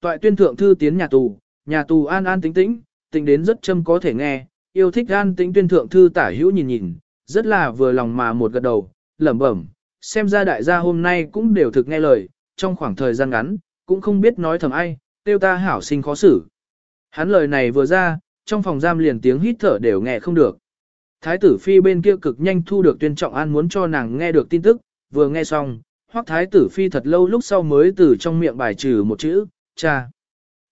Toại tuyên thượng thư tiến nhà tù, nhà tù an an tĩnh tĩnh, tĩnh đến rất châm có thể nghe, yêu thích an tĩnh tuyên thượng thư tả hữu nhìn nhìn, rất là vừa lòng mà một gật đầu, lẩm bẩm, xem ra đại gia hôm nay cũng đều thực nghe lời, trong khoảng thời gian ngắn, cũng không biết nói thầm ai, tiêu ta hảo sinh khó xử. Hắn lời này vừa ra, trong phòng giam liền tiếng hít thở đều nghe không được. Thái tử phi bên kia cực nhanh thu được tuyên trọng an muốn cho nàng nghe được tin tức, vừa nghe xong, hoặc thái tử phi thật lâu lúc sau mới từ trong miệng bài trừ một chữ, cha.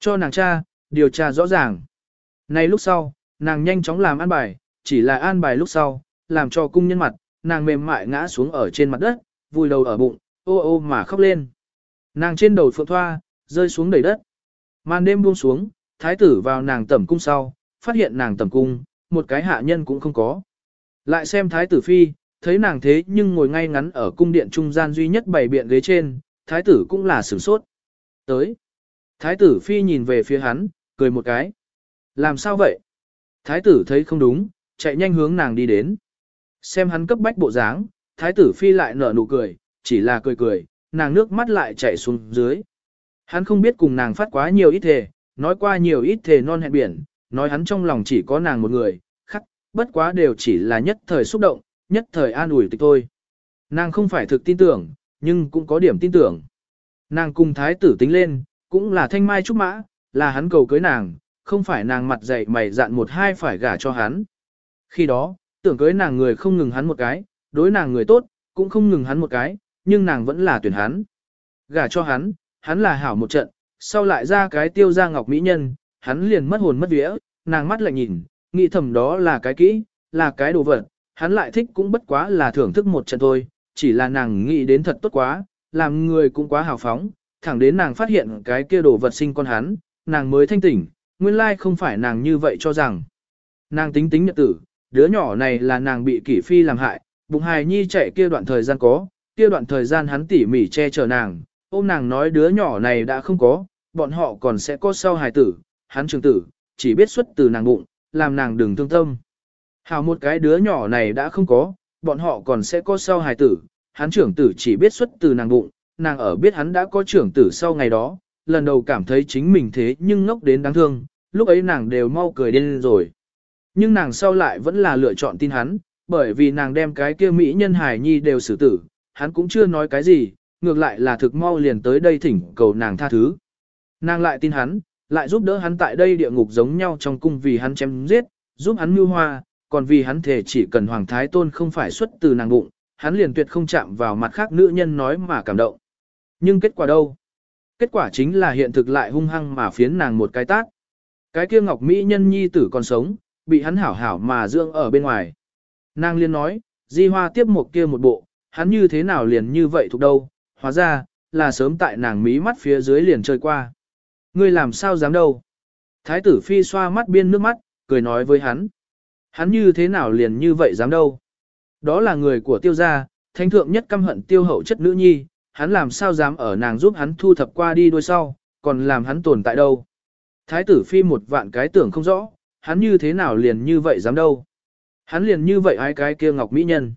Cho nàng cha, điều tra rõ ràng. Này lúc sau, nàng nhanh chóng làm an bài, chỉ là an bài lúc sau, làm cho cung nhân mặt, nàng mềm mại ngã xuống ở trên mặt đất, vùi đầu ở bụng, ô ô mà khóc lên. Nàng trên đầu phượng thoa, rơi xuống đầy đất. Màn đêm buông xuống, thái tử vào nàng tẩm cung sau, phát hiện nàng tẩm cung, một cái hạ nhân cũng không có. Lại xem thái tử phi, thấy nàng thế nhưng ngồi ngay ngắn ở cung điện trung gian duy nhất bảy biện ghế trên, thái tử cũng là sửng sốt. Tới. Thái tử phi nhìn về phía hắn, cười một cái. Làm sao vậy? Thái tử thấy không đúng, chạy nhanh hướng nàng đi đến. Xem hắn cấp bách bộ dáng, thái tử phi lại nở nụ cười, chỉ là cười cười, nàng nước mắt lại chảy xuống dưới. Hắn không biết cùng nàng phát quá nhiều ít thề, nói qua nhiều ít thề non hẹn biển, nói hắn trong lòng chỉ có nàng một người, khắc, bất quá đều chỉ là nhất thời xúc động, nhất thời an ủi tịch thôi. Nàng không phải thực tin tưởng, nhưng cũng có điểm tin tưởng. Nàng cùng thái tử tính lên, cũng là thanh mai trúc mã, là hắn cầu cưới nàng, không phải nàng mặt dày mày dạn một hai phải gả cho hắn. Khi đó, tưởng cưới nàng người không ngừng hắn một cái, đối nàng người tốt, cũng không ngừng hắn một cái, nhưng nàng vẫn là tuyển hắn. Gả cho hắn, hắn là hảo một trận, sau lại ra cái tiêu ra ngọc mỹ nhân, hắn liền mất hồn mất vía, nàng mắt lại nhìn, nghĩ thầm đó là cái kỹ, là cái đồ vật, hắn lại thích cũng bất quá là thưởng thức một trận thôi, chỉ là nàng nghĩ đến thật tốt quá, làm người cũng quá hào phóng, thẳng đến nàng phát hiện cái kia đồ vật sinh con hắn, nàng mới thanh tỉnh, nguyên lai không phải nàng như vậy cho rằng. Nàng tính tính nhật tử, đứa nhỏ này là nàng bị kỷ phi làm hại, bụng hài nhi chạy kia đoạn thời gian có, kia đoạn thời gian hắn tỉ mỉ che chở nàng, ôm nàng nói đứa nhỏ này đã không có, bọn họ còn sẽ có sau hài tử, hắn trường tử, chỉ biết xuất từ nàng bụng, làm nàng đừng thương tâm. Hào một cái đứa nhỏ này đã không có, bọn họ còn sẽ có sau hài tử, hắn trưởng tử chỉ biết xuất từ nàng bụng, nàng ở biết hắn đã có trưởng tử sau ngày đó, lần đầu cảm thấy chính mình thế nhưng ngốc đến đáng thương, lúc ấy nàng đều mau cười điên rồi. Nhưng nàng sau lại vẫn là lựa chọn tin hắn, bởi vì nàng đem cái kia mỹ nhân hài nhi đều xử tử, hắn cũng chưa nói cái gì, ngược lại là thực mau liền tới đây thỉnh cầu nàng tha thứ. Nàng lại tin hắn, lại giúp đỡ hắn tại đây địa ngục giống nhau trong cung vì hắn chém giết, giúp hắn mưu hoa, còn vì hắn thể chỉ cần Hoàng Thái Tôn không phải xuất từ nàng bụng, hắn liền tuyệt không chạm vào mặt khác nữ nhân nói mà cảm động. Nhưng kết quả đâu? Kết quả chính là hiện thực lại hung hăng mà phiến nàng một cái tát. Cái kia ngọc mỹ nhân nhi tử còn sống, bị hắn hảo hảo mà dưỡng ở bên ngoài. Nàng liên nói, di hoa tiếp một kia một bộ, hắn như thế nào liền như vậy thuộc đâu, hóa ra, là sớm tại nàng mí mắt phía dưới liền chơi qua. Ngươi làm sao dám đâu? Thái tử phi xoa mắt biên nước mắt, cười nói với hắn. Hắn như thế nào liền như vậy dám đâu? Đó là người của tiêu gia, thánh thượng nhất căm hận tiêu hậu chất nữ nhi, hắn làm sao dám ở nàng giúp hắn thu thập qua đi đôi sau, còn làm hắn tồn tại đâu. Thái tử phi một vạn cái tưởng không rõ, hắn như thế nào liền như vậy dám đâu. Hắn liền như vậy ai cái kia ngọc mỹ nhân.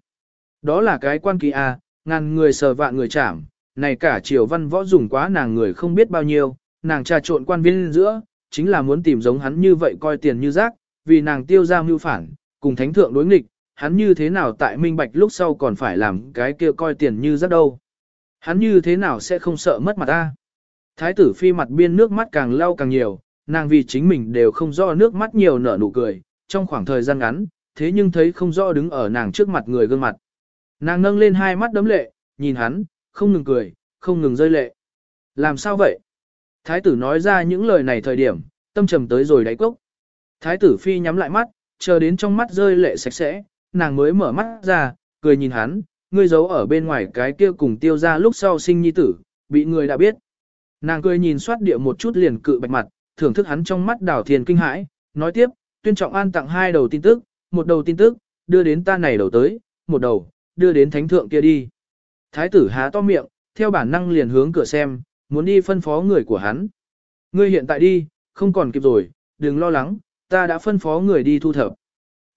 Đó là cái quan kỳ à, ngàn người sờ vạn người chảm, này cả triều văn võ dùng quá nàng người không biết bao nhiêu, nàng trà trộn quan viên giữa, chính là muốn tìm giống hắn như vậy coi tiền như rác, vì nàng tiêu ra mưu phản, cùng thánh thượng đối nghịch, hắn như thế nào tại minh bạch lúc sau còn phải làm cái kia coi tiền như rác đâu. Hắn như thế nào sẽ không sợ mất mặt ta. Thái tử phi mặt biên nước mắt càng lau càng nhiều, nàng vì chính mình đều không rõ nước mắt nhiều nở nụ cười, trong khoảng thời gian ngắn, thế nhưng thấy không rõ đứng ở nàng trước mặt người gương mặt. Nàng nâng lên hai mắt đấm lệ, nhìn hắn, không ngừng cười, không ngừng rơi lệ. Làm sao vậy? Thái tử nói ra những lời này thời điểm, tâm trầm tới rồi đáy cốc. Thái tử phi nhắm lại mắt, chờ đến trong mắt rơi lệ sạch sẽ, nàng mới mở mắt ra, cười nhìn hắn, ngươi giấu ở bên ngoài cái kia cùng tiêu ra lúc sau sinh nhi tử, bị người đã biết. Nàng cười nhìn soát địa một chút liền cự bạch mặt, thưởng thức hắn trong mắt đảo thiền kinh hãi, nói tiếp, tuyên trọng an tặng hai đầu tin tức, một đầu tin tức, đưa đến ta này đầu tới, một đầu, đưa đến thánh thượng kia đi. Thái tử há to miệng, theo bản năng liền hướng cửa xem, muốn đi phân phó người của hắn. Ngươi hiện tại đi, không còn kịp rồi, đừng lo lắng, ta đã phân phó người đi thu thập.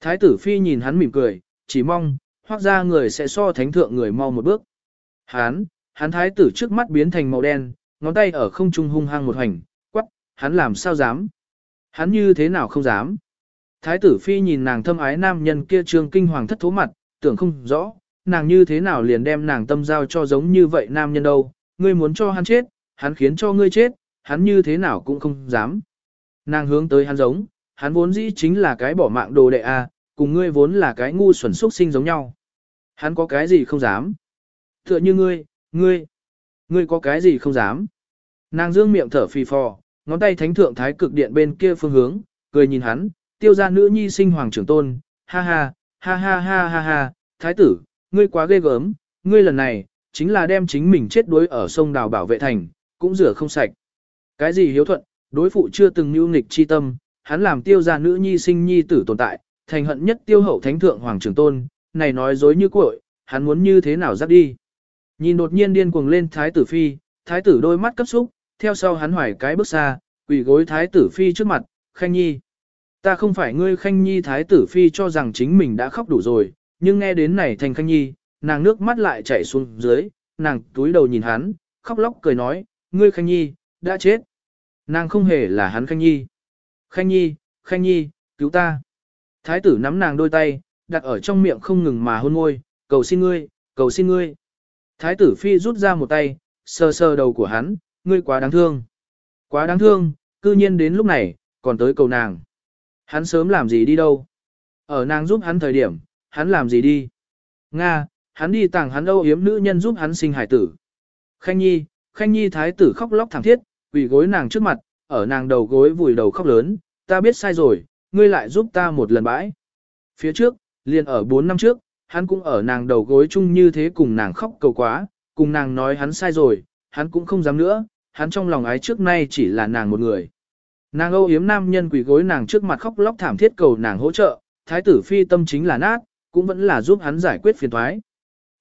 Thái tử phi nhìn hắn mỉm cười, chỉ mong, hoặc ra người sẽ so thánh thượng người mau một bước. Hán, Hán thái tử trước mắt biến thành màu đen, ngón tay ở không trung hung hăng một hành, hắn làm sao dám? Hắn như thế nào không dám? Thái tử phi nhìn nàng thâm ái nam nhân kia trương kinh hoàng thất thố mặt, tưởng không rõ, nàng như thế nào liền đem nàng tâm giao cho giống như vậy nam nhân đâu, ngươi muốn cho hắn chết, hắn khiến cho ngươi chết, hắn như thế nào cũng không dám. Nàng hướng tới hắn giống, hắn vốn dĩ chính là cái bỏ mạng đồ đệ a, cùng ngươi vốn là cái ngu xuẩn xuất sinh giống nhau. Hắn có cái gì không dám? Tựa như ngươi, ngươi, ngươi có cái gì không dám? Nàng dương miệng thở phì phò, ngón tay thánh thượng thái cực điện bên kia phương hướng, cười nhìn hắn, tiêu gia nữ nhi sinh hoàng trưởng tôn, ha ha, ha ha ha ha ha, thái tử, ngươi quá ghê gớm, ngươi lần này, chính là đem chính mình chết đuối ở sông đào bảo vệ thành, cũng rửa không sạch. Cái gì hiếu thuận, đối phụ chưa từng mưu nghịch chi tâm, hắn làm tiêu gia nữ nhi sinh nhi tử tồn tại, thành hận nhất tiêu hậu thánh thượng hoàng trưởng tôn, này nói dối như cội, hắn muốn như thế nào dắt đi. Nhìn đột nhiên điên cuồng lên thái tử phi, thái tử đôi mắt cấp xúc, theo sau hắn hoài cái bước xa, quỳ gối thái tử phi trước mặt, khanh nhi. Ta không phải ngươi khanh nhi thái tử phi cho rằng chính mình đã khóc đủ rồi, nhưng nghe đến này thành khanh nhi, nàng nước mắt lại chảy xuống dưới, nàng túi đầu nhìn hắn, khóc lóc cười nói, ngươi khanh nhi, đã chết. Nàng không hề là hắn khanh nhi. Khanh nhi, khanh nhi, cứu ta. Thái tử nắm nàng đôi tay, đặt ở trong miệng không ngừng mà hôn môi, cầu xin ngươi, cầu xin ngươi. Thái tử phi rút ra một tay, sờ sờ đầu của hắn, ngươi quá đáng thương. Quá đáng thương, cư nhiên đến lúc này, còn tới cầu nàng. Hắn sớm làm gì đi đâu? Ở nàng giúp hắn thời điểm, hắn làm gì đi? Nga, hắn đi tàng hắn âu yếm nữ nhân giúp hắn sinh hải tử. Khanh Nhi, Khanh Nhi thái tử khóc lóc thảm thiết, quỳ gối nàng trước mặt, ở nàng đầu gối vùi đầu khóc lớn, ta biết sai rồi, ngươi lại giúp ta một lần bãi. Phía trước, liền ở 4 năm trước, hắn cũng ở nàng đầu gối chung như thế cùng nàng khóc cầu quá, cùng nàng nói hắn sai rồi, hắn cũng không dám nữa, hắn trong lòng ái trước nay chỉ là nàng một người. Nàng âu yếm nam nhân quỳ gối nàng trước mặt khóc lóc thảm thiết cầu nàng hỗ trợ, thái tử phi tâm chính là nát, cũng vẫn là giúp hắn giải quyết phiền thoái.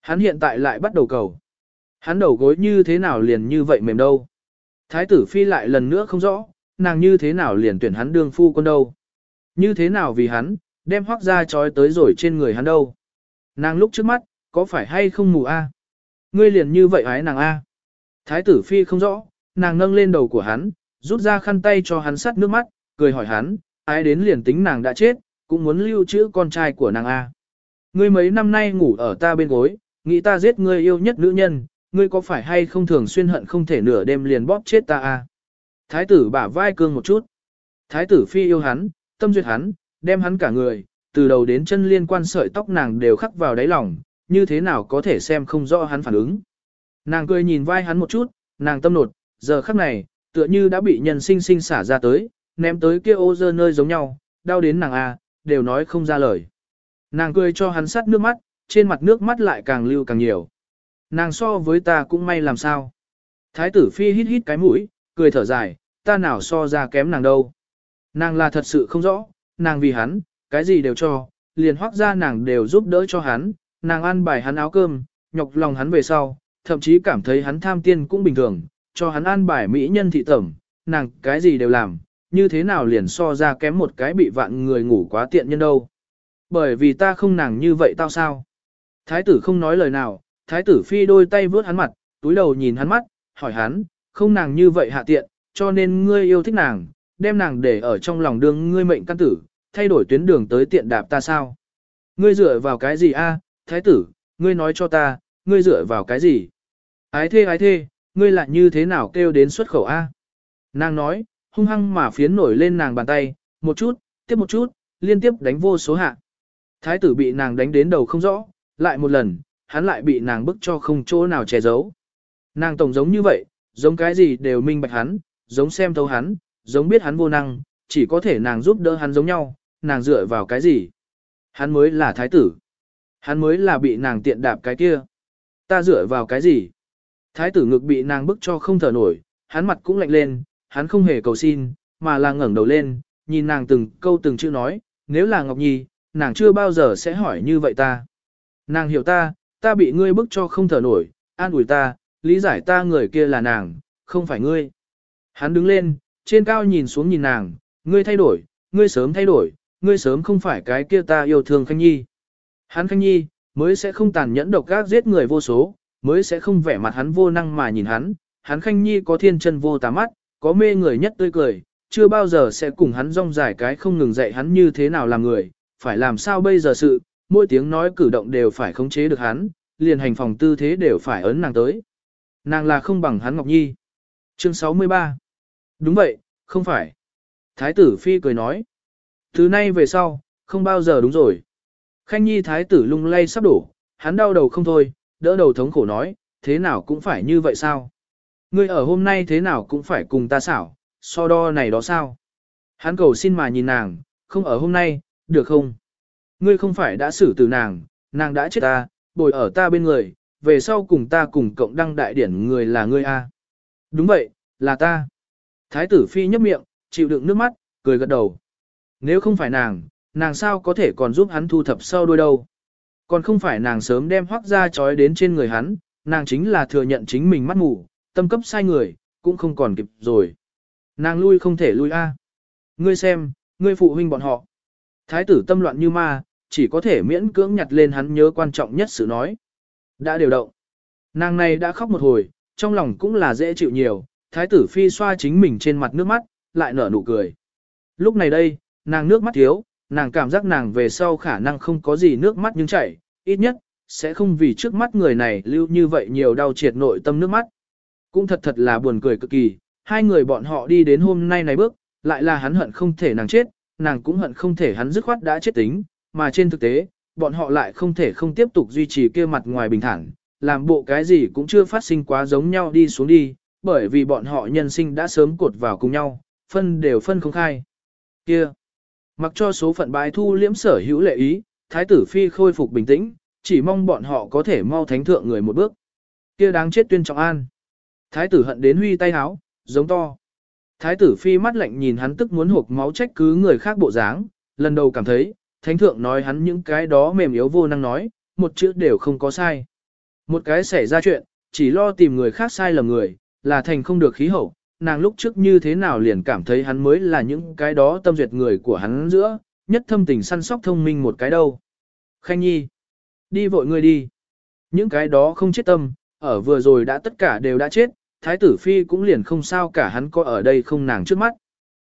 Hắn hiện tại lại bắt đầu cầu. Hắn đầu gối như thế nào liền như vậy mềm đâu. Thái tử phi lại lần nữa không rõ, nàng như thế nào liền tuyển hắn đương phu quân đâu. Như thế nào vì hắn, đem hoác ra trói tới rồi trên người hắn đâu. Nàng lúc trước mắt, có phải hay không mù a? Ngươi liền như vậy ái nàng a? Thái tử phi không rõ, nàng nâng lên đầu của hắn, rút ra khăn tay cho hắn sắt nước mắt, cười hỏi hắn, Ai đến liền tính nàng đã chết, cũng muốn lưu trữ con trai của nàng a. Ngươi mấy năm nay ngủ ở ta bên gối, nghĩ ta giết ngươi yêu nhất nữ nhân, ngươi có phải hay không thường xuyên hận không thể nửa đêm liền bóp chết ta a? Thái tử bả vai cương một chút. Thái tử phi yêu hắn, tâm duyệt hắn, đem hắn cả người, từ đầu đến chân liên quan sợi tóc nàng đều khắc vào đáy lòng, như thế nào có thể xem không rõ hắn phản ứng. Nàng cười nhìn vai hắn một chút, nàng tâm nột, giờ khắc này, tựa như đã bị nhân sinh sinh xả ra tới, ném tới kia ô dơ nơi giống nhau, đau đến nàng à, đều nói không ra lời. Nàng cười cho hắn sát nước mắt, trên mặt nước mắt lại càng lưu càng nhiều. Nàng so với ta cũng may làm sao. Thái tử phi hít hít cái mũi, cười thở dài, ta nào so ra kém nàng đâu. Nàng là thật sự không rõ, nàng vì hắn, cái gì đều cho, liền hoác ra nàng đều giúp đỡ cho hắn, nàng ăn bài hắn áo cơm, nhọc lòng hắn về sau, thậm chí cảm thấy hắn tham tiên cũng bình thường, cho hắn ăn bài mỹ nhân thị tẩm, nàng cái gì đều làm, như thế nào liền so ra kém một cái bị vạn người ngủ quá tiện nhân đâu. Bởi vì ta không nàng như vậy tao sao? Thái tử không nói lời nào, thái tử phi đôi tay vướt hắn mặt, túi đầu nhìn hắn mắt, hỏi hắn, không nàng như vậy hạ tiện, cho nên ngươi yêu thích nàng, đem nàng để ở trong lòng đương ngươi mệnh căn tử, thay đổi tuyến đường tới tiện đạp ta sao? Ngươi dựa vào cái gì a, thái tử, ngươi nói cho ta, ngươi dựa vào cái gì? Ái thê ái thê, ngươi lại như thế nào kêu đến xuất khẩu a? Nàng nói, hung hăng mà phiến nổi lên nàng bàn tay, một chút, tiếp một chút, liên tiếp đánh vô số hạ. Thái tử bị nàng đánh đến đầu không rõ, lại một lần, hắn lại bị nàng bức cho không chỗ nào che giấu. Nàng tổng giống như vậy, giống cái gì đều minh bạch hắn, giống xem thấu hắn, giống biết hắn vô năng, chỉ có thể nàng giúp đỡ hắn giống nhau, nàng dựa vào cái gì? Hắn mới là thái tử. Hắn mới là bị nàng tiện đạp cái kia. Ta dựa vào cái gì? Thái tử ngực bị nàng bức cho không thở nổi, hắn mặt cũng lạnh lên, hắn không hề cầu xin, mà là ngẩng đầu lên, nhìn nàng từng câu từng chữ nói, nếu là Ngọc Nhi, nàng chưa bao giờ sẽ hỏi như vậy ta. Nàng hiểu ta, ta bị ngươi bức cho không thở nổi, an ủi ta, lý giải ta người kia là nàng, không phải ngươi. Hắn đứng lên, trên cao nhìn xuống nhìn nàng, ngươi thay đổi, ngươi sớm thay đổi, ngươi sớm không phải cái kia ta yêu thương Khanh Nhi. Hắn Khanh Nhi, mới sẽ không tàn nhẫn độc ác giết người vô số, mới sẽ không vẻ mặt hắn vô năng mà nhìn hắn, hắn Khanh Nhi có thiên chân vô tà mắt, có mê người nhất tươi cười, chưa bao giờ sẽ cùng hắn rong dài cái không ngừng dạy hắn như thế nào làm người, phải làm sao bây giờ sự, mỗi tiếng nói cử động đều phải khống chế được hắn, liền hành phòng tư thế đều phải ấn nàng tới. Nàng là không bằng hắn Ngọc Nhi. Chương 63 Đúng vậy, không phải. Thái tử Phi cười nói. Thứ nay về sau, không bao giờ đúng rồi. Khanh Nhi Thái tử lung lay sắp đổ, hắn đau đầu không thôi, đỡ đầu thống khổ nói, thế nào cũng phải như vậy sao? Ngươi ở hôm nay thế nào cũng phải cùng ta xảo, so đo này đó sao? Hắn cầu xin mà nhìn nàng, không ở hôm nay, được không? Ngươi không phải đã xử từ nàng, nàng đã chết ta, bồi ở ta bên người, về sau cùng ta cùng cộng đăng đại điển người là ngươi a. Đúng vậy, là ta. Thái tử phi nhấp miệng, chịu đựng nước mắt, cười gật đầu. Nếu không phải nàng, nàng sao có thể còn giúp hắn thu thập sau đuôi đâu. Còn không phải nàng sớm đem hoác ra trói đến trên người hắn, nàng chính là thừa nhận chính mình mắt ngủ, tâm cấp sai người, cũng không còn kịp rồi. Nàng lui không thể lui a. Ngươi xem, ngươi phụ huynh bọn họ. Thái tử tâm loạn như ma, chỉ có thể miễn cưỡng nhặt lên hắn nhớ quan trọng nhất sự nói. Đã điều động. Nàng này đã khóc một hồi, trong lòng cũng là dễ chịu nhiều, thái tử phi xoa chính mình trên mặt nước mắt, lại nở nụ cười. Lúc này đây, nàng nước mắt thiếu, nàng cảm giác nàng về sau khả năng không có gì nước mắt nhưng chảy, ít nhất, sẽ không vì trước mắt người này lưu như vậy nhiều đau triệt nội tâm nước mắt. Cũng thật thật là buồn cười cực kỳ, hai người bọn họ đi đến hôm nay này bước, lại là hắn hận không thể nàng chết, nàng cũng hận không thể hắn dứt khoát đã chết tính, mà trên thực tế, bọn họ lại không thể không tiếp tục duy trì kia mặt ngoài bình thản, làm bộ cái gì cũng chưa phát sinh quá giống nhau đi xuống đi, bởi vì bọn họ nhân sinh đã sớm cột vào cùng nhau, phân đều phân không khai. Kia, mặc cho số phận bái thu liễm sở hữu lệ ý, thái tử phi khôi phục bình tĩnh, chỉ mong bọn họ có thể mau thánh thượng người một bước. Kia đáng chết tuyên trọng an. Thái tử hận đến huy tay háo, giống to. Thái tử phi mắt lạnh nhìn hắn tức muốn hộp máu trách cứ người khác bộ dáng, lần đầu cảm thấy, thánh thượng nói hắn những cái đó mềm yếu vô năng nói, một chữ đều không có sai. Một cái xảy ra chuyện, chỉ lo tìm người khác sai lầm người, là thành không được khí hậu, nàng lúc trước như thế nào liền cảm thấy hắn mới là những cái đó tâm duyệt người của hắn giữa, nhất thâm tình săn sóc thông minh một cái đâu. Khanh nhi, đi vội người đi. Những cái đó không chết tâm, ở vừa rồi đã tất cả đều đã chết, thái tử phi cũng liền không sao cả hắn có ở đây không nàng trước mắt.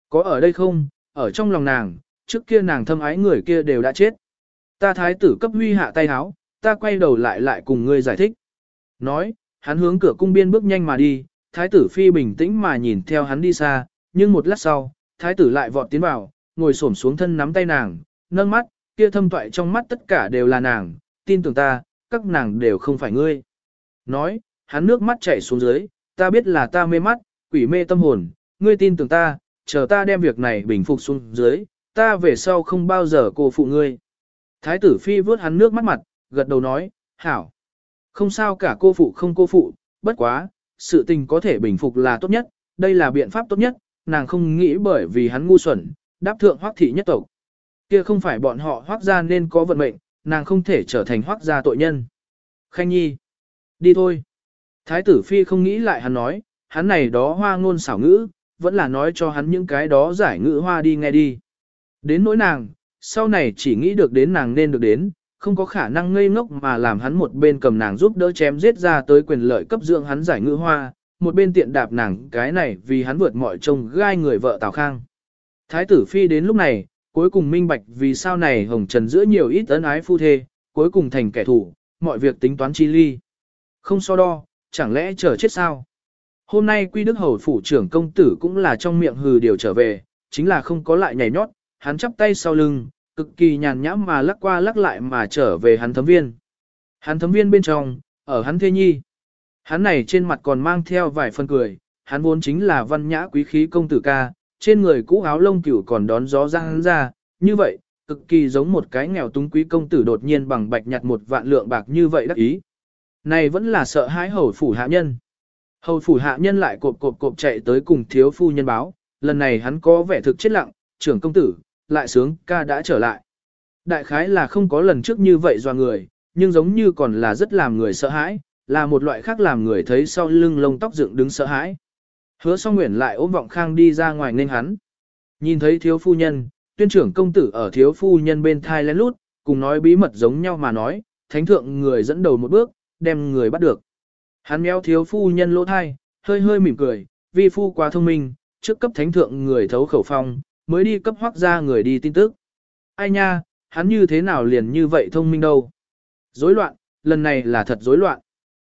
Có ở đây không, ở trong lòng nàng, trước kia nàng thâm ái người kia đều đã chết. Ta thái tử cấp huy hạ tay háo, ta quay đầu lại lại cùng ngươi giải thích. Nói, hắn hướng cửa cung biên bước nhanh mà đi, thái tử phi bình tĩnh mà nhìn theo hắn đi xa, nhưng một lát sau, thái tử lại vọt tiến vào, ngồi xổm xuống thân nắm tay nàng, nâng mắt, kia thâm toại trong mắt tất cả đều là nàng, tin tưởng ta, các nàng đều không phải ngươi. Nói, hắn nước mắt chảy xuống dưới, ta biết là ta mê mắt, quỷ mê tâm hồn, ngươi tin tưởng ta, chờ ta đem việc này bình phục xuống dưới, ta về sau không bao giờ cô phụ ngươi. Thái tử phi vớt hắn nước mắt mặt, gật đầu nói, hảo. Không sao cả cô phụ không cô phụ, bất quá, sự tình có thể bình phục là tốt nhất, đây là biện pháp tốt nhất, nàng không nghĩ bởi vì hắn ngu xuẩn, đáp thượng hoác thị nhất tộc. Kia không phải bọn họ hoác gia nên có vận mệnh, nàng không thể trở thành hoác gia tội nhân. Khanh nhi, đi thôi. Thái tử phi không nghĩ lại hắn nói, hắn này đó hoa ngôn xảo ngữ, vẫn là nói cho hắn những cái đó giải ngữ hoa đi nghe đi. Đến nỗi nàng, sau này chỉ nghĩ được đến nàng nên được đến, không có khả năng ngây ngốc mà làm hắn một bên cầm nàng giúp đỡ chém giết ra tới quyền lợi cấp dưỡng hắn giải ngữ hoa, một bên tiện đạp nàng cái này vì hắn vượt mọi trông gai người vợ Tào Khang. Thái tử phi đến lúc này, cuối cùng minh bạch vì sao này hồng trần giữa nhiều ít ấn ái phu thê, cuối cùng thành kẻ thù, mọi việc tính toán chi ly. Không so đo, chẳng lẽ chờ chết sao? Hôm nay quy đức hầu phủ trưởng công tử cũng là trong miệng hừ điều trở về, chính là không có lại nhảy nhót, hắn chắp tay sau lưng, cực kỳ nhàn nhãm mà lắc qua lắc lại mà trở về hắn thấm viên. Hắn thấm viên bên trong, ở hắn thê nhi. Hắn này trên mặt còn mang theo vài phần cười, hắn vốn chính là văn nhã quý khí công tử ca, trên người cũ áo lông cửu còn đón gió ra hắn ra, như vậy, cực kỳ giống một cái nghèo túng quý công tử đột nhiên bằng bạch nhặt một vạn lượng bạc như vậy đắc ý. Này vẫn là sợ hãi hầu phủ hạ nhân. Hầu phủ hạ nhân lại cộp cộp cộp chạy tới cùng thiếu phu nhân báo, lần này hắn có vẻ thực chết lặng, trưởng công tử, lại sướng ca đã trở lại. Đại khái là không có lần trước như vậy do người, nhưng giống như còn là rất làm người sợ hãi, là một loại khác làm người thấy sau lưng lông tóc dựng đứng sợ hãi. Hứa song nguyện lại ôm vọng khang đi ra ngoài nên hắn. Nhìn thấy thiếu phu nhân, tuyên trưởng công tử ở thiếu phu nhân bên thai lén lút, cùng nói bí mật giống nhau mà nói, thánh thượng người dẫn đầu một bước, đem người bắt được. Hắn méo thiếu phu nhân lỗ thai, hơi hơi mỉm cười, vi phu quá thông minh, trước cấp thánh thượng người thấu khẩu phong, mới đi cấp hoác ra người đi tin tức. Ai nha, hắn như thế nào liền như vậy thông minh đâu. Rối loạn, lần này là thật rối loạn.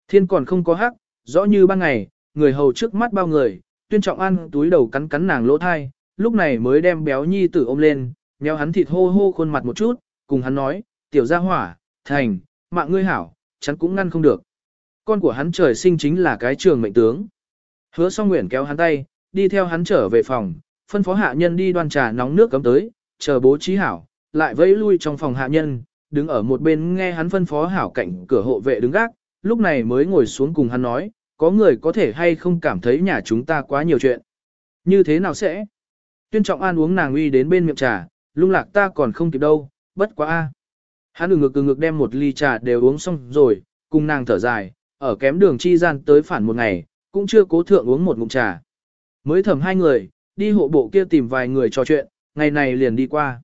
Thiên còn không có hắc, rõ như ban ngày, người hầu trước mắt bao người, tuyên trọng ăn túi đầu cắn cắn nàng lỗ thai, lúc này mới đem béo nhi tử ôm lên, nhéo hắn thịt hô hô khuôn mặt một chút, cùng hắn nói, tiểu gia hỏa, thành, mạng ngươi hảo, chắn cũng ngăn không được. Con của hắn trời sinh chính là cái trường mệnh tướng. Hứa song nguyện kéo hắn tay, đi theo hắn trở về phòng, phân phó hạ nhân đi đoan trà nóng nước cấm tới, chờ bố trí hảo, lại vẫy lui trong phòng hạ nhân, đứng ở một bên nghe hắn phân phó hảo cạnh cửa hộ vệ đứng gác, lúc này mới ngồi xuống cùng hắn nói, có người có thể hay không cảm thấy nhà chúng ta quá nhiều chuyện. Như thế nào sẽ? Tuyên trọng an uống nàng uy đến bên miệng trà, lung lạc ta còn không kịp đâu, bất quá a. Hắn ngực ngực ngực đem một ly trà đều uống xong rồi, cùng nàng thở dài, ở kém đường chi gian tới phản một ngày, cũng chưa cố thượng uống một ngụm trà. Mới thầm hai người, đi hộ bộ kia tìm vài người trò chuyện, ngày này liền đi qua.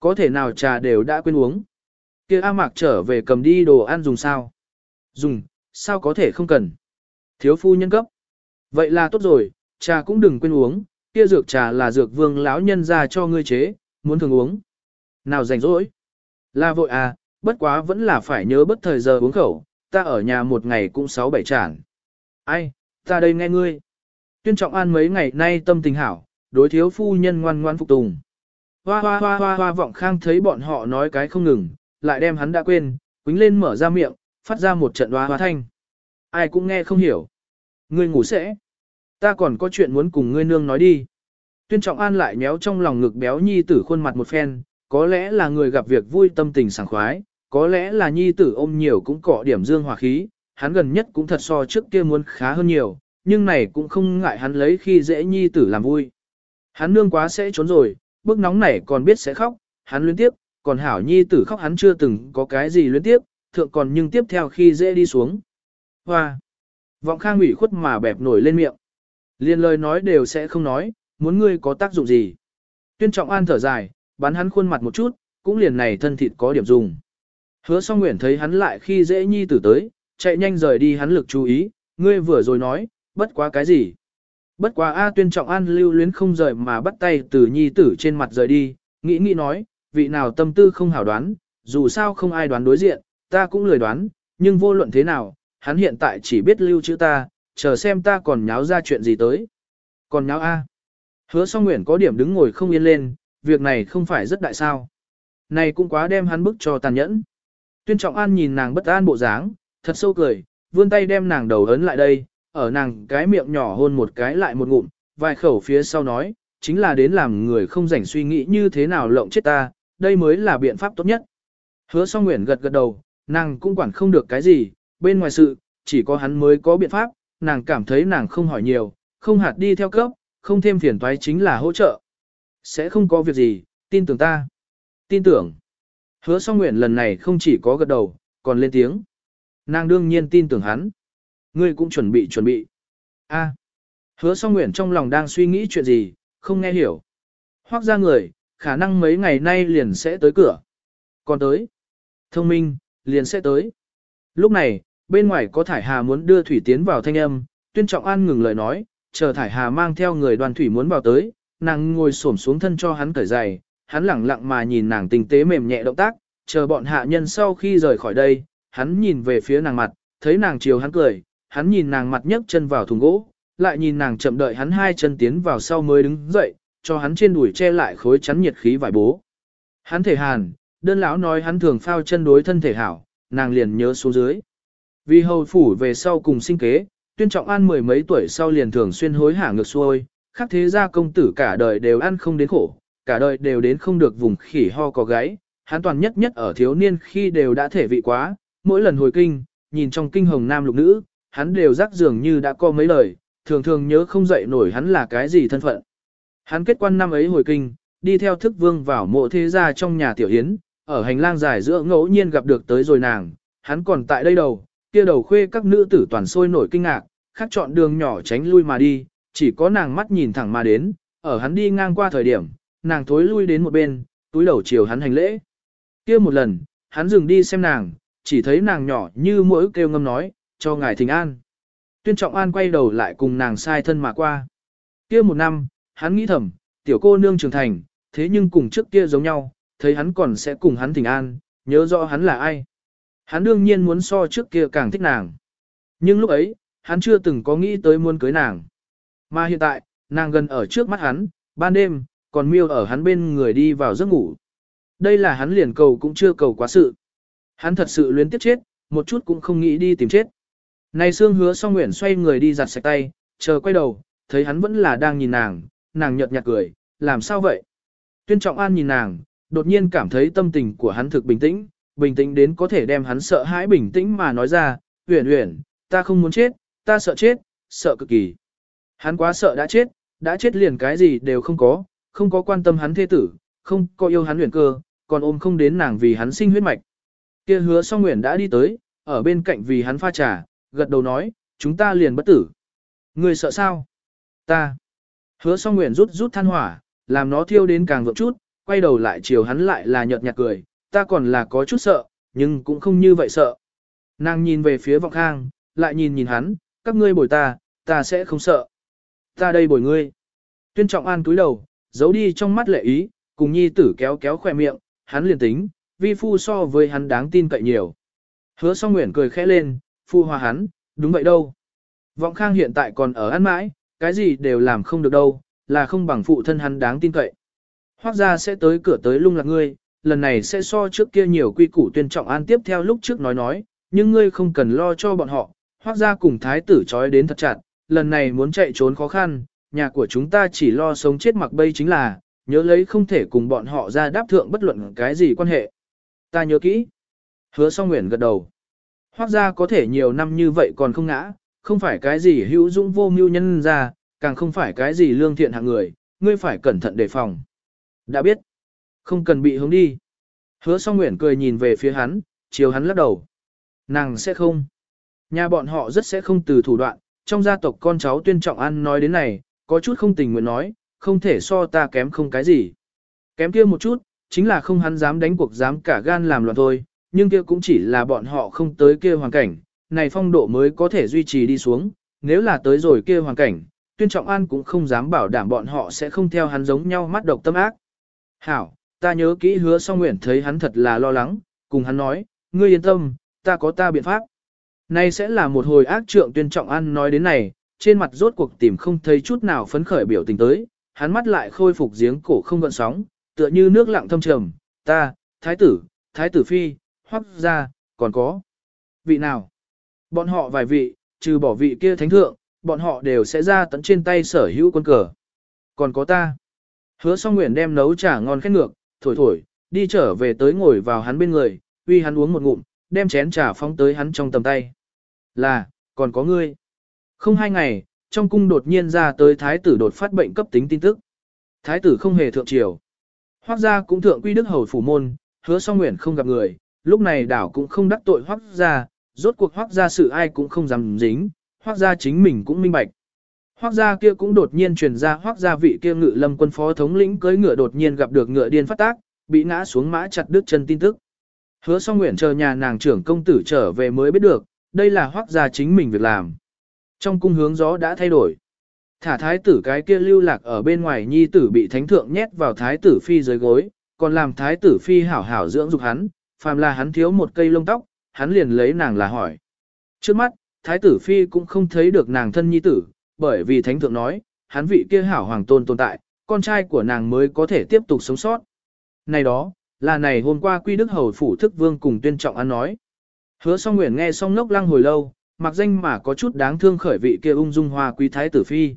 Có thể nào trà đều đã quên uống. Kia A Mạc trở về cầm đi đồ ăn dùng sao? Dùng, sao có thể không cần? Thiếu phu nhân cấp. Vậy là tốt rồi, trà cũng đừng quên uống, kia dược trà là dược vương lão nhân ra cho ngươi chế, muốn thường uống. Nào rảnh rỗi. Là vội à, bất quá vẫn là phải nhớ bất thời giờ uống khẩu, ta ở nhà một ngày cũng sáu bảy chản. Ai, ta đây nghe ngươi. Tuyên trọng an mấy ngày nay tâm tình hảo, đối thiếu phu nhân ngoan ngoan phục tùng. Hoa hoa hoa hoa hoa vọng khang thấy bọn họ nói cái không ngừng, lại đem hắn đã quên, quính lên mở ra miệng, phát ra một trận hoa hoa thanh. Ai cũng nghe không hiểu. Ngươi ngủ sẽ. Ta còn có chuyện muốn cùng ngươi nương nói đi. Tuyên trọng an lại nhéo trong lòng ngực béo nhi tử khuôn mặt một phen, có lẽ là người gặp việc vui tâm tình sảng khoái, có lẽ là nhi tử ôm nhiều cũng cọ điểm dương hòa khí, hắn gần nhất cũng thật so trước kia muốn khá hơn nhiều, nhưng này cũng không ngại hắn lấy khi dễ nhi tử làm vui. Hắn nương quá sẽ trốn rồi, bức nóng này còn biết sẽ khóc, hắn luyến tiếp, còn hảo nhi tử khóc hắn chưa từng có cái gì luyến tiếp, thượng còn nhưng tiếp theo khi dễ đi xuống. Hoa! Vọng khang ủy khuất mà bẹp nổi lên miệng. Liên lời nói đều sẽ không nói, muốn ngươi có tác dụng gì. Tuyên trọng an thở dài, bắn hắn khuôn mặt một chút, cũng liền này thân thịt có điểm dùng. Hứa song nguyện thấy hắn lại khi dễ nhi tử tới, chạy nhanh rời đi hắn lực chú ý, ngươi vừa rồi nói, bất quá cái gì. Bất quá A tuyên trọng an lưu luyến không rời mà bắt tay từ nhi tử trên mặt rời đi, nghĩ nghĩ nói, vị nào tâm tư không hảo đoán, dù sao không ai đoán đối diện, ta cũng lười đoán, nhưng vô luận thế nào, hắn hiện tại chỉ biết lưu chữ ta, chờ xem ta còn nháo ra chuyện gì tới. Còn nháo A. Hứa song nguyện có điểm đứng ngồi không yên lên, việc này không phải rất đại sao. Này cũng quá đem hắn bức cho tàn nhẫn. Tuyên trọng an nhìn nàng bất an bộ dáng, thật sâu cười, vươn tay đem nàng đầu ấn lại đây, ở nàng cái miệng nhỏ hôn một cái lại một ngụm, vài khẩu phía sau nói, chính là đến làm người không rảnh suy nghĩ như thế nào lộng chết ta, đây mới là biện pháp tốt nhất. Hứa song nguyện gật gật đầu, nàng cũng quản không được cái gì, bên ngoài sự, chỉ có hắn mới có biện pháp, nàng cảm thấy nàng không hỏi nhiều, không hạt đi theo cấp, không thêm phiền toái chính là hỗ trợ. Sẽ không có việc gì, tin tưởng ta. Tin tưởng. Hứa song nguyện lần này không chỉ có gật đầu, còn lên tiếng. Nàng đương nhiên tin tưởng hắn. Ngươi cũng chuẩn bị chuẩn bị. A. Hứa song nguyện trong lòng đang suy nghĩ chuyện gì, không nghe hiểu. Hoác ra người, khả năng mấy ngày nay liền sẽ tới cửa. Còn tới. Thông minh, liền sẽ tới. Lúc này, bên ngoài có thải hà muốn đưa thủy tiến vào thanh âm, tuyên trọng an ngừng lời nói, chờ thải hà mang theo người đoàn thủy muốn vào tới, nàng ngồi xổm xuống thân cho hắn cởi giày, hắn lẳng lặng mà nhìn nàng tinh tế mềm nhẹ động tác, chờ bọn hạ nhân sau khi rời khỏi đây, hắn nhìn về phía nàng mặt, thấy nàng chiều hắn cười, hắn nhìn nàng mặt nhấc chân vào thùng gỗ, lại nhìn nàng chậm đợi hắn hai chân tiến vào sau mới đứng dậy, cho hắn trên đùi che lại khối chắn nhiệt khí vải bố. Hắn thể hàn, đơn lão nói hắn thường phao chân đối thân thể hảo, nàng liền nhớ xuống dưới. Vì hầu phủ về sau cùng sinh kế, tuyên trọng an mười mấy tuổi sau liền thường xuyên hối hả ngược xuôi, khác thế gia công tử cả đời đều ăn không đến khổ, cả đời đều đến không được vùng khỉ ho có gáy, hắn toàn nhất nhất ở thiếu niên khi đều đã thể vị quá, mỗi lần hồi kinh, nhìn trong kinh hồng nam lục nữ, hắn đều rắc dường như đã có mấy lời, thường thường nhớ không dậy nổi hắn là cái gì thân phận. Hắn kết quan năm ấy hồi kinh, đi theo thức vương vào mộ thế gia trong nhà tiểu hiến, ở hành lang dài giữa ngẫu nhiên gặp được tới rồi nàng, hắn còn tại đây đầu, kia đầu khuê các nữ tử toàn sôi nổi kinh ngạc, khác chọn đường nhỏ tránh lui mà đi, chỉ có nàng mắt nhìn thẳng mà đến, ở hắn đi ngang qua thời điểm, nàng thối lui đến một bên, túi đầu chiều hắn hành lễ. kia một lần, hắn dừng đi xem nàng, chỉ thấy nàng nhỏ như mỗi kêu ngâm nói, cho ngài thỉnh an. Tuyên trọng an quay đầu lại cùng nàng sai thân mà qua. kia một năm, hắn nghĩ thầm, tiểu cô nương trưởng thành, thế nhưng cùng trước kia giống nhau, thấy hắn còn sẽ cùng hắn thỉnh an, nhớ rõ hắn là ai. Hắn đương nhiên muốn so trước kia càng thích nàng. Nhưng lúc ấy, hắn chưa từng có nghĩ tới muốn cưới nàng. Mà hiện tại, nàng gần ở trước mắt hắn, ban đêm, còn miêu ở hắn bên người đi vào giấc ngủ. Đây là hắn liền cầu cũng chưa cầu quá sự. Hắn thật sự luyến tiếc chết, một chút cũng không nghĩ đi tìm chết. Này xương hứa song nguyện xoay người đi giặt sạch tay, chờ quay đầu, thấy hắn vẫn là đang nhìn nàng, nàng nhợt nhạt cười, làm sao vậy? Tuyên trọng an nhìn nàng, đột nhiên cảm thấy tâm tình của hắn thực bình tĩnh, bình tĩnh đến có thể đem hắn sợ hãi bình tĩnh mà nói ra, uyển uyển, ta không muốn chết, ta sợ chết, sợ cực kỳ. Hắn quá sợ đã chết, đã chết liền cái gì đều không có, không có quan tâm hắn thế tử, không có yêu hắn luyện cơ, còn ôm không đến nàng vì hắn sinh huyết mạch. Kia hứa song nguyện đã đi tới, ở bên cạnh vì hắn pha trà, gật đầu nói, chúng ta liền bất tử. Người sợ sao? Ta. Hứa song nguyện rút rút than hỏa, làm nó thiêu đến càng vượng chút, quay đầu lại chiều hắn lại là nhợt nhạt cười, ta còn là có chút sợ, nhưng cũng không như vậy sợ. Nàng nhìn về phía vọng khang, lại nhìn nhìn hắn, các ngươi bồi ta, ta sẽ không sợ. Ta đây bồi ngươi. Tuyên trọng an túi đầu, giấu đi trong mắt lệ ý, cùng nhi tử kéo kéo khỏe miệng, hắn liền tính, vi phu so với hắn đáng tin cậy nhiều. Hứa song nguyện cười khẽ lên, phu hòa hắn, đúng vậy đâu. Vọng khang hiện tại còn ở ăn mãi, cái gì đều làm không được đâu, là không bằng phụ thân hắn đáng tin cậy. Hoác ra sẽ tới cửa tới lung lạc ngươi, lần này sẽ so trước kia nhiều quy củ tuyên trọng an tiếp theo lúc trước nói nói, nhưng ngươi không cần lo cho bọn họ, hoác ra cùng thái tử trói đến thật chặt, lần này muốn chạy trốn khó khăn, nhà của chúng ta chỉ lo sống chết mặc bây chính là, nhớ lấy không thể cùng bọn họ ra đáp thượng bất luận cái gì quan hệ. Ta nhớ kỹ. Hứa song nguyện gật đầu. Hoác ra có thể nhiều năm như vậy còn không ngã, không phải cái gì hữu dũng vô mưu nhân ra, càng không phải cái gì lương thiện hạng người, ngươi phải cẩn thận đề phòng. Đã biết. Không cần bị hướng đi. Hứa song nguyện cười nhìn về phía hắn, chiều hắn lắc đầu. Nàng sẽ không. Nhà bọn họ rất sẽ không từ thủ đoạn, trong gia tộc con cháu tuyên trọng ăn nói đến này, có chút không tình nguyện nói, không thể so ta kém không cái gì. Kém kia một chút, chính là không hắn dám đánh cuộc dám cả gan làm loạn thôi, nhưng kia cũng chỉ là bọn họ không tới kia hoàn cảnh, này phong độ mới có thể duy trì đi xuống, nếu là tới rồi kia hoàn cảnh, tuyên trọng an cũng không dám bảo đảm bọn họ sẽ không theo hắn giống nhau mắt độc tâm ác. Hảo, ta nhớ kỹ hứa song nguyện thấy hắn thật là lo lắng, cùng hắn nói, ngươi yên tâm, ta có ta biện pháp. Này sẽ là một hồi ác trượng tuyên trọng an nói đến này, trên mặt rốt cuộc tìm không thấy chút nào phấn khởi biểu tình tới, hắn mắt lại khôi phục giếng cổ không gợn sóng, tựa như nước lặng thâm trầm, ta, thái tử, thái tử phi, hoắc gia, còn có. Vị nào? Bọn họ vài vị, trừ bỏ vị kia thánh thượng, bọn họ đều sẽ ra tận trên tay sở hữu quân cờ. Còn có ta. Hứa song nguyện đem nấu trà ngon khét ngược, thổi thổi, đi trở về tới ngồi vào hắn bên người, uy hắn uống một ngụm, đem chén trà phóng tới hắn trong tầm tay. Là, còn có ngươi. Không hai ngày, trong cung đột nhiên ra tới thái tử đột phát bệnh cấp tính tin tức. Thái tử không hề thượng triều. Hoác gia cũng thượng quy đức hầu phủ môn, hứa song nguyện không gặp người, lúc này đảo cũng không đắc tội hoác gia, rốt cuộc hoác gia sự ai cũng không dám dính, hoác gia chính mình cũng minh bạch. Hoác gia kia cũng đột nhiên truyền ra hoác gia vị kia ngự lâm quân phó thống lĩnh cưỡi ngựa đột nhiên gặp được ngựa điên phát tác, bị ngã xuống mã chặt đứt chân tin tức. Hứa song nguyện chờ nhà nàng trưởng công tử trở về mới biết được, đây là hoác gia chính mình việc làm. Trong cung hướng gió đã thay đổi. Thả thái tử cái kia lưu lạc ở bên ngoài nhi tử bị thánh thượng nhét vào thái tử phi dưới gối, còn làm thái tử phi hảo hảo dưỡng dục hắn, phàm là hắn thiếu một cây lông tóc, hắn liền lấy nàng là hỏi. Trước mắt, thái tử phi cũng không thấy được nàng thân nhi tử, bởi vì thánh thượng nói, hắn vị kia hảo hoàng tôn tồn tại, con trai của nàng mới có thể tiếp tục sống sót. Này đó, là này hôm qua quy đức hầu phủ thức vương cùng tuyên trọng ăn nói. Hứa song nguyện nghe xong ngốc lăng hồi lâu, mặc danh mà có chút đáng thương khởi vị kia ung dung hoa quý thái tử phi.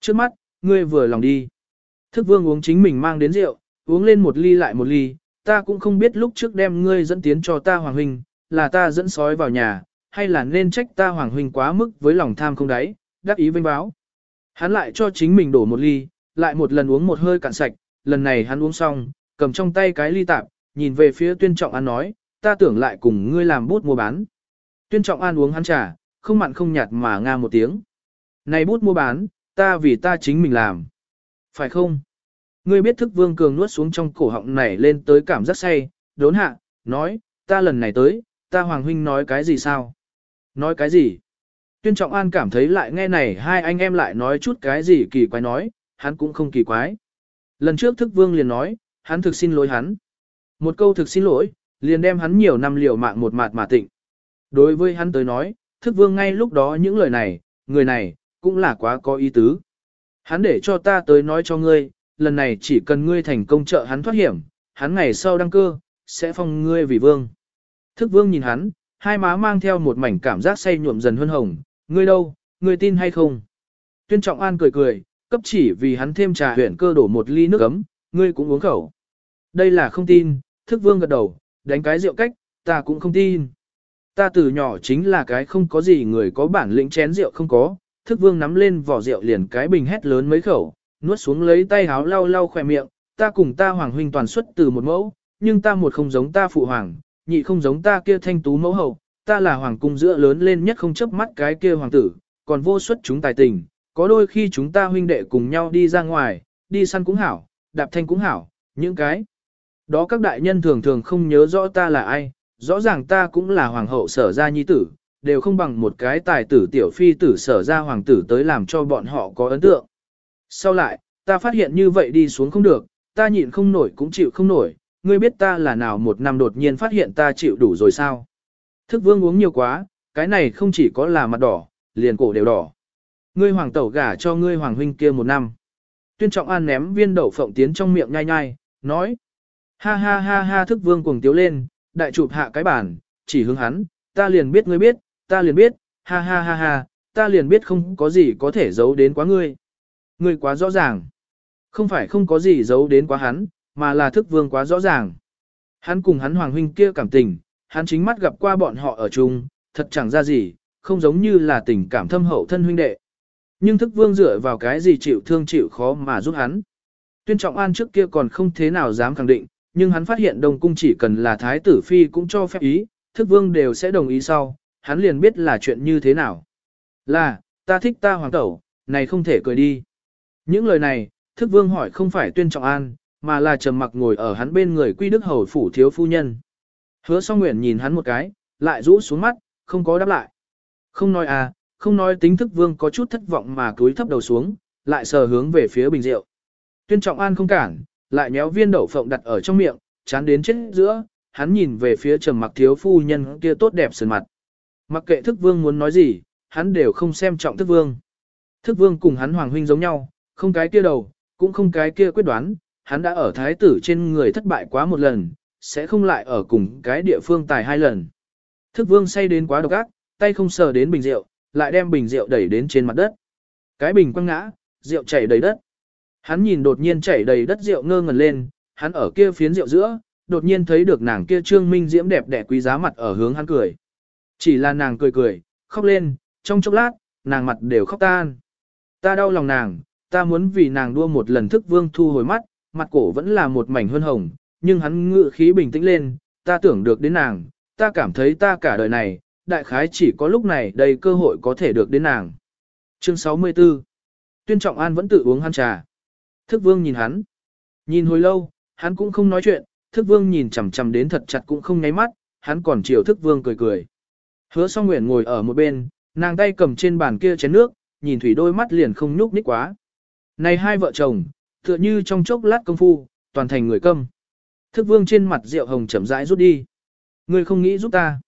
Trước mắt, ngươi vừa lòng đi. Thức vương uống chính mình mang đến rượu, uống lên một ly lại một ly, ta cũng không biết lúc trước đem ngươi dẫn tiến cho ta hoàng huynh, là ta dẫn sói vào nhà, hay là nên trách ta hoàng huynh quá mức với lòng tham không đáy, đắc ý vinh báo. Hắn lại cho chính mình đổ một ly, lại một lần uống một hơi cạn sạch, lần này hắn uống xong, cầm trong tay cái ly tạp, nhìn về phía tuyên trọng an nói, ta tưởng lại cùng ngươi làm bút mua bán. Tuyên trọng an uống hắn trà, không mặn không nhạt mà nga một tiếng. Này bút mua bán, ta vì ta chính mình làm. Phải không? Ngươi biết thức vương cường nuốt xuống trong cổ họng này lên tới cảm giác say, đốn hạ, nói, ta lần này tới, ta hoàng huynh nói cái gì sao? Nói cái gì? Tuyên trọng an cảm thấy lại nghe này hai anh em lại nói chút cái gì kỳ quái nói, hắn cũng không kỳ quái. Lần trước thức vương liền nói, hắn thực xin lỗi hắn. Một câu thực xin lỗi, liền đem hắn nhiều năm liều mạng một mạt mà tịnh. Đối với hắn tới nói, thức vương ngay lúc đó những lời này, người này, cũng là quá có ý tứ. Hắn để cho ta tới nói cho ngươi, lần này chỉ cần ngươi thành công trợ hắn thoát hiểm, hắn ngày sau đăng cơ, sẽ phong ngươi vì vương. Thức vương nhìn hắn, hai má mang theo một mảnh cảm giác say nhuộm dần hơn hồng, ngươi đâu, ngươi tin hay không? Tuyên trọng an cười cười, cấp chỉ vì hắn thêm trà huyện cơ đổ một ly nước ấm, ngươi cũng uống khẩu. Đây là không tin, thức vương gật đầu, đánh cái rượu cách, ta cũng không tin. Ta từ nhỏ chính là cái không có gì người có bản lĩnh chén rượu không có, thức vương nắm lên vỏ rượu liền cái bình hét lớn mấy khẩu, nuốt xuống lấy tay háo lau lau khỏe miệng, ta cùng ta hoàng huynh toàn xuất từ một mẫu, nhưng ta một không giống ta phụ hoàng, nhị không giống ta kia thanh tú mẫu hậu, ta là hoàng cung giữa lớn lên nhất không chấp mắt cái kia hoàng tử, còn vô xuất chúng tài tình, có đôi khi chúng ta huynh đệ cùng nhau đi ra ngoài, đi săn cũng hảo, đạp thanh cũng hảo, những cái. Đó các đại nhân thường thường không nhớ rõ ta là ai, rõ ràng ta cũng là hoàng hậu sở gia nhi tử, đều không bằng một cái tài tử tiểu phi tử sở gia hoàng tử tới làm cho bọn họ có ấn tượng. Sau lại, ta phát hiện như vậy đi xuống không được, ta nhịn không nổi cũng chịu không nổi, ngươi biết ta là nào một năm đột nhiên phát hiện ta chịu đủ rồi sao. Thức vương uống nhiều quá, cái này không chỉ có là mặt đỏ, liền cổ đều đỏ. Ngươi hoàng tẩu gả cho ngươi hoàng huynh kia một năm. Tuyên trọng an ném viên đậu phộng tiến trong miệng nhai nhai, nói. Ha ha ha ha thức vương cuồng tiếu lên, đại chụp hạ cái bản, chỉ hướng hắn, ta liền biết ngươi biết, ta liền biết, ha ha ha ha, ta liền biết không có gì có thể giấu đến quá ngươi. Ngươi quá rõ ràng. Không phải không có gì giấu đến quá hắn, mà là thức vương quá rõ ràng. Hắn cùng hắn hoàng huynh kia cảm tình, hắn chính mắt gặp qua bọn họ ở chung, thật chẳng ra gì, không giống như là tình cảm thâm hậu thân huynh đệ. Nhưng thức vương dựa vào cái gì chịu thương chịu khó mà giúp hắn. Tuyên trọng an trước kia còn không thế nào dám khẳng định, nhưng hắn phát hiện đông cung chỉ cần là thái tử phi cũng cho phép ý, thức vương đều sẽ đồng ý sau, hắn liền biết là chuyện như thế nào. Là, ta thích ta hoàng tẩu, này không thể cười đi. Những lời này, thức vương hỏi không phải tuyên trọng an, mà là trầm mặc ngồi ở hắn bên người quy đức hầu phủ thiếu phu nhân. Hứa song nguyện nhìn hắn một cái, lại rũ xuống mắt, không có đáp lại. Không nói à, không nói tính thức vương có chút thất vọng mà cúi thấp đầu xuống, lại sờ hướng về phía bình rượu. Tuyên trọng an không cản, lại nhéo viên đậu phộng đặt ở trong miệng, chán đến chết giữa, hắn nhìn về phía trầm mặc thiếu phu nhân kia tốt đẹp sườn mặt. Mặc kệ thức vương muốn nói gì, hắn đều không xem trọng thức vương. Thức vương cùng hắn hoàng huynh giống nhau, không cái kia đầu, cũng không cái kia quyết đoán, hắn đã ở thái tử trên người thất bại quá một lần, sẽ không lại ở cùng cái địa phương tài hai lần. Thức vương say đến quá độc ác, tay không sờ đến bình rượu, lại đem bình rượu đẩy đến trên mặt đất. Cái bình quăng ngã, rượu chảy đầy đất. Hắn nhìn đột nhiên chảy đầy đất rượu ngơ ngẩn lên, hắn ở kia phiến rượu giữa, đột nhiên thấy được nàng kia trương minh diễm đẹp đẽ quý giá mặt ở hướng hắn cười. Chỉ là nàng cười cười, khóc lên, trong chốc lát, nàng mặt đều khóc tan. Ta đau lòng nàng, ta muốn vì nàng đua một lần thức vương thu hồi mắt, mặt cổ vẫn là một mảnh hơn hồng, nhưng hắn ngự khí bình tĩnh lên, ta tưởng được đến nàng, ta cảm thấy ta cả đời này, đại khái chỉ có lúc này đây cơ hội có thể được đến nàng. Chương 64 Tuyên Trọng An vẫn tự uống hắn trà. Thức vương nhìn hắn. Nhìn hồi lâu, hắn cũng không nói chuyện, thức vương nhìn chằm chằm đến thật chặt cũng không nháy mắt, hắn còn chiều thức vương cười cười. Hứa song nguyện ngồi ở một bên, nàng tay cầm trên bàn kia chén nước, nhìn thủy đôi mắt liền không nhúc nhích quá. Này hai vợ chồng, tựa như trong chốc lát công phu, toàn thành người câm. Thức vương trên mặt rượu hồng chậm rãi rút đi. Ngươi không nghĩ giúp ta.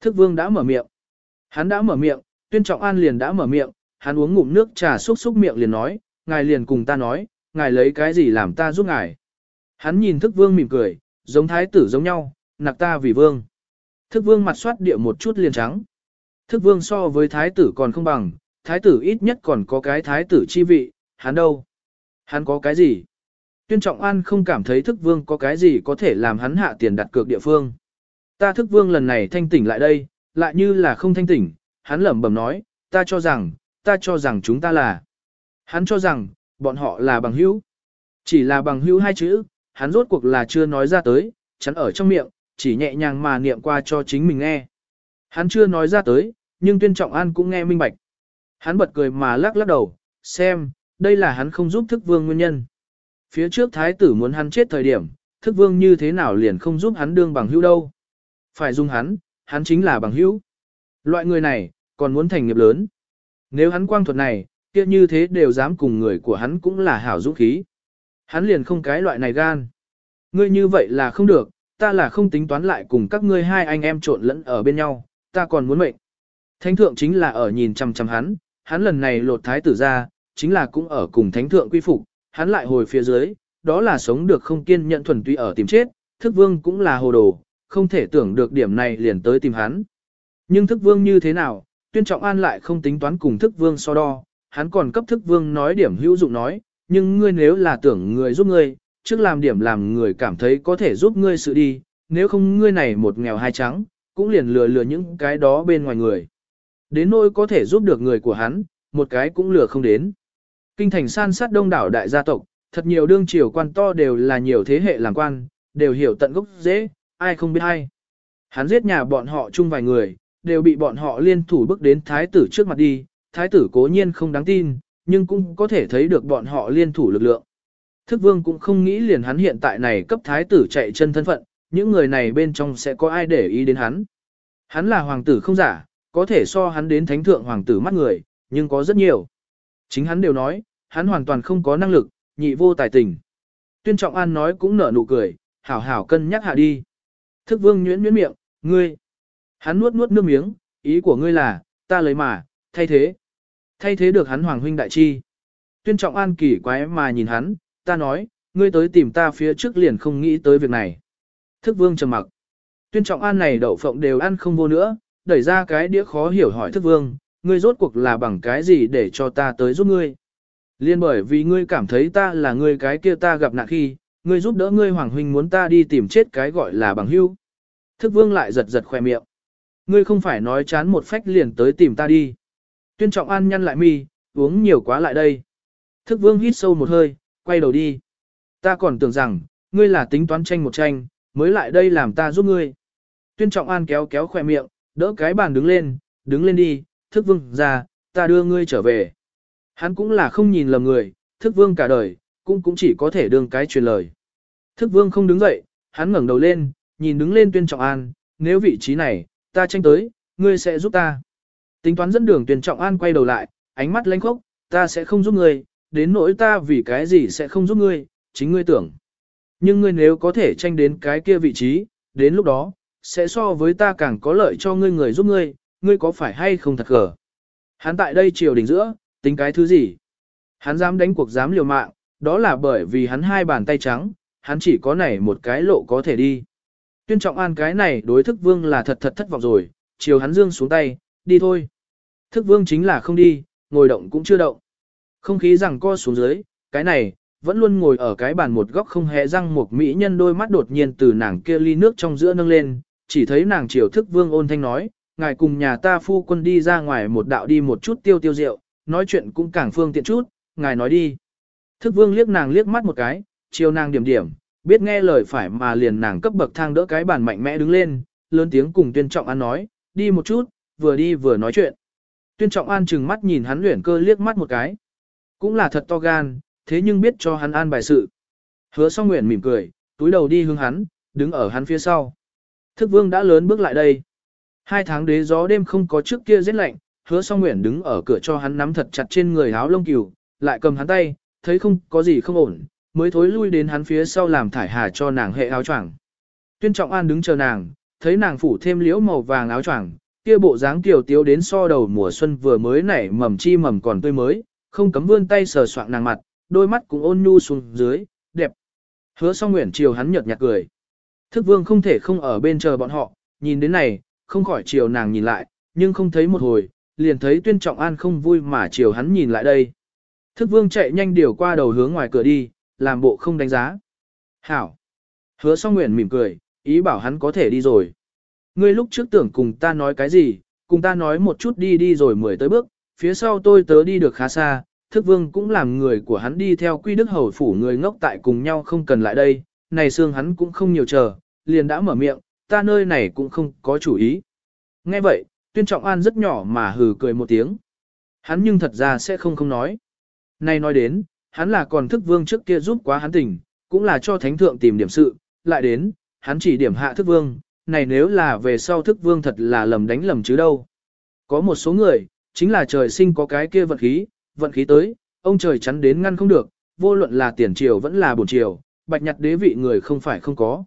Thức vương đã mở miệng. Hắn đã mở miệng, tuyên trọng an liền đã mở miệng, hắn uống ngụm nước trà xúc xúc miệng liền nói, ngài liền cùng ta nói, ngài lấy cái gì làm ta giúp ngài. Hắn nhìn thức vương mỉm cười, giống thái tử giống nhau, nặc ta vì vương. Thức vương mặt soát địa một chút liền trắng. Thức vương so với thái tử còn không bằng, thái tử ít nhất còn có cái thái tử chi vị, hắn đâu? Hắn có cái gì? Tuyên Trọng An không cảm thấy thức vương có cái gì có thể làm hắn hạ tiền đặt cược địa phương. Ta thức vương lần này thanh tỉnh lại đây, lại như là không thanh tỉnh, hắn lẩm bẩm nói, ta cho rằng, ta cho rằng chúng ta là. Hắn cho rằng, bọn họ là bằng hữu. Chỉ là bằng hữu hai chữ, hắn rốt cuộc là chưa nói ra tới, chắn ở trong miệng, chỉ nhẹ nhàng mà niệm qua cho chính mình nghe. Hắn chưa nói ra tới, nhưng tuyên trọng an cũng nghe minh bạch. Hắn bật cười mà lắc lắc đầu, xem, đây là hắn không giúp thức vương nguyên nhân. Phía trước thái tử muốn hắn chết thời điểm, thức vương như thế nào liền không giúp hắn đương bằng hữu đâu. Phải dùng hắn, hắn chính là bằng hữu. Loại người này, còn muốn thành nghiệp lớn. Nếu hắn quang thuật này, kia như thế đều dám cùng người của hắn cũng là hảo dũng khí. Hắn liền không cái loại này gan. Ngươi như vậy là không được, ta là không tính toán lại cùng các ngươi hai anh em trộn lẫn ở bên nhau, ta còn muốn mệnh. Thánh thượng chính là ở nhìn chăm chăm hắn, hắn lần này lột thái tử ra, chính là cũng ở cùng thánh thượng quy phục, hắn lại hồi phía dưới, đó là sống được không kiên nhẫn thuần túy ở tìm chết, thức vương cũng là hồ đồ, không thể tưởng được điểm này liền tới tìm hắn. Nhưng thức vương như thế nào, tuyên trọng an lại không tính toán cùng thức vương so đo, hắn còn cấp thức vương nói điểm hữu dụng nói, nhưng ngươi nếu là tưởng người giúp ngươi, trước làm điểm làm người cảm thấy có thể giúp ngươi sự đi, nếu không ngươi này một nghèo hai trắng, cũng liền lừa lừa những cái đó bên ngoài người. Đến nỗi có thể giúp được người của hắn, một cái cũng lừa không đến. Kinh thành san sát đông đảo đại gia tộc, thật nhiều đương triều quan to đều là nhiều thế hệ làm quan, đều hiểu tận gốc dễ, ai không biết ai. Hắn giết nhà bọn họ chung vài người, đều bị bọn họ liên thủ bước đến thái tử trước mặt đi, thái tử cố nhiên không đáng tin, nhưng cũng có thể thấy được bọn họ liên thủ lực lượng. Thức vương cũng không nghĩ liền hắn hiện tại này cấp thái tử chạy chân thân phận, những người này bên trong sẽ có ai để ý đến hắn. Hắn là hoàng tử không giả, có thể so hắn đến thánh thượng hoàng tử mắt người, nhưng có rất nhiều. Chính hắn đều nói, hắn hoàn toàn không có năng lực, nhị vô tài tình. Tuyên Trọng An nói cũng nở nụ cười, hảo hảo cân nhắc hạ đi. Thức vương nhuyễn nhuyễn miệng, ngươi. Hắn nuốt nuốt nước miếng, ý của ngươi là, ta lấy mà, thay thế. Thay thế được hắn hoàng huynh đại chi. Tuyên Trọng An kỳ quái mà nhìn hắn, ta nói, ngươi tới tìm ta phía trước liền không nghĩ tới việc này. Thức vương trầm mặc. Tuyên Trọng An này đậu phộng đều ăn không vô nữa, đẩy ra cái đĩa khó hiểu hỏi thức vương, ngươi rốt cuộc là bằng cái gì để cho ta tới giúp ngươi. Liên bởi vì ngươi cảm thấy ta là ngươi cái kia ta gặp nạn khi, ngươi giúp đỡ ngươi hoàng huynh muốn ta đi tìm chết cái gọi là bằng hưu. Thức vương lại giật giật khoe miệng. Ngươi không phải nói chán một phách liền tới tìm ta đi. Tuyên trọng an nhăn lại mi, uống nhiều quá lại đây. Thức vương hít sâu một hơi, quay đầu đi. Ta còn tưởng rằng, ngươi là tính toán tranh một tranh, mới lại đây làm ta giúp ngươi. Tuyên trọng an kéo kéo khoe miệng, đỡ cái bàn đứng lên, đứng lên đi, thức vương ra, ta đưa ngươi trở về. Hắn cũng là không nhìn lầm người, thức vương cả đời, cũng cũng chỉ có thể đương cái truyền lời. Thức vương không đứng dậy, hắn ngẩng đầu lên, nhìn đứng lên tuyên trọng an, nếu vị trí này, ta tranh tới, ngươi sẽ giúp ta. Tính toán dẫn đường tuyên trọng an quay đầu lại, ánh mắt lanh khốc, ta sẽ không giúp ngươi, đến nỗi ta vì cái gì sẽ không giúp ngươi, chính ngươi tưởng. Nhưng ngươi nếu có thể tranh đến cái kia vị trí, đến lúc đó, sẽ so với ta càng có lợi cho ngươi người giúp ngươi, ngươi có phải hay không thật gở. Hắn tại đây triều đình giữa, tính cái thứ gì? Hắn dám đánh cuộc dám liều mạng, đó là bởi vì hắn hai bàn tay trắng, hắn chỉ có này một cái lộ có thể đi. Tuyên trọng an cái này đối thức vương là thật thật thất vọng rồi, chiều hắn dương xuống tay, đi thôi. Thức vương chính là không đi, ngồi động cũng chưa động. Không khí rằng co xuống dưới, cái này, vẫn luôn ngồi ở cái bàn một góc không hề răng một mỹ nhân đôi mắt đột nhiên từ nàng kia ly nước trong giữa nâng lên, chỉ thấy nàng chiều thức vương ôn thanh nói, ngài cùng nhà ta phu quân đi ra ngoài một đạo đi một chút tiêu tiêu rượu, nói chuyện cũng càng phương tiện chút, ngài nói đi. Thức vương liếc nàng liếc mắt một cái, chiều nàng điểm điểm, biết nghe lời phải mà liền nàng cấp bậc thang đỡ cái bàn mạnh mẽ đứng lên, lớn tiếng cùng tuyên trọng an nói, đi một chút, vừa đi vừa nói chuyện. Tuyên trọng an chừng mắt nhìn hắn luyện cơ liếc mắt một cái. Cũng là thật to gan, thế nhưng biết cho hắn an bài sự. Hứa song nguyện mỉm cười, túi đầu đi hướng hắn, đứng ở hắn phía sau. Thức vương đã lớn bước lại đây. Hai tháng đế gió đêm không có trước kia rét lạnh, hứa song nguyện đứng ở cửa cho hắn nắm thật chặt trên người áo lông cừu, lại cầm hắn tay, thấy không có gì không ổn, mới thối lui đến hắn phía sau làm thải hà cho nàng hệ áo choàng. Tuyên trọng an đứng chờ nàng, thấy nàng phủ thêm liễu màu vàng áo choàng, kia bộ dáng tiểu tiếu đến so đầu mùa xuân vừa mới nảy mầm chi mầm còn tươi mới, không cấm vươn tay sờ soạng nàng mặt, đôi mắt cũng ôn nhu xuống dưới, đẹp. Hứa song nguyện chiều hắn nhợt nhạt cười. Thức vương không thể không ở bên chờ bọn họ, nhìn đến này, không khỏi chiều nàng nhìn lại, nhưng không thấy một hồi, liền thấy tuyên trọng an không vui mà chiều hắn nhìn lại đây. Thức vương chạy nhanh điều qua đầu hướng ngoài cửa đi, làm bộ không đánh giá. Hảo. Hứa song nguyện mỉm cười, ý bảo hắn có thể đi rồi. Ngươi lúc trước tưởng cùng ta nói cái gì, cùng ta nói một chút đi đi rồi mười tới bước, phía sau tôi tớ đi được khá xa, thức vương cũng làm người của hắn đi theo quy đức hầu phủ người ngốc tại cùng nhau không cần lại đây, này xương hắn cũng không nhiều chờ, liền đã mở miệng, ta nơi này cũng không có chủ ý. Nghe vậy, tuyên trọng an rất nhỏ mà hừ cười một tiếng. Hắn nhưng thật ra sẽ không không nói. Này nói đến, hắn là còn thức vương trước kia giúp quá hắn tỉnh, cũng là cho thánh thượng tìm điểm sự, lại đến, hắn chỉ điểm hạ thức vương, này nếu là về sau thức vương thật là lầm đánh lầm chứ đâu. Có một số người, chính là trời sinh có cái kia vận khí, vận khí tới, ông trời chắn đến ngăn không được, vô luận là tiền triều vẫn là bổn triều, bạch nhặt đế vị người không phải không có.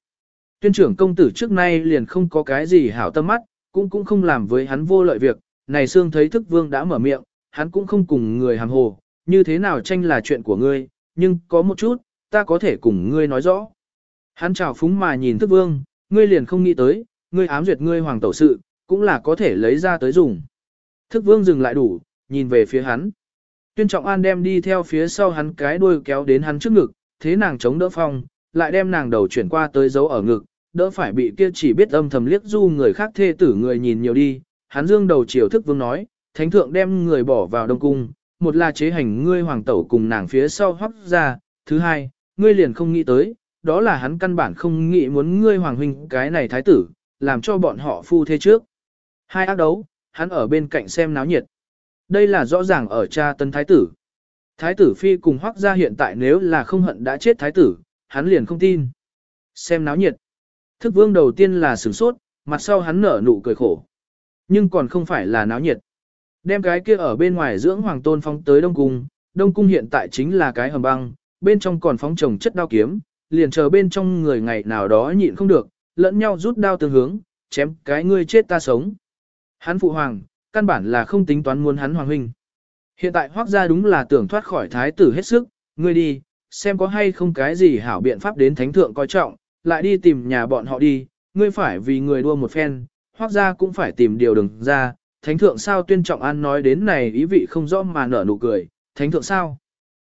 Tuyên trưởng công tử trước nay liền không có cái gì hảo tâm mắt, cũng cũng không làm với hắn vô lợi việc, này xương thấy thức vương đã mở miệng, hắn cũng không cùng người hàm hồ, như thế nào tranh là chuyện của ngươi, nhưng có một chút, ta có thể cùng ngươi nói rõ. Hắn chào phúng mà nhìn thức vương, ngươi liền không nghĩ tới, ngươi ám duyệt ngươi hoàng tẩu sự, cũng là có thể lấy ra tới dùng. Thức vương dừng lại đủ, nhìn về phía hắn. Tuyên trọng an đem đi theo phía sau hắn cái đuôi kéo đến hắn trước ngực, thế nàng chống đỡ phong, lại đem nàng đầu chuyển qua tới giấu ở ngực, đỡ phải bị kia chỉ biết âm thầm liếc du người khác thê tử người nhìn nhiều đi. Hắn dương đầu chiều thức vương nói, thánh thượng đem người bỏ vào đông cung, một là chế hành ngươi hoàng tẩu cùng nàng phía sau hoắc ra, thứ hai, ngươi liền không nghĩ tới, đó là hắn căn bản không nghĩ muốn ngươi hoàng huynh cái này thái tử, làm cho bọn họ phu thế trước. Hai ác đấu, hắn ở bên cạnh xem náo nhiệt. Đây là rõ ràng ở cha tân thái tử. Thái tử phi cùng hoắc gia hiện tại nếu là không hận đã chết thái tử, hắn liền không tin. Xem náo nhiệt. Thức vương đầu tiên là sửng sốt, mặt sau hắn nở nụ cười khổ. Nhưng còn không phải là náo nhiệt. Đem cái kia ở bên ngoài dưỡng hoàng tôn phóng tới Đông Cung, Đông Cung hiện tại chính là cái hầm băng, bên trong còn phóng trồng chất đao kiếm, liền chờ bên trong người ngày nào đó nhịn không được, lẫn nhau rút đao tương hướng, chém cái ngươi chết ta sống. Hắn phụ hoàng, căn bản là không tính toán muốn hắn hoàng huynh. Hiện tại hoác ra đúng là tưởng thoát khỏi thái tử hết sức, ngươi đi, xem có hay không cái gì hảo biện pháp đến thánh thượng coi trọng, lại đi tìm nhà bọn họ đi, ngươi phải vì người đua một phen, hoặc ra cũng phải tìm điều đừng ra, thánh thượng sao tuyên trọng an nói đến này ý vị không rõ mà nở nụ cười, thánh thượng sao?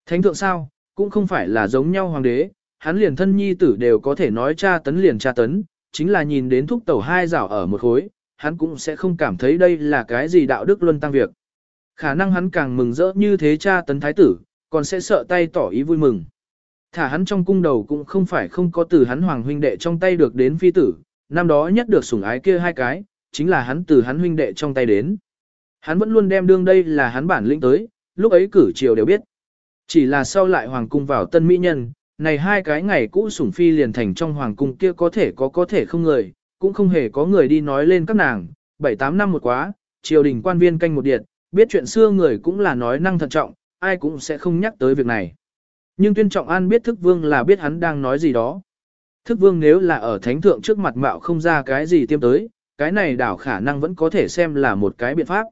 Thánh thượng sao, cũng không phải là giống nhau hoàng đế, hắn liền thân nhi tử đều có thể nói cha tấn liền cha tấn, chính là nhìn đến thúc tẩu hai rảo ở một khối, hắn cũng sẽ không cảm thấy đây là cái gì đạo đức luân tăng việc. Khả năng hắn càng mừng rỡ như thế cha tấn thái tử, còn sẽ sợ tay tỏ ý vui mừng. Thả hắn trong cung đầu cũng không phải không có từ hắn hoàng huynh đệ trong tay được đến phi tử, năm đó nhất được sủng ái kia hai cái, chính là hắn từ hắn huynh đệ trong tay đến. Hắn vẫn luôn đem đương đây là hắn bản lĩnh tới, lúc ấy cử triều đều biết. Chỉ là sau lại hoàng cung vào tân mỹ nhân, này hai cái ngày cũ sủng phi liền thành trong hoàng cung kia có thể có có thể không người, cũng không hề có người đi nói lên các nàng, bảy tám năm một quá, triều đình quan viên canh một điện, biết chuyện xưa người cũng là nói năng thận trọng, ai cũng sẽ không nhắc tới việc này. Nhưng tuyên trọng an biết thức vương là biết hắn đang nói gì đó. Thức vương nếu là ở thánh thượng trước mặt mạo không ra cái gì tiêm tới, cái này đảo khả năng vẫn có thể xem là một cái biện pháp.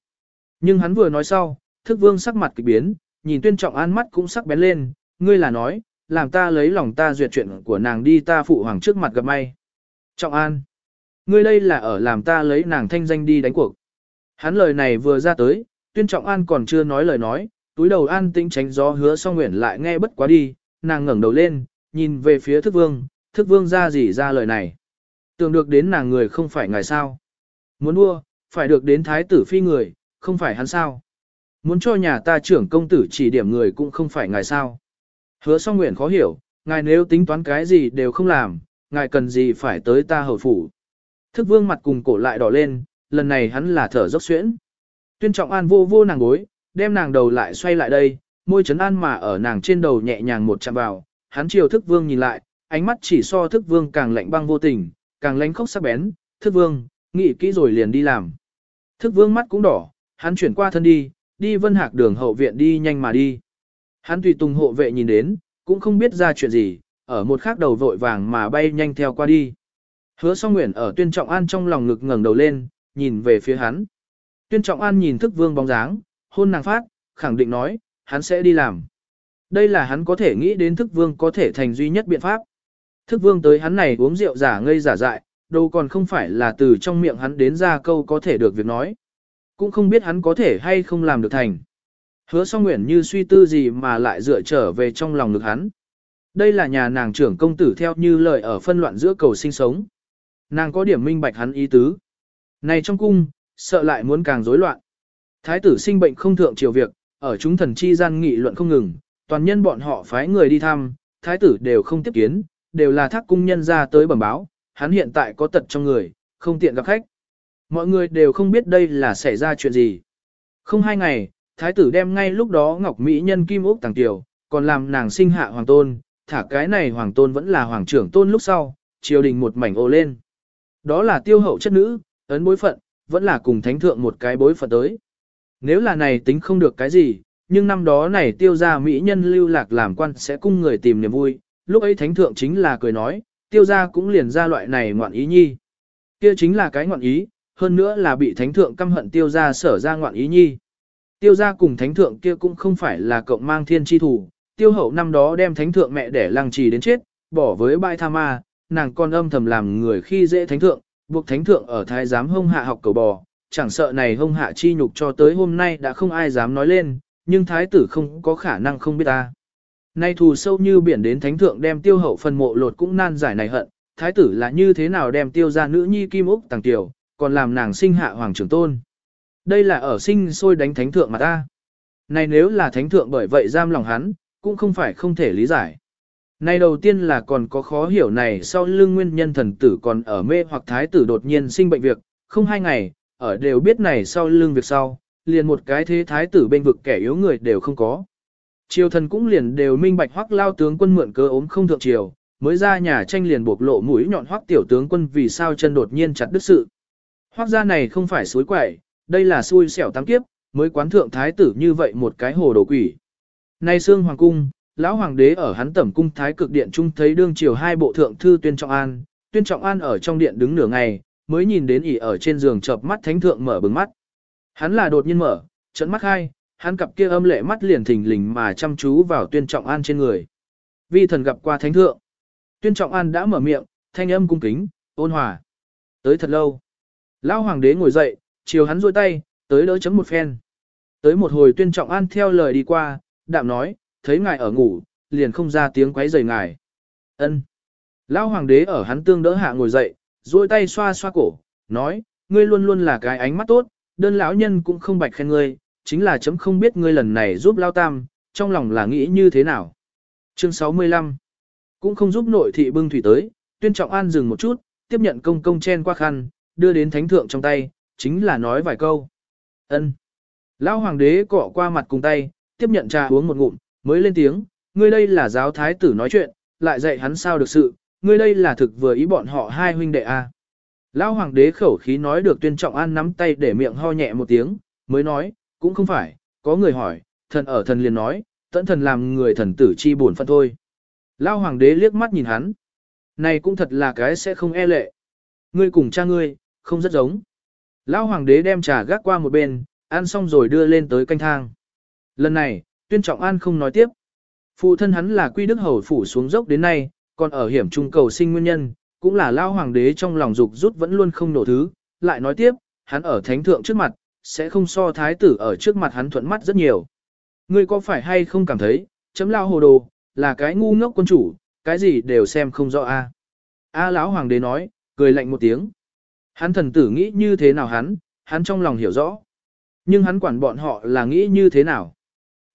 Nhưng hắn vừa nói sau, thức vương sắc mặt kịch biến, nhìn tuyên trọng an mắt cũng sắc bén lên, ngươi là nói, làm ta lấy lòng ta duyệt chuyện của nàng đi ta phụ hoàng trước mặt gặp may. Trọng an, ngươi đây là ở làm ta lấy nàng thanh danh đi đánh cuộc. Hắn lời này vừa ra tới, tuyên trọng an còn chưa nói lời nói, túi đầu an tĩnh tránh gió hứa song nguyện lại nghe bất quá đi, nàng ngẩng đầu lên, nhìn về phía thức vương, thức vương ra gì ra lời này. Tưởng được đến nàng người không phải ngài sao. Muốn đua, phải được đến thái tử phi người, không phải hắn sao. Muốn cho nhà ta trưởng công tử chỉ điểm người cũng không phải ngài sao. Hứa song nguyện khó hiểu, ngài nếu tính toán cái gì đều không làm, ngài cần gì phải tới ta hầu phủ. Thức vương mặt cùng cổ lại đỏ lên, lần này hắn là thở dốc xuyễn. Tuyên trọng an vô vô nàng gối, đem nàng đầu lại xoay lại đây, môi chấn an mà ở nàng trên đầu nhẹ nhàng một chạm vào, hắn chiều thức vương nhìn lại, ánh mắt chỉ so thức vương càng lạnh băng vô tình, càng lánh khóc sắc bén, thức vương, nghĩ kỹ rồi liền đi làm. Thức vương mắt cũng đỏ, hắn chuyển qua thân đi, đi vân hạc đường hậu viện đi nhanh mà đi. Hắn tùy tùng hộ vệ nhìn đến, cũng không biết ra chuyện gì, ở một khắc đầu vội vàng mà bay nhanh theo qua đi. Hứa song nguyện ở tuyên trọng an trong lòng ngực ngẩng đầu lên, nhìn về phía hắn. Tuyên trọng an nhìn thức vương bóng dáng, hôn nàng phát, khẳng định nói, hắn sẽ đi làm. Đây là hắn có thể nghĩ đến thức vương có thể thành duy nhất biện pháp. Thức vương tới hắn này uống rượu giả ngây giả dại, đâu còn không phải là từ trong miệng hắn đến ra câu có thể được việc nói. Cũng không biết hắn có thể hay không làm được thành. Hứa song nguyện như suy tư gì mà lại dựa trở về trong lòng ngực hắn. Đây là nhà nàng trưởng công tử theo như lời ở phân loạn giữa cầu sinh sống. Nàng có điểm minh bạch hắn ý tứ. Này trong cung, sợ lại muốn càng rối loạn. Thái tử sinh bệnh không thượng triều việc, ở chúng thần chi gian nghị luận không ngừng, toàn nhân bọn họ phái người đi thăm, thái tử đều không tiếp kiến, đều là thác cung nhân ra tới bẩm báo, hắn hiện tại có tật trong người, không tiện gặp khách. Mọi người đều không biết đây là xảy ra chuyện gì. Không hai ngày, thái tử đem ngay lúc đó ngọc mỹ nhân kim ốc tàng tiểu, còn làm nàng sinh hạ hoàng tôn, thả cái này hoàng tôn vẫn là hoàng trưởng tôn lúc sau, triều đình một mảnh ô lên. Đó là tiêu hậu chất nữ, ấn bối phận, vẫn là cùng thánh thượng một cái bối phận tới. Nếu là này tính không được cái gì, nhưng năm đó này tiêu gia mỹ nhân lưu lạc làm quan sẽ cung người tìm niềm vui, lúc ấy thánh thượng chính là cười nói, tiêu gia cũng liền ra loại này ngoạn ý nhi. Kia chính là cái ngoạn ý, hơn nữa là bị thánh thượng căm hận tiêu gia sở ra ngoạn ý nhi. Tiêu gia cùng thánh thượng kia cũng không phải là cộng mang thiên chi thủ, tiêu hậu năm đó đem thánh thượng mẹ để lăng trì đến chết, bỏ với bãi tha ma, nàng con âm thầm làm người khi dễ thánh thượng, buộc thánh thượng ở thái giám hông hạ học cầu bò, chẳng sợ này hông hạ chi nhục cho tới hôm nay đã không ai dám nói lên, nhưng thái tử không có khả năng không biết ta. Nay thù sâu như biển đến thánh thượng đem tiêu hậu phần mộ lột cũng nan giải này hận, thái tử là như thế nào đem tiêu ra nữ nhi kim úc tàng tiểu, còn làm nàng sinh hạ hoàng trưởng tôn. Đây là ở sinh sôi đánh thánh thượng mà ta. Này nếu là thánh thượng bởi vậy giam lòng hắn, cũng không phải không thể lý giải. Này đầu tiên là còn có khó hiểu này sau lưng nguyên nhân thần tử còn ở mê hoặc thái tử đột nhiên sinh bệnh việc, không hai ngày, ở đều biết này sau lưng việc sau, liền một cái thế thái tử bên vực kẻ yếu người đều không có. Triều thần cũng liền đều minh bạch hoắc lao tướng quân mượn cơ ốm không thượng triều, mới ra nhà tranh liền bộc lộ mũi nhọn hoắc tiểu tướng quân vì sao chân đột nhiên chặt đứt sự. Hoắc gia này không phải suối quậy, đây là xui xẻo tăng kiếp, mới quán thượng thái tử như vậy một cái hồ đồ quỷ. Nay xương hoàng cung, lão hoàng đế ở hắn tẩm cung thái cực điện trung thấy đương triều hai bộ thượng thư tuyên trọng an, tuyên trọng an ở trong điện đứng nửa ngày, mới nhìn đến ỉ ở trên giường chợp mắt thánh thượng mở bừng mắt. Hắn là đột nhiên mở, trận mắt hai, hắn cặp kia âm lệ mắt liền thình lình mà chăm chú vào tuyên trọng an trên người. Vi thần gặp qua thánh thượng. Tuyên trọng an đã mở miệng, thanh âm cung kính, ôn hòa. Tới thật lâu. Lão hoàng đế ngồi dậy, chiều hắn duỗi tay, tới đỡ chấm một phen. Tới một hồi tuyên trọng an theo lời đi qua, đạm nói, thấy ngài ở ngủ, liền không ra tiếng quấy rầy ngài. Ân. Lão hoàng đế ở hắn tương đỡ hạ ngồi dậy, duỗi tay xoa xoa cổ, nói, ngươi luôn luôn là cái ánh mắt tốt, đơn lão nhân cũng không bạch khen ngươi, chính là chấm không biết ngươi lần này giúp lao tam, trong lòng là nghĩ như thế nào. Chương 65 Cũng không giúp nội thị bưng thủy tới, tuyên trọng an dừng một chút, tiếp nhận công công chen qua khăn, đưa đến thánh thượng trong tay, chính là nói vài câu. ân Lão hoàng đế cọ qua mặt cùng tay, tiếp nhận trà uống một ngụm, mới lên tiếng, ngươi đây là giáo thái tử nói chuyện, lại dạy hắn sao được sự, ngươi đây là thực vừa ý bọn họ hai huynh đệ a. À. Lão hoàng đế khẩu khí nói được tuyên trọng an nắm tay để miệng ho nhẹ một tiếng, mới nói, cũng không phải, có người hỏi, thần ở thần liền nói, tận thần làm người thần tử chi buồn phận thôi. Lão hoàng đế liếc mắt nhìn hắn. Này cũng thật là cái sẽ không e lệ. Ngươi cùng cha ngươi, không rất giống. Lão hoàng đế đem trà gác qua một bên, ăn xong rồi đưa lên tới canh thang. Lần này, tuyên trọng an không nói tiếp. Phụ thân hắn là quy đức hầu phủ xuống dốc đến nay, còn ở hiểm trung cầu sinh nguyên nhân, cũng là lao hoàng đế trong lòng dục rút vẫn luôn không nổ thứ, lại nói tiếp, hắn ở thánh thượng trước mặt, sẽ không so thái tử ở trước mặt hắn thuận mắt rất nhiều. Ngươi có phải hay không cảm thấy, chấm lao hồ đồ, là cái ngu ngốc quân chủ, cái gì đều xem không rõ a. A lão hoàng đế nói, cười lạnh một tiếng. Hắn thần tử nghĩ như thế nào hắn, hắn trong lòng hiểu rõ. Nhưng hắn quản bọn họ là nghĩ như thế nào.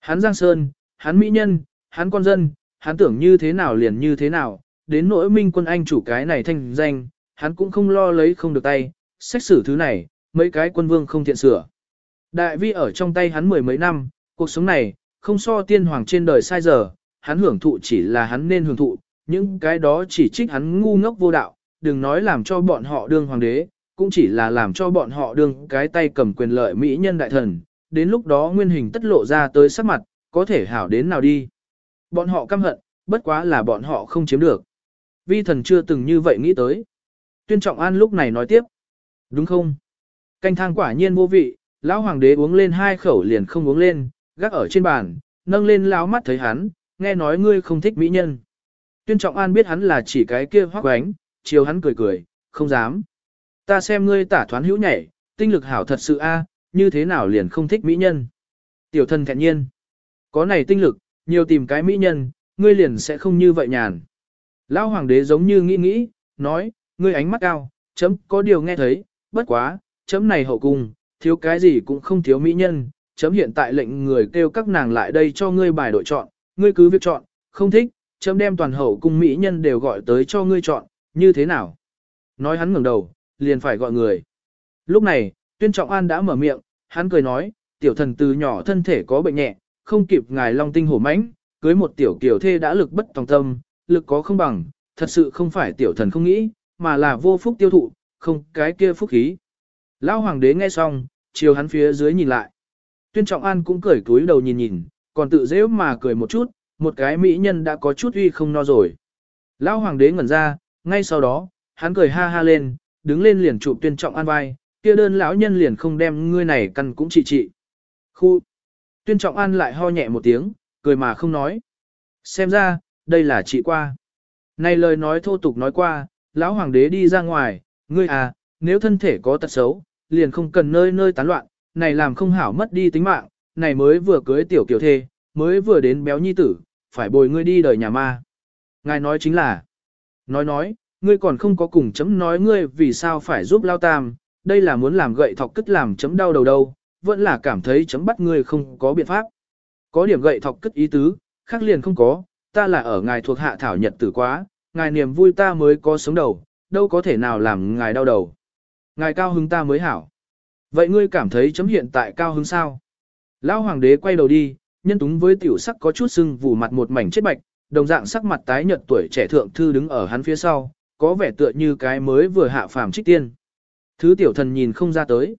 Hắn Giang Sơn, hắn Mỹ Nhân, hắn con dân, hắn tưởng như thế nào liền như thế nào, đến nỗi minh quân anh chủ cái này thanh danh, hắn cũng không lo lấy không được tay, xét xử thứ này, mấy cái quân vương không thiện sửa. Đại vi ở trong tay hắn mười mấy năm, cuộc sống này, không so tiên hoàng trên đời sai giờ, hắn hưởng thụ chỉ là hắn nên hưởng thụ, những cái đó chỉ trích hắn ngu ngốc vô đạo, đừng nói làm cho bọn họ đương hoàng đế, cũng chỉ là làm cho bọn họ đương cái tay cầm quyền lợi mỹ nhân đại thần, đến lúc đó nguyên hình tất lộ ra tới sắc mặt, có thể hảo đến nào đi. Bọn họ căm hận, bất quá là bọn họ không chiếm được. Vi thần chưa từng như vậy nghĩ tới. Tuyên Trọng An lúc này nói tiếp. Đúng không? Canh thang quả nhiên vô vị, lão hoàng đế uống lên hai khẩu liền không uống lên, gác ở trên bàn, nâng lên lão mắt thấy hắn, nghe nói ngươi không thích mỹ nhân. Tuyên Trọng An biết hắn là chỉ cái kia hoắc quánh, chiều hắn cười cười, không dám. Ta xem ngươi tả thoán hữu nhảy, tinh lực hảo thật sự a, như thế nào liền không thích mỹ nhân. Tiểu thân thẹn nhiên. Có này tinh lực, nhiều tìm cái mỹ nhân, ngươi liền sẽ không như vậy nhàn. Lão hoàng đế giống như nghĩ nghĩ, nói, ngươi ánh mắt cao, chấm có điều nghe thấy, bất quá, chấm này hậu cung, thiếu cái gì cũng không thiếu mỹ nhân, chấm hiện tại lệnh người kêu các nàng lại đây cho ngươi bài đội chọn, ngươi cứ việc chọn, không thích, chấm đem toàn hậu cung mỹ nhân đều gọi tới cho ngươi chọn, như thế nào? Nói hắn ngẩng đầu, liền phải gọi người. Lúc này, tuyên trọng an đã mở miệng, hắn cười nói, tiểu thần từ nhỏ thân thể có bệnh nhẹ, không kịp ngài long tinh hổ mãnh, cưới một tiểu kiểu thê đã lực bất tòng tâm, lực có không bằng, thật sự không phải tiểu thần không nghĩ, mà là vô phúc tiêu thụ, không cái kia phúc khí. Lão hoàng đế nghe xong, chiều hắn phía dưới nhìn lại. Tuyên Trọng An cũng cười cúi đầu nhìn nhìn, còn tự dễ mà cười một chút, một cái mỹ nhân đã có chút uy không no rồi. Lão hoàng đế ngẩn ra, ngay sau đó, hắn cười ha ha lên, đứng lên liền chụp Tuyên Trọng An vai, kia đơn lão nhân liền không đem ngươi này căn cũng trị trị. Khu. Tuyên Trọng An lại ho nhẹ một tiếng, cười mà không nói. Xem ra, đây là chị qua. Này lời nói thô tục nói qua, lão hoàng đế đi ra ngoài, ngươi à, nếu thân thể có tật xấu, liền không cần nơi nơi tán loạn, này làm không hảo mất đi tính mạng, này mới vừa cưới tiểu kiểu thê, mới vừa đến béo nhi tử, phải bồi ngươi đi đời nhà ma. Ngài nói chính là, nói nói, ngươi còn không có cùng chấm nói ngươi vì sao phải giúp lao tam, đây là muốn làm gậy thọc cất làm chấm đau đầu đâu, vẫn là cảm thấy chấm bắt ngươi không có biện pháp. Có điểm gậy thọc cất ý tứ, khác liền không có, ta là ở ngài thuộc hạ thảo nhật tử quá, ngài niềm vui ta mới có sống đầu, đâu có thể nào làm ngài đau đầu. Ngài cao hứng ta mới hảo. Vậy ngươi cảm thấy chấm hiện tại cao hứng sao? Lão hoàng đế quay đầu đi, nhân túng với tiểu sắc có chút sưng vù mặt một mảnh chết bạch, đồng dạng sắc mặt tái nhợt tuổi trẻ thượng thư đứng ở hắn phía sau, có vẻ tựa như cái mới vừa hạ phàm trích tiên. Thứ tiểu thần nhìn không ra tới.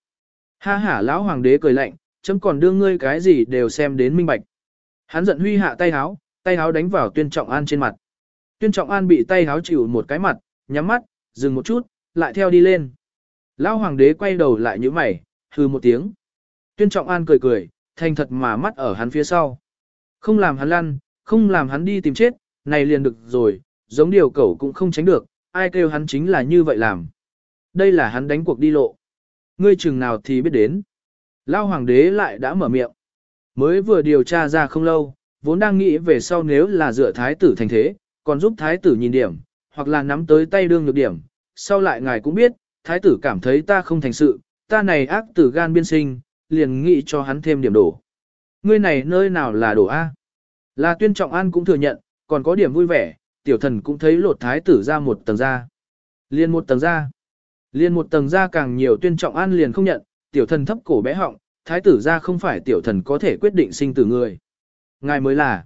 Ha ha lão hoàng đế cười lạnh, chấm còn đưa ngươi cái gì đều xem đến minh bạch. Hắn giận huy hạ tay háo, tay háo đánh vào tuyên trọng an trên mặt. Tuyên trọng an bị tay háo chịu một cái mặt, nhắm mắt, dừng một chút, lại theo đi lên. Lão hoàng đế quay đầu lại như mày, hư một tiếng. Tuyên trọng an cười cười, thành thật mà mắt ở hắn phía sau. Không làm hắn lăn, không làm hắn đi tìm chết, này liền được rồi, giống điều cẩu cũng không tránh được, ai kêu hắn chính là như vậy làm. Đây là hắn đánh cuộc đi lộ. Ngươi chừng nào thì biết đến. Lao hoàng đế lại đã mở miệng. Mới vừa điều tra ra không lâu, vốn đang nghĩ về sau nếu là dựa thái tử thành thế, còn giúp thái tử nhìn điểm, hoặc là nắm tới tay đương nhược điểm. Sau lại ngài cũng biết, thái tử cảm thấy ta không thành sự, ta này ác tử gan biên sinh, liền nghĩ cho hắn thêm điểm đổ. Ngươi này nơi nào là đổ A? Là tuyên trọng an cũng thừa nhận, còn có điểm vui vẻ, tiểu thần cũng thấy lột thái tử ra một tầng ra. Liên một tầng ra. Liên một tầng ra càng nhiều tuyên trọng an liền không nhận, tiểu thần thấp cổ bé họng, thái tử ra không phải tiểu thần có thể quyết định sinh tử người. Ngài mới là.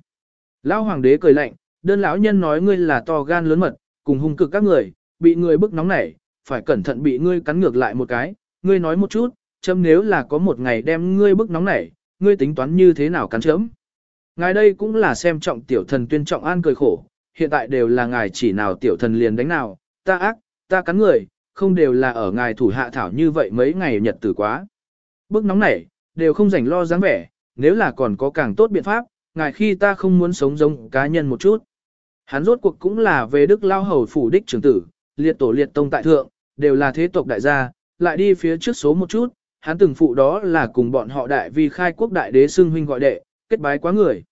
Lão hoàng đế cười lạnh, đơn lão nhân nói ngươi là to gan lớn mật, cùng hung cực các người, bị ngươi bức nóng nảy, phải cẩn thận bị ngươi cắn ngược lại một cái, ngươi nói một chút, chấm nếu là có một ngày đem ngươi bức nóng nảy, ngươi tính toán như thế nào cắn chấm. Ngài đây cũng là xem trọng tiểu thần tuyên trọng an cười khổ, hiện tại đều là ngài chỉ nào tiểu thần liền đánh nào, ta ác, ta cắn người, không đều là ở ngài thủ hạ thảo như vậy mấy ngày nhật tử quá. Bức nóng nảy, đều không rảnh lo dáng vẻ, nếu là còn có càng tốt biện pháp, ngài khi ta không muốn sống giống cá nhân một chút. Hắn rốt cuộc cũng là về đức lao hầu phủ đích trưởng tử, liệt tổ liệt tông tại thượng, đều là thế tộc đại gia, lại đi phía trước số một chút, hắn từng phụ đó là cùng bọn họ đại vi khai quốc đại đế xưng huynh gọi đệ, kết bái quá người.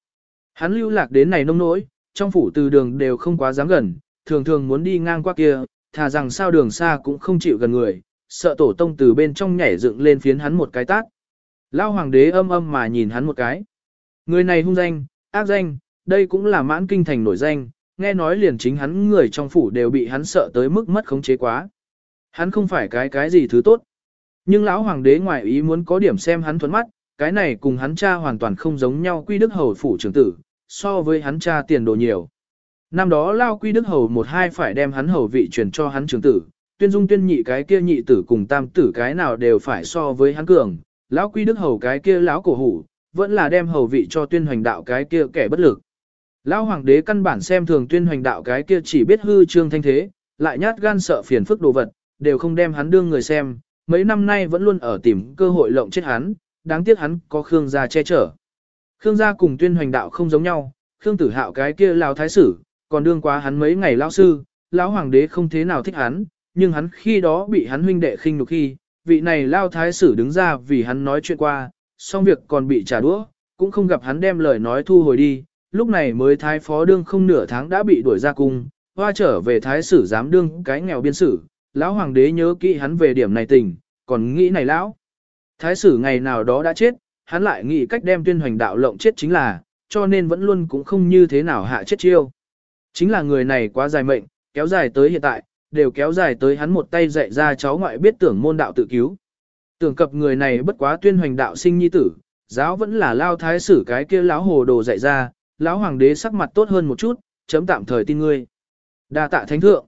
Hắn lưu lạc đến này nông nỗi, trong phủ từ đường đều không quá dám gần, thường thường muốn đi ngang qua kia, thà rằng sao đường xa cũng không chịu gần người, sợ tổ tông từ bên trong nhảy dựng lên phiến hắn một cái tát. Lao hoàng đế âm âm mà nhìn hắn một cái. Người này hung danh, ác danh, đây cũng là mãn kinh thành nổi danh, nghe nói liền chính hắn người trong phủ đều bị hắn sợ tới mức mất khống chế quá. Hắn không phải cái cái gì thứ tốt. Nhưng lão hoàng đế ngoại ý muốn có điểm xem hắn thuẫn mắt, cái này cùng hắn cha hoàn toàn không giống nhau quy đức hầu phủ trưởng tử, so với hắn cha tiền đồ nhiều. Năm đó lao quy đức hầu một hai phải đem hắn hầu vị truyền cho hắn trưởng tử, tuyên dung tuyên nhị cái kia nhị tử cùng tam tử cái nào đều phải so với hắn cường, lão quy đức hầu cái kia lão cổ hủ, vẫn là đem hầu vị cho tuyên hoành đạo cái kia kẻ bất lực. Lão hoàng đế căn bản xem thường tuyên hoành đạo cái kia chỉ biết hư trương thanh thế, lại nhát gan sợ phiền phức đồ vật, đều không đem hắn đương người xem, mấy năm nay vẫn luôn ở tìm cơ hội lộng chết hắn, đáng tiếc hắn có Khương gia che chở. Khương gia cùng tuyên hoành đạo không giống nhau, Khương tử hạo cái kia lao thái sử, còn đương quá hắn mấy ngày lão sư, lão hoàng đế không thế nào thích hắn, nhưng hắn khi đó bị hắn huynh đệ khinh nhục khi, vị này lao thái sử đứng ra vì hắn nói chuyện qua, xong việc còn bị trả đũa, cũng không gặp hắn đem lời nói thu hồi đi, lúc này mới thái phó đương không nửa tháng đã bị đuổi ra cung, hoa trở về thái sử dám đương cái nghèo biên sử, lão hoàng đế nhớ kỹ hắn về điểm này tình, còn nghĩ này lão. Thái sử ngày nào đó đã chết, hắn lại nghĩ cách đem tuyên hoành đạo lộng chết chính là, cho nên vẫn luôn cũng không như thế nào hạ chết chiêu. Chính là người này quá dài mệnh, kéo dài tới hiện tại, đều kéo dài tới hắn một tay dạy ra cháu ngoại biết tưởng môn đạo tự cứu. Tưởng cập người này bất quá tuyên hoành đạo sinh nhi tử, giáo vẫn là lao thái sử cái kia lão hồ đồ dạy ra, lão hoàng đế sắc mặt tốt hơn một chút, chấm tạm thời tin ngươi. Đa tạ thánh thượng.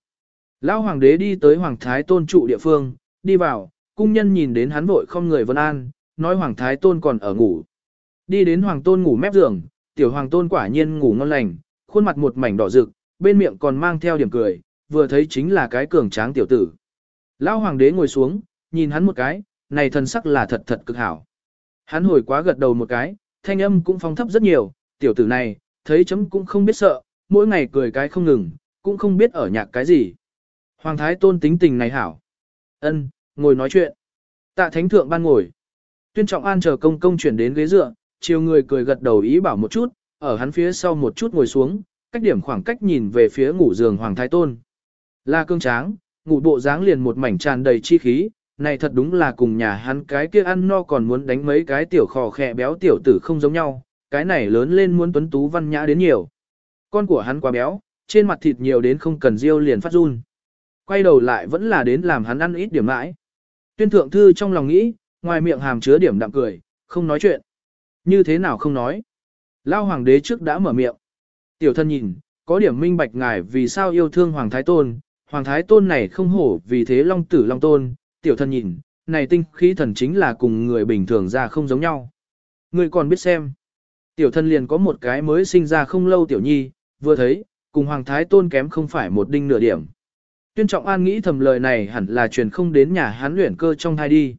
Lão hoàng đế đi tới hoàng thái tôn trụ địa phương, đi vào, cung nhân nhìn đến hắn vội không người vân an, nói hoàng thái tôn còn ở ngủ, Đi đến hoàng tôn ngủ mép giường, tiểu hoàng tôn quả nhiên ngủ ngon lành, khuôn mặt một mảnh đỏ rực, bên miệng còn mang theo điểm cười, vừa thấy chính là cái cường tráng tiểu tử. Lão hoàng đế ngồi xuống, nhìn hắn một cái, này thần sắc là thật thật cực hảo. Hắn hồi quá gật đầu một cái, thanh âm cũng phong thấp rất nhiều, tiểu tử này, thấy chấm cũng không biết sợ, mỗi ngày cười cái không ngừng, cũng không biết ở nhạc cái gì. Hoàng thái tôn tính tình này hảo. ân ngồi nói chuyện. Tạ thánh thượng ban ngồi. Tuyên trọng an chờ công công chuyển đến ghế dựa, chiều người cười gật đầu ý bảo một chút, ở hắn phía sau một chút ngồi xuống, cách điểm khoảng cách nhìn về phía ngủ giường Hoàng Thái Tôn. Là cương tráng, ngủ bộ dáng liền một mảnh tràn đầy chi khí, này thật đúng là cùng nhà hắn cái kia ăn no còn muốn đánh mấy cái tiểu khò khẹ béo tiểu tử không giống nhau, cái này lớn lên muốn tuấn tú văn nhã đến nhiều. Con của hắn quá béo, trên mặt thịt nhiều đến không cần riêu liền phát run. Quay đầu lại vẫn là đến làm hắn ăn ít điểm mãi. Tuyên thượng thư trong lòng nghĩ, ngoài miệng hàm chứa điểm đạm cười, không nói chuyện. Như thế nào không nói? Lao hoàng đế trước đã mở miệng. Tiểu thân nhìn, có điểm minh bạch ngài vì sao yêu thương hoàng thái tôn, hoàng thái tôn này không hổ vì thế long tử long tôn, tiểu thân nhìn, này tinh khí thần chính là cùng người bình thường ra không giống nhau. Người còn biết xem. Tiểu thân liền có một cái mới sinh ra không lâu tiểu nhi, vừa thấy, cùng hoàng thái tôn kém không phải một đinh nửa điểm. Tuyên trọng an nghĩ thầm lời này hẳn là truyền không đến nhà hắn luyện cơ trong thai đi.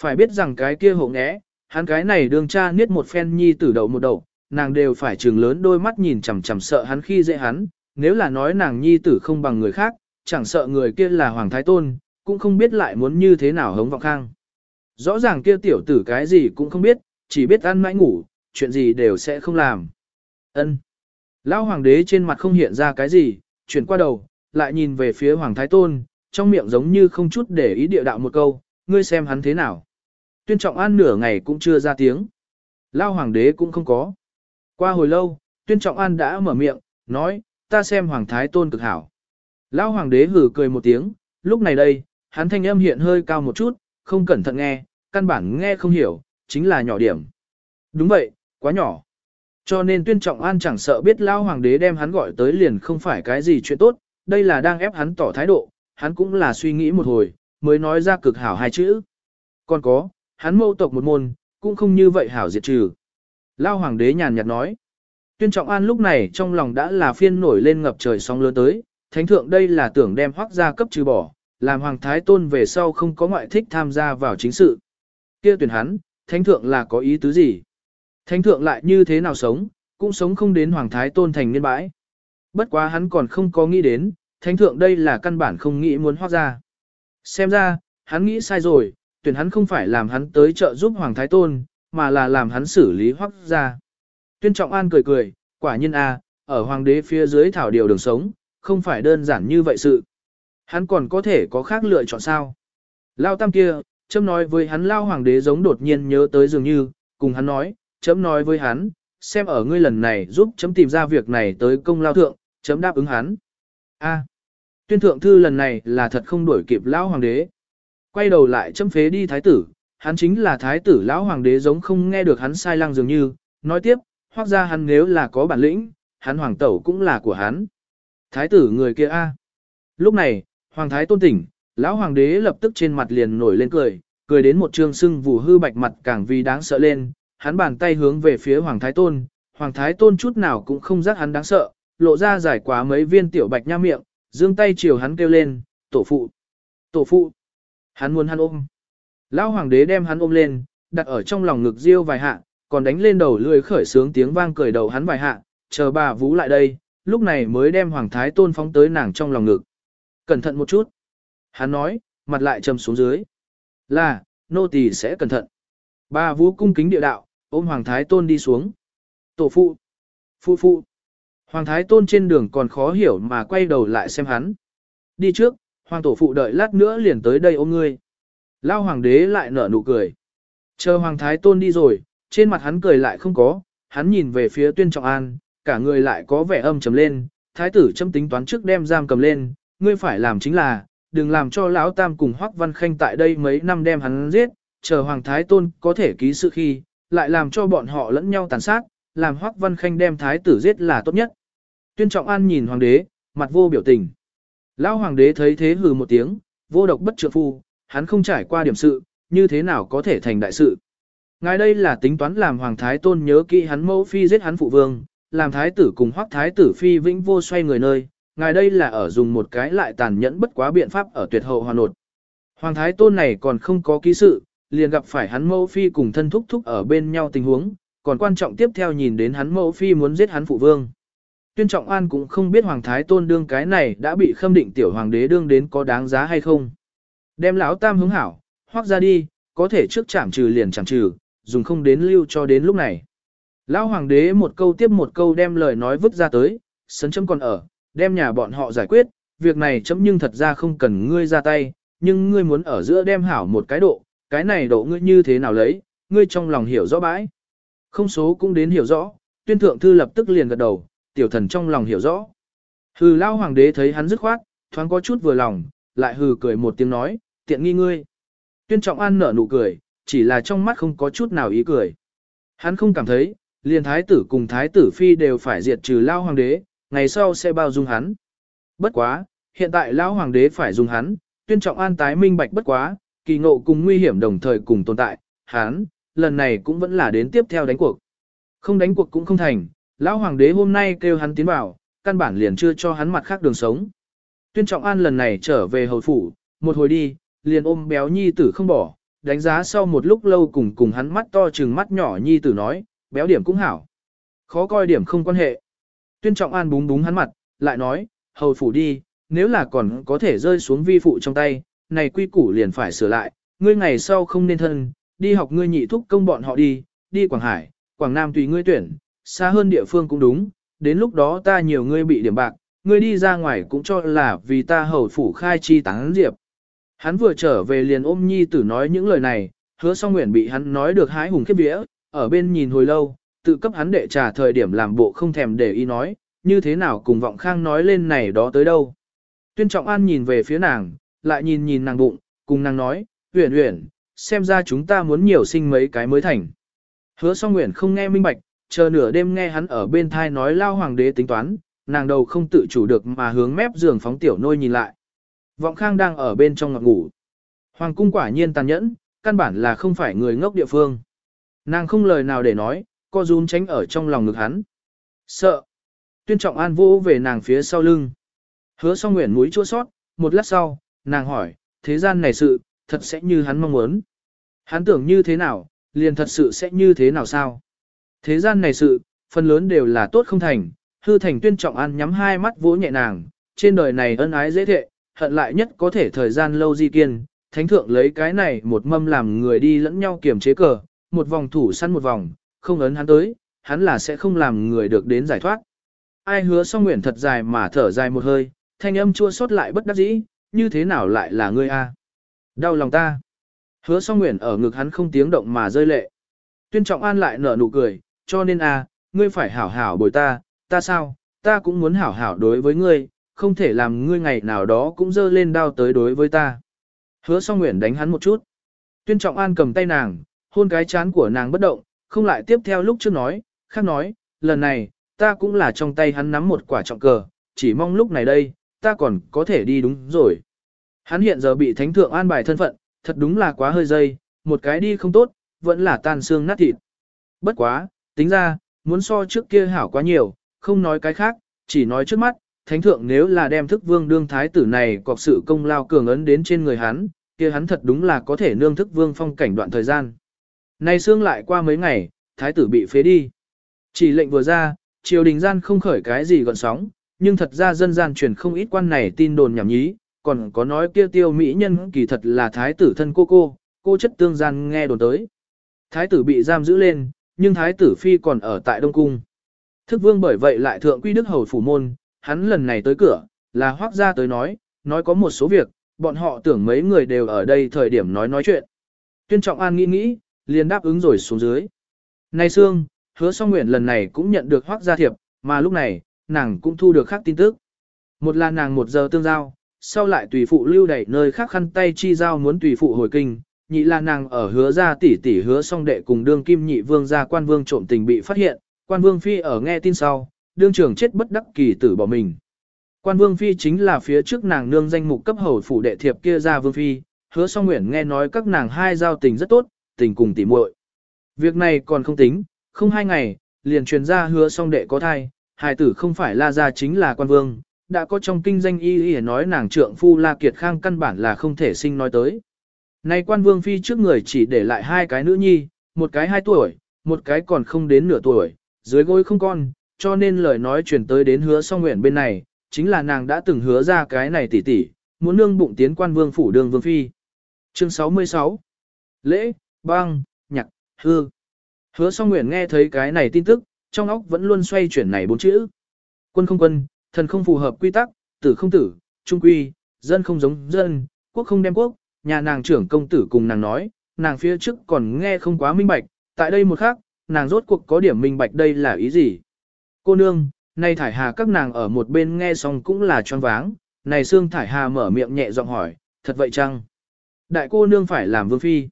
Phải biết rằng cái kia hộ nghẽ, hắn cái này đương cha niết một phen nhi tử đầu một đầu, nàng đều phải trừng lớn đôi mắt nhìn chằm chằm sợ hắn khi dễ hắn, nếu là nói nàng nhi tử không bằng người khác, chẳng sợ người kia là hoàng thái tôn, cũng không biết lại muốn như thế nào hống vọng khang. Rõ ràng kia tiểu tử cái gì cũng không biết, chỉ biết ăn mãi ngủ, chuyện gì đều sẽ không làm. Ân. Lão hoàng đế trên mặt không hiện ra cái gì, chuyển qua đầu, lại nhìn về phía hoàng thái tôn, trong miệng giống như không chút để ý địa đạo một câu, ngươi xem hắn thế nào. Tuyên trọng an nửa ngày cũng chưa ra tiếng. Lao hoàng đế cũng không có. Qua hồi lâu, tuyên trọng an đã mở miệng, nói, ta xem hoàng thái tôn cực hảo. Lao hoàng đế hử cười một tiếng, lúc này đây, hắn thanh âm hiện hơi cao một chút, không cẩn thận nghe, căn bản nghe không hiểu, chính là nhỏ điểm. Đúng vậy, quá nhỏ. Cho nên tuyên trọng an chẳng sợ biết Lao hoàng đế đem hắn gọi tới liền không phải cái gì chuyện tốt, đây là đang ép hắn tỏ thái độ, hắn cũng là suy nghĩ một hồi, mới nói ra cực hảo hai chữ. Còn có, hắn mâu tộc một môn, cũng không như vậy hảo diệt trừ. Lao hoàng đế nhàn nhạt nói. Tuyên trọng an lúc này trong lòng đã là phiên nổi lên ngập trời sóng lớn tới, thánh thượng đây là tưởng đem hoác gia cấp trừ bỏ, làm hoàng thái tôn về sau không có ngoại thích tham gia vào chính sự. kia tuyển hắn, thánh thượng là có ý tứ gì? Thánh thượng lại như thế nào sống, cũng sống không đến hoàng thái tôn thành niên bãi. Bất quá hắn còn không có nghĩ đến, thánh thượng đây là căn bản không nghĩ muốn hoác gia. Xem ra, hắn nghĩ sai rồi, tuyển hắn không phải làm hắn tới trợ giúp Hoàng Thái Tôn, mà là làm hắn xử lý hoắc ra. Tuyên Trọng An cười cười, quả nhiên a, ở Hoàng đế phía dưới thảo điều đường sống, không phải đơn giản như vậy sự. Hắn còn có thể có khác lựa chọn sao. Lao tam kia, chấm nói với hắn Lao Hoàng đế giống đột nhiên nhớ tới dường như, cùng hắn nói, chấm nói với hắn, xem ở ngươi lần này giúp chấm tìm ra việc này tới công lao thượng, chấm đáp ứng hắn. A. tuyên thượng thư lần này là thật không đuổi kịp Lão Hoàng đế. Quay đầu lại chấm phế đi thái tử, hắn chính là thái tử lão hoàng đế giống không nghe được hắn sai lăng dường như, nói tiếp, hoặc ra hắn nếu là có bản lĩnh, hắn hoàng tẩu cũng là của hắn. Thái tử người kia a. Lúc này, hoàng thái tôn tỉnh, lão hoàng đế lập tức trên mặt liền nổi lên cười, cười đến một trương sưng vù hư bạch mặt càng vì đáng sợ lên, hắn bàn tay hướng về phía hoàng thái tôn, hoàng thái tôn chút nào cũng không giác hắn đáng sợ, lộ ra giải quá mấy viên tiểu bạch nha miệng, dương tay chiều hắn kêu lên, tổ phụ, tổ phụ. Hắn muốn hắn ôm. Lão hoàng đế đem hắn ôm lên, đặt ở trong lòng ngực riêu vài hạ, còn đánh lên đầu lưỡi khởi sướng tiếng vang cười đầu hắn vài hạ, chờ bà vũ lại đây, lúc này mới đem hoàng thái tôn phóng tới nàng trong lòng ngực. Cẩn thận một chút. Hắn nói, mặt lại trầm xuống dưới. Là, nô tỳ sẽ cẩn thận. Bà vũ cung kính địa đạo, ôm hoàng thái tôn đi xuống. Tổ phụ. Phụ phụ. Hoàng thái tôn trên đường còn khó hiểu mà quay đầu lại xem hắn. Đi trước, Hoàng tổ phụ đợi lát nữa liền tới đây ôm ngươi. Lao hoàng đế lại nở nụ cười. Chờ hoàng thái tôn đi rồi, trên mặt hắn cười lại không có, hắn nhìn về phía tuyên trọng an, cả người lại có vẻ âm trầm lên, thái tử châm tính toán trước đem giam cầm lên, ngươi phải làm chính là, đừng làm cho lão tam cùng hoắc văn khanh tại đây mấy năm đem hắn giết, chờ hoàng thái tôn có thể ký sự khi, lại làm cho bọn họ lẫn nhau tàn sát, làm hoắc văn khanh đem thái tử giết là tốt nhất. Tuyên trọng an nhìn hoàng đế, mặt vô biểu tình. Lão hoàng đế thấy thế hừ một tiếng, vô độc bất trượng phu, hắn không trải qua điểm sự, như thế nào có thể thành đại sự. Ngài đây là tính toán làm Hoàng Thái Tôn nhớ kỹ hắn mẫu phi giết hắn phụ vương, làm Thái tử cùng Hoắc Thái tử phi vĩnh vô xoay người nơi, ngài đây là ở dùng một cái lại tàn nhẫn bất quá biện pháp ở tuyệt hậu hoàn nột. Hoàng Thái Tôn này còn không có ký sự, liền gặp phải hắn mẫu phi cùng thân thúc thúc ở bên nhau tình huống, còn quan trọng tiếp theo nhìn đến hắn mẫu phi muốn giết hắn phụ vương. Tuyên Trọng An cũng không biết Hoàng Thái Tôn đương cái này đã bị khâm định tiểu hoàng đế đương đến có đáng giá hay không. Đem lão tam hướng hảo, hoác ra đi, có thể trước chạm trừ liền chạm trừ, dùng không đến lưu cho đến lúc này. Lão hoàng đế một câu tiếp một câu đem lời nói vứt ra tới, sấn chấm còn ở, đem nhà bọn họ giải quyết, việc này chấm nhưng thật ra không cần ngươi ra tay, nhưng ngươi muốn ở giữa đem hảo một cái độ, cái này độ ngươi như thế nào lấy, ngươi trong lòng hiểu rõ bãi. Không số cũng đến hiểu rõ, tuyên thượng thư lập tức liền gật đầu, tiểu thần trong lòng hiểu rõ. Hừ lao hoàng đế thấy hắn dứt khoát, thoáng có chút vừa lòng, lại hừ cười một tiếng nói, tiện nghi ngươi. Tuyên trọng an nở nụ cười, chỉ là trong mắt không có chút nào ý cười. Hắn không cảm thấy, liền thái tử cùng thái tử phi đều phải diệt trừ lao hoàng đế, ngày sau sẽ bao dung hắn. Bất quá, hiện tại lao hoàng đế phải dùng hắn, tuyên trọng an tái minh bạch bất quá, kỳ ngộ cùng nguy hiểm đồng thời cùng tồn tại, hắn, lần này cũng vẫn là đến tiếp theo đánh cuộc. Không đánh cuộc cũng không thành, lão hoàng đế hôm nay kêu hắn tiến vào, căn bản liền chưa cho hắn mặt khác đường sống. Tuyên trọng an lần này trở về hầu phủ, một hồi đi, liền ôm béo nhi tử không bỏ, đánh giá sau một lúc lâu cùng cùng hắn mắt to chừng mắt nhỏ nhi tử nói, béo điểm cũng hảo. Khó coi điểm không quan hệ. Tuyên trọng an búng búng hắn mặt, lại nói, hầu phủ đi, nếu là còn có thể rơi xuống vi phụ trong tay, này quy củ liền phải sửa lại, ngươi ngày sau không nên thân, đi học ngươi nhị thúc công bọn họ đi, đi Quảng Hải, Quảng Nam tùy ngươi tuyển, xa hơn địa phương cũng đúng, đến lúc đó ta nhiều ngươi bị điểm bạc, ngươi đi ra ngoài cũng cho là vì ta hầu phủ khai chi tán diệp. Hắn vừa trở về liền ôm nhi tử nói những lời này, hứa song nguyện bị hắn nói được hái hùng khiếp vía, ở bên nhìn hồi lâu, tự cấp hắn đệ trả thời điểm làm bộ không thèm để ý nói, như thế nào cùng vọng khang nói lên này đó tới đâu. Tuyên trọng an nhìn về phía nàng, lại nhìn nhìn nàng bụng, cùng nàng nói, uyển uyển, xem ra chúng ta muốn nhiều sinh mấy cái mới thành. Hứa song nguyện không nghe minh bạch, chờ nửa đêm nghe hắn ở bên thai nói lao hoàng đế tính toán, nàng đầu không tự chủ được mà hướng mép giường phóng tiểu nôi nhìn lại. Vọng khang đang ở bên trong ngọc ngủ. Hoàng cung quả nhiên tàn nhẫn, căn bản là không phải người ngốc địa phương. Nàng không lời nào để nói, co rúm tránh ở trong lòng ngực hắn. Sợ. Tuyên trọng an vô về nàng phía sau lưng. Hứa song nguyện mũi chua sót, một lát sau, nàng hỏi, thế gian này sự, thật sẽ như hắn mong muốn. Hắn tưởng như thế nào, liền thật sự sẽ như thế nào sao? Thế gian này sự, phần lớn đều là tốt không thành, hư thành tuyên trọng an nhắm hai mắt vỗ nhẹ nàng, trên đời này ân ái dễ thệ, hận lại nhất có thể thời gian lâu di kiên, thánh thượng lấy cái này một mâm làm người đi lẫn nhau kiểm chế cờ, một vòng thủ săn một vòng, không ấn hắn tới, hắn là sẽ không làm người được đến giải thoát. Ai hứa xong nguyện thật dài mà thở dài một hơi, thanh âm chua xót lại bất đắc dĩ, như thế nào lại là ngươi a? À? Đau lòng ta. Hứa song nguyện ở ngực hắn không tiếng động mà rơi lệ. Tuyên trọng an lại nở nụ cười, cho nên a, à, ngươi phải hảo hảo bồi ta, ta sao, ta cũng muốn hảo hảo đối với ngươi, không thể làm ngươi ngày nào đó cũng dơ lên đao tới đối với ta. Hứa song nguyện đánh hắn một chút. Tuyên trọng an cầm tay nàng, hôn cái chán của nàng bất động, không lại tiếp theo lúc trước nói, khác nói, lần này, ta cũng là trong tay hắn nắm một quả trọng cờ, chỉ mong lúc này đây, ta còn có thể đi đúng rồi. Hắn hiện giờ bị thánh thượng an bài thân phận, thật đúng là quá hơi dây, một cái đi không tốt, vẫn là tan xương nát thịt. Bất quá, tính ra, muốn so trước kia hảo quá nhiều, không nói cái khác, chỉ nói trước mắt, thánh thượng nếu là đem thức vương đương thái tử này có sự công lao cường ấn đến trên người hắn, kia hắn thật đúng là có thể nương thức vương phong cảnh đoạn thời gian. Nay xương lại qua mấy ngày, thái tử bị phế đi. Chỉ lệnh vừa ra, triều đình gian không khởi cái gì gọn sóng, nhưng thật ra dân gian truyền không ít quan này tin đồn nhảm nhí, còn có nói kia tiêu mỹ nhân kỳ thật là thái tử thân cô cô, cô chất tương gian nghe đồn tới. Thái tử bị giam giữ lên, nhưng thái tử phi còn ở tại Đông Cung. Thức vương bởi vậy lại thượng quy đức hầu phủ môn, hắn lần này tới cửa, là hoác ra tới nói, nói có một số việc, bọn họ tưởng mấy người đều ở đây thời điểm nói nói chuyện. Tuyên trọng an nghĩ nghĩ, liền đáp ứng rồi xuống dưới. Này Sương, hứa song nguyện lần này cũng nhận được hoác gia thiệp, mà lúc này, nàng cũng thu được khác tin tức. Một là nàng một giờ tương giao, sau lại tùy phụ lưu đẩy nơi khác khăn tay chi giao muốn tùy phụ hồi kinh, nhị là nàng ở hứa ra tỷ tỷ hứa song đệ cùng đương kim nhị vương gia quan vương trộm tình bị phát hiện, quan vương phi ở nghe tin sau, đương trưởng chết bất đắc kỳ tử bỏ mình. Quan vương phi chính là phía trước nàng nương danh mục cấp hầu phủ đệ thiệp kia ra vương phi, hứa song nguyện nghe nói các nàng hai giao tình rất tốt, tình cùng tỉ muội. Việc này còn không tính, không hai ngày, liền truyền ra hứa song đệ có thai, hài tử không phải la gia chính là quan vương, đã có trong kinh danh y y nói nàng trượng phu la kiệt khang căn bản là không thể sinh nói tới. Nay quan vương phi trước người chỉ để lại hai cái nữ nhi, một cái hai tuổi, một cái còn không đến nửa tuổi, dưới gối không con, cho nên lời nói truyền tới đến hứa song nguyện bên này, chính là nàng đã từng hứa ra cái này tỉ tỉ, muốn nương bụng tiến quan vương phủ đường vương phi. Chương 66 Lễ, băng, nhạc, hư. Hứa song nguyện nghe thấy cái này tin tức, trong óc vẫn luôn xoay chuyển này bốn chữ. Quân không quân, thần không phù hợp quy tắc, tử không tử, trung quy, dân không giống dân, quốc không đem quốc, nhà nàng trưởng công tử cùng nàng nói, nàng phía trước còn nghe không quá minh bạch, tại đây một khác, nàng rốt cuộc có điểm minh bạch đây là ý gì. Cô nương, nay thải hà các nàng ở một bên nghe xong cũng là choáng váng, này xương thải hà mở miệng nhẹ giọng hỏi, thật vậy chăng? Đại cô nương phải làm vương phi.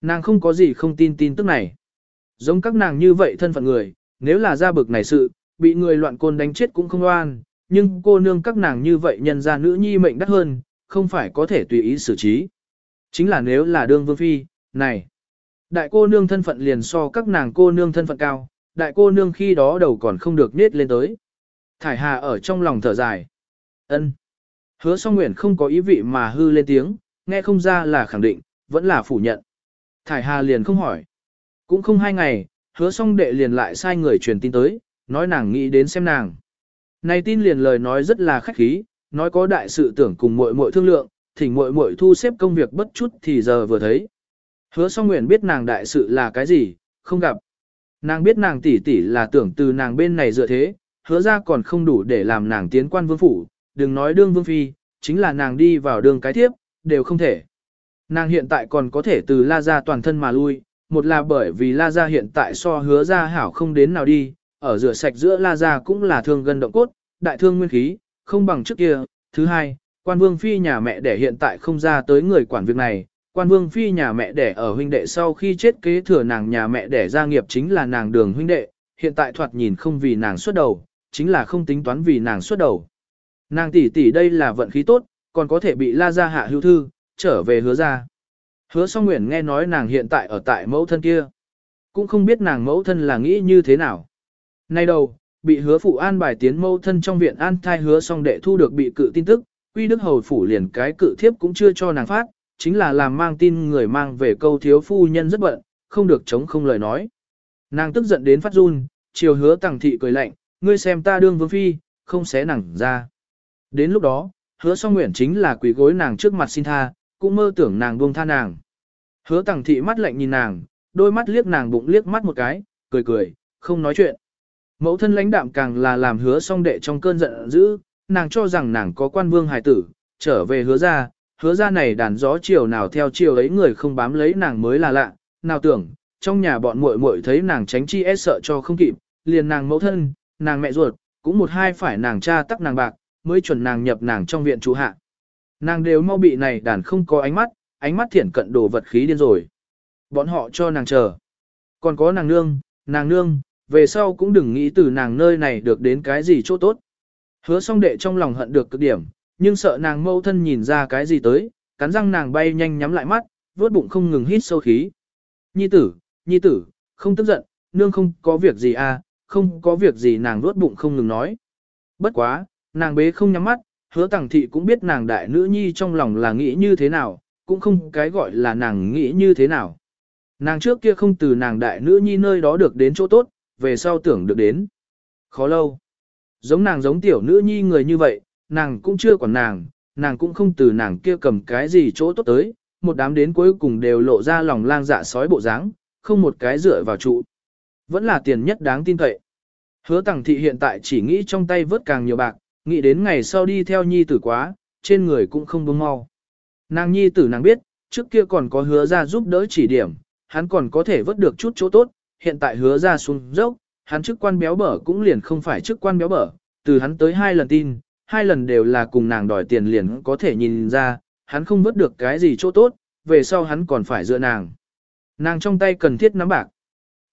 Nàng không có gì không tin tin tức này. Giống các nàng như vậy thân phận người, nếu là ra bực này sự, bị người loạn côn đánh chết cũng không oan, nhưng cô nương các nàng như vậy nhân ra nữ nhi mệnh đắt hơn, không phải có thể tùy ý xử trí. Chính là nếu là đương vương phi, này, đại cô nương thân phận liền so các nàng cô nương thân phận cao, đại cô nương khi đó đầu còn không được nết lên tới. Thải Hà ở trong lòng thở dài. ân Hứa song nguyện không có ý vị mà hư lên tiếng, nghe không ra là khẳng định, vẫn là phủ nhận. Thải Hà liền không hỏi. Cũng không hai ngày, hứa song đệ liền lại sai người truyền tin tới, nói nàng nghĩ đến xem nàng. Này tin liền lời nói rất là khách khí, nói có đại sự tưởng cùng muội muội thương lượng, thỉnh muội muội thu xếp công việc bất chút thì giờ vừa thấy. Hứa song nguyện biết nàng đại sự là cái gì, không gặp. Nàng biết nàng tỷ tỷ là tưởng từ nàng bên này dựa thế, hứa ra còn không đủ để làm nàng tiến quan vương phủ, đừng nói đương vương phi, chính là nàng đi vào đường cái tiếp, đều không thể. Nàng hiện tại còn có thể từ la ra toàn thân mà lui, một là bởi vì la ra hiện tại so hứa ra hảo không đến nào đi, ở rửa sạch giữa la ra cũng là thương gần động cốt, đại thương nguyên khí, không bằng trước kia. Thứ hai, quan vương phi nhà mẹ để hiện tại không ra tới người quản việc này, quan vương phi nhà mẹ đẻ ở huynh đệ sau khi chết kế thừa nàng nhà mẹ đẻ gia nghiệp chính là nàng đường huynh đệ, hiện tại thoạt nhìn không vì nàng xuất đầu, chính là không tính toán vì nàng xuất đầu. Nàng tỷ tỷ đây là vận khí tốt, còn có thể bị la ra hạ hưu thư, trở về hứa ra. Hứa song nguyện nghe nói nàng hiện tại ở tại mẫu thân kia. Cũng không biết nàng mẫu thân là nghĩ như thế nào. Nay đầu, bị hứa phụ an bài tiến mẫu thân trong viện an thai hứa song đệ thu được bị cự tin tức, quy đức hầu phủ liền cái cự thiếp cũng chưa cho nàng phát, chính là làm mang tin người mang về câu thiếu phu nhân rất bận, không được chống không lời nói. Nàng tức giận đến phát run, chiều hứa tàng thị cười lạnh, ngươi xem ta đương vương phi, không xé nàng ra. Đến lúc đó, hứa song nguyện chính là quỷ gối nàng trước mặt xin tha, cũng mơ tưởng nàng buông tha nàng. Hứa tàng thị mắt lạnh nhìn nàng, đôi mắt liếc nàng bụng liếc mắt một cái, cười cười, không nói chuyện. Mẫu thân lãnh đạm càng là làm hứa song đệ trong cơn giận dữ, nàng cho rằng nàng có quan vương hài tử, trở về hứa ra, hứa ra này đàn gió chiều nào theo chiều ấy người không bám lấy nàng mới là lạ, nào tưởng, trong nhà bọn muội muội thấy nàng tránh chi e sợ cho không kịp, liền nàng mẫu thân, nàng mẹ ruột, cũng một hai phải nàng cha tắc nàng bạc, mới chuẩn nàng nhập nàng trong viện chủ hạ. Nàng đều mau bị này đàn không có ánh mắt, ánh mắt thiển cận đồ vật khí điên rồi. Bọn họ cho nàng chờ. Còn có nàng nương, nàng nương, về sau cũng đừng nghĩ từ nàng nơi này được đến cái gì chỗ tốt. Hứa song đệ trong lòng hận được cực điểm, nhưng sợ nàng mâu thân nhìn ra cái gì tới, cắn răng nàng bay nhanh nhắm lại mắt, vớt bụng không ngừng hít sâu khí. Nhi tử, nhi tử, không tức giận, nương không có việc gì à, không có việc gì nàng vớt bụng không ngừng nói. Bất quá, nàng bế không nhắm mắt, hứa tàng thị cũng biết nàng đại nữ nhi trong lòng là nghĩ như thế nào, cũng không cái gọi là nàng nghĩ như thế nào. Nàng trước kia không từ nàng đại nữ nhi nơi đó được đến chỗ tốt, về sau tưởng được đến. Khó lâu. Giống nàng giống tiểu nữ nhi người như vậy, nàng cũng chưa quản nàng, nàng cũng không từ nàng kia cầm cái gì chỗ tốt tới, một đám đến cuối cùng đều lộ ra lòng lang dạ sói bộ dáng, không một cái dựa vào trụ. Vẫn là tiền nhất đáng tin cậy. Hứa Tằng thị hiện tại chỉ nghĩ trong tay vớt càng nhiều bạc, nghĩ đến ngày sau đi theo nhi tử quá, trên người cũng không bông mau. Nàng nhi tử nàng biết, trước kia còn có hứa ra giúp đỡ chỉ điểm, hắn còn có thể vớt được chút chỗ tốt, hiện tại hứa ra xuống dốc, hắn chức quan béo bở cũng liền không phải chức quan béo bở, từ hắn tới hai lần tin, hai lần đều là cùng nàng đòi tiền liền có thể nhìn ra, hắn không vớt được cái gì chỗ tốt, về sau hắn còn phải dựa nàng. Nàng trong tay cần thiết nắm bạc.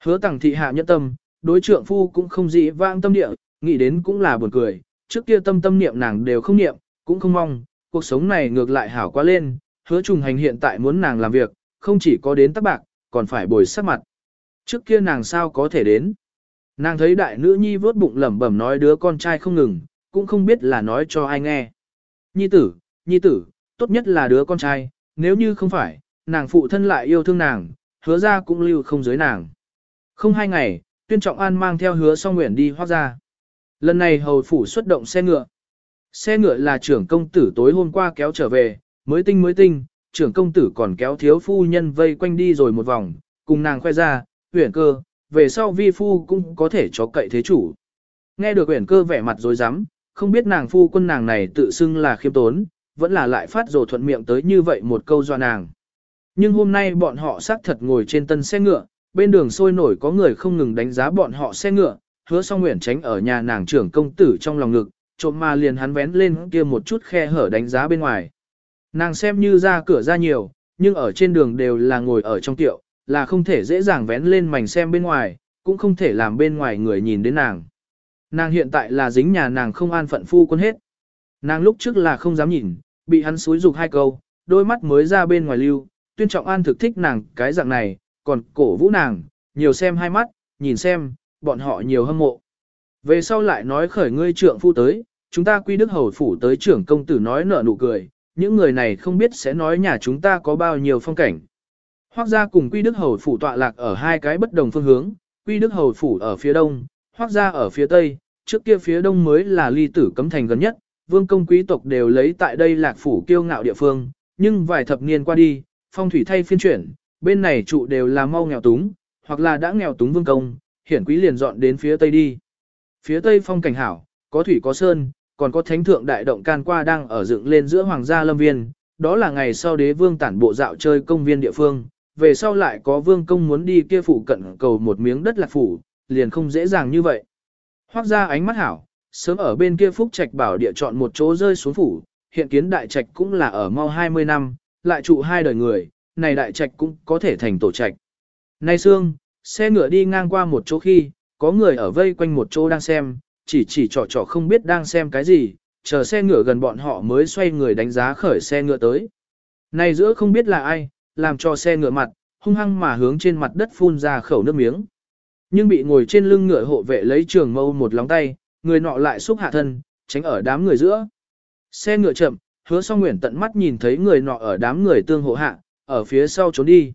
Hứa tẳng thị hạ nhẫn tâm, đối trượng phu cũng không dị vãng tâm địa, nghĩ đến cũng là buồn cười, trước kia tâm tâm niệm nàng đều không niệm, cũng không mong, cuộc sống này ngược lại hảo quá lên, hứa trùng hành hiện tại muốn nàng làm việc, không chỉ có đến tắc bạc, còn phải bồi sắc mặt. Trước kia nàng sao có thể đến. Nàng thấy đại nữ nhi vớt bụng lẩm bẩm nói đứa con trai không ngừng, cũng không biết là nói cho ai nghe. Nhi tử, nhi tử, tốt nhất là đứa con trai, nếu như không phải, nàng phụ thân lại yêu thương nàng, hứa ra cũng lưu không giới nàng. Không hai ngày, tuyên trọng an mang theo hứa song nguyện đi hoác ra. Lần này hầu phủ xuất động xe ngựa. Xe ngựa là trưởng công tử tối hôm qua kéo trở về, mới tinh mới tinh, trưởng công tử còn kéo thiếu phu nhân vây quanh đi rồi một vòng, cùng nàng khoe ra, huyển cơ, về sau vi phu cũng có thể cho cậy thế chủ. Nghe được huyển cơ vẻ mặt dối rắm không biết nàng phu quân nàng này tự xưng là khiêm tốn, vẫn là lại phát rồ thuận miệng tới như vậy một câu dọa nàng. Nhưng hôm nay bọn họ xác thật ngồi trên tân xe ngựa, bên đường sôi nổi có người không ngừng đánh giá bọn họ xe ngựa, hứa song nguyện tránh ở nhà nàng trưởng công tử trong lòng ngực, trộm mà liền hắn vén lên kia một chút khe hở đánh giá bên ngoài. Nàng xem như ra cửa ra nhiều, nhưng ở trên đường đều là ngồi ở trong tiệu, là không thể dễ dàng vén lên mảnh xem bên ngoài, cũng không thể làm bên ngoài người nhìn đến nàng. Nàng hiện tại là dính nhà nàng không an phận phu quân hết. Nàng lúc trước là không dám nhìn, bị hắn xúi dục hai câu, đôi mắt mới ra bên ngoài lưu, tuyên trọng an thực thích nàng cái dạng này, còn cổ vũ nàng, nhiều xem hai mắt, nhìn xem, bọn họ nhiều hâm mộ. Về sau lại nói khởi ngươi trượng phu tới, chúng ta quy đức hầu phủ tới trưởng công tử nói nở nụ cười, những người này không biết sẽ nói nhà chúng ta có bao nhiêu phong cảnh. Hoác gia cùng quy đức hầu phủ tọa lạc ở hai cái bất đồng phương hướng, quy đức hầu phủ ở phía đông, hoác gia ở phía tây, trước kia phía đông mới là ly tử cấm thành gần nhất, vương công quý tộc đều lấy tại đây lạc phủ kiêu ngạo địa phương, nhưng vài thập niên qua đi, phong thủy thay phiên chuyển, bên này trụ đều là mau nghèo túng, hoặc là đã nghèo túng vương công, hiển quý liền dọn đến phía tây đi. Phía tây phong cảnh hảo, có thủy có sơn, còn có thánh thượng đại động can qua đang ở dựng lên giữa hoàng gia lâm viên, đó là ngày sau đế vương tản bộ dạo chơi công viên địa phương, về sau lại có vương công muốn đi kia phủ cận cầu một miếng đất lạc phủ, liền không dễ dàng như vậy. Hoác ra ánh mắt hảo, sớm ở bên kia phúc trạch bảo địa chọn một chỗ rơi xuống phủ, hiện kiến đại trạch cũng là ở mau 20 năm, lại trụ hai đời người, này đại trạch cũng có thể thành tổ trạch. Nay xương, xe ngựa đi ngang qua một chỗ khi, có người ở vây quanh một chỗ đang xem, chỉ chỉ trò trò không biết đang xem cái gì, chờ xe ngựa gần bọn họ mới xoay người đánh giá khởi xe ngựa tới. Này giữa không biết là ai, làm cho xe ngựa mặt, hung hăng mà hướng trên mặt đất phun ra khẩu nước miếng. Nhưng bị ngồi trên lưng ngựa hộ vệ lấy trường mâu một lóng tay, người nọ lại xúc hạ thân, tránh ở đám người giữa. Xe ngựa chậm, hứa song nguyện tận mắt nhìn thấy người nọ ở đám người tương hộ hạ, ở phía sau trốn đi.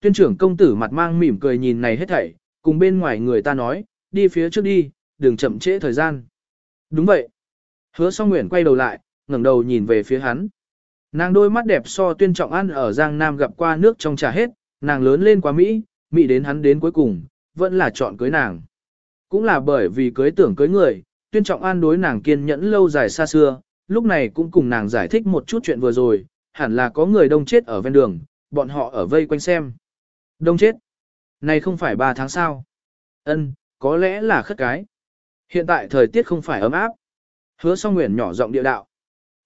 Tuyên trưởng công tử mặt mang mỉm cười nhìn này hết thảy, cùng bên ngoài người ta nói, đi phía trước đi, đừng chậm trễ thời gian. Đúng vậy. Hứa song nguyện quay đầu lại, ngẩng đầu nhìn về phía hắn. Nàng đôi mắt đẹp so tuyên trọng ăn ở Giang Nam gặp qua nước trong trà hết, nàng lớn lên quá Mỹ, Mỹ đến hắn đến cuối cùng, vẫn là chọn cưới nàng. Cũng là bởi vì cưới tưởng cưới người, tuyên trọng an đối nàng kiên nhẫn lâu dài xa xưa, lúc này cũng cùng nàng giải thích một chút chuyện vừa rồi, hẳn là có người đông chết ở ven đường, bọn họ ở vây quanh xem. Đông chết? Này không phải 3 tháng sao? Ân, có lẽ là khất cái. Hiện tại thời tiết không phải ấm áp. Hứa song nguyện nhỏ giọng địa đạo.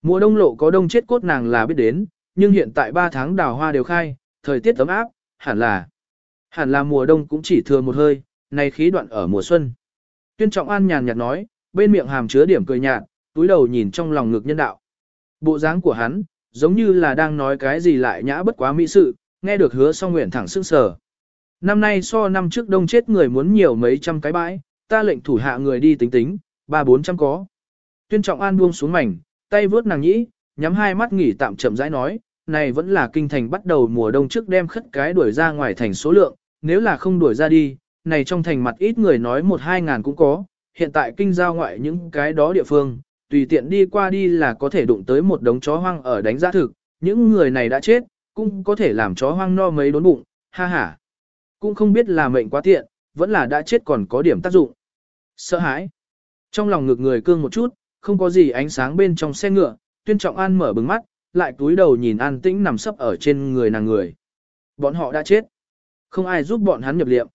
Mùa đông lộ có đông chết cốt nàng là biết đến, nhưng hiện tại 3 tháng đào hoa đều khai, thời tiết ấm áp, hẳn là. Hẳn là mùa đông cũng chỉ thừa một hơi, này khí đoạn ở mùa xuân. Tuyên trọng an nhàn nhạt nói, bên miệng hàm chứa điểm cười nhạt, túi đầu nhìn trong lòng ngực nhân đạo. Bộ dáng của hắn, giống như là đang nói cái gì lại nhã bất quá mỹ sự, nghe được hứa song nguyện thẳng sững sờ. Năm nay so năm trước đông chết người muốn nhiều mấy trăm cái bãi, ta lệnh thủ hạ người đi tính tính, ba bốn trăm có. Tuyên trọng an buông xuống mảnh, tay vướt nàng nhĩ, nhắm hai mắt nghỉ tạm chậm rãi nói, này vẫn là kinh thành bắt đầu mùa đông trước đem khất cái đuổi ra ngoài thành số lượng, nếu là không đuổi ra đi, này trong thành mặt ít người nói một hai ngàn cũng có, hiện tại kinh giao ngoại những cái đó địa phương, tùy tiện đi qua đi là có thể đụng tới một đống chó hoang ở đánh giá thực, những người này đã chết, cũng có thể làm chó hoang no mấy đốn bụng, ha ha. Cũng không biết là mệnh quá tiện, vẫn là đã chết còn có điểm tác dụng. Sợ hãi. Trong lòng ngực người cương một chút, không có gì ánh sáng bên trong xe ngựa, tuyên trọng an mở bừng mắt, lại túi đầu nhìn an tĩnh nằm sấp ở trên người nàng người. Bọn họ đã chết. Không ai giúp bọn hắn nhập liệm.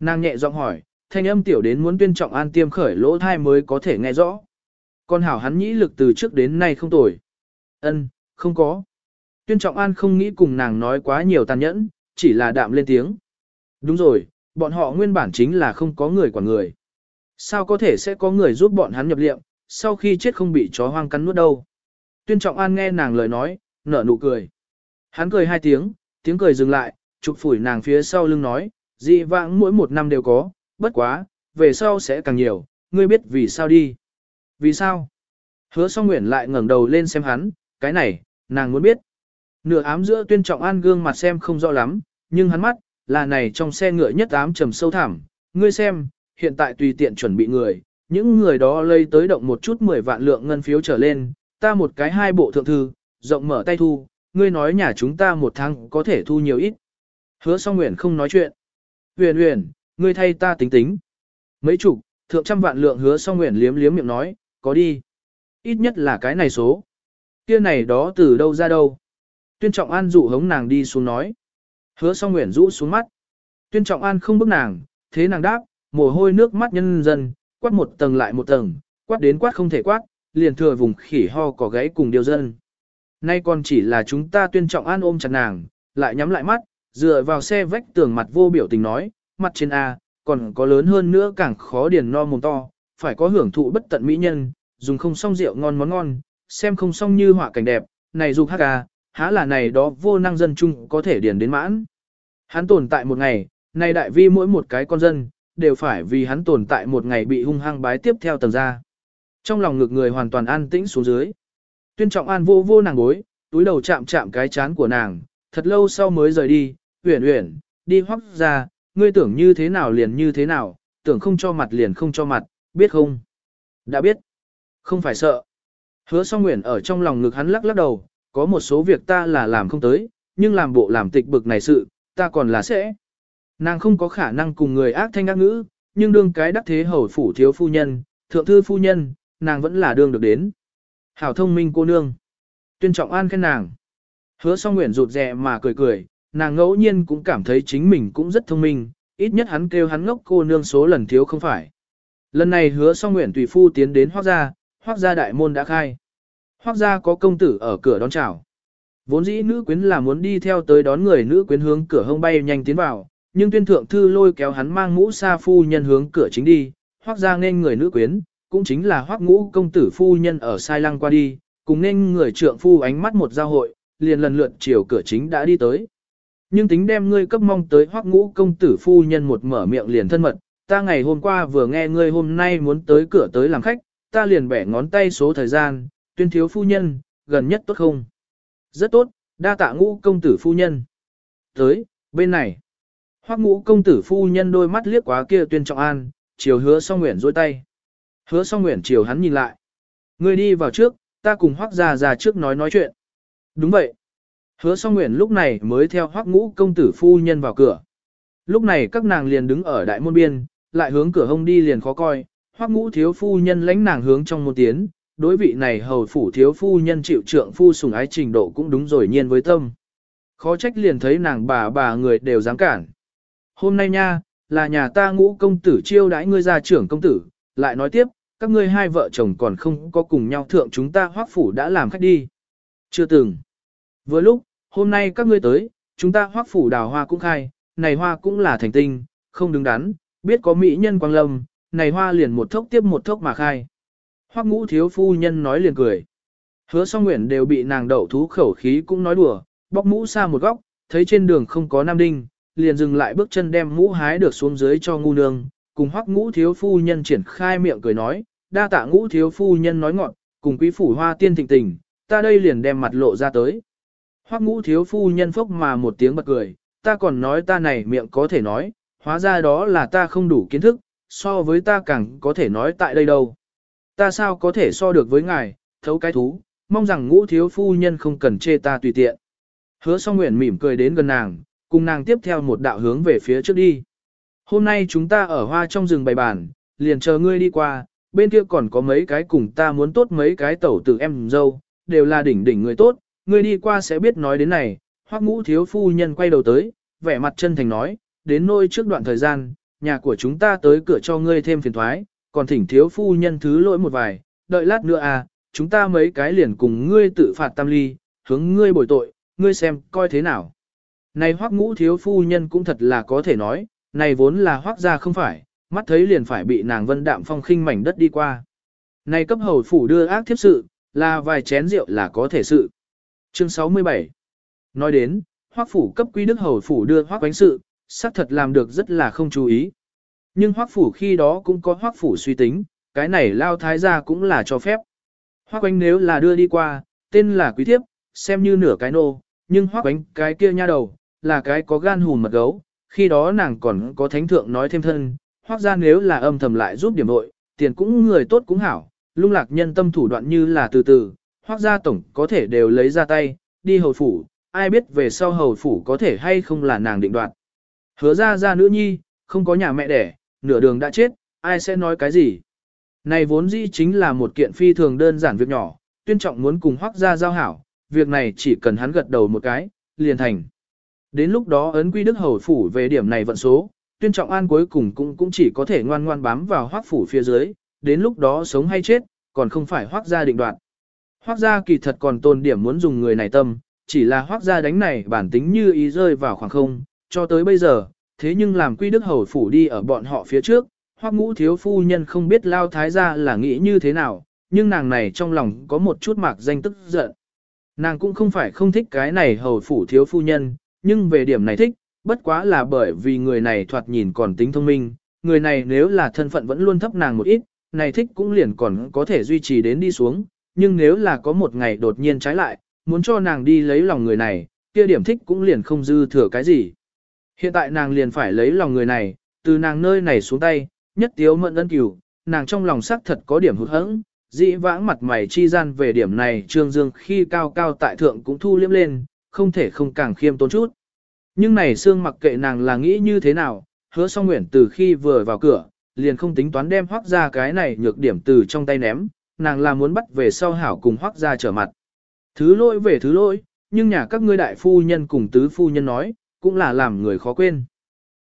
Nàng nhẹ giọng hỏi, thanh âm tiểu đến muốn tuyên trọng an tiêm khởi lỗ thai mới có thể nghe rõ. Con hảo hắn nhĩ lực từ trước đến nay không tồi. Ân, không có. Tuyên trọng an không nghĩ cùng nàng nói quá nhiều tàn nhẫn, chỉ là đạm lên tiếng. Đúng rồi, bọn họ nguyên bản chính là không có người quản người. Sao có thể sẽ có người giúp bọn hắn nhập liệm, sau khi chết không bị chó hoang cắn nuốt đâu. Tuyên trọng an nghe nàng lời nói, nở nụ cười. Hắn cười hai tiếng, tiếng cười dừng lại, chụp phủi nàng phía sau lưng nói, Dị vãng mỗi một năm đều có, bất quá, về sau sẽ càng nhiều, ngươi biết vì sao đi. Vì sao? Hứa song nguyện lại ngẩng đầu lên xem hắn, cái này, nàng muốn biết. Nửa ám giữa tuyên trọng an gương mặt xem không rõ lắm, nhưng hắn mắt, là này trong xe ngựa nhất ám trầm sâu thẳm. Ngươi xem, hiện tại tùy tiện chuẩn bị người, những người đó lây tới động một chút 10 vạn lượng ngân phiếu trở lên, ta một cái hai bộ thượng thư, rộng mở tay thu, ngươi nói nhà chúng ta một tháng có thể thu nhiều ít. Hứa song nguyện không nói chuyện. Huyền huyền, ngươi thay ta tính tính. Mấy chục, thượng trăm vạn lượng hứa song nguyện liếm liếm miệng nói, có đi. Ít nhất là cái này số. Kia này đó từ đâu ra đâu. Tuyên Trọng An dụ hống nàng đi xuống nói. Hứa song nguyện rũ xuống mắt. Tuyên Trọng An không bức nàng, thế nàng đáp, mồ hôi nước mắt nhân dân, quát một tầng lại một tầng, quát đến quát không thể quát, liền thừa vùng khỉ ho có gáy cùng điều dân. Nay còn chỉ là chúng ta tuyên trọng an ôm chặt nàng, lại nhắm lại mắt, dựa vào xe vách tường mặt vô biểu tình nói, mặt trên A, còn có lớn hơn nữa càng khó điền no mồm to, phải có hưởng thụ bất tận mỹ nhân, dùng không xong rượu ngon món ngon, xem không xong như họa cảnh đẹp, này dục hắc A, há là này đó vô năng dân chung có thể điền đến mãn. Hắn tồn tại một ngày, này đại vi mỗi một cái con dân, đều phải vì hắn tồn tại một ngày bị hung hăng bái tiếp theo tầng ra. Trong lòng ngực người hoàn toàn an tĩnh xuống dưới. Tuyên trọng an vô vô nàng bối, túi đầu chạm chạm cái chán của nàng, thật lâu sau mới rời đi, uyển uyển, đi hoắc ra, ngươi tưởng như thế nào liền như thế nào, tưởng không cho mặt liền không cho mặt, biết không? Đã biết. Không phải sợ. Hứa song nguyện ở trong lòng ngực hắn lắc lắc đầu, có một số việc ta là làm không tới, nhưng làm bộ làm tịch bực này sự, ta còn là sẽ. Nàng không có khả năng cùng người ác thanh ác ngữ, nhưng đương cái đắc thế hầu phủ thiếu phu nhân, thượng thư phu nhân, nàng vẫn là đương được đến. Hảo thông minh cô nương. Tuyên trọng an khen nàng. Hứa song nguyện rụt rè mà cười cười, nàng ngẫu nhiên cũng cảm thấy chính mình cũng rất thông minh, ít nhất hắn kêu hắn ngốc cô nương số lần thiếu không phải. Lần này hứa song nguyện tùy phu tiến đến hoác gia, hoác gia đại môn đã khai. Hoác gia có công tử ở cửa đón chào. Vốn dĩ nữ quyến là muốn đi theo tới đón người nữ quyến hướng cửa hông bay nhanh tiến vào, nhưng tuyên thượng thư lôi kéo hắn mang mũ sa phu nhân hướng cửa chính đi, hoác gia nên người nữ quyến, cũng chính là hoác ngũ công tử phu nhân ở sai lăng qua đi, cùng nên người trượng phu ánh mắt một giao hội, liền lần lượt chiều cửa chính đã đi tới. Nhưng tính đem ngươi cấp mong tới hoắc ngũ công tử phu nhân một mở miệng liền thân mật, ta ngày hôm qua vừa nghe ngươi hôm nay muốn tới cửa tới làm khách, ta liền bẻ ngón tay số thời gian, tuyên thiếu phu nhân, gần nhất tốt không? Rất tốt, đa tạ ngũ công tử phu nhân. Tới, bên này. Hoắc ngũ công tử phu nhân đôi mắt liếc quá kia tuyên trọng an, chiều hứa song nguyện dôi tay. Hứa song nguyện chiều hắn nhìn lại. ngươi đi vào trước, ta cùng hoắc già già trước nói nói chuyện. Đúng vậy. Hứa song nguyện lúc này mới theo hoắc ngũ công tử phu nhân vào cửa. Lúc này các nàng liền đứng ở đại môn biên, lại hướng cửa hông đi liền khó coi. Hoắc ngũ thiếu phu nhân lãnh nàng hướng trong môn tiến, đối vị này hầu phủ thiếu phu nhân chịu trượng phu sùng ái trình độ cũng đúng rồi nhiên với tâm. Khó trách liền thấy nàng bà bà người đều dám cản. Hôm nay nha, là nhà ta ngũ công tử chiêu đãi ngươi ra trưởng công tử, lại nói tiếp, các ngươi hai vợ chồng còn không có cùng nhau thượng chúng ta hoác phủ đã làm khách đi. Chưa từng. Vừa lúc, hôm nay các ngươi tới, chúng ta hoác phủ đào hoa cũng khai, này hoa cũng là thành tinh, không đứng đắn, biết có mỹ nhân quang lâm, này hoa liền một thốc tiếp một thốc mà khai. Hoác ngũ thiếu phu nhân nói liền cười. Hứa song nguyện đều bị nàng đậu thú khẩu khí cũng nói đùa, bóc mũ xa một góc, thấy trên đường không có nam đinh, liền dừng lại bước chân đem mũ hái được xuống dưới cho ngu nương, cùng hoắc ngũ thiếu phu nhân triển khai miệng cười nói, đa tạ ngũ thiếu phu nhân nói ngọn, cùng quý phủ hoa tiên thịnh tình, ta đây liền đem mặt lộ ra tới. Hoắc ngũ thiếu phu nhân phốc mà một tiếng bật cười, ta còn nói ta này miệng có thể nói, hóa ra đó là ta không đủ kiến thức, so với ta càng có thể nói tại đây đâu. Ta sao có thể so được với ngài, thấu cái thú, mong rằng ngũ thiếu phu nhân không cần chê ta tùy tiện. Hứa song nguyện mỉm cười đến gần nàng, cùng nàng tiếp theo một đạo hướng về phía trước đi. Hôm nay chúng ta ở hoa trong rừng bày bàn, liền chờ ngươi đi qua, bên kia còn có mấy cái cùng ta muốn tốt mấy cái tẩu tử em dâu, đều là đỉnh đỉnh người tốt, ngươi đi qua sẽ biết nói đến này, hoắc ngũ thiếu phu nhân quay đầu tới, vẻ mặt chân thành nói, đến nôi trước đoạn thời gian, nhà của chúng ta tới cửa cho ngươi thêm phiền thoái, còn thỉnh thiếu phu nhân thứ lỗi một vài, đợi lát nữa à, chúng ta mấy cái liền cùng ngươi tự phạt tam ly, hướng ngươi bồi tội, ngươi xem coi thế nào. Này hoắc ngũ thiếu phu nhân cũng thật là có thể nói, này vốn là hoắc gia không phải, mắt thấy liền phải bị nàng vân đạm phong khinh mảnh đất đi qua. Này cấp hầu phủ đưa ác thiếp sự, là vài chén rượu là có thể sự. Chương 67 Nói đến, hoắc phủ cấp quý đức hầu phủ đưa hoắc bánh sự, xác thật làm được rất là không chú ý. Nhưng hoắc phủ khi đó cũng có hoắc phủ suy tính, cái này lao thái gia cũng là cho phép. Hoắc quánh nếu là đưa đi qua, tên là quý thiếp, xem như nửa cái nô, nhưng hoắc quánh cái kia nha đầu, là cái có gan hùn mật gấu, khi đó nàng còn có thánh thượng nói thêm thân, hoắc ra nếu là âm thầm lại giúp điểm nội, tiền cũng người tốt cũng hảo, lung lạc nhân tâm thủ đoạn như là từ từ, hoắc gia tổng có thể đều lấy ra tay, đi hầu phủ, ai biết về sau hầu phủ có thể hay không là nàng định đoạt. Hứa ra ra nữ nhi, không có nhà mẹ đẻ, nửa đường đã chết, ai sẽ nói cái gì. Này vốn dĩ chính là một kiện phi thường đơn giản việc nhỏ, tuyên trọng muốn cùng hoắc gia giao hảo, việc này chỉ cần hắn gật đầu một cái, liền thành. Đến lúc đó ấn quy đức hầu phủ về điểm này vận số, tuyên trọng an cuối cùng cũng cũng chỉ có thể ngoan ngoan bám vào hoác phủ phía dưới, đến lúc đó sống hay chết, còn không phải hoác gia định đoạt. Hoác gia kỳ thật còn tồn điểm muốn dùng người này tâm, chỉ là hoác gia đánh này bản tính như ý rơi vào khoảng không, cho tới bây giờ, thế nhưng làm quy đức hầu phủ đi ở bọn họ phía trước, hoác ngũ thiếu phu nhân không biết lao thái gia là nghĩ như thế nào, nhưng nàng này trong lòng có một chút mạc danh tức giận. Nàng cũng không phải không thích cái này hầu phủ thiếu phu nhân, nhưng về điểm này thích, bất quá là bởi vì người này thoạt nhìn còn tính thông minh, người này nếu là thân phận vẫn luôn thấp nàng một ít, này thích cũng liền còn có thể duy trì đến đi xuống, nhưng nếu là có một ngày đột nhiên trái lại, muốn cho nàng đi lấy lòng người này, kia điểm thích cũng liền không dư thừa cái gì. Hiện tại nàng liền phải lấy lòng người này, từ nàng nơi này xuống tay, nhất tiếu mận ân cửu, nàng trong lòng xác thật có điểm hụt hẫng, dĩ vãng mặt mày chi gian về điểm này trương dương khi cao cao tại thượng cũng thu liếm lên, không thể không càng khiêm tốn chút. Nhưng này xương mặc kệ nàng là nghĩ như thế nào, hứa song nguyện từ khi vừa vào cửa, liền không tính toán đem hoác ra cái này nhược điểm từ trong tay ném, nàng là muốn bắt về sau hảo cùng hoác ra trở mặt. Thứ lỗi về thứ lỗi, nhưng nhà các ngươi đại phu nhân cùng tứ phu nhân nói, cũng là làm người khó quên.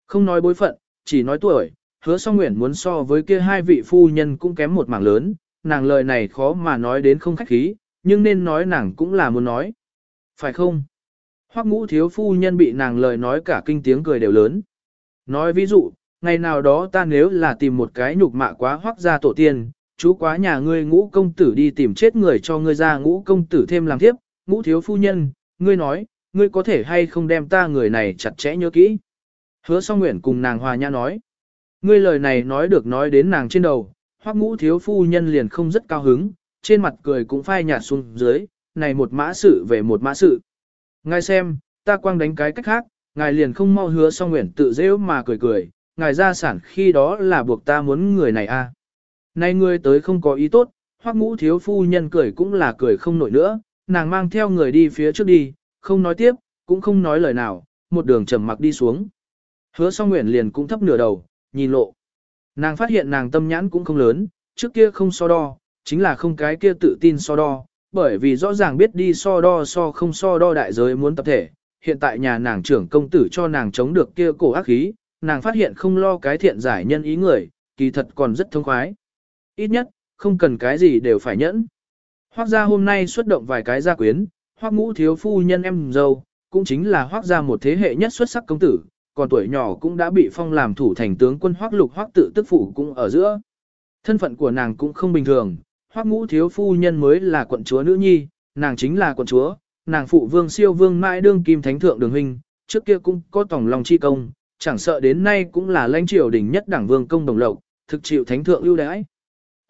Không nói bối phận, chỉ nói tuổi, hứa song nguyện muốn so với kia hai vị phu nhân cũng kém một mảng lớn, nàng lời này khó mà nói đến không khách khí, nhưng nên nói nàng cũng là muốn nói. Phải không? Hoắc ngũ thiếu phu nhân bị nàng lời nói cả kinh tiếng cười đều lớn. Nói ví dụ, ngày nào đó ta nếu là tìm một cái nhục mạ quá hoắc gia tổ tiên, chú quá nhà ngươi ngũ công tử đi tìm chết người cho ngươi ra ngũ công tử thêm làm tiếp, ngũ thiếu phu nhân, ngươi nói, ngươi có thể hay không đem ta người này chặt chẽ nhớ kỹ. Hứa song nguyện cùng nàng hòa nhã nói. Ngươi lời này nói được nói đến nàng trên đầu, hoắc ngũ thiếu phu nhân liền không rất cao hứng, trên mặt cười cũng phai nhạt xuống dưới, này một mã sự về một mã sự. Ngài xem, ta quang đánh cái cách khác, ngài liền không mau hứa song nguyện tự dễ mà cười cười, ngài ra sản khi đó là buộc ta muốn người này a. À. Nay ngươi tới không có ý tốt, hoắc ngũ thiếu phu nhân cười cũng là cười không nổi nữa, nàng mang theo người đi phía trước đi, không nói tiếp, cũng không nói lời nào, một đường trầm mặc đi xuống. Hứa song nguyện liền cũng thấp nửa đầu, nhìn lộ. Nàng phát hiện nàng tâm nhãn cũng không lớn, trước kia không so đo, chính là không cái kia tự tin so đo, bởi vì rõ ràng biết đi so đo so không so đo đại giới muốn tập thể. Hiện tại nhà nàng trưởng công tử cho nàng chống được kia cổ ác khí, nàng phát hiện không lo cái thiện giải nhân ý người, kỳ thật còn rất thông khoái. Ít nhất, không cần cái gì đều phải nhẫn. Hoác gia hôm nay xuất động vài cái gia quyến, hoác ngũ thiếu phu nhân em dâu, cũng chính là hoác gia một thế hệ nhất xuất sắc công tử, còn tuổi nhỏ cũng đã bị phong làm thủ thành tướng quân hoác lục hoác tự tức phụ cũng ở giữa. Thân phận của nàng cũng không bình thường, hoắc ngũ thiếu phu nhân mới là quận chúa nữ nhi, nàng chính là quận chúa, nàng phụ vương siêu vương mãi đương kim thánh thượng đường huynh, trước kia cũng có tổng lòng chi công, chẳng sợ đến nay cũng là lãnh triều đỉnh nhất đảng vương công đồng lộc, thực chịu thánh thượng ưu đãi.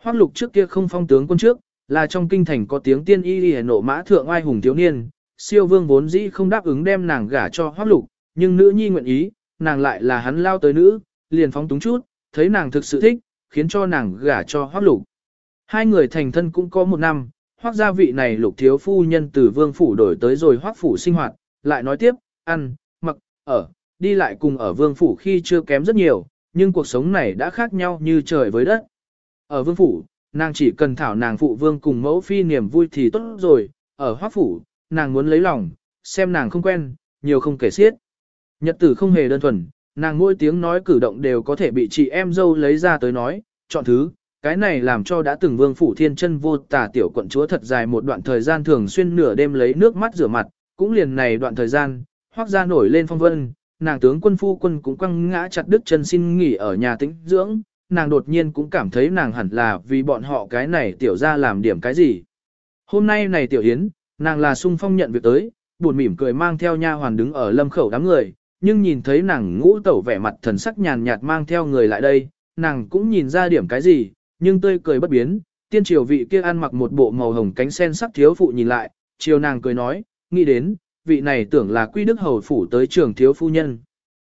Hoắc lục trước kia không phong tướng quân trước, là trong kinh thành có tiếng tiên y y nộ mã thượng ai hùng thiếu niên, siêu vương vốn dĩ không đáp ứng đem nàng gả cho Hoắc lục, nhưng nữ nhi nguyện ý, nàng lại là hắn lao tới nữ, liền phóng túng chút, thấy nàng thực sự thích, khiến cho nàng gả cho Hoắc lục. Hai người thành thân cũng có một năm, Hoắc gia vị này lục thiếu phu nhân từ vương phủ đổi tới rồi Hoắc phủ sinh hoạt, lại nói tiếp, ăn, mặc, ở, đi lại cùng ở vương phủ khi chưa kém rất nhiều, nhưng cuộc sống này đã khác nhau như trời với đất. Ở vương phủ, nàng chỉ cần thảo nàng phụ vương cùng mẫu phi niềm vui thì tốt rồi, ở hoác phủ, nàng muốn lấy lòng, xem nàng không quen, nhiều không kể xiết. Nhật tử không hề đơn thuần, nàng mỗi tiếng nói cử động đều có thể bị chị em dâu lấy ra tới nói, chọn thứ, cái này làm cho đã từng vương phủ thiên chân vô tà tiểu quận chúa thật dài một đoạn thời gian thường xuyên nửa đêm lấy nước mắt rửa mặt, cũng liền này đoạn thời gian, hoác ra nổi lên phong vân, nàng tướng quân phu quân cũng quăng ngã chặt đứt chân xin nghỉ ở nhà tĩnh dưỡng, nàng đột nhiên cũng cảm thấy nàng hẳn là vì bọn họ cái này tiểu ra làm điểm cái gì. Hôm nay này tiểu hiến, nàng là sung phong nhận việc tới, buồn mỉm cười mang theo nha hoàn đứng ở lâm khẩu đám người, nhưng nhìn thấy nàng ngũ tẩu vẻ mặt thần sắc nhàn nhạt mang theo người lại đây, nàng cũng nhìn ra điểm cái gì, nhưng tươi cười bất biến, tiên triều vị kia ăn mặc một bộ màu hồng cánh sen sắc thiếu phụ nhìn lại, chiều nàng cười nói, nghĩ đến, vị này tưởng là quy đức hầu phủ tới trường thiếu phu nhân.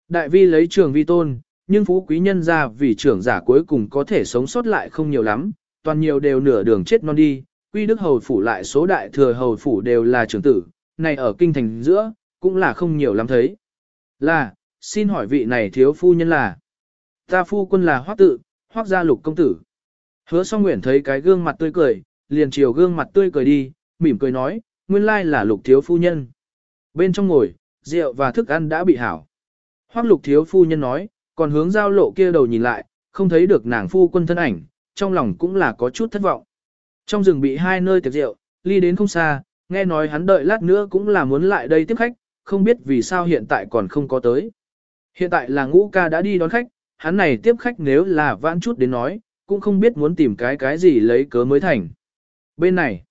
Đại vi lấy trường vi tôn, nhưng phú quý nhân ra vì trưởng giả cuối cùng có thể sống sót lại không nhiều lắm, toàn nhiều đều nửa đường chết non đi, quy đức hầu phủ lại số đại thừa hầu phủ đều là trưởng tử, này ở kinh thành giữa, cũng là không nhiều lắm thấy. Là, xin hỏi vị này thiếu phu nhân là, ta phu quân là hoác tự, hoác gia lục công tử. Hứa song nguyện thấy cái gương mặt tươi cười, liền chiều gương mặt tươi cười đi, mỉm cười nói, nguyên lai là lục thiếu phu nhân. Bên trong ngồi, rượu và thức ăn đã bị hảo. Hoác lục thiếu phu nhân nói, còn hướng giao lộ kia đầu nhìn lại, không thấy được nàng phu quân thân ảnh, trong lòng cũng là có chút thất vọng. Trong rừng bị hai nơi tiệc rượu, ly đến không xa, nghe nói hắn đợi lát nữa cũng là muốn lại đây tiếp khách, không biết vì sao hiện tại còn không có tới. Hiện tại là ngũ ca đã đi đón khách, hắn này tiếp khách nếu là vãn chút đến nói, cũng không biết muốn tìm cái cái gì lấy cớ mới thành. Bên này,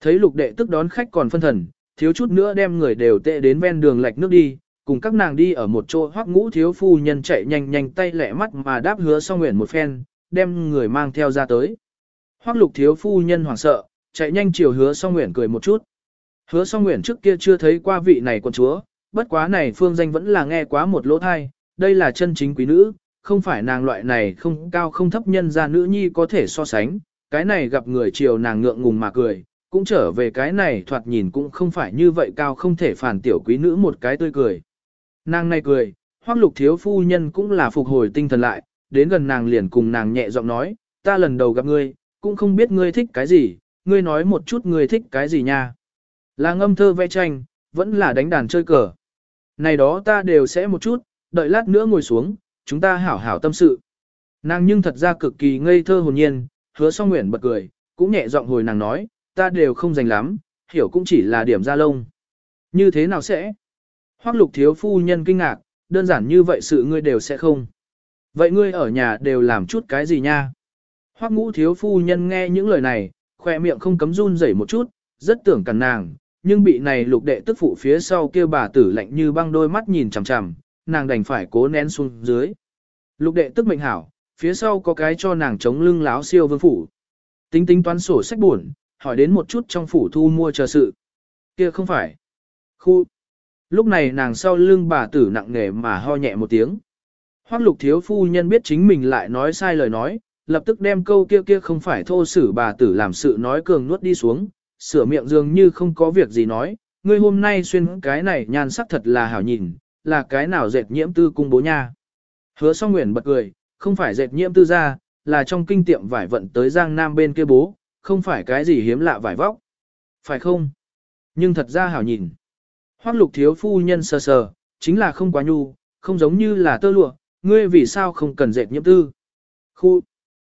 thấy lục đệ tức đón khách còn phân thần, thiếu chút nữa đem người đều tệ đến ven đường lạch nước đi, cùng các nàng đi ở một chỗ hoắc ngũ thiếu phu nhân chạy nhanh nhanh tay lẹ mắt mà đáp hứa xong nguyện một phen, đem người mang theo ra tới. Hoắc lục thiếu phu nhân hoảng sợ, chạy nhanh chiều hứa xong nguyện cười một chút. Hứa song nguyện trước kia chưa thấy qua vị này con chúa, bất quá này phương danh vẫn là nghe quá một lỗ thai, đây là chân chính quý nữ, không phải nàng loại này không cao không thấp nhân ra nữ nhi có thể so sánh, cái này gặp người chiều nàng ngượng ngùng mà cười, cũng trở về cái này thoạt nhìn cũng không phải như vậy cao không thể phản tiểu quý nữ một cái tươi cười. Nàng này cười, hoác lục thiếu phu nhân cũng là phục hồi tinh thần lại, đến gần nàng liền cùng nàng nhẹ giọng nói, ta lần đầu gặp ngươi, cũng không biết ngươi thích cái gì, ngươi nói một chút ngươi thích cái gì nha. Là ngâm thơ vẽ tranh, vẫn là đánh đàn chơi cờ. Này đó ta đều sẽ một chút, đợi lát nữa ngồi xuống, chúng ta hảo hảo tâm sự. Nàng nhưng thật ra cực kỳ ngây thơ hồn nhiên, hứa song nguyện bật cười, cũng nhẹ giọng hồi nàng nói, ta đều không dành lắm, hiểu cũng chỉ là điểm ra lông. Như thế nào sẽ? Hoắc lục thiếu phu nhân kinh ngạc, đơn giản như vậy sự ngươi đều sẽ không. Vậy ngươi ở nhà đều làm chút cái gì nha? Hoắc ngũ thiếu phu nhân nghe những lời này, khoe miệng không cấm run rẩy một chút, rất tưởng cằn nàng, nhưng bị này lục đệ tức phụ phía sau kia bà tử lạnh như băng đôi mắt nhìn chằm chằm, nàng đành phải cố nén xuống dưới. Lục đệ tức mệnh hảo, phía sau có cái cho nàng chống lưng láo siêu vương phủ. Tính tính toán sổ sách buồn, hỏi đến một chút trong phủ thu mua chờ sự. Kia không phải. Khu. Lúc này nàng sau lưng bà tử nặng nề mà ho nhẹ một tiếng. Hoắc lục thiếu phu nhân biết chính mình lại nói sai lời nói, lập tức đem câu kia kia không phải thô sử bà tử làm sự nói cường nuốt đi xuống, sửa miệng dường như không có việc gì nói, ngươi hôm nay xuyên cái này nhan sắc thật là hảo nhìn, là cái nào dệt nhiễm tư cung bố nha. Hứa song nguyện bật cười, không phải dệt nhiễm tư ra, là trong kinh tiệm vải vận tới giang nam bên kia bố, không phải cái gì hiếm lạ vải vóc. Phải không? Nhưng thật ra hảo nhìn. Hoác lục thiếu phu nhân sờ sờ, chính là không quá nhu, không giống như là tơ lụa, ngươi vì sao không cần dệt nhiễm tư. Khu.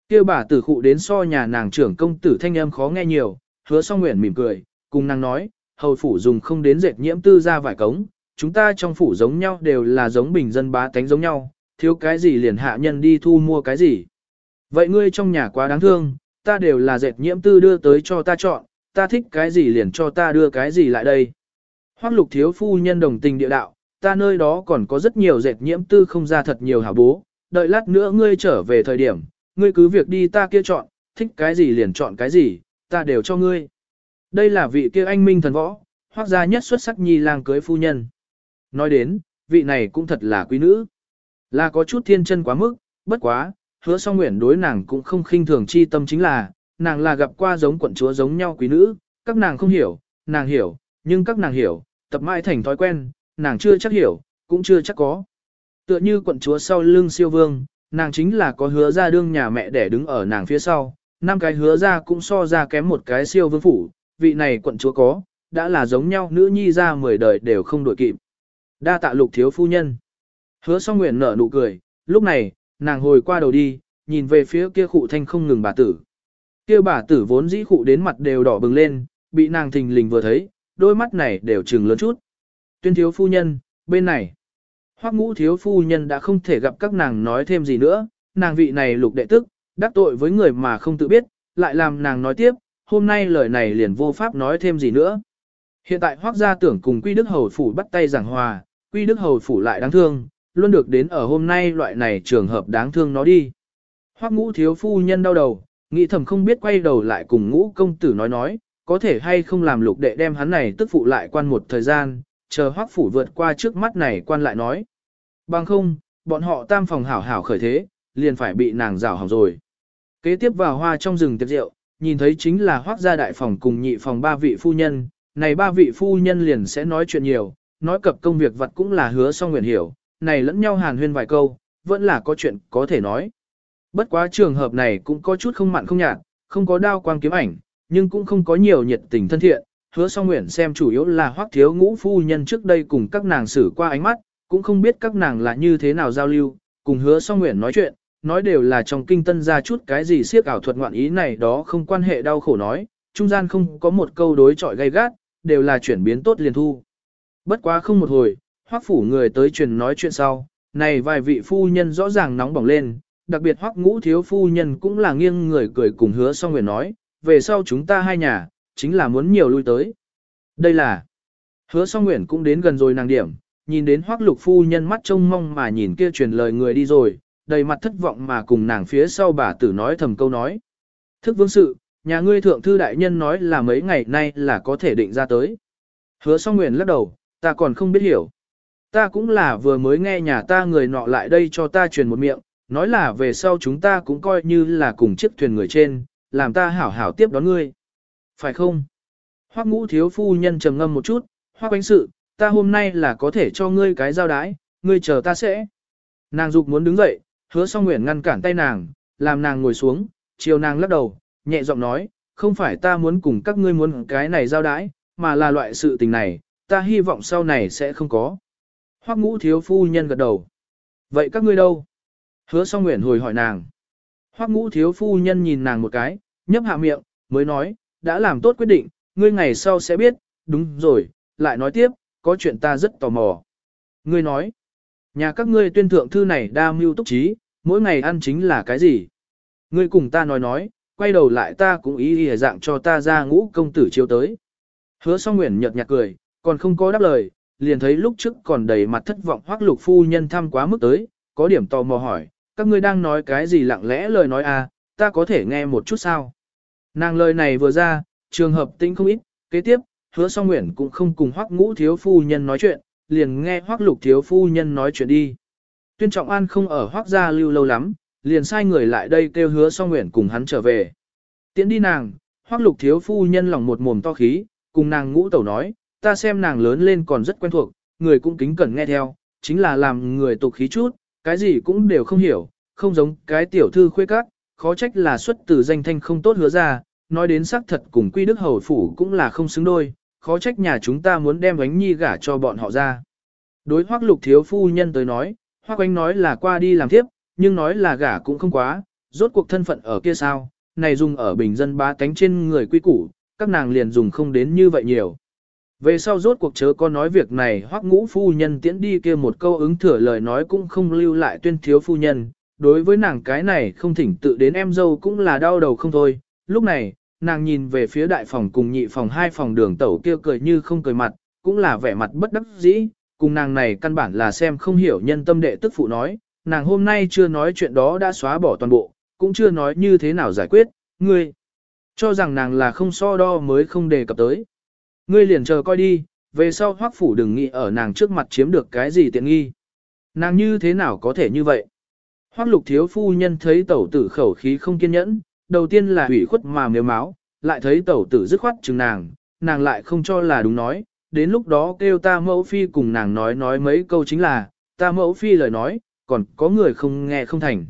Kêu bà tử khụ đến so nhà nàng trưởng công tử thanh âm khó nghe nhiều, hứa song nguyện mỉm cười, cùng nàng nói, hầu phủ dùng không đến dệt nhiễm tư ra vải cống, chúng ta trong phủ giống nhau đều là giống bình dân bá tánh giống nhau, thiếu cái gì liền hạ nhân đi thu mua cái gì. Vậy ngươi trong nhà quá đáng thương, ta đều là dệt nhiễm tư đưa tới cho ta chọn, ta thích cái gì liền cho ta đưa cái gì lại đây. Hoắc lục thiếu phu nhân đồng tình địa đạo, ta nơi đó còn có rất nhiều dệt nhiễm tư không ra thật nhiều hảo bố, đợi lát nữa ngươi trở về thời điểm, ngươi cứ việc đi ta kia chọn, thích cái gì liền chọn cái gì, ta đều cho ngươi. Đây là vị kia anh minh thần võ, hoác gia nhất xuất sắc nhi lang cưới phu nhân. Nói đến, vị này cũng thật là quý nữ. Là có chút thiên chân quá mức, bất quá, hứa song nguyện đối nàng cũng không khinh thường chi tâm chính là, nàng là gặp qua giống quận chúa giống nhau quý nữ, các nàng không hiểu, nàng hiểu, nhưng các nàng hiểu, tập mãi thành thói quen, nàng chưa chắc hiểu, cũng chưa chắc có. Tựa như quận chúa sau lưng siêu vương, nàng chính là có hứa ra đương nhà mẹ để đứng ở nàng phía sau, năm cái hứa ra cũng so ra kém một cái siêu vương phủ, vị này quận chúa có, đã là giống nhau nữ nhi ra mười đời đều không đổi kịp. Đa tạ lục thiếu phu nhân. Hứa song nguyện nở nụ cười, lúc này, nàng hồi qua đầu đi, nhìn về phía kia khụ thanh không ngừng bà tử. Kia bà tử vốn dĩ khụ đến mặt đều đỏ bừng lên, bị nàng thình lình vừa thấy, đôi mắt này đều trừng lớn chút. Tuyên thiếu phu nhân, bên này. Hoắc ngũ thiếu phu nhân đã không thể gặp các nàng nói thêm gì nữa, nàng vị này lục đệ tức, đắc tội với người mà không tự biết, lại làm nàng nói tiếp, hôm nay lời này liền vô pháp nói thêm gì nữa. Hiện tại Hoắc gia tưởng cùng Quy Đức Hầu phủ bắt tay giảng hòa, quy đức hầu phủ lại đáng thương, luôn được đến ở hôm nay loại này trường hợp đáng thương nó đi. Hoắc ngũ thiếu phu nhân đau đầu, nghĩ thầm không biết quay đầu lại cùng ngũ công tử nói nói, có thể hay không làm lục đệ đem hắn này tức phụ lại quan một thời gian, chờ hoắc phủ vượt qua trước mắt này quan lại nói. Bằng không, bọn họ tam phòng hảo hảo khởi thế, liền phải bị nàng rào hỏng rồi. Kế tiếp vào hoa trong rừng tiệc rượu, nhìn thấy chính là hoác gia đại phòng cùng nhị phòng ba vị phu nhân, này ba vị phu nhân liền sẽ nói chuyện nhiều, nói cập công việc vật cũng là hứa xong nguyện hiểu, này lẫn nhau hàn huyên vài câu, vẫn là có chuyện có thể nói. Bất quá trường hợp này cũng có chút không mặn không nhạt, không có đao quang kiếm ảnh, nhưng cũng không có nhiều nhiệt tình thân thiện, hứa song nguyện xem chủ yếu là hoác thiếu ngũ phu nhân trước đây cùng các nàng xử qua ánh mắt, cũng không biết các nàng là như thế nào giao lưu, cùng hứa song nguyện nói chuyện, nói đều là trong kinh tân ra chút cái gì siếc ảo thuật ngoạn ý này đó không quan hệ đau khổ nói, trung gian không có một câu đối chọi gay gắt, đều là chuyển biến tốt liền thu. Bất quá không một hồi, hoắc phủ người tới truyền nói chuyện sau, này vài vị phu nhân rõ ràng nóng bỏng lên, đặc biệt hoắc ngũ thiếu phu nhân cũng là nghiêng người cười cùng hứa song nguyện nói, về sau chúng ta hai nhà, chính là muốn nhiều lui tới. Đây là, hứa song nguyện cũng đến gần rồi nàng điểm, nhìn đến hoắc lục phu nhân mắt trông mong mà nhìn kia truyền lời người đi rồi, đầy mặt thất vọng mà cùng nàng phía sau bà tử nói thầm câu nói. Thức vương sự, nhà ngươi thượng thư đại nhân nói là mấy ngày nay là có thể định ra tới. Hứa song nguyện lắc đầu, ta còn không biết hiểu. Ta cũng là vừa mới nghe nhà ta người nọ lại đây cho ta truyền một miệng, nói là về sau chúng ta cũng coi như là cùng chiếc thuyền người trên, làm ta hảo hảo tiếp đón ngươi. Phải không? Hoắc ngũ thiếu phu nhân trầm ngâm một chút, Hoắc bánh sự, ta hôm nay là có thể cho ngươi cái giao đái, ngươi chờ ta sẽ. Nàng dục muốn đứng dậy, hứa song nguyện ngăn cản tay nàng, làm nàng ngồi xuống, chiều nàng lắc đầu, nhẹ giọng nói, không phải ta muốn cùng các ngươi muốn cái này giao đái, mà là loại sự tình này, ta hy vọng sau này sẽ không có. Hoắc ngũ thiếu phu nhân gật đầu. Vậy các ngươi đâu? Hứa song nguyện hồi hỏi nàng. Hoắc ngũ thiếu phu nhân nhìn nàng một cái, nhấp hạ miệng, mới nói, đã làm tốt quyết định, ngươi ngày sau sẽ biết, đúng rồi, lại nói tiếp, có chuyện ta rất tò mò. Ngươi nói, nhà các ngươi tuyên thượng thư này đa mưu túc trí, mỗi ngày ăn chính là cái gì? Ngươi cùng ta nói nói, quay đầu lại ta cũng ý ý dạng cho ta ra ngũ công tử chiếu tới. Hứa song nguyện nhật nhạt cười, còn không có đáp lời, liền thấy lúc trước còn đầy mặt thất vọng hoắc lục phu nhân thăm quá mức tới, có điểm tò mò hỏi, các ngươi đang nói cái gì lặng lẽ lời nói à, ta có thể nghe một chút sao? Nàng lời này vừa ra, trường hợp tinh không ít, kế tiếp, hứa song nguyện cũng không cùng hoắc ngũ thiếu phu nhân nói chuyện, liền nghe hoắc lục thiếu phu nhân nói chuyện đi. Tuyên trọng an không ở hoắc gia lưu lâu lắm, liền sai người lại đây kêu hứa song nguyện cùng hắn trở về. Tiến đi nàng, hoắc lục thiếu phu nhân lòng một mồm to khí, cùng nàng ngũ tẩu nói, ta xem nàng lớn lên còn rất quen thuộc, người cũng kính cẩn nghe theo, chính là làm người tục khí chút, cái gì cũng đều không hiểu, không giống cái tiểu thư khuê các, khó trách là xuất từ danh thanh không tốt hứa ra, nói đến xác thật cùng quy đức hầu phủ cũng là không xứng đôi, khó trách nhà chúng ta muốn đem ánh nhi gả cho bọn họ ra. Đối hoác lục thiếu phu nhân tới nói, hoác ánh nói là qua đi làm tiếp, nhưng nói là gả cũng không quá, rốt cuộc thân phận ở kia sao, này dùng ở bình dân ba cánh trên người quy củ, các nàng liền dùng không đến như vậy nhiều. Về sau rốt cuộc chớ có nói việc này hoắc ngũ phu nhân tiễn đi kia một câu ứng thừa lời nói cũng không lưu lại tuyên thiếu phu nhân, đối với nàng cái này không thỉnh tự đến em dâu cũng là đau đầu không thôi, lúc này, nàng nhìn về phía đại phòng cùng nhị phòng hai phòng đường tẩu kia cười như không cười mặt, cũng là vẻ mặt bất đắc dĩ, cùng nàng này căn bản là xem không hiểu nhân tâm đệ tức phụ nói, nàng hôm nay chưa nói chuyện đó đã xóa bỏ toàn bộ, cũng chưa nói như thế nào giải quyết, ngươi cho rằng nàng là không so đo mới không đề cập tới. Ngươi liền chờ coi đi, về sau hoắc phủ đừng nghĩ ở nàng trước mặt chiếm được cái gì tiện nghi. Nàng như thế nào có thể như vậy? Hoắc lục thiếu phu nhân thấy tẩu tử khẩu khí không kiên nhẫn, đầu tiên là hủy khuất mà nếu máu, lại thấy tẩu tử dứt khoát chừng nàng, nàng lại không cho là đúng nói, đến lúc đó kêu ta mẫu phi cùng nàng nói nói mấy câu chính là, ta mẫu phi lời nói, còn có người không nghe không thành.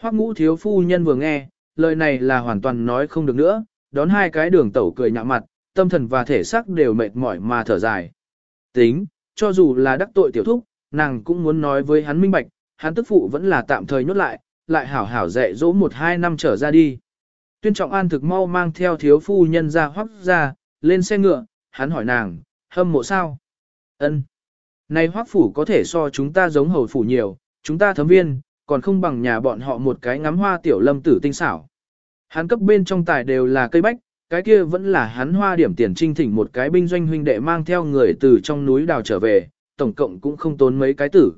Hoắc ngũ thiếu phu nhân vừa nghe, lời này là hoàn toàn nói không được nữa, đón hai cái đường tẩu cười nhạ mặt, tâm thần và thể xác đều mệt mỏi mà thở dài. Tính, cho dù là đắc tội tiểu thúc, nàng cũng muốn nói với hắn minh bạch, hắn tức phụ vẫn là tạm thời nhốt lại, lại hảo hảo dạy dỗ một hai năm trở ra đi. Tuyên trọng an thực mau mang theo thiếu phu nhân ra hoắc ra, lên xe ngựa, hắn hỏi nàng, hâm mộ sao? ân Này hoắc phủ có thể so chúng ta giống hầu phủ nhiều, chúng ta thấm viên, còn không bằng nhà bọn họ một cái ngắm hoa tiểu lâm tử tinh xảo. Hắn cấp bên trong tài đều là cây bách, cái kia vẫn là hắn hoa điểm tiền trinh thỉnh một cái binh doanh huynh đệ mang theo người từ trong núi đào trở về, tổng cộng cũng không tốn mấy cái tử.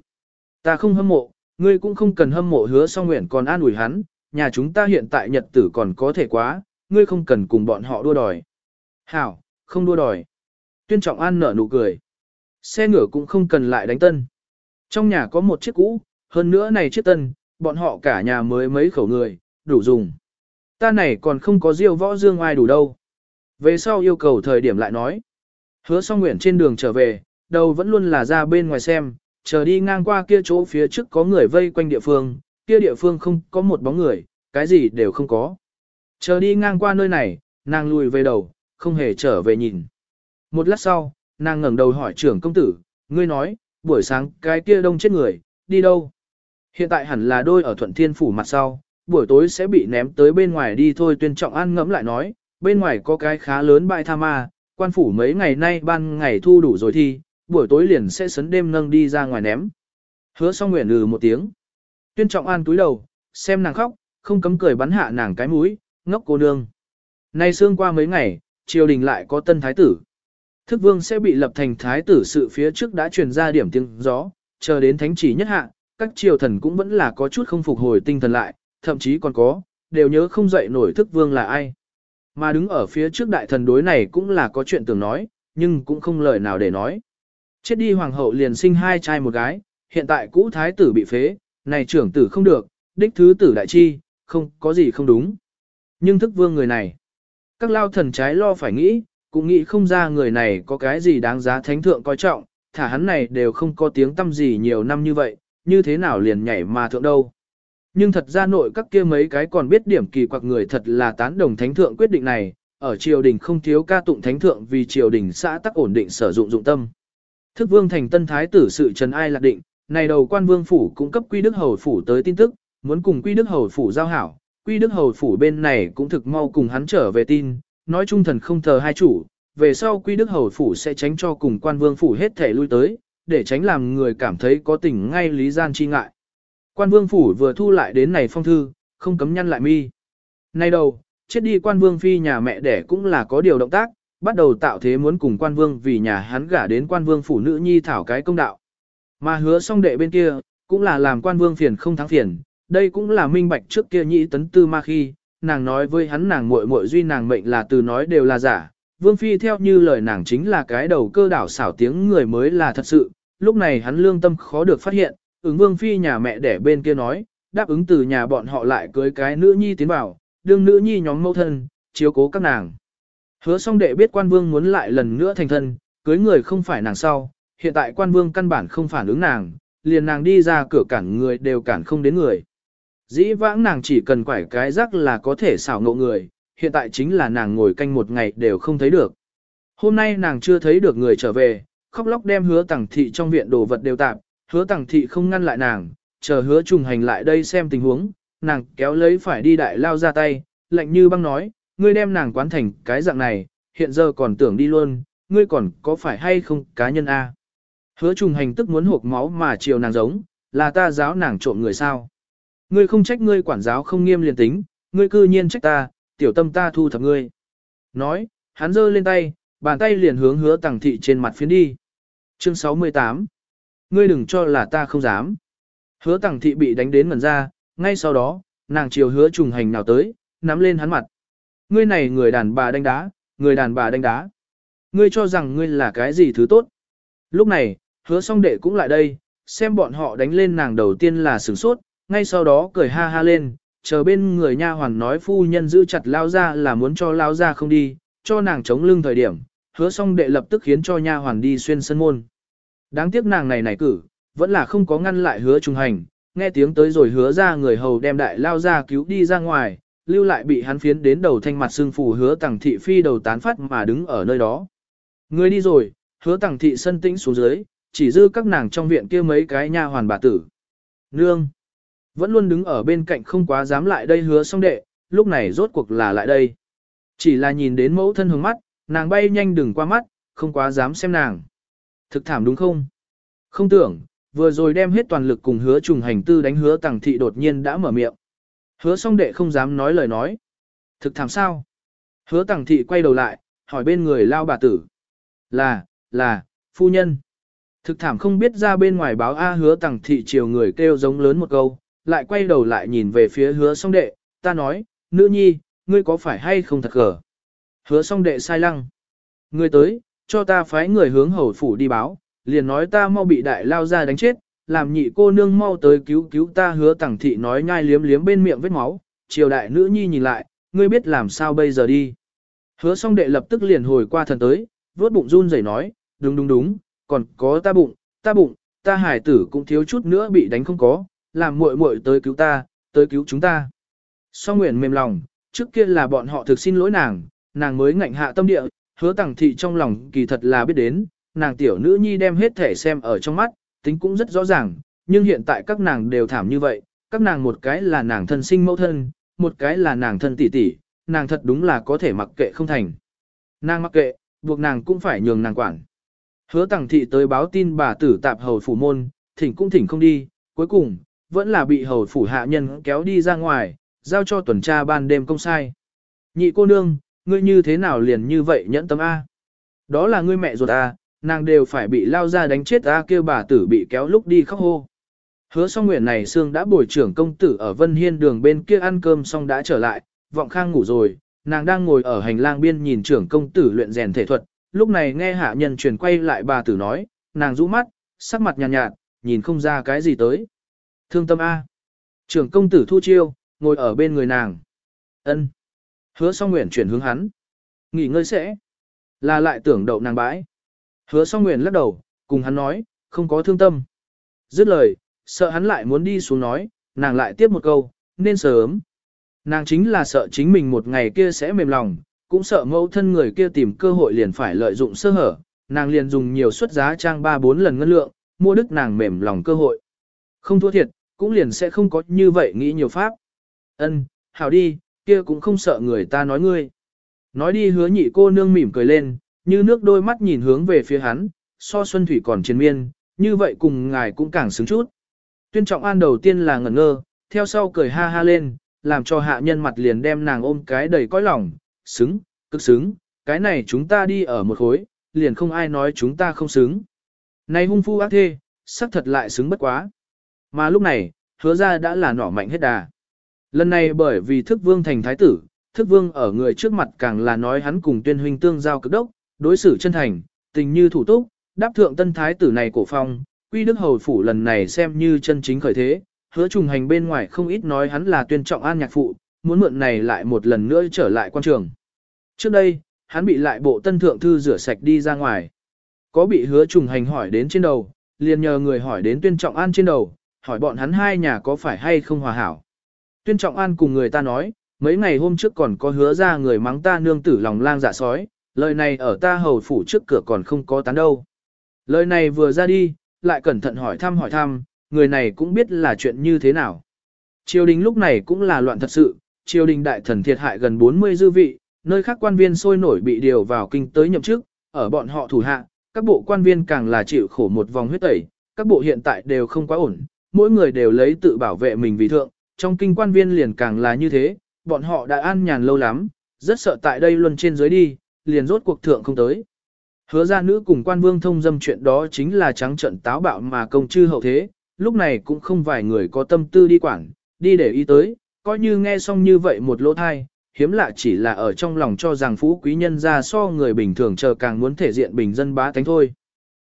Ta không hâm mộ, ngươi cũng không cần hâm mộ hứa song nguyện còn an ủi hắn, nhà chúng ta hiện tại nhật tử còn có thể quá, ngươi không cần cùng bọn họ đua đòi. Hảo, không đua đòi. Tuyên trọng an nở nụ cười. Xe ngựa cũng không cần lại đánh tân. Trong nhà có một chiếc cũ, hơn nữa này chiếc tân, bọn họ cả nhà mới mấy khẩu người, đủ dùng. Ta này còn không có diêu võ dương ai đủ đâu. Về sau yêu cầu thời điểm lại nói. Hứa song nguyện trên đường trở về, đầu vẫn luôn là ra bên ngoài xem, chờ đi ngang qua kia chỗ phía trước có người vây quanh địa phương, kia địa phương không có một bóng người, cái gì đều không có. Chờ đi ngang qua nơi này, nàng lùi về đầu, không hề trở về nhìn. Một lát sau, nàng ngẩng đầu hỏi trưởng công tử, ngươi nói, buổi sáng cái kia đông chết người, đi đâu? Hiện tại hẳn là đôi ở thuận thiên phủ mặt sau, buổi tối sẽ bị ném tới bên ngoài đi thôi tuyên trọng an ngẫm lại nói, bên ngoài có cái khá lớn bãi tha ma, quan phủ mấy ngày nay ban ngày thu đủ rồi thi, buổi tối liền sẽ sấn đêm nâng đi ra ngoài ném. Hứa xong nguyện lừ một tiếng. Tuyên trọng an túi đầu, xem nàng khóc, không cấm cười bắn hạ nàng cái mũi, ngốc cô nương. Nay xương qua mấy ngày, triều đình lại có tân thái tử. Thức vương sẽ bị lập thành thái tử sự phía trước đã truyền ra điểm tiếng gió, chờ đến thánh chỉ nhất hạ, các triều thần cũng vẫn là có chút không phục hồi tinh thần lại, thậm chí còn có, đều nhớ không dậy nổi thức vương là ai. Mà đứng ở phía trước đại thần đối này cũng là có chuyện tưởng nói, nhưng cũng không lời nào để nói. Chết đi hoàng hậu liền sinh hai trai một gái, hiện tại cũ thái tử bị phế, này trưởng tử không được, đích thứ tử đại chi, không có gì không đúng. Nhưng thức vương người này, các lao thần trái lo phải nghĩ, cũng nghĩ không ra người này có cái gì đáng giá thánh thượng coi trọng, thả hắn này đều không có tiếng tâm gì nhiều năm như vậy, như thế nào liền nhảy mà thượng đâu. Nhưng thật ra nội các kia mấy cái còn biết điểm kỳ quặc người thật là tán đồng thánh thượng quyết định này, ở triều đình không thiếu ca tụng thánh thượng vì triều đình xã tắc ổn định sử dụng dụng tâm. Thức vương thành tân thái tử sự trần ai lạc định, này đầu quan vương phủ cũng cấp quy đức hầu phủ tới tin tức, muốn cùng quy đức hầu phủ giao hảo, quy đức hầu phủ bên này cũng thực mau cùng hắn trở về tin, nói trung thần không thờ hai chủ, về sau quy đức hầu phủ sẽ tránh cho cùng quan vương phủ hết thể lui tới, để tránh làm người cảm thấy có tình ngay lý gian chi ngại. Quan vương phủ vừa thu lại đến này phong thư, không cấm nhăn lại mi. Nay đầu, chết đi quan vương phi nhà mẹ đẻ cũng là có điều động tác, bắt đầu tạo thế muốn cùng quan vương vì nhà hắn gả đến quan vương phủ nữ nhi thảo cái công đạo. Mà hứa song đệ bên kia, cũng là làm quan vương phiền không thắng phiền, đây cũng là minh bạch trước kia nhị tấn tư ma khi, nàng nói với hắn nàng muội muội duy nàng mệnh là từ nói đều là giả, vương phi theo như lời nàng chính là cái đầu cơ đảo xảo tiếng người mới là thật sự, lúc này hắn lương tâm khó được phát hiện, ứng vương phi nhà mẹ đẻ bên kia nói, đáp ứng từ nhà bọn họ lại cưới cái nữ nhi tiến vào, đương nữ nhi nhóm mẫu thân, chiếu cố các nàng. Hứa song đệ biết quan vương muốn lại lần nữa thành thân, cưới người không phải nàng sau, hiện tại quan vương căn bản không phản ứng nàng, liền nàng đi ra cửa cản người đều cản không đến người. Dĩ vãng nàng chỉ cần quải cái rắc là có thể xảo ngộ người, hiện tại chính là nàng ngồi canh một ngày đều không thấy được. Hôm nay nàng chưa thấy được người trở về, khóc lóc đem hứa tẳng thị trong viện đồ vật đều tạp, hứa tẳng thị không ngăn lại nàng, chờ hứa trùng hành lại đây xem tình huống, nàng kéo lấy phải đi đại lao ra tay, lạnh như băng nói, ngươi đem nàng quán thành cái dạng này, hiện giờ còn tưởng đi luôn, ngươi còn có phải hay không cá nhân A. Hứa trùng hành tức muốn hộp máu mà chiều nàng giống, là ta giáo nàng trộm người sao. Ngươi không trách ngươi quản giáo không nghiêm liền tính, ngươi cư nhiên trách ta, tiểu tâm ta thu thập ngươi. Nói, hắn giơ lên tay, bàn tay liền hướng hứa tàng thị trên mặt phiến đi. Chương 68 Ngươi đừng cho là ta không dám. Hứa tẳng thị bị đánh đến ngần ra, ngay sau đó, nàng chiều hứa trùng hành nào tới, nắm lên hắn mặt. Ngươi này người đàn bà đánh đá, người đàn bà đánh đá. Ngươi cho rằng ngươi là cái gì thứ tốt. Lúc này, hứa song đệ cũng lại đây, xem bọn họ đánh lên nàng đầu tiên là sửng sốt, ngay sau đó cười ha ha lên, chờ bên người nha hoàn nói phu nhân giữ chặt lao ra là muốn cho lao ra không đi, cho nàng chống lưng thời điểm, hứa song đệ lập tức khiến cho nha hoàn đi xuyên sân môn. Đáng tiếc nàng này này cử, vẫn là không có ngăn lại hứa trùng hành, nghe tiếng tới rồi hứa ra người hầu đem đại lao ra cứu đi ra ngoài, lưu lại bị hắn phiến đến đầu thanh mặt xương phù hứa tàng thị phi đầu tán phát mà đứng ở nơi đó. Người đi rồi, hứa tàng thị sân tĩnh xuống dưới, chỉ dư các nàng trong viện kia mấy cái nha hoàn bà tử. Nương! Vẫn luôn đứng ở bên cạnh không quá dám lại đây hứa xong đệ, lúc này rốt cuộc là lại đây. Chỉ là nhìn đến mẫu thân hướng mắt, nàng bay nhanh đừng qua mắt, không quá dám xem nàng. Thực thảm đúng không? Không tưởng, vừa rồi đem hết toàn lực cùng hứa trùng hành tư đánh hứa tàng thị đột nhiên đã mở miệng. Hứa song đệ không dám nói lời nói. Thực thảm sao? Hứa tàng thị quay đầu lại, hỏi bên người lao bà tử. Là, là, phu nhân. Thực thảm không biết ra bên ngoài báo A hứa tàng thị chiều người kêu giống lớn một câu, lại quay đầu lại nhìn về phía hứa song đệ, ta nói, nữ nhi, ngươi có phải hay không thật gở. Hứa song đệ sai lăng. Ngươi tới, cho ta phái người hướng hầu phủ đi báo, liền nói ta mau bị đại lao ra đánh chết, làm nhị cô nương mau tới cứu cứu ta hứa tẳng thị nói nhai liếm liếm bên miệng vết máu, triều đại nữ nhi nhìn lại, ngươi biết làm sao bây giờ đi. Hứa song đệ lập tức liền hồi qua thần tới, vớt bụng run rẩy nói, đúng đúng đúng, còn có ta bụng, ta bụng, ta hải tử cũng thiếu chút nữa bị đánh không có, làm muội muội tới cứu ta, tới cứu chúng ta. Song nguyện mềm lòng, trước kia là bọn họ thực xin lỗi nàng, nàng mới ngạnh hạ tâm địa, hứa tàng thị trong lòng kỳ thật là biết đến, nàng tiểu nữ nhi đem hết thể xem ở trong mắt, tính cũng rất rõ ràng, nhưng hiện tại các nàng đều thảm như vậy, các nàng một cái là nàng thân sinh mẫu thân, một cái là nàng thân tỷ tỷ, nàng thật đúng là có thể mặc kệ không thành. Nàng mặc kệ, buộc nàng cũng phải nhường nàng quản. Hứa tàng thị tới báo tin bà tử tạp hầu phủ môn, thỉnh cũng thỉnh không đi, cuối cùng, vẫn là bị hầu phủ hạ nhân kéo đi ra ngoài, giao cho tuần tra ban đêm công sai. Nhị cô nương, ngươi như thế nào liền như vậy nhẫn tâm A? Đó là ngươi mẹ ruột A, nàng đều phải bị lao ra đánh chết A kêu bà tử bị kéo lúc đi khóc hô. Hứa song nguyện này xương đã bồi trưởng công tử ở Vân Hiên đường bên kia ăn cơm xong đã trở lại, vọng khang ngủ rồi, nàng đang ngồi ở hành lang biên nhìn trưởng công tử luyện rèn thể thuật, lúc này nghe hạ nhân truyền quay lại bà tử nói, nàng rũ mắt, sắc mặt nhàn nhạt, nhạt, nhìn không ra cái gì tới. Thương tâm A. Trưởng công tử thu chiêu, ngồi ở bên người nàng. ân Hứa song nguyện chuyển hướng hắn. Nghỉ ngơi sẽ. Là lại tưởng đậu nàng bãi. Hứa song nguyện lắc đầu, cùng hắn nói, không có thương tâm. Dứt lời, sợ hắn lại muốn đi xuống nói, nàng lại tiếp một câu, nên sớm. Nàng chính là sợ chính mình một ngày kia sẽ mềm lòng, cũng sợ mẫu thân người kia tìm cơ hội liền phải lợi dụng sơ hở, nàng liền dùng nhiều suất giá trang 3-4 lần ngân lượng, mua đức nàng mềm lòng cơ hội. Không thua thiệt, cũng liền sẽ không có như vậy nghĩ nhiều pháp. Ân, hảo đi, kia cũng không sợ người ta nói ngươi. Nói đi hứa nhị cô nương mỉm cười lên, như nước đôi mắt nhìn hướng về phía hắn, so xuân thủy còn chiến miên, như vậy cùng ngài cũng càng xứng chút. Tuyên trọng an đầu tiên là ngẩn ngơ, theo sau cười ha ha lên, làm cho hạ nhân mặt liền đem nàng ôm cái đầy cõi lòng, xứng, cực xứng, cái này chúng ta đi ở một khối, liền không ai nói chúng ta không xứng. Này hung phu ác thê, sắc thật lại xứng bất quá. Mà lúc này, hứa ra đã là nỏ mạnh hết đà. Lần này bởi vì thức vương thành thái tử, thức vương ở người trước mặt càng là nói hắn cùng tuyên huynh tương giao cực đốc, đối xử chân thành, tình như thủ túc, đáp thượng tân thái tử này cổ phong, quy đức hầu phủ lần này xem như chân chính khởi thế, hứa trùng hành bên ngoài không ít nói hắn là tuyên trọng an nhạc phụ, muốn mượn này lại một lần nữa trở lại quan trường. Trước đây, hắn bị lại bộ tân thượng thư rửa sạch đi ra ngoài. Có bị hứa trùng hành hỏi đến trên đầu, liền nhờ người hỏi đến tuyên trọng an trên đầu, hỏi bọn hắn hai nhà có phải hay không hòa hảo. Tuyên trọng an cùng người ta nói, mấy ngày hôm trước còn có hứa ra người mắng ta nương tử lòng lang dạ sói, lời này ở ta hầu phủ trước cửa còn không có tán đâu. Lời này vừa ra đi, lại cẩn thận hỏi thăm hỏi thăm, người này cũng biết là chuyện như thế nào. Triều đình lúc này cũng là loạn thật sự, triều đình đại thần thiệt hại gần 40 dư vị, nơi khác quan viên sôi nổi bị điều vào kinh tới nhậm chức, ở bọn họ thủ hạ, các bộ quan viên càng là chịu khổ một vòng huyết tẩy, các bộ hiện tại đều không quá ổn, mỗi người đều lấy tự bảo vệ mình vì thượng, trong kinh quan viên liền càng là như thế, bọn họ đã an nhàn lâu lắm, rất sợ tại đây luân trên dưới đi, liền rốt cuộc thượng không tới. Hứa ra nữ cùng quan vương thông dâm chuyện đó chính là trắng trận táo bạo mà công chư hậu thế, lúc này cũng không vài người có tâm tư đi quản, đi để ý tới, coi như nghe xong như vậy một lỗ thai, hiếm lạ chỉ là ở trong lòng cho rằng phú quý nhân ra so người bình thường chờ càng muốn thể diện bình dân bá tánh thôi.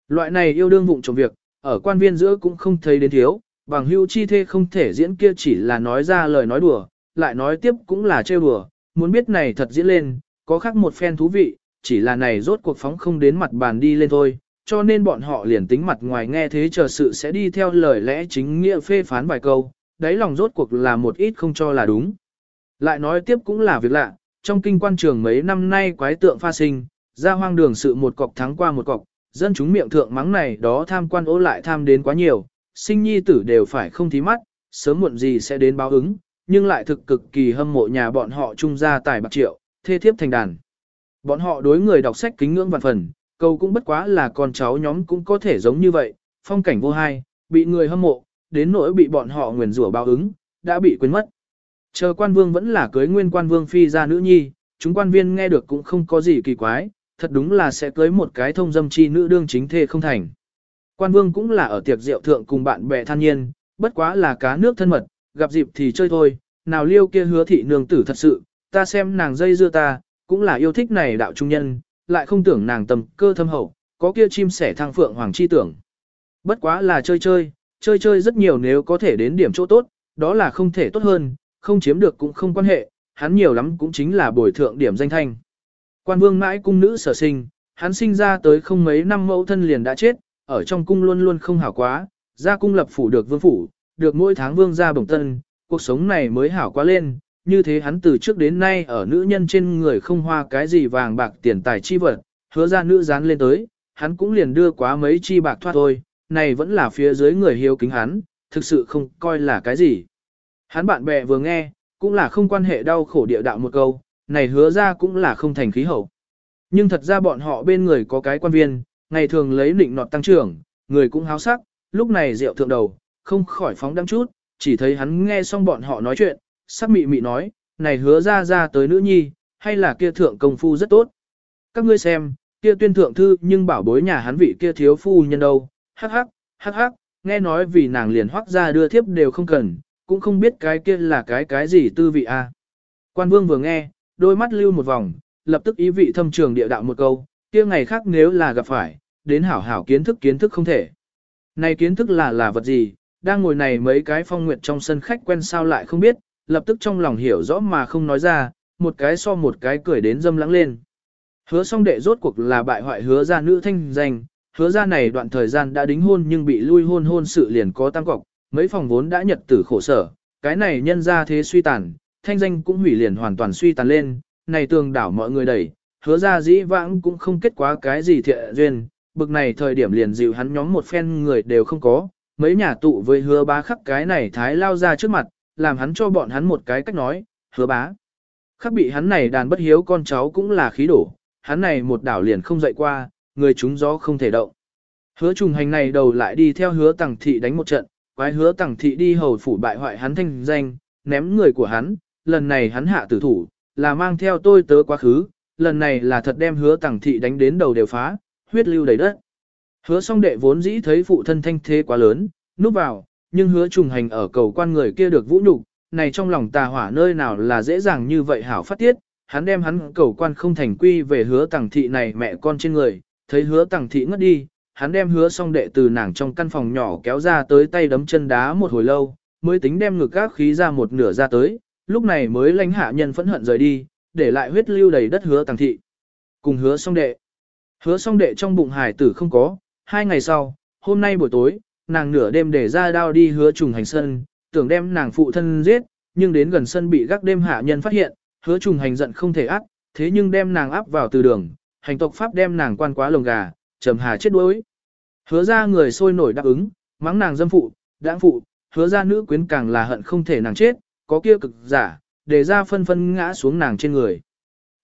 Loại này yêu đương vụng trong việc, ở quan viên giữa cũng không thấy đến thiếu, bằng hưu chi thê không thể diễn kia chỉ là nói ra lời nói đùa, lại nói tiếp cũng là trêu đùa, muốn biết này thật diễn lên, có khác một phen thú vị, chỉ là này rốt cuộc phóng không đến mặt bàn đi lên thôi, cho nên bọn họ liền tính mặt ngoài nghe thế chờ sự sẽ đi theo lời lẽ chính nghĩa phê phán vài câu, đáy lòng rốt cuộc là một ít không cho là đúng. Lại nói tiếp cũng là việc lạ, trong kinh quan trường mấy năm nay quái tượng pha sinh, ra hoang đường sự một cọc thắng qua một cọc, dân chúng miệng thượng mắng này đó tham quan ố lại tham đến quá nhiều, sinh nhi tử đều phải không thí mắt, sớm muộn gì sẽ đến báo ứng, nhưng lại thực cực kỳ hâm mộ nhà bọn họ trung gia tài bạc triệu, thê thiếp thành đàn. Bọn họ đối người đọc sách kính ngưỡng vạn phần, câu cũng bất quá là con cháu nhóm cũng có thể giống như vậy, phong cảnh vô hai, bị người hâm mộ, đến nỗi bị bọn họ nguyền rủa báo ứng, đã bị quên mất. Chờ quan vương vẫn là cưới nguyên quan vương phi ra nữ nhi, chúng quan viên nghe được cũng không có gì kỳ quái, thật đúng là sẽ cưới một cái thông dâm chi nữ đương chính thê không thành. Quan vương cũng là ở tiệc rượu thượng cùng bạn bè than nhiên, bất quá là cá nước thân mật, gặp dịp thì chơi thôi, nào liêu kia hứa thị nương tử thật sự, ta xem nàng dây dưa ta, cũng là yêu thích này đạo trung nhân, lại không tưởng nàng tầm cơ thâm hậu, có kia chim sẻ thang phượng hoàng chi tưởng. Bất quá là chơi chơi, chơi chơi rất nhiều nếu có thể đến điểm chỗ tốt, đó là không thể tốt hơn, không chiếm được cũng không quan hệ, hắn nhiều lắm cũng chính là bồi thượng điểm danh thanh. Quan vương mãi cung nữ sở sinh, hắn sinh ra tới không mấy năm mẫu thân liền đã chết, ở trong cung luôn luôn không hảo quá, ra cung lập phủ được vương phủ, được mỗi tháng vương ra bổng tân, cuộc sống này mới hảo quá lên, như thế hắn từ trước đến nay ở nữ nhân trên người không hoa cái gì vàng bạc tiền tài chi vật, hứa ra nữ dán lên tới, hắn cũng liền đưa quá mấy chi bạc thoát thôi, này vẫn là phía dưới người hiếu kính hắn, thực sự không coi là cái gì. Hắn bạn bè vừa nghe, cũng là không quan hệ đau khổ địa đạo một câu, này hứa ra cũng là không thành khí hậu. Nhưng thật ra bọn họ bên người có cái quan viên, ngày thường lấy định nọt tăng trưởng, người cũng háo sắc, lúc này rượu thượng đầu, không khỏi phóng đăng chút, chỉ thấy hắn nghe xong bọn họ nói chuyện, sắc mị mị nói, này hứa ra ra tới nữ nhi, hay là kia thượng công phu rất tốt. Các ngươi xem, kia tuyên thượng thư nhưng bảo bối nhà hắn vị kia thiếu phu nhân đâu, hắc hắc, hắc hắc, nghe nói vì nàng liền hoác ra đưa thiếp đều không cần, cũng không biết cái kia là cái cái gì tư vị a. Quan vương vừa nghe, đôi mắt lưu một vòng, lập tức ý vị thâm trường địa đạo một câu, kia ngày khác nếu là gặp phải, đến hảo hảo kiến thức kiến thức không thể. Này kiến thức là là vật gì, đang ngồi này mấy cái phong nguyệt trong sân khách quen sao lại không biết, lập tức trong lòng hiểu rõ mà không nói ra, một cái so một cái cười đến dâm lãng lên. Hứa song đệ rốt cuộc là bại hoại hứa ra nữ thanh danh, hứa ra này đoạn thời gian đã đính hôn nhưng bị lui hôn hôn sự liền có tăng cọc, mấy phòng vốn đã nhật tử khổ sở, cái này nhân ra thế suy tàn, thanh danh cũng hủy liền hoàn toàn suy tàn lên, này tường đảo mọi người đẩy, hứa ra dĩ vãng cũng không kết quá cái gì thiện duyên, bực này thời điểm liền dịu hắn nhóm một phen người đều không có, mấy nhà tụ với hứa bá khắc cái này thái lao ra trước mặt, làm hắn cho bọn hắn một cái cách nói, hứa bá. Khắc bị hắn này đàn bất hiếu con cháu cũng là khí đổ, hắn này một đảo liền không dậy qua, người chúng gió không thể động. Hứa trùng hành này đầu lại đi theo hứa tẳng thị đánh một trận, quái hứa tẳng thị đi hầu phủ bại hoại hắn thanh danh, ném người của hắn, lần này hắn hạ tử thủ, là mang theo tôi tớ quá khứ, lần này là thật đem hứa tàng thị đánh đến đầu đều phá, huyết lưu đầy đất. Hứa song đệ vốn dĩ thấy phụ thân thanh thế quá lớn, núp vào, nhưng hứa trùng hành ở cầu quan người kia được vũ nhục, này trong lòng tà hỏa nơi nào là dễ dàng như vậy hảo phát tiết, hắn đem hắn cầu quan không thành quy về hứa tàng thị này mẹ con trên người, thấy hứa tàng thị ngất đi, hắn đem hứa song đệ từ nàng trong căn phòng nhỏ kéo ra tới tay đấm chân đá một hồi lâu, mới tính đem ngực các khí ra một nửa ra tới, lúc này mới lãnh hạ nhân phẫn hận rời đi, để lại huyết lưu đầy đất hứa tàng thị. Cùng hứa song đệ. Hứa song đệ trong bụng hải tử không có, hai ngày sau, hôm nay buổi tối, nàng nửa đêm để ra đao đi hứa trùng hành sân, tưởng đem nàng phụ thân giết, nhưng đến gần sân bị gác đêm hạ nhân phát hiện, hứa trùng hành giận không thể ác, thế nhưng đem nàng áp vào từ đường, hành tộc pháp đem nàng quan quá lồng gà, trầm hà chết đuối. Hứa ra người sôi nổi đáp ứng, mắng nàng dâm phụ, đãng phụ, hứa ra nữ quyến càng là hận không thể nàng chết, có kia cực giả, để ra phân phân ngã xuống nàng trên người.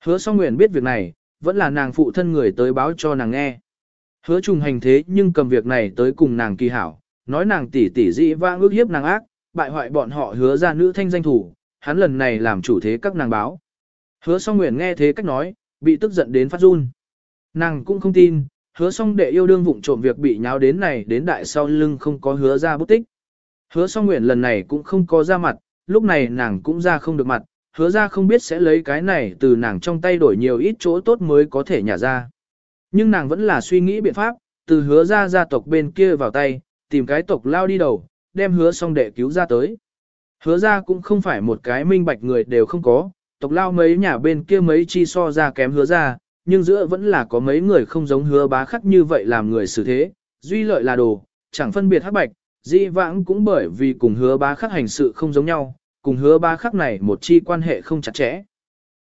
Hứa song nguyện biết việc này, vẫn là nàng phụ thân người tới báo cho nàng nghe. Hứa trùng hành thế nhưng cầm việc này tới cùng nàng kỳ hảo, nói nàng tỷ tỷ dĩ vãng ước hiếp nàng ác, bại hoại bọn họ hứa ra nữ thanh danh thủ, hắn lần này làm chủ thế các nàng báo. Hứa song nguyện nghe thế cách nói, bị tức giận đến phát run. Nàng cũng không tin, hứa song đệ yêu đương vụng trộm việc bị nháo đến này đến đại sau lưng không có hứa ra bút tích. Hứa song nguyện lần này cũng không có ra mặt, lúc này nàng cũng ra không được mặt, hứa ra không biết sẽ lấy cái này từ nàng trong tay đổi nhiều ít chỗ tốt mới có thể nhả ra. Nhưng nàng vẫn là suy nghĩ biện pháp, từ hứa ra gia tộc bên kia vào tay, tìm cái tộc lao đi đầu, đem hứa xong để cứu ra tới. Hứa ra cũng không phải một cái minh bạch người đều không có, tộc lao mấy nhà bên kia mấy chi so ra kém hứa ra, nhưng giữa vẫn là có mấy người không giống hứa bá khắc như vậy làm người xử thế, duy lợi là đồ, chẳng phân biệt hắc bạch, di vãng cũng bởi vì cùng hứa bá khắc hành sự không giống nhau, cùng hứa ba khắc này một chi quan hệ không chặt chẽ.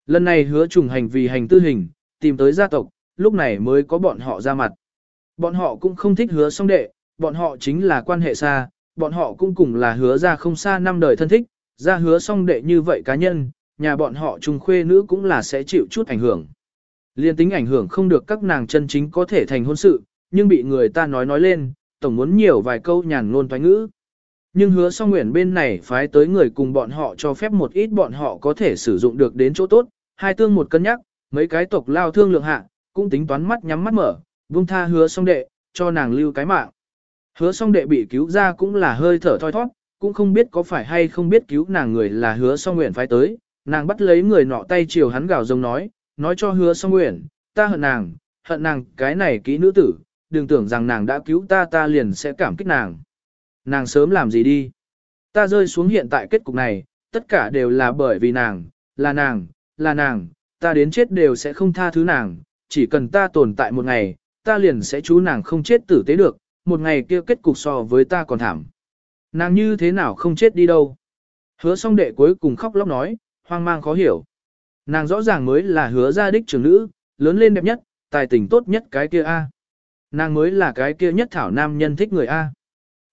Lần này hứa trùng hành vì hành tư hình, tìm tới gia tộc, lúc này mới có bọn họ ra mặt. Bọn họ cũng không thích hứa song đệ, bọn họ chính là quan hệ xa, bọn họ cũng cùng là hứa ra không xa năm đời thân thích, ra hứa song đệ như vậy cá nhân, nhà bọn họ trùng khuê nữ cũng là sẽ chịu chút ảnh hưởng. Liên tính ảnh hưởng không được các nàng chân chính có thể thành hôn sự, nhưng bị người ta nói nói lên, tổng muốn nhiều vài câu nhàn ngôn toái ngữ. Nhưng hứa song nguyện bên này phái tới người cùng bọn họ cho phép một ít bọn họ có thể sử dụng được đến chỗ tốt, hai tương một cân nhắc, mấy cái tộc lao thương lượng hạ, cũng tính toán mắt nhắm mắt mở, buông tha hứa song đệ, cho nàng lưu cái mạng. Hứa song đệ bị cứu ra cũng là hơi thở thoi thoát, cũng không biết có phải hay không biết cứu nàng người là hứa song nguyện phái tới, nàng bắt lấy người nọ tay chiều hắn gào rông nói, nói cho hứa song nguyện, ta hận nàng, hận nàng cái này kỹ nữ tử, đừng tưởng rằng nàng đã cứu ta ta liền sẽ cảm kích nàng. Nàng sớm làm gì đi. Ta rơi xuống hiện tại kết cục này, tất cả đều là bởi vì nàng, là nàng, là nàng, ta đến chết đều sẽ không tha thứ nàng, chỉ cần ta tồn tại một ngày, ta liền sẽ chú nàng không chết tử tế được, một ngày kia kết cục so với ta còn thảm. Nàng như thế nào không chết đi đâu. Hứa song đệ cuối cùng khóc lóc nói, hoang mang khó hiểu. Nàng rõ ràng mới là hứa gia đích trưởng nữ, lớn lên đẹp nhất, tài tình tốt nhất cái kia A. Nàng mới là cái kia nhất thảo nam nhân thích người A.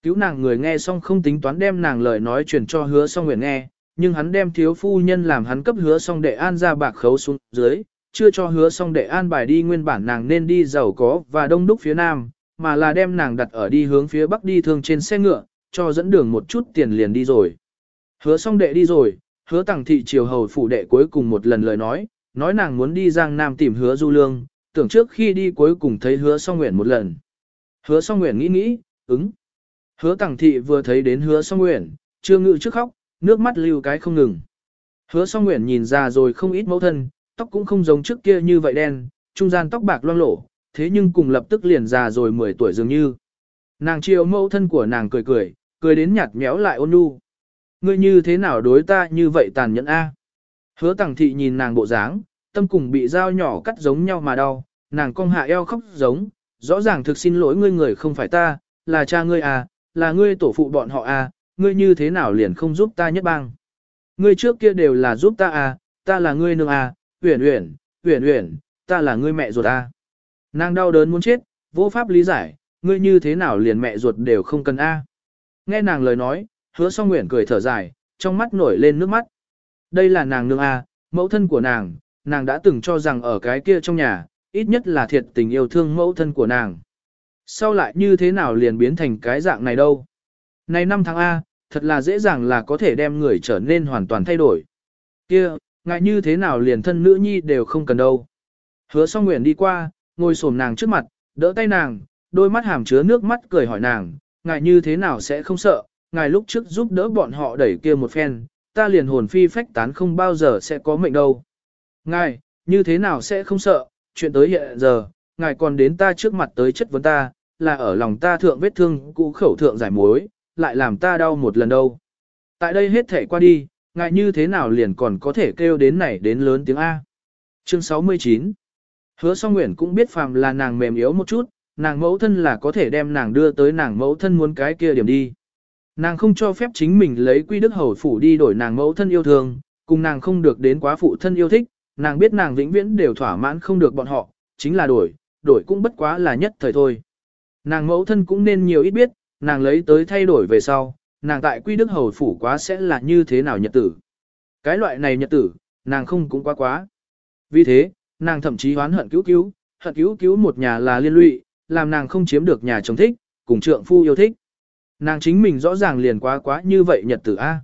Cứu nàng người nghe xong không tính toán đem nàng lời nói truyền cho hứa song nguyện nghe, nhưng hắn đem thiếu phu nhân làm hắn cấp hứa song đệ an ra bạc khấu xuống dưới, chưa cho hứa song đệ an bài đi nguyên bản nàng nên đi giàu có và đông đúc phía nam, mà là đem nàng đặt ở đi hướng phía bắc đi thường trên xe ngựa, cho dẫn đường một chút tiền liền đi rồi. Hứa song đệ đi rồi, hứa tàng thị triều hầu phủ đệ cuối cùng một lần lời nói, nói nàng muốn đi Giang Nam tìm hứa du lương, tưởng trước khi đi cuối cùng thấy hứa song nguyện một lần. Hứa song nguyện nghĩ nghĩ, ứng. Hứa Tằng thị vừa thấy đến hứa song nguyện, chưa ngự trước khóc, nước mắt lưu cái không ngừng. Hứa song nguyện nhìn ra rồi không ít mẫu thân, tóc cũng không giống trước kia như vậy đen, trung gian tóc bạc loang lổ, thế nhưng cùng lập tức liền già rồi 10 tuổi dường như. Nàng chiều mẫu thân của nàng cười cười, cười đến nhạt méo lại ôn nhu. Ngươi như thế nào đối ta như vậy tàn nhẫn a? Hứa Tằng thị nhìn nàng bộ dáng, tâm cùng bị dao nhỏ cắt giống nhau mà đau, nàng cong hạ eo khóc giống, rõ ràng thực xin lỗi ngươi người không phải ta, là cha ngươi à, là ngươi tổ phụ bọn họ à, ngươi như thế nào liền không giúp ta nhất bang. Ngươi trước kia đều là giúp ta à, ta là ngươi nương à, uyển uyển, uyển uyển, ta là ngươi mẹ ruột à. Nàng đau đớn muốn chết, vô pháp lý giải, ngươi như thế nào liền mẹ ruột đều không cần a. Nghe nàng lời nói, hứa song nguyện cười thở dài, trong mắt nổi lên nước mắt. Đây là nàng nương a, mẫu thân của nàng, nàng đã từng cho rằng ở cái kia trong nhà, ít nhất là thiệt tình yêu thương mẫu thân của nàng. Sau lại như thế nào liền biến thành cái dạng này đâu? Này năm tháng A, thật là dễ dàng là có thể đem người trở nên hoàn toàn thay đổi. Kia, ngại như thế nào liền thân nữ nhi đều không cần đâu. Hứa song nguyện đi qua, ngồi xổm nàng trước mặt, đỡ tay nàng, đôi mắt hàm chứa nước mắt cười hỏi nàng, ngài như thế nào sẽ không sợ, ngài lúc trước giúp đỡ bọn họ đẩy kia một phen, ta liền hồn phi phách tán không bao giờ sẽ có mệnh đâu. Ngài, như thế nào sẽ không sợ, chuyện tới hiện giờ, ngài còn đến ta trước mặt tới chất vấn ta, là ở lòng ta thượng vết thương cũ khẩu thượng giải mối, lại làm ta đau một lần đâu. Tại đây hết thể qua đi, ngài như thế nào liền còn có thể kêu đến này đến lớn tiếng A. Chương 69 Hứa song nguyện cũng biết phàm là nàng mềm yếu một chút, nàng mẫu thân là có thể đem nàng đưa tới nàng mẫu thân muốn cái kia điểm đi. Nàng không cho phép chính mình lấy quy đức hầu phủ đi đổi nàng mẫu thân yêu thương, cùng nàng không được đến quá phụ thân yêu thích, nàng biết nàng vĩnh viễn đều thỏa mãn không được bọn họ, chính là đổi, đổi cũng bất quá là nhất thời thôi. Nàng mẫu thân cũng nên nhiều ít biết, nàng lấy tới thay đổi về sau, nàng tại quy đức hầu phủ quá sẽ là như thế nào nhật tử. Cái loại này nhật tử, nàng không cũng quá quá. Vì thế, nàng thậm chí hoán hận cứu cứu, hận cứu cứu một nhà là liên lụy, làm nàng không chiếm được nhà chồng thích, cùng trượng phu yêu thích. Nàng chính mình rõ ràng liền quá quá như vậy nhật tử A.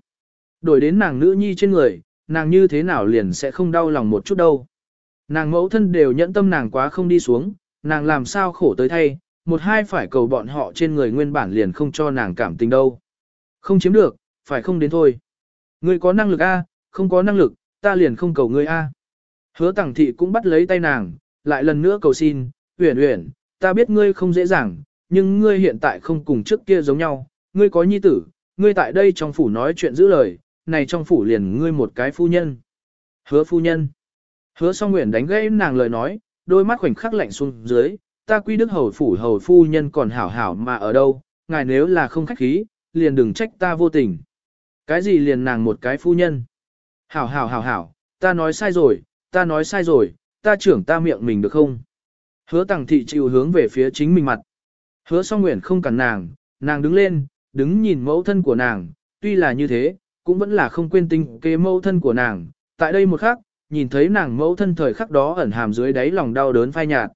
Đổi đến nàng nữ nhi trên người, nàng như thế nào liền sẽ không đau lòng một chút đâu. Nàng mẫu thân đều nhẫn tâm nàng quá không đi xuống, nàng làm sao khổ tới thay, một hai phải cầu bọn họ trên người nguyên bản liền không cho nàng cảm tình đâu. Không chiếm được, phải không đến thôi. Ngươi có năng lực A, không có năng lực, ta liền không cầu ngươi A. Hứa tẳng thị cũng bắt lấy tay nàng, lại lần nữa cầu xin, uyển uyển, ta biết ngươi không dễ dàng, nhưng ngươi hiện tại không cùng trước kia giống nhau, ngươi có nhi tử, ngươi tại đây trong phủ nói chuyện giữ lời, này trong phủ liền ngươi một cái phu nhân. Hứa phu nhân. Hứa song nguyện đánh gãy nàng lời nói, đôi mắt khoảnh khắc lạnh xuống dưới, ta quy đức hầu phủ hầu phu nhân còn hảo hảo mà ở đâu, ngài nếu là không khách khí, liền đừng trách ta vô tình. Cái gì liền nàng một cái phu nhân? Hảo hảo hảo hảo, ta nói sai rồi, ta nói sai rồi, ta trưởng ta miệng mình được không? Hứa tàng thị chịu hướng về phía chính mình mặt. Hứa song nguyện không cản nàng, nàng đứng lên, đứng nhìn mẫu thân của nàng, tuy là như thế, cũng vẫn là không quên tình kế mẫu thân của nàng. Tại đây một khắc, nhìn thấy nàng mẫu thân thời khắc đó ẩn hàm dưới đáy lòng đau đớn phai nhạt.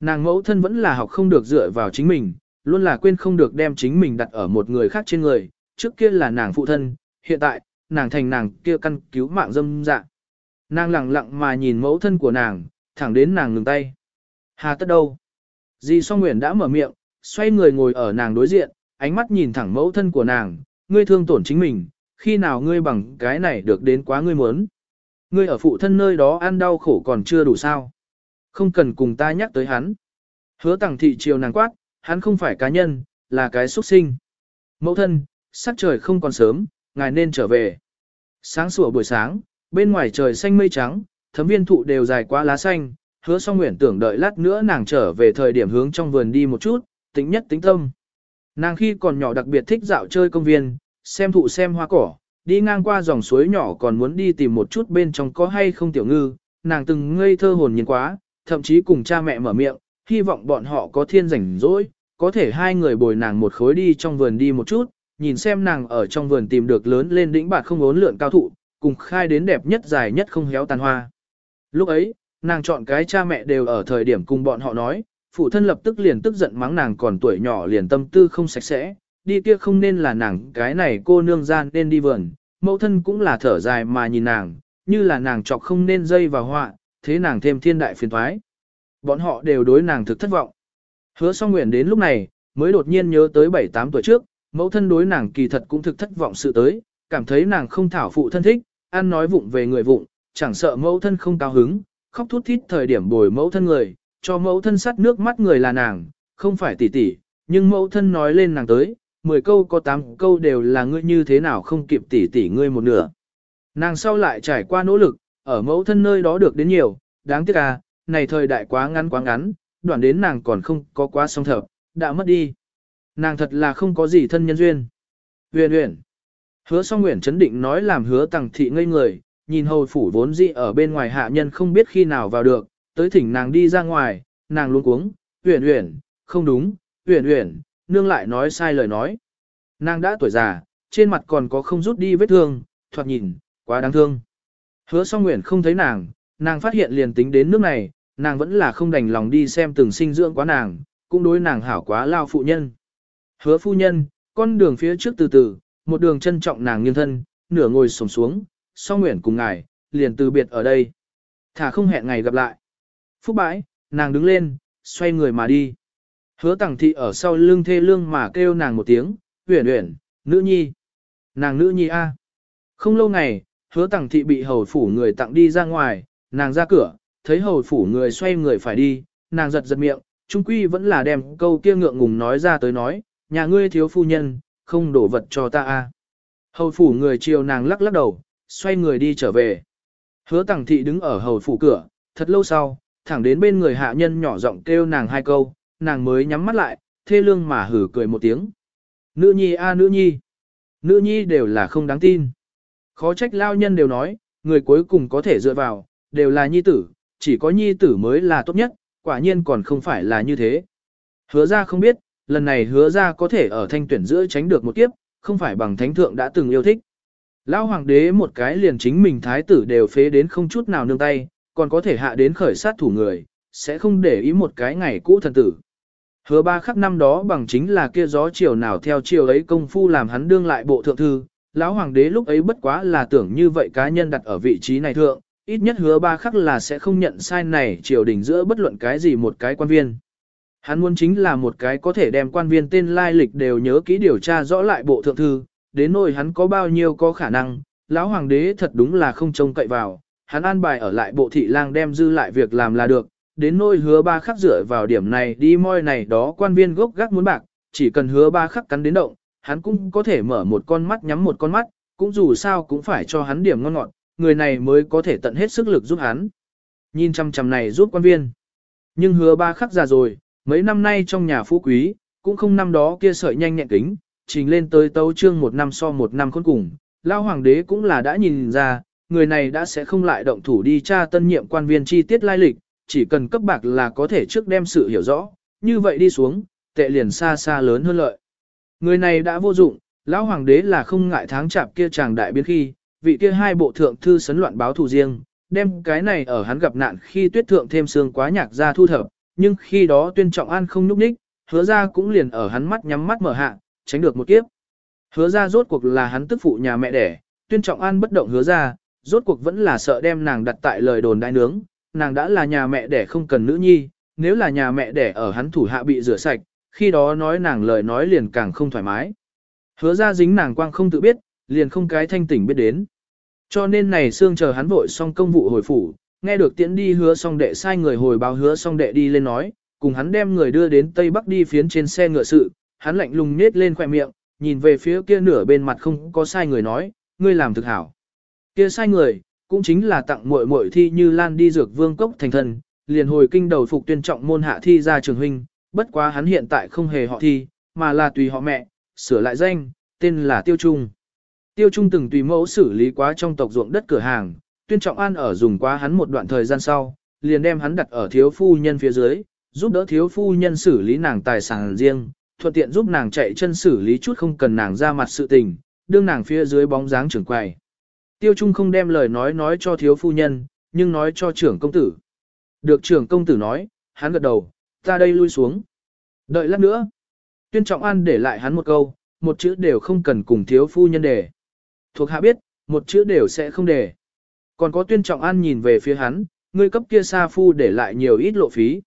Nàng mẫu thân vẫn là học không được dựa vào chính mình, luôn là quên không được đem chính mình đặt ở một người khác trên người, trước kia là nàng phụ thân, hiện tại, nàng thành nàng kia căn cứu mạng dâm dạ. Nàng lặng lặng mà nhìn mẫu thân của nàng, thẳng đến nàng ngừng tay. Hà tất đâu? Di song nguyện đã mở miệng, xoay người ngồi ở nàng đối diện, ánh mắt nhìn thẳng mẫu thân của nàng, ngươi thương tổn chính mình, khi nào ngươi bằng cái này được đến quá ngươi muốn. Ngươi ở phụ thân nơi đó ăn đau khổ còn chưa đủ sao. Không cần cùng ta nhắc tới hắn. Hứa tàng thị chiều nàng quát, hắn không phải cá nhân, là cái xuất sinh. Mẫu thân, sắc trời không còn sớm, ngài nên trở về. Sáng sủa buổi sáng, bên ngoài trời xanh mây trắng, thấm viên thụ đều dài quá lá xanh, hứa song nguyện tưởng đợi lát nữa nàng trở về thời điểm hướng trong vườn đi một chút, tính nhất tính tâm. Nàng khi còn nhỏ đặc biệt thích dạo chơi công viên, xem thụ xem hoa cỏ, đi ngang qua dòng suối nhỏ còn muốn đi tìm một chút bên trong có hay không tiểu ngư, nàng từng ngây thơ hồn nhiên quá, thậm chí cùng cha mẹ mở miệng, hy vọng bọn họ có thiên rảnh rỗi, có thể hai người bồi nàng một khối đi trong vườn đi một chút, nhìn xem nàng ở trong vườn tìm được lớn lên đỉnh bạt không ốn lượn cao thụ, cùng khai đến đẹp nhất dài nhất không héo tàn hoa. Lúc ấy, nàng chọn cái cha mẹ đều ở thời điểm cùng bọn họ nói, phụ thân lập tức liền tức giận mắng nàng còn tuổi nhỏ liền tâm tư không sạch sẽ, đi kia không nên là nàng cái này cô nương gian nên đi vườn, mẫu thân cũng là thở dài mà nhìn nàng, như là nàng chọc không nên dây vào họa, thế nàng thêm thiên đại phiền thoái. Bọn họ đều đối nàng thực thất vọng. Hứa song nguyện đến lúc này, mới đột nhiên nhớ tới 7-8 tuổi trước, mẫu thân đối nàng kỳ thật cũng thực thất vọng sự tới, cảm thấy nàng không thảo phụ thân thích, ăn nói vụng về người vụng, chẳng sợ mẫu thân không cao hứng, khóc thút thít thời điểm bồi mẫu thân người, cho mẫu thân sắt nước mắt người là nàng, không phải tỷ tỷ, nhưng mẫu thân nói lên nàng tới, 10 câu có 8 câu đều là ngươi như thế nào không kịp tỷ tỷ ngươi một nửa. Nàng sau lại trải qua nỗ lực, ở mẫu thân nơi đó được đến nhiều, đáng tiếc à, này thời đại quá ngắn quá ngắn, đoạn đến nàng còn không có quá song thập, đã mất đi. Nàng thật là không có gì thân nhân duyên. Huyền huyền. Hứa song nguyện chấn định nói làm hứa tàng thị ngây người, nhìn hầu phủ vốn dị ở bên ngoài hạ nhân không biết khi nào vào được, tới thỉnh nàng đi ra ngoài, nàng luôn cuống, huyền huyền, không đúng, huyền huyền, nương lại nói sai lời nói. Nàng đã tuổi già, trên mặt còn có không rút đi vết thương, thoạt nhìn, quá đáng thương. Hứa song nguyện không thấy nàng, nàng phát hiện liền tính đến nước này, nàng vẫn là không đành lòng đi xem từng sinh dưỡng quá nàng, cũng đối nàng hảo quá lao phụ nhân. Hứa phu nhân, con đường phía trước từ từ, một đường trân trọng nàng nghiêng thân, nửa ngồi sổng xuống, song nguyện cùng ngài, liền từ biệt ở đây. Thả không hẹn ngày gặp lại. Phúc bãi, nàng đứng lên, xoay người mà đi. Hứa tàng thị ở sau lưng thê lương mà kêu nàng một tiếng, uyển uyển, nữ nhi. Nàng nữ nhi a. Không lâu ngày, hứa tàng thị bị hầu phủ người tặng đi ra ngoài, nàng ra cửa, thấy hầu phủ người xoay người phải đi, nàng giật giật miệng, trung quy vẫn là đem câu kia ngượng ngùng nói ra tới nói, nhà ngươi thiếu phu nhân, không đổ vật cho ta a. Hầu phủ người chiều nàng lắc lắc đầu, xoay người đi trở về. Hứa tàng thị đứng ở hầu phủ cửa, thật lâu sau, thẳng đến bên người hạ nhân nhỏ giọng kêu nàng hai câu, nàng mới nhắm mắt lại, thê lương mà hử cười một tiếng. Nữ nhi a nữ nhi. Nữ nhi đều là không đáng tin. Khó trách lao nhân đều nói, người cuối cùng có thể dựa vào, đều là nhi tử, chỉ có nhi tử mới là tốt nhất, quả nhiên còn không phải là như thế. Hứa ra không biết, lần này hứa ra có thể ở thanh tuyển giữa tránh được một kiếp, không phải bằng thánh thượng đã từng yêu thích. Lão hoàng đế một cái liền chính mình thái tử đều phế đến không chút nào nương tay, còn có thể hạ đến khởi sát thủ người, sẽ không để ý một cái ngày cũ thần tử. Hứa ba khắc năm đó bằng chính là kia gió chiều nào theo chiều ấy công phu làm hắn đương lại bộ thượng thư, lão hoàng đế lúc ấy bất quá là tưởng như vậy cá nhân đặt ở vị trí này thượng, ít nhất hứa ba khắc là sẽ không nhận sai này triều đình giữa bất luận cái gì một cái quan viên. Hắn muốn chính là một cái có thể đem quan viên tên lai lịch đều nhớ kỹ điều tra rõ lại bộ thượng thư, đến nỗi hắn có bao nhiêu có khả năng, lão hoàng đế thật đúng là không trông cậy vào, hắn an bài ở lại bộ thị lang đem dư lại việc làm là được, đến nỗi hứa ba khắc dựa vào điểm này đi moi này đó quan viên gốc gác muốn bạc, chỉ cần hứa ba khắc cắn đến động, hắn cũng có thể mở một con mắt nhắm một con mắt, cũng dù sao cũng phải cho hắn điểm ngon ngọt, người này mới có thể tận hết sức lực giúp hắn. Nhìn chăm chăm này giúp quan viên. Nhưng hứa ba khắc già rồi, mấy năm nay trong nhà phú quý, cũng không năm đó kia sợi nhanh nhẹn kính, trình lên tới tấu trương một năm so một năm khôn cùng. Lao hoàng đế cũng là đã nhìn ra, người này đã sẽ không lại động thủ đi tra tân nhiệm quan viên chi tiết lai lịch, chỉ cần cấp bạc là có thể trước đem sự hiểu rõ, như vậy đi xuống, tệ liền xa xa lớn hơn lợi. Người này đã vô dụng, lão hoàng đế là không ngại tháng chạp kia chàng đại biến khi, vị kia hai bộ thượng thư sấn loạn báo thù riêng, đem cái này ở hắn gặp nạn khi tuyết thượng thêm xương quá nhạc ra thu thập, nhưng khi đó tuyên trọng an không núp ních, hứa ra cũng liền ở hắn mắt nhắm mắt mở hạ, tránh được một kiếp. Hứa ra rốt cuộc là hắn tức phụ nhà mẹ đẻ, tuyên trọng an bất động hứa ra, rốt cuộc vẫn là sợ đem nàng đặt tại lời đồn đại nướng, nàng đã là nhà mẹ đẻ không cần nữ nhi, nếu là nhà mẹ đẻ ở hắn thủ hạ bị rửa sạch, khi đó nói nàng lời nói liền càng không thoải mái. Hứa ra dính nàng quang không tự biết, liền không cái thanh tỉnh biết đến. Cho nên này xương chờ hắn vội xong công vụ hồi phủ, nghe được tiễn đi hứa xong đệ sai người hồi báo hứa xong đệ đi lên nói, cùng hắn đem người đưa đến Tây Bắc đi phiến trên xe ngựa sự, hắn lạnh lùng nết lên khỏe miệng, nhìn về phía kia nửa bên mặt không có sai người nói, ngươi làm thực hảo. Kia sai người, cũng chính là tặng muội muội thi như Lan đi dược vương cốc thành thần, liền hồi kinh đầu phục tuyên trọng môn hạ thi ra trường huynh, bất quá hắn hiện tại không hề họ thi, mà là tùy họ mẹ, sửa lại danh, tên là Tiêu Trung. Tiêu Trung từng tùy mẫu xử lý quá trong tộc ruộng đất cửa hàng, tuyên trọng an ở dùng quá hắn một đoạn thời gian sau, liền đem hắn đặt ở thiếu phu nhân phía dưới, giúp đỡ thiếu phu nhân xử lý nàng tài sản riêng, thuận tiện giúp nàng chạy chân xử lý chút không cần nàng ra mặt sự tình, đương nàng phía dưới bóng dáng trưởng quầy. Tiêu Trung không đem lời nói nói cho thiếu phu nhân, nhưng nói cho trưởng công tử. Được trưởng công tử nói, hắn gật đầu, ta đây lui xuống. Đợi lát nữa. Tuyên Trọng An để lại hắn một câu, một chữ đều không cần cùng thiếu phu nhân để. Thuộc hạ biết, một chữ đều sẽ không để. Còn có Tuyên Trọng An nhìn về phía hắn, ngươi cấp kia sa phu để lại nhiều ít lộ phí.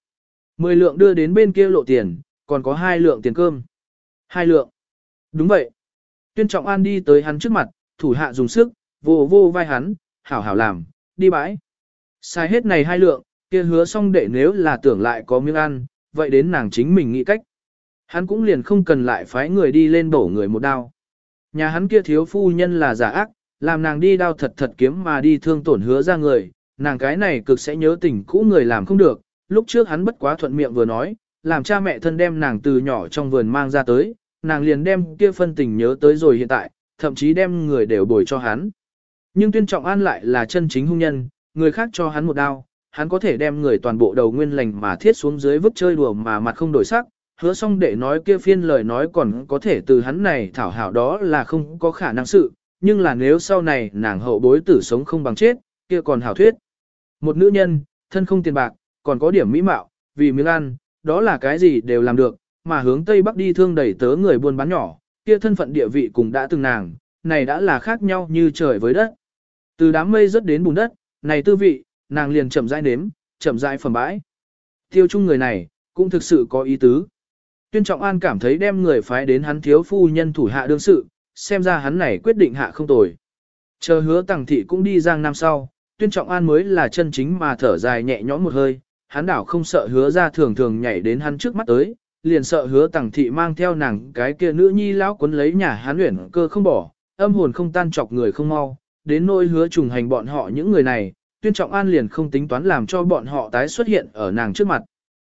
Mười lượng đưa đến bên kia lộ tiền, còn có hai lượng tiền cơm. Hai lượng. Đúng vậy. Tuyên Trọng An đi tới hắn trước mặt, thủ hạ dùng sức, vô vô vai hắn, hảo hảo làm, đi bãi. Sai hết này hai lượng, kia hứa xong đệ nếu là tưởng lại có miếng ăn, vậy đến nàng chính mình nghĩ cách. Hắn cũng liền không cần lại phái người đi lên bổ người một đao. Nhà hắn kia thiếu phu nhân là giả ác, làm nàng đi đao thật thật kiếm mà đi thương tổn hứa ra người, nàng cái này cực sẽ nhớ tình cũ người làm không được, lúc trước hắn bất quá thuận miệng vừa nói, làm cha mẹ thân đem nàng từ nhỏ trong vườn mang ra tới, nàng liền đem kia phân tình nhớ tới rồi hiện tại, thậm chí đem người đều bồi cho hắn. Nhưng tuyên trọng an lại là chân chính hung nhân, người khác cho hắn một đao, hắn có thể đem người toàn bộ đầu nguyên lành mà thiết xuống dưới vứt chơi đùa mà mặt không đổi sắc, hứa xong để nói kia phiên lời nói còn có thể từ hắn này thảo hảo đó là không có khả năng sự, nhưng là nếu sau này nàng hậu bối tử sống không bằng chết, kia còn hảo thuyết. Một nữ nhân, thân không tiền bạc, còn có điểm mỹ mạo, vì miếng ăn, đó là cái gì đều làm được, mà hướng Tây Bắc đi thương đẩy tớ người buôn bán nhỏ, kia thân phận địa vị cũng đã từng nàng, này đã là khác nhau như trời với đất. Từ đám mây rớt đến bùn đất, này tư vị, nàng liền chậm rãi nếm, chậm rãi phẩm bãi. Tiêu chung người này, cũng thực sự có ý tứ. Tuyên Trọng An cảm thấy đem người phái đến hắn thiếu phu nhân thủ hạ đương sự, xem ra hắn này quyết định hạ không tồi. Chờ hứa tàng thị cũng đi giang năm sau, Tuyên Trọng An mới là chân chính mà thở dài nhẹ nhõm một hơi, hắn đảo không sợ hứa ra thường thường nhảy đến hắn trước mắt tới, liền sợ hứa tàng thị mang theo nàng cái kia nữ nhi lão quấn lấy nhà hắn luyện cơ không bỏ, âm hồn không tan chọc người không mau, đến nỗi hứa trùng hành bọn họ những người này, tuyên trọng an liền không tính toán làm cho bọn họ tái xuất hiện ở nàng trước mặt.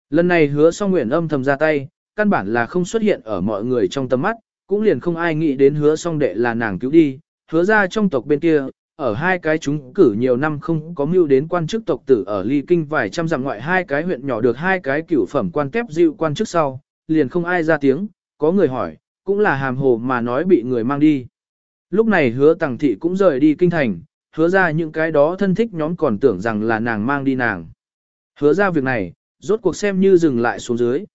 Lần này hứa song nguyện âm thầm ra tay, căn bản là không xuất hiện ở mọi người trong tầm mắt, cũng liền không ai nghĩ đến hứa song đệ là nàng cứu đi, hứa ra trong tộc bên kia, ở hai cái chúng cử nhiều năm không có mưu đến quan chức tộc tử ở ly kinh vài trăm dặm ngoại hai cái huyện nhỏ được hai cái cửu phẩm quan kép dịu quan chức sau, liền không ai ra tiếng, có người hỏi, cũng là hàm hồ mà nói bị người mang đi. Lúc này hứa tàng thị cũng rời đi kinh thành, hứa ra những cái đó thân thích nhóm còn tưởng rằng là nàng mang đi nàng. Hứa ra việc này, rốt cuộc xem như dừng lại xuống dưới.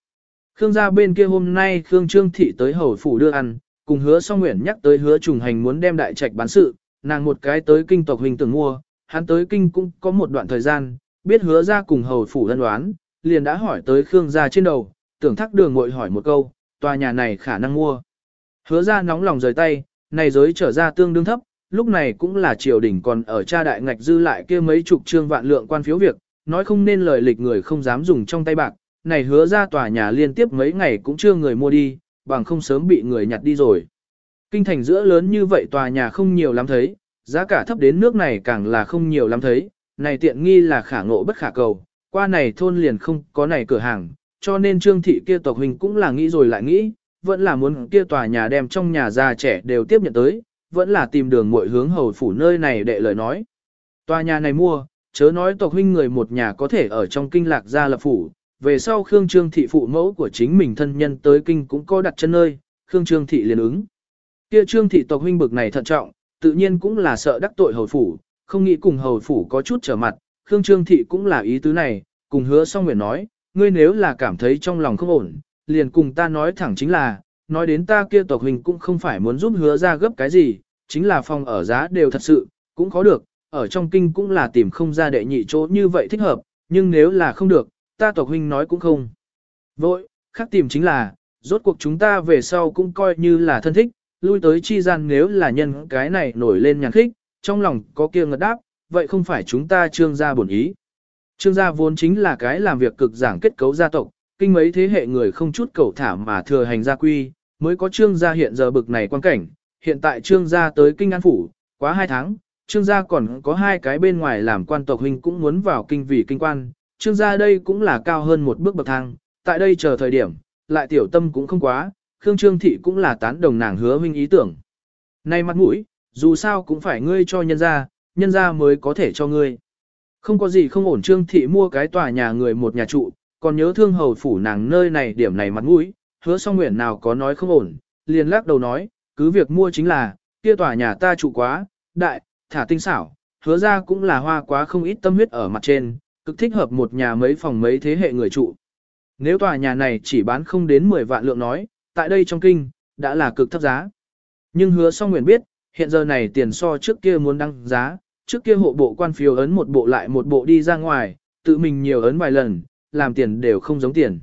Khương gia bên kia hôm nay Khương Trương Thị tới hầu phủ đưa ăn, cùng hứa song nguyện nhắc tới hứa trùng hành muốn đem đại trạch bán sự, nàng một cái tới kinh tộc hình tưởng mua, hắn tới kinh cũng có một đoạn thời gian, biết hứa ra cùng hầu phủ đơn đoán, liền đã hỏi tới Khương gia trên đầu, tưởng thắc đường ngội hỏi một câu, tòa nhà này khả năng mua. Hứa ra nóng lòng rời tay, này giới trở ra tương đương thấp, lúc này cũng là triều đình còn ở cha đại ngạch dư lại kia mấy chục trương vạn lượng quan phiếu việc, nói không nên lời lịch người không dám dùng trong tay bạc, này hứa ra tòa nhà liên tiếp mấy ngày cũng chưa người mua đi, bằng không sớm bị người nhặt đi rồi. Kinh thành giữa lớn như vậy tòa nhà không nhiều lắm thấy, giá cả thấp đến nước này càng là không nhiều lắm thấy, này tiện nghi là khả ngộ bất khả cầu, qua này thôn liền không có này cửa hàng, cho nên trương thị kia tộc hình cũng là nghĩ rồi lại nghĩ, vẫn là muốn kia tòa nhà đem trong nhà già trẻ đều tiếp nhận tới, vẫn là tìm đường muội hướng hầu phủ nơi này để lời nói. Tòa nhà này mua, chớ nói tộc huynh người một nhà có thể ở trong kinh lạc gia lập phủ, về sau Khương Trương Thị phụ mẫu của chính mình thân nhân tới kinh cũng có đặt chân nơi, Khương Trương Thị liền ứng. Kia Trương Thị tộc huynh bực này thận trọng, tự nhiên cũng là sợ đắc tội hầu phủ, không nghĩ cùng hầu phủ có chút trở mặt, Khương Trương Thị cũng là ý tứ này, cùng hứa song nguyện nói, ngươi nếu là cảm thấy trong lòng không ổn, liền cùng ta nói thẳng chính là, nói đến ta kia tộc huynh cũng không phải muốn giúp hứa ra gấp cái gì, chính là phòng ở giá đều thật sự, cũng khó được, ở trong kinh cũng là tìm không ra đệ nhị chỗ như vậy thích hợp, nhưng nếu là không được, ta tộc huynh nói cũng không. Vội, khác tìm chính là, rốt cuộc chúng ta về sau cũng coi như là thân thích, lui tới chi gian nếu là nhân cái này nổi lên nhàn khích, trong lòng có kia ngật đáp, vậy không phải chúng ta trương gia bổn ý. Trương gia vốn chính là cái làm việc cực giảng kết cấu gia tộc, kinh mấy thế hệ người không chút cầu thả mà thừa hành gia quy, mới có trương gia hiện giờ bực này quan cảnh, hiện tại trương gia tới kinh an phủ, quá hai tháng, trương gia còn có hai cái bên ngoài làm quan tộc huynh cũng muốn vào kinh vì kinh quan, trương gia đây cũng là cao hơn một bước bậc thang, tại đây chờ thời điểm, lại tiểu tâm cũng không quá, Khương Trương Thị cũng là tán đồng nàng hứa huynh ý tưởng. nay mặt mũi, dù sao cũng phải ngươi cho nhân gia, nhân gia mới có thể cho ngươi. Không có gì không ổn Trương Thị mua cái tòa nhà người một nhà trụ, còn nhớ thương hầu phủ nàng nơi này điểm này mặt mũi, hứa song nguyện nào có nói không ổn, liền lắc đầu nói, cứ việc mua chính là, kia tòa nhà ta trụ quá, đại, thả tinh xảo, hứa ra cũng là hoa quá không ít tâm huyết ở mặt trên, cực thích hợp một nhà mấy phòng mấy thế hệ người trụ. Nếu tòa nhà này chỉ bán không đến 10 vạn lượng nói, tại đây trong kinh, đã là cực thấp giá. Nhưng hứa song nguyện biết, hiện giờ này tiền so trước kia muốn đăng giá, trước kia hộ bộ quan phiếu ấn một bộ lại một bộ đi ra ngoài, tự mình nhiều ấn vài lần, làm tiền đều không giống tiền.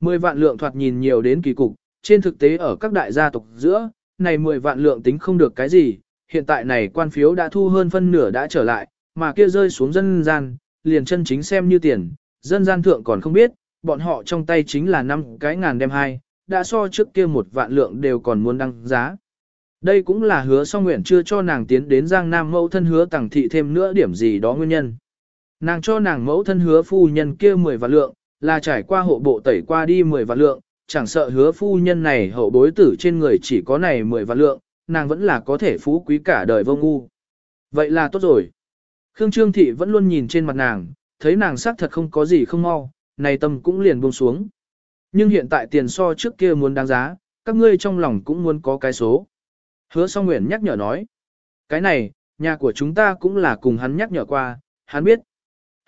10 vạn lượng thoạt nhìn nhiều đến kỳ cục, trên thực tế ở các đại gia tộc giữa, này 10 vạn lượng tính không được cái gì, hiện tại này quan phiếu đã thu hơn phân nửa đã trở lại, mà kia rơi xuống dân gian, liền chân chính xem như tiền, dân gian thượng còn không biết, bọn họ trong tay chính là năm cái ngàn đem hai, đã so trước kia một vạn lượng đều còn muốn đăng giá. Đây cũng là hứa song nguyện chưa cho nàng tiến đến Giang Nam mẫu thân hứa tặng thị thêm nữa điểm gì đó nguyên nhân. Nàng cho nàng mẫu thân hứa phu nhân kia 10 vạn lượng, là trải qua hộ bộ tẩy qua đi 10 vạn lượng, chẳng sợ hứa phu nhân này hậu bối tử trên người chỉ có này 10 vạn lượng, nàng vẫn là có thể phú quý cả đời vô ngu. Vậy là tốt rồi. Khương Trương Thị vẫn luôn nhìn trên mặt nàng, thấy nàng sắc thật không có gì không mau, này tâm cũng liền buông xuống. Nhưng hiện tại tiền so trước kia muốn đáng giá, các ngươi trong lòng cũng muốn có cái số. Hứa song nguyện nhắc nhở nói. Cái này, nhà của chúng ta cũng là cùng hắn nhắc nhở qua, hắn biết.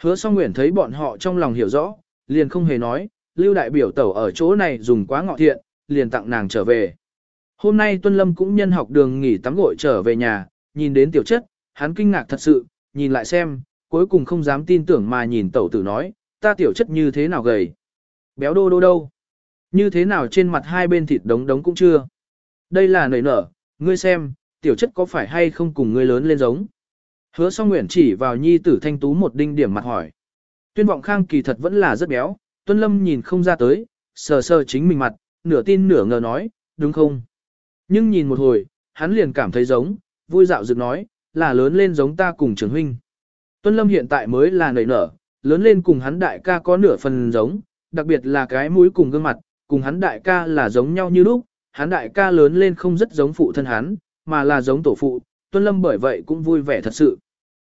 Hứa song nguyện thấy bọn họ trong lòng hiểu rõ, liền không hề nói, lưu đại biểu tẩu ở chỗ này dùng quá ngọ thiện, liền tặng nàng trở về. Hôm nay Tuân Lâm cũng nhân học đường nghỉ tắm gội trở về nhà, nhìn đến tiểu chất, hắn kinh ngạc thật sự, nhìn lại xem, cuối cùng không dám tin tưởng mà nhìn tẩu tử nói, ta tiểu chất như thế nào gầy. Béo đô đô đâu? Như thế nào trên mặt hai bên thịt đống đống cũng chưa? Đây là nảy nở, ngươi xem, tiểu chất có phải hay không cùng ngươi lớn lên giống? Hứa song nguyện chỉ vào nhi tử thanh tú một đinh điểm mặt hỏi. Tuyên vọng khang kỳ thật vẫn là rất béo, tuân lâm nhìn không ra tới, sờ sờ chính mình mặt, nửa tin nửa ngờ nói, đúng không? Nhưng nhìn một hồi, hắn liền cảm thấy giống, vui dạo dựng nói, là lớn lên giống ta cùng trưởng huynh. Tuân lâm hiện tại mới là nảy nở, lớn lên cùng hắn đại ca có nửa phần giống, đặc biệt là cái mũi cùng gương mặt, cùng hắn đại ca là giống nhau như lúc, hắn đại ca lớn lên không rất giống phụ thân hắn, mà là giống tổ phụ, Tuân Lâm bởi vậy cũng vui vẻ thật sự.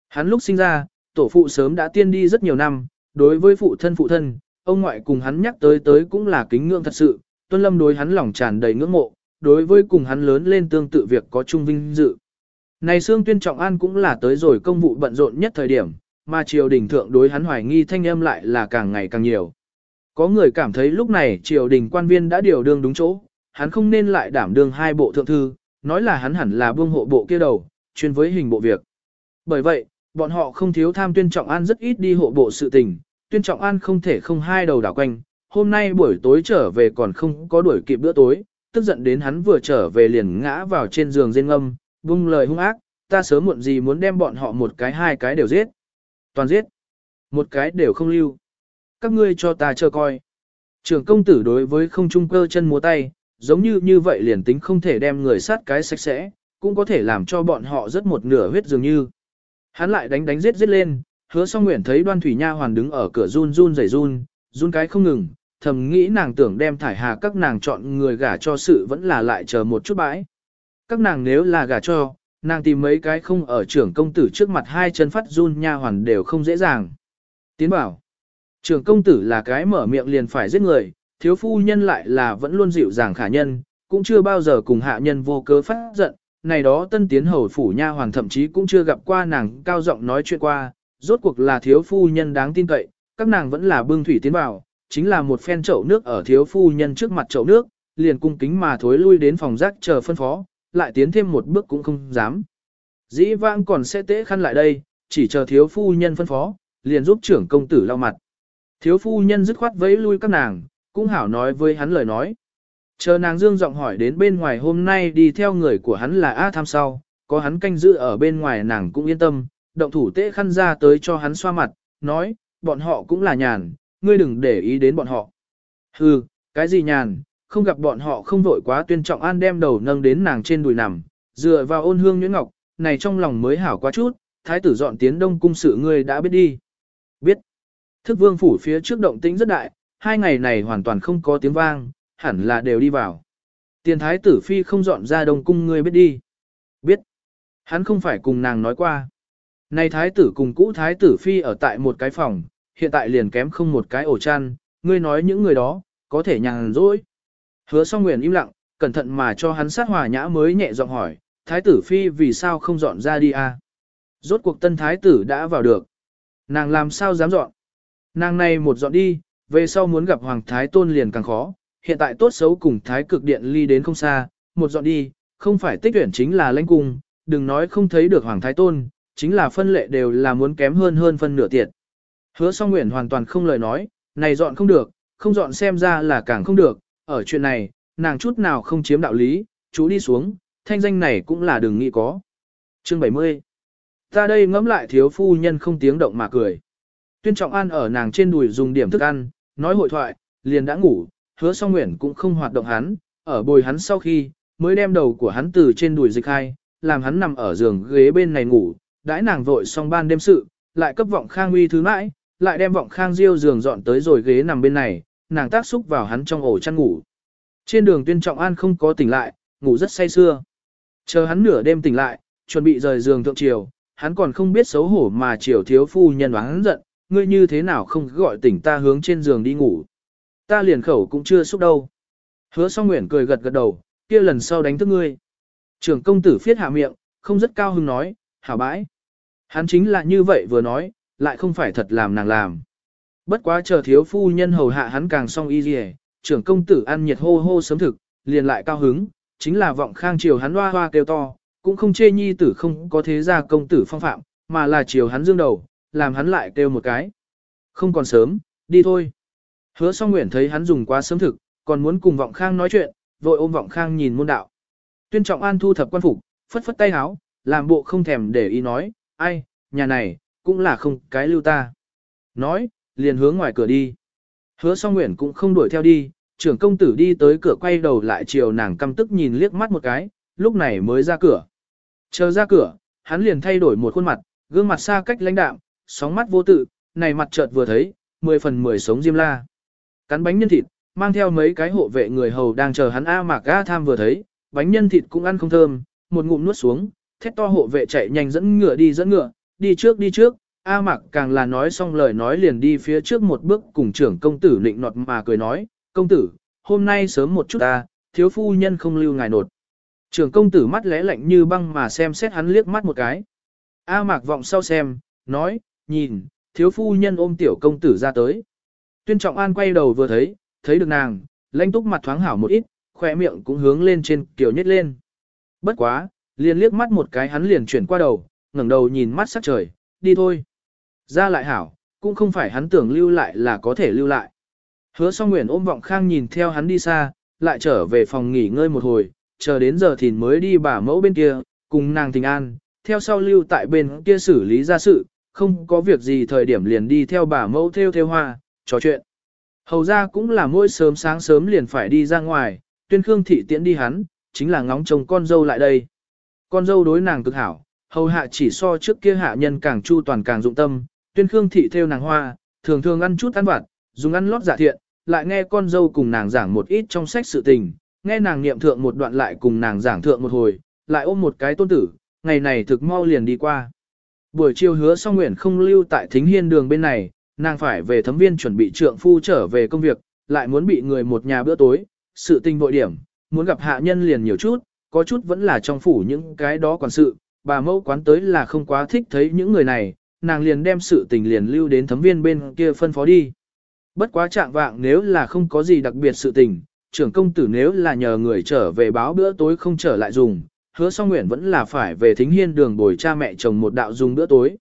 Hắn lúc sinh ra, tổ phụ sớm đã tiên đi rất nhiều năm, đối với phụ thân phụ thân, ông ngoại cùng hắn nhắc tới tới cũng là kính ngưỡng thật sự, Tuân Lâm đối hắn lòng tràn đầy ngưỡng mộ, đối với cùng hắn lớn lên tương tự việc có trung vinh dự. Này Sương Tuyên Trọng An cũng là tới rồi công vụ bận rộn nhất thời điểm, mà triều đình thượng đối hắn hoài nghi thanh âm lại là càng ngày càng nhiều. Có người cảm thấy lúc này triều đình quan viên đã điều đương đúng chỗ, hắn không nên lại đảm đương hai bộ thượng thư, nói là hắn hẳn là buông hộ bộ kia đầu, chuyên với hình bộ việc. Bởi vậy, bọn họ không thiếu tham tuyên trọng an rất ít đi hộ bộ sự tình, tuyên trọng an không thể không hai đầu đảo quanh, hôm nay buổi tối trở về còn không có đuổi kịp bữa tối, tức giận đến hắn vừa trở về liền ngã vào trên giường rên ngâm, buông lời hung ác, ta sớm muộn gì muốn đem bọn họ một cái hai cái đều giết. Toàn giết. Một cái đều không lưu. Các ngươi cho ta chờ coi. Trưởng công tử đối với không trung cơ chân múa tay, giống như như vậy liền tính không thể đem người sát cái sạch sẽ, cũng có thể làm cho bọn họ rất một nửa huyết dường như. Hắn lại đánh đánh giết giết lên, hứa song nguyện thấy đoan thủy nha hoàn đứng ở cửa run run rẩy run, run cái không ngừng, thầm nghĩ nàng tưởng đem thải hà các nàng chọn người gả cho sự vẫn là lại chờ một chút bãi. Các nàng nếu là gả cho, nàng tìm mấy cái không ở trưởng công tử trước mặt hai chân phát run nha hoàn đều không dễ dàng. Tiến bảo, trưởng công tử là cái mở miệng liền phải giết người, thiếu phu nhân lại là vẫn luôn dịu dàng khả nhân, cũng chưa bao giờ cùng hạ nhân vô cớ phát giận, này đó tân tiến hầu phủ nha hoàng thậm chí cũng chưa gặp qua nàng cao giọng nói chuyện qua, rốt cuộc là thiếu phu nhân đáng tin cậy, các nàng vẫn là bưng thủy tiến vào, chính là một phen chậu nước ở thiếu phu nhân trước mặt chậu nước, liền cung kính mà thối lui đến phòng rác chờ phân phó, lại tiến thêm một bước cũng không dám. Dĩ vãng còn sẽ tế khăn lại đây, chỉ chờ thiếu phu nhân phân phó, liền giúp trưởng công tử lau mặt. Thiếu phu nhân dứt khoát vẫy lui các nàng, cũng hảo nói với hắn lời nói. Chờ nàng dương giọng hỏi đến bên ngoài hôm nay đi theo người của hắn là A tham sau, có hắn canh giữ ở bên ngoài nàng cũng yên tâm, động thủ tế khăn ra tới cho hắn xoa mặt, nói, bọn họ cũng là nhàn, ngươi đừng để ý đến bọn họ. Hừ, cái gì nhàn, không gặp bọn họ không vội quá tuyên trọng an đem đầu nâng đến nàng trên đùi nằm, dựa vào ôn hương nhuyễn ngọc, này trong lòng mới hảo quá chút, thái tử dọn tiến đông cung sự ngươi đã biết đi. Biết. Thức vương phủ phía trước động tĩnh rất đại, hai ngày này hoàn toàn không có tiếng vang, hẳn là đều đi vào. Tiền thái tử phi không dọn ra đông cung ngươi biết đi. Biết. Hắn không phải cùng nàng nói qua. Này thái tử cùng cũ thái tử phi ở tại một cái phòng, hiện tại liền kém không một cái ổ chăn, ngươi nói những người đó, có thể nhàn rỗi. Hứa song nguyện im lặng, cẩn thận mà cho hắn sát hòa nhã mới nhẹ giọng hỏi, thái tử phi vì sao không dọn ra đi à? Rốt cuộc tân thái tử đã vào được. Nàng làm sao dám dọn? Nàng này một dọn đi, về sau muốn gặp hoàng thái tôn liền càng khó, hiện tại tốt xấu cùng thái cực điện ly đến không xa, một dọn đi, không phải tích tuyển chính là lãnh cung, đừng nói không thấy được hoàng thái tôn, chính là phân lệ đều là muốn kém hơn hơn phân nửa tiệt. Hứa song nguyện hoàn toàn không lời nói, này dọn không được, không dọn xem ra là càng không được, ở chuyện này, nàng chút nào không chiếm đạo lý, chú đi xuống, thanh danh này cũng là đừng nghĩ có. Chương 70 Ta đây ngẫm lại thiếu phu nhân không tiếng động mà cười. Tuyên trọng an ở nàng trên đùi dùng điểm thức ăn, nói hội thoại, liền đã ngủ, hứa song nguyện cũng không hoạt động hắn, ở bồi hắn sau khi, mới đem đầu của hắn từ trên đùi dịch hai, làm hắn nằm ở giường ghế bên này ngủ, đãi nàng vội xong ban đêm sự, lại cấp vọng khang uy thứ mãi, lại đem vọng khang diêu giường dọn tới rồi ghế nằm bên này, nàng tác xúc vào hắn trong ổ chăn ngủ. Trên đường tuyên trọng an không có tỉnh lại, ngủ rất say sưa. Chờ hắn nửa đêm tỉnh lại, chuẩn bị rời giường thượng triều, hắn còn không biết xấu hổ mà triều thiếu phu nhân hắn giận, ngươi như thế nào không gọi tỉnh ta hướng trên giường đi ngủ. Ta liền khẩu cũng chưa xúc đâu. Hứa song nguyện cười gật gật đầu, kia lần sau đánh thức ngươi. Trưởng công tử phiết hạ miệng, không rất cao hứng nói, hảo bãi. Hắn chính là như vậy vừa nói, lại không phải thật làm nàng làm. Bất quá chờ thiếu phu nhân hầu hạ hắn càng song y gì trưởng công tử ăn nhiệt hô hô sớm thực, liền lại cao hứng, chính là vọng khang chiều hắn hoa hoa kêu to, cũng không chê nhi tử không có thế gia công tử phong phạm, mà là chiều hắn dương đầu, làm hắn lại kêu một cái. Không còn sớm, đi thôi. Hứa song nguyện thấy hắn dùng quá sớm thực, còn muốn cùng vọng khang nói chuyện, vội ôm vọng khang nhìn môn đạo. Tuyên trọng an thu thập quan phục, phất phất tay háo, làm bộ không thèm để ý nói, ai, nhà này, cũng là không cái lưu ta. Nói, liền hướng ngoài cửa đi. Hứa song nguyện cũng không đuổi theo đi, trưởng công tử đi tới cửa quay đầu lại chiều nàng căm tức nhìn liếc mắt một cái, lúc này mới ra cửa. Chờ ra cửa, hắn liền thay đổi một khuôn mặt, gương mặt xa cách lãnh đạm, sóng mắt vô tự, này mặt chợt vừa thấy, mười phần mười sống diêm la. Cắn bánh nhân thịt, mang theo mấy cái hộ vệ người hầu đang chờ hắn A mạc A tham vừa thấy, bánh nhân thịt cũng ăn không thơm, một ngụm nuốt xuống, thét to hộ vệ chạy nhanh dẫn ngựa đi dẫn ngựa, đi trước đi trước, A Mạc càng là nói xong lời nói liền đi phía trước một bước cùng trưởng công tử lịnh nọt mà cười nói, công tử, hôm nay sớm một chút ta, thiếu phu nhân không lưu ngài nột. Trưởng công tử mắt lẽ lạnh như băng mà xem xét hắn liếc mắt một cái. A Mạc vọng sau xem, nói, nhìn, thiếu phu nhân ôm tiểu công tử ra tới. Tuyên Trọng An quay đầu vừa thấy, thấy được nàng, lãnh túc mặt thoáng hảo một ít, khỏe miệng cũng hướng lên trên kiểu nhếch lên. Bất quá, liền liếc mắt một cái hắn liền chuyển qua đầu, ngẩng đầu nhìn mắt sắc trời, đi thôi. Ra lại hảo, cũng không phải hắn tưởng lưu lại là có thể lưu lại. Hứa song nguyện ôm vọng khang nhìn theo hắn đi xa, lại trở về phòng nghỉ ngơi một hồi, chờ đến giờ thì mới đi bà mẫu bên kia, cùng nàng tình an, theo sau lưu tại bên kia xử lý ra sự, không có việc gì thời điểm liền đi theo bà mẫu theo theo hoa, trò chuyện. Hầu ra cũng là mỗi sớm sáng sớm liền phải đi ra ngoài, tuyên khương thị tiễn đi hắn, chính là ngóng chồng con dâu lại đây. Con dâu đối nàng cực hảo, hầu hạ chỉ so trước kia hạ nhân càng chu toàn càng dụng tâm, tuyên khương thị theo nàng hoa, thường thường ăn chút ăn vặt, dùng ăn lót giả thiện, lại nghe con dâu cùng nàng giảng một ít trong sách sự tình, nghe nàng niệm thượng một đoạn lại cùng nàng giảng thượng một hồi, lại ôm một cái tôn tử, ngày này thực mau liền đi qua. Buổi chiều hứa xong nguyện không lưu tại thính hiên đường bên này, nàng phải về thấm viên chuẩn bị trượng phu trở về công việc, lại muốn bị người một nhà bữa tối, sự tình vội điểm, muốn gặp hạ nhân liền nhiều chút, có chút vẫn là trong phủ những cái đó quản sự, bà mẫu quán tới là không quá thích thấy những người này, nàng liền đem sự tình liền lưu đến thấm viên bên kia phân phó đi. Bất quá trạng vạng nếu là không có gì đặc biệt sự tình, trưởng công tử nếu là nhờ người trở về báo bữa tối không trở lại dùng, hứa song nguyện vẫn là phải về thính hiên đường bồi cha mẹ chồng một đạo dùng bữa tối.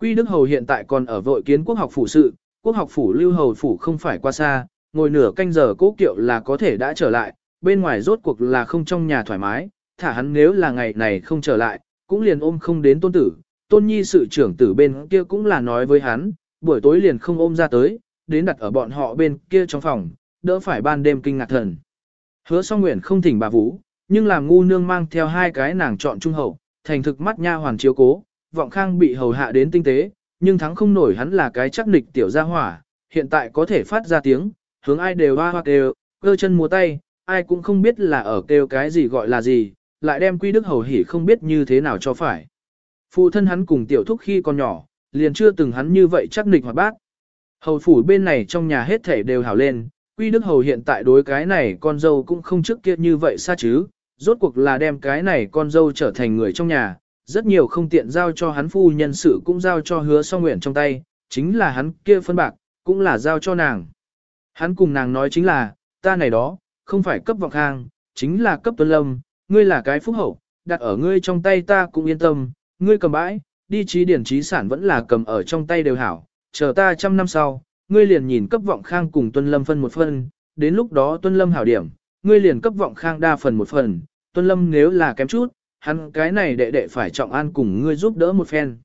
Quy Đức Hầu hiện tại còn ở vội kiến quốc học phủ sự, quốc học phủ lưu hầu phủ không phải qua xa, ngồi nửa canh giờ cố kiệu là có thể đã trở lại, bên ngoài rốt cuộc là không trong nhà thoải mái, thả hắn nếu là ngày này không trở lại, cũng liền ôm không đến tôn tử, tôn nhi sự trưởng tử bên kia cũng là nói với hắn, buổi tối liền không ôm ra tới, đến đặt ở bọn họ bên kia trong phòng, đỡ phải ban đêm kinh ngạc thần. Hứa song nguyện không thỉnh bà Vũ, nhưng làm ngu nương mang theo hai cái nàng chọn trung hậu, thành thực mắt nha hoàn chiếu cố, vọng khang bị hầu hạ đến tinh tế, nhưng thắng không nổi hắn là cái chắc nịch tiểu gia hỏa, hiện tại có thể phát ra tiếng, hướng ai đều hoa hoa đều, cơ chân múa tay, ai cũng không biết là ở kêu cái gì gọi là gì, lại đem quy đức hầu hỉ không biết như thế nào cho phải. Phụ thân hắn cùng tiểu thúc khi còn nhỏ, liền chưa từng hắn như vậy chắc nịch hoạt bác. Hầu phủ bên này trong nhà hết thể đều hảo lên, quy đức hầu hiện tại đối cái này con dâu cũng không trước kia như vậy xa chứ, rốt cuộc là đem cái này con dâu trở thành người trong nhà, rất nhiều không tiện giao cho hắn phu nhân sự cũng giao cho hứa song nguyện trong tay, chính là hắn kia phân bạc, cũng là giao cho nàng. Hắn cùng nàng nói chính là, ta này đó, không phải cấp vọng hàng, chính là cấp tuân lâm, ngươi là cái phúc hậu, đặt ở ngươi trong tay ta cũng yên tâm, ngươi cầm bãi, đi trí điển trí sản vẫn là cầm ở trong tay đều hảo, chờ ta trăm năm sau, ngươi liền nhìn cấp vọng khang cùng tuân lâm phân một phân, đến lúc đó tuân lâm hảo điểm, ngươi liền cấp vọng khang đa phần một phần, tuân lâm nếu là kém chút, hắn cái này đệ đệ phải trọng an cùng ngươi giúp đỡ một phen.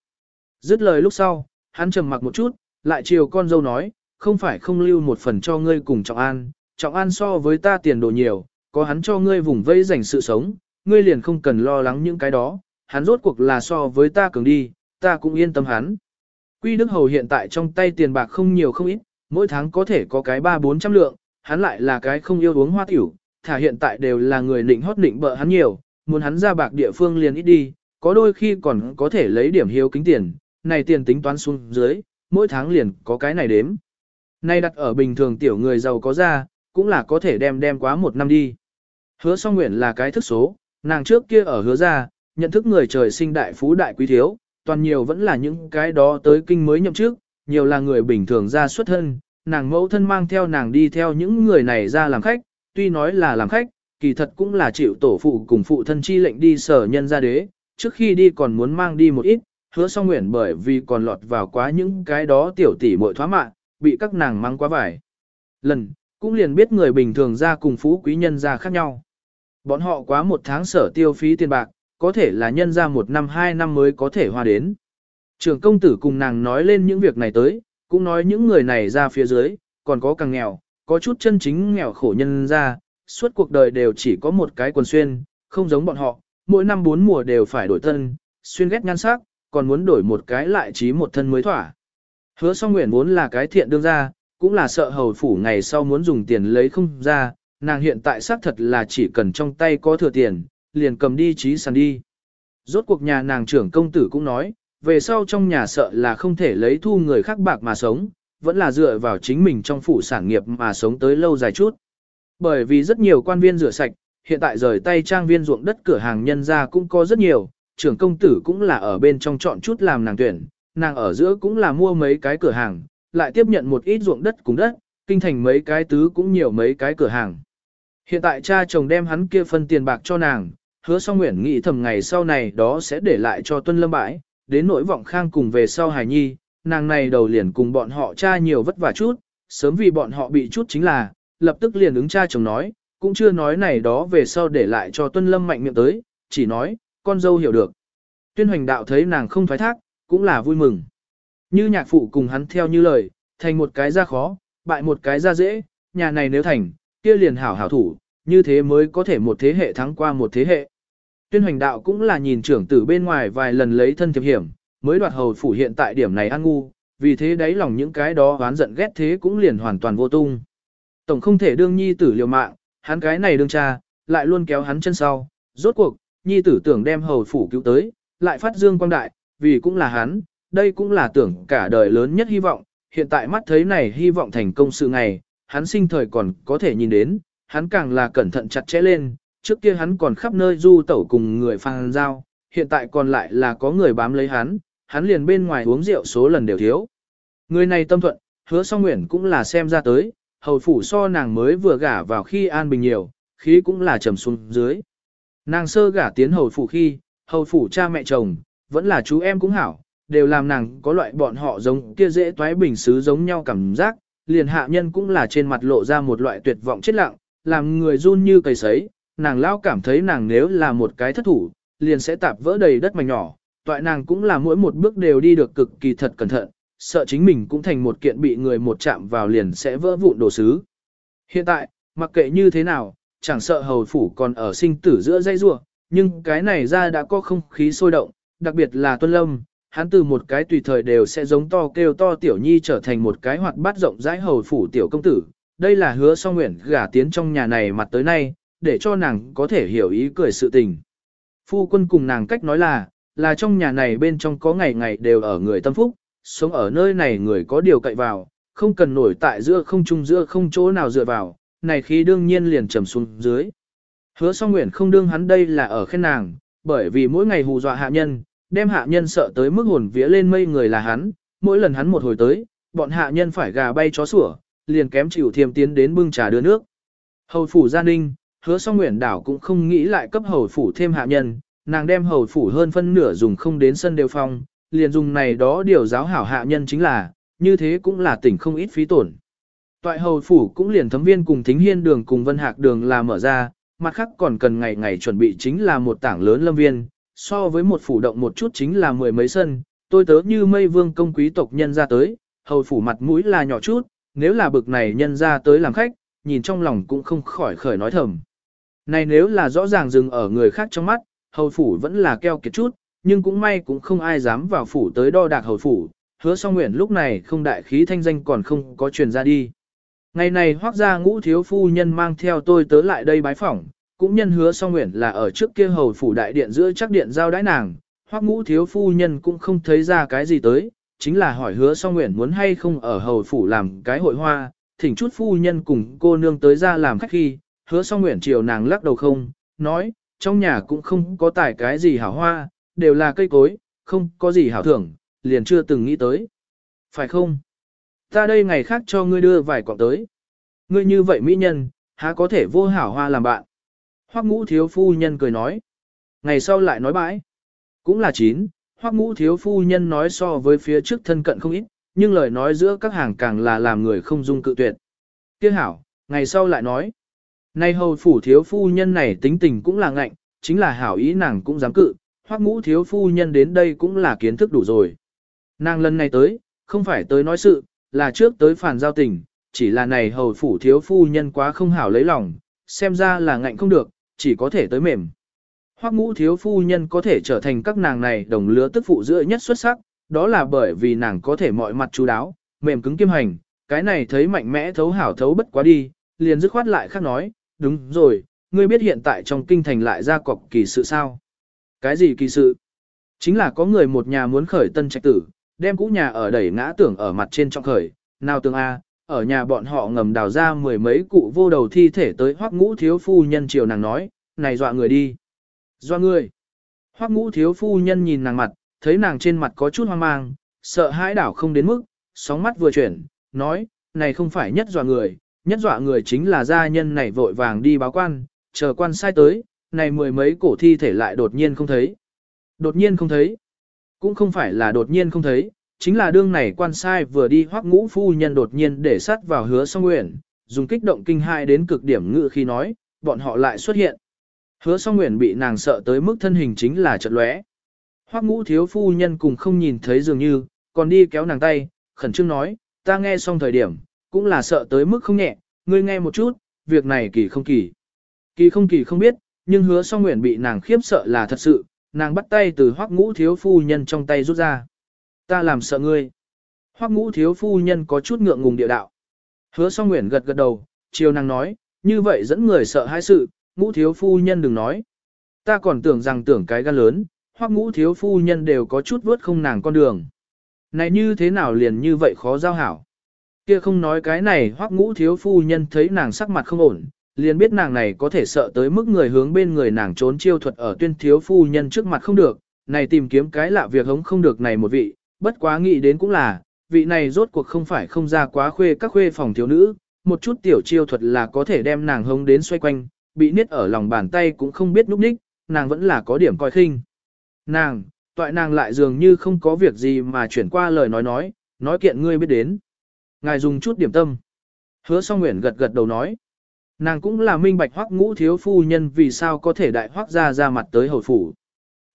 Dứt lời lúc sau, hắn trầm mặc một chút, lại chiều con dâu nói, không phải không lưu một phần cho ngươi cùng trọng an, trọng an so với ta tiền đồ nhiều, có hắn cho ngươi vùng vây dành sự sống, ngươi liền không cần lo lắng những cái đó, hắn rốt cuộc là so với ta cường đi, ta cũng yên tâm hắn. Quy Đức Hầu hiện tại trong tay tiền bạc không nhiều không ít, mỗi tháng có thể có cái ba bốn trăm lượng, hắn lại là cái không yêu uống hoa tiểu, thả hiện tại đều là người nịnh hót nịnh bợ hắn nhiều, muốn hắn ra bạc địa phương liền ít đi, có đôi khi còn có thể lấy điểm hiếu kính tiền, này tiền tính toán xuống dưới, mỗi tháng liền có cái này đếm. Nay đặt ở bình thường tiểu người giàu có ra, cũng là có thể đem đem quá một năm đi. Hứa song nguyện là cái thức số, nàng trước kia ở hứa ra, nhận thức người trời sinh đại phú đại quý thiếu, toàn nhiều vẫn là những cái đó tới kinh mới nhậm trước, nhiều là người bình thường ra xuất thân, nàng mẫu thân mang theo nàng đi theo những người này ra làm khách, tuy nói là làm khách, kỳ thật cũng là chịu tổ phụ cùng phụ thân chi lệnh đi sở nhân gia đế, trước khi đi còn muốn mang đi một ít, hứa song nguyện bởi vì còn lọt vào quá những cái đó tiểu tỷ muội thoá mạ, bị các nàng mang quá vải. Lần, cũng liền biết người bình thường ra cùng phú quý nhân ra khác nhau. Bọn họ quá một tháng sở tiêu phí tiền bạc, có thể là nhân ra một năm hai năm mới có thể hoa đến. Trường công tử cùng nàng nói lên những việc này tới, cũng nói những người này ra phía dưới, còn có càng nghèo, có chút chân chính nghèo khổ nhân ra, suốt cuộc đời đều chỉ có một cái quần xuyên, không giống bọn họ, mỗi năm bốn mùa đều phải đổi thân, xuyên ghét nhan sắc, còn muốn đổi một cái lại chí một thân mới thỏa. Hứa song nguyện muốn là cái thiện đương ra, cũng là sợ hầu phủ ngày sau muốn dùng tiền lấy không ra, nàng hiện tại xác thật là chỉ cần trong tay có thừa tiền, liền cầm đi trí sàn đi. Rốt cuộc nhà nàng trưởng công tử cũng nói, về sau trong nhà sợ là không thể lấy thu người khác bạc mà sống, vẫn là dựa vào chính mình trong phủ sản nghiệp mà sống tới lâu dài chút. Bởi vì rất nhiều quan viên rửa sạch, hiện tại rời tay trang viên ruộng đất cửa hàng nhân ra cũng có rất nhiều, trưởng công tử cũng là ở bên trong chọn chút làm nàng tuyển, nàng ở giữa cũng là mua mấy cái cửa hàng, lại tiếp nhận một ít ruộng đất cùng đất, kinh thành mấy cái tứ cũng nhiều mấy cái cửa hàng. Hiện tại cha chồng đem hắn kia phân tiền bạc cho nàng, hứa song nguyện nghĩ thầm ngày sau này đó sẽ để lại cho tuân lâm bãi, đến nỗi vọng khang cùng về sau hài nhi, nàng này đầu liền cùng bọn họ cha nhiều vất vả chút, sớm vì bọn họ bị chút chính là, lập tức liền ứng cha chồng nói, cũng chưa nói này đó về sau để lại cho tuân lâm mạnh miệng tới, chỉ nói, con dâu hiểu được. Tuyên hoành đạo thấy nàng không thoái thác, cũng là vui mừng. Như nhạc phụ cùng hắn theo như lời, thành một cái ra khó, bại một cái ra dễ, nhà này nếu thành, kia liền hảo hảo thủ, như thế mới có thể một thế hệ thắng qua một thế hệ. Tuyên hoành đạo cũng là nhìn trưởng tử bên ngoài vài lần lấy thân thiệp hiểm, mới đoạt hầu phủ hiện tại điểm này ăn ngu, vì thế đáy lòng những cái đó oán giận ghét thế cũng liền hoàn toàn vô tung. Tổng không thể đương nhi tử liều mạng, hắn cái này đương cha, lại luôn kéo hắn chân sau, rốt cuộc, nhi tử tưởng đem hầu phủ cứu tới, lại phát dương quang đại, vì cũng là hắn, đây cũng là tưởng cả đời lớn nhất hy vọng, hiện tại mắt thấy này hy vọng thành công sự ngày, hắn sinh thời còn có thể nhìn đến, hắn càng là cẩn thận chặt chẽ lên, trước kia hắn còn khắp nơi du tẩu cùng người phang giao, hiện tại còn lại là có người bám lấy hắn, hắn liền bên ngoài uống rượu số lần đều thiếu. Người này tâm thuận, hứa song nguyện cũng là xem ra tới, hầu phủ so nàng mới vừa gả vào khi an bình nhiều, khí cũng là trầm xuống dưới. Nàng sơ gả tiến hầu phủ khi, hầu phủ cha mẹ chồng, vẫn là chú em cũng hảo, đều làm nàng có loại bọn họ giống kia dễ toái bình xứ giống nhau cảm giác, liền hạ nhân cũng là trên mặt lộ ra một loại tuyệt vọng chết lặng, làm người run như cầy sấy, nàng lao cảm thấy nàng nếu là một cái thất thủ, liền sẽ tạp vỡ đầy đất mảnh nhỏ, toại nàng cũng là mỗi một bước đều đi được cực kỳ thật cẩn thận, sợ chính mình cũng thành một kiện bị người một chạm vào liền sẽ vỡ vụn đồ sứ. Hiện tại, mặc kệ như thế nào, chẳng sợ hầu phủ còn ở sinh tử giữa dây rua, nhưng cái này ra đã có không khí sôi động, đặc biệt là tuân lâm, hắn từ một cái tùy thời đều sẽ giống to kêu to tiểu nhi trở thành một cái hoạt bát rộng rãi hầu phủ tiểu công tử. Đây là hứa song nguyện gả tiến trong nhà này mặt tới nay, để cho nàng có thể hiểu ý cười sự tình. Phu quân cùng nàng cách nói là, là trong nhà này bên trong có ngày ngày đều ở người tâm phúc, sống ở nơi này người có điều cậy vào, không cần nổi tại giữa không trung giữa không chỗ nào dựa vào, này khi đương nhiên liền trầm xuống dưới. Hứa song nguyện không đương hắn đây là ở khen nàng, bởi vì mỗi ngày hù dọa hạ nhân, đem hạ nhân sợ tới mức hồn vía lên mây người là hắn, mỗi lần hắn một hồi tới, bọn hạ nhân phải gà bay chó sủa, liền kém chịu thiềm tiến đến bưng trà đưa nước. Hầu phủ gia ninh, hứa song nguyện đảo cũng không nghĩ lại cấp hầu phủ thêm hạ nhân, nàng đem hầu phủ hơn phân nửa dùng không đến sân đều phong, liền dùng này đó điều giáo hảo hạ nhân chính là, như thế cũng là tỉnh không ít phí tổn. Toại hầu phủ cũng liền thấm viên cùng thính hiên đường cùng vân hạc đường là mở ra, mặt khác còn cần ngày ngày chuẩn bị chính là một tảng lớn lâm viên, so với một phủ động một chút chính là mười mấy sân, tôi tớ như mây vương công quý tộc nhân ra tới, hầu phủ mặt mũi là nhỏ chút, nếu là bực này nhân ra tới làm khách, nhìn trong lòng cũng không khỏi khởi nói thầm. Này nếu là rõ ràng dừng ở người khác trong mắt, hầu phủ vẫn là keo kiệt chút, nhưng cũng may cũng không ai dám vào phủ tới đo đạc hầu phủ, hứa song nguyện lúc này không đại khí thanh danh còn không có truyền ra đi. Ngày này hoác gia ngũ thiếu phu nhân mang theo tôi tớ lại đây bái phỏng, cũng nhân hứa song nguyện là ở trước kia hầu phủ đại điện giữa chắc điện giao đãi nàng, hoác ngũ thiếu phu nhân cũng không thấy ra cái gì tới, chính là hỏi hứa song nguyện muốn hay không ở hầu phủ làm cái hội hoa, thỉnh chút phu nhân cùng cô nương tới ra làm khách khi, hứa song nguyện chiều nàng lắc đầu không, nói, trong nhà cũng không có tài cái gì hảo hoa, đều là cây cối, không có gì hảo thưởng, liền chưa từng nghĩ tới. Phải không? Ta đây ngày khác cho ngươi đưa vài quả tới. Ngươi như vậy mỹ nhân, há có thể vô hảo hoa làm bạn. Hoắc ngũ thiếu phu nhân cười nói. Ngày sau lại nói bãi. Cũng là chín, Hoắc ngũ thiếu phu nhân nói so với phía trước thân cận không ít, nhưng lời nói giữa các hàng càng là làm người không dung cự tuyệt. Tiếc hảo, ngày sau lại nói. Nay hầu phủ thiếu phu nhân này tính tình cũng là ngạnh, chính là hảo ý nàng cũng dám cự, Hoắc ngũ thiếu phu nhân đến đây cũng là kiến thức đủ rồi. Nàng lần này tới, không phải tới nói sự, là trước tới phản giao tình, chỉ là này hầu phủ thiếu phu nhân quá không hảo lấy lòng, xem ra là ngạnh không được, chỉ có thể tới mềm. Hoắc ngũ thiếu phu nhân có thể trở thành các nàng này đồng lứa tức phụ giữa nhất xuất sắc, đó là bởi vì nàng có thể mọi mặt chú đáo, mềm cứng kiêm hành, cái này thấy mạnh mẽ thấu hảo thấu bất quá đi, liền dứt khoát lại khác nói, đúng rồi, ngươi biết hiện tại trong kinh thành lại ra cọc kỳ sự sao? Cái gì kỳ sự? Chính là có người một nhà muốn khởi tân trạch tử, đem cũ nhà ở đẩy ngã tưởng ở mặt trên trong khởi, nào tương A, ở nhà bọn họ ngầm đào ra mười mấy cụ vô đầu thi thể tới hoắc ngũ thiếu phu nhân chiều nàng nói, này dọa người đi. Dọa người. Hoắc ngũ thiếu phu nhân nhìn nàng mặt, thấy nàng trên mặt có chút hoang mang, sợ hãi đảo không đến mức, sóng mắt vừa chuyển, nói, này không phải nhất dọa người, nhất dọa người chính là gia nhân này vội vàng đi báo quan, chờ quan sai tới, này mười mấy cổ thi thể lại đột nhiên không thấy. Đột nhiên không thấy. Cũng không phải là đột nhiên không thấy, chính là đương này quan sai vừa đi hoắc ngũ phu nhân đột nhiên để sát vào hứa song nguyện, dùng kích động kinh hai đến cực điểm ngự khi nói, bọn họ lại xuất hiện. Hứa song nguyện bị nàng sợ tới mức thân hình chính là chật lóe. Hoắc ngũ thiếu phu nhân cùng không nhìn thấy dường như, còn đi kéo nàng tay, khẩn trương nói, ta nghe xong thời điểm, cũng là sợ tới mức không nhẹ, ngươi nghe một chút, việc này kỳ không kỳ. Kỳ không kỳ không biết, nhưng hứa song nguyện bị nàng khiếp sợ là thật sự, nàng bắt tay từ hoắc ngũ thiếu phu nhân trong tay rút ra. Ta làm sợ ngươi. Hoắc ngũ thiếu phu nhân có chút ngượng ngùng địa đạo. Hứa song nguyện gật gật đầu, chiều nàng nói, như vậy dẫn người sợ hai sự, ngũ thiếu phu nhân đừng nói. Ta còn tưởng rằng tưởng cái gan lớn, hoắc ngũ thiếu phu nhân đều có chút vớt không nàng con đường. Này như thế nào liền như vậy khó giao hảo. Kia không nói cái này hoắc ngũ thiếu phu nhân thấy nàng sắc mặt không ổn, liền biết nàng này có thể sợ tới mức người hướng bên người nàng trốn chiêu thuật ở tuyên thiếu phu nhân trước mặt không được, này tìm kiếm cái lạ việc hống không được này một vị, bất quá nghĩ đến cũng là, vị này rốt cuộc không phải không ra quá khuê các khuê phòng thiếu nữ, một chút tiểu chiêu thuật là có thể đem nàng hống đến xoay quanh, bị niết ở lòng bàn tay cũng không biết núp ních, nàng vẫn là có điểm coi khinh. Nàng, toại nàng lại dường như không có việc gì mà chuyển qua lời nói nói, nói kiện ngươi biết đến. Ngài dùng chút điểm tâm. Hứa song nguyện gật gật đầu nói. Nàng cũng là minh bạch hoắc ngũ thiếu phu nhân vì sao có thể đại hoắc ra ra mặt tới hầu phủ.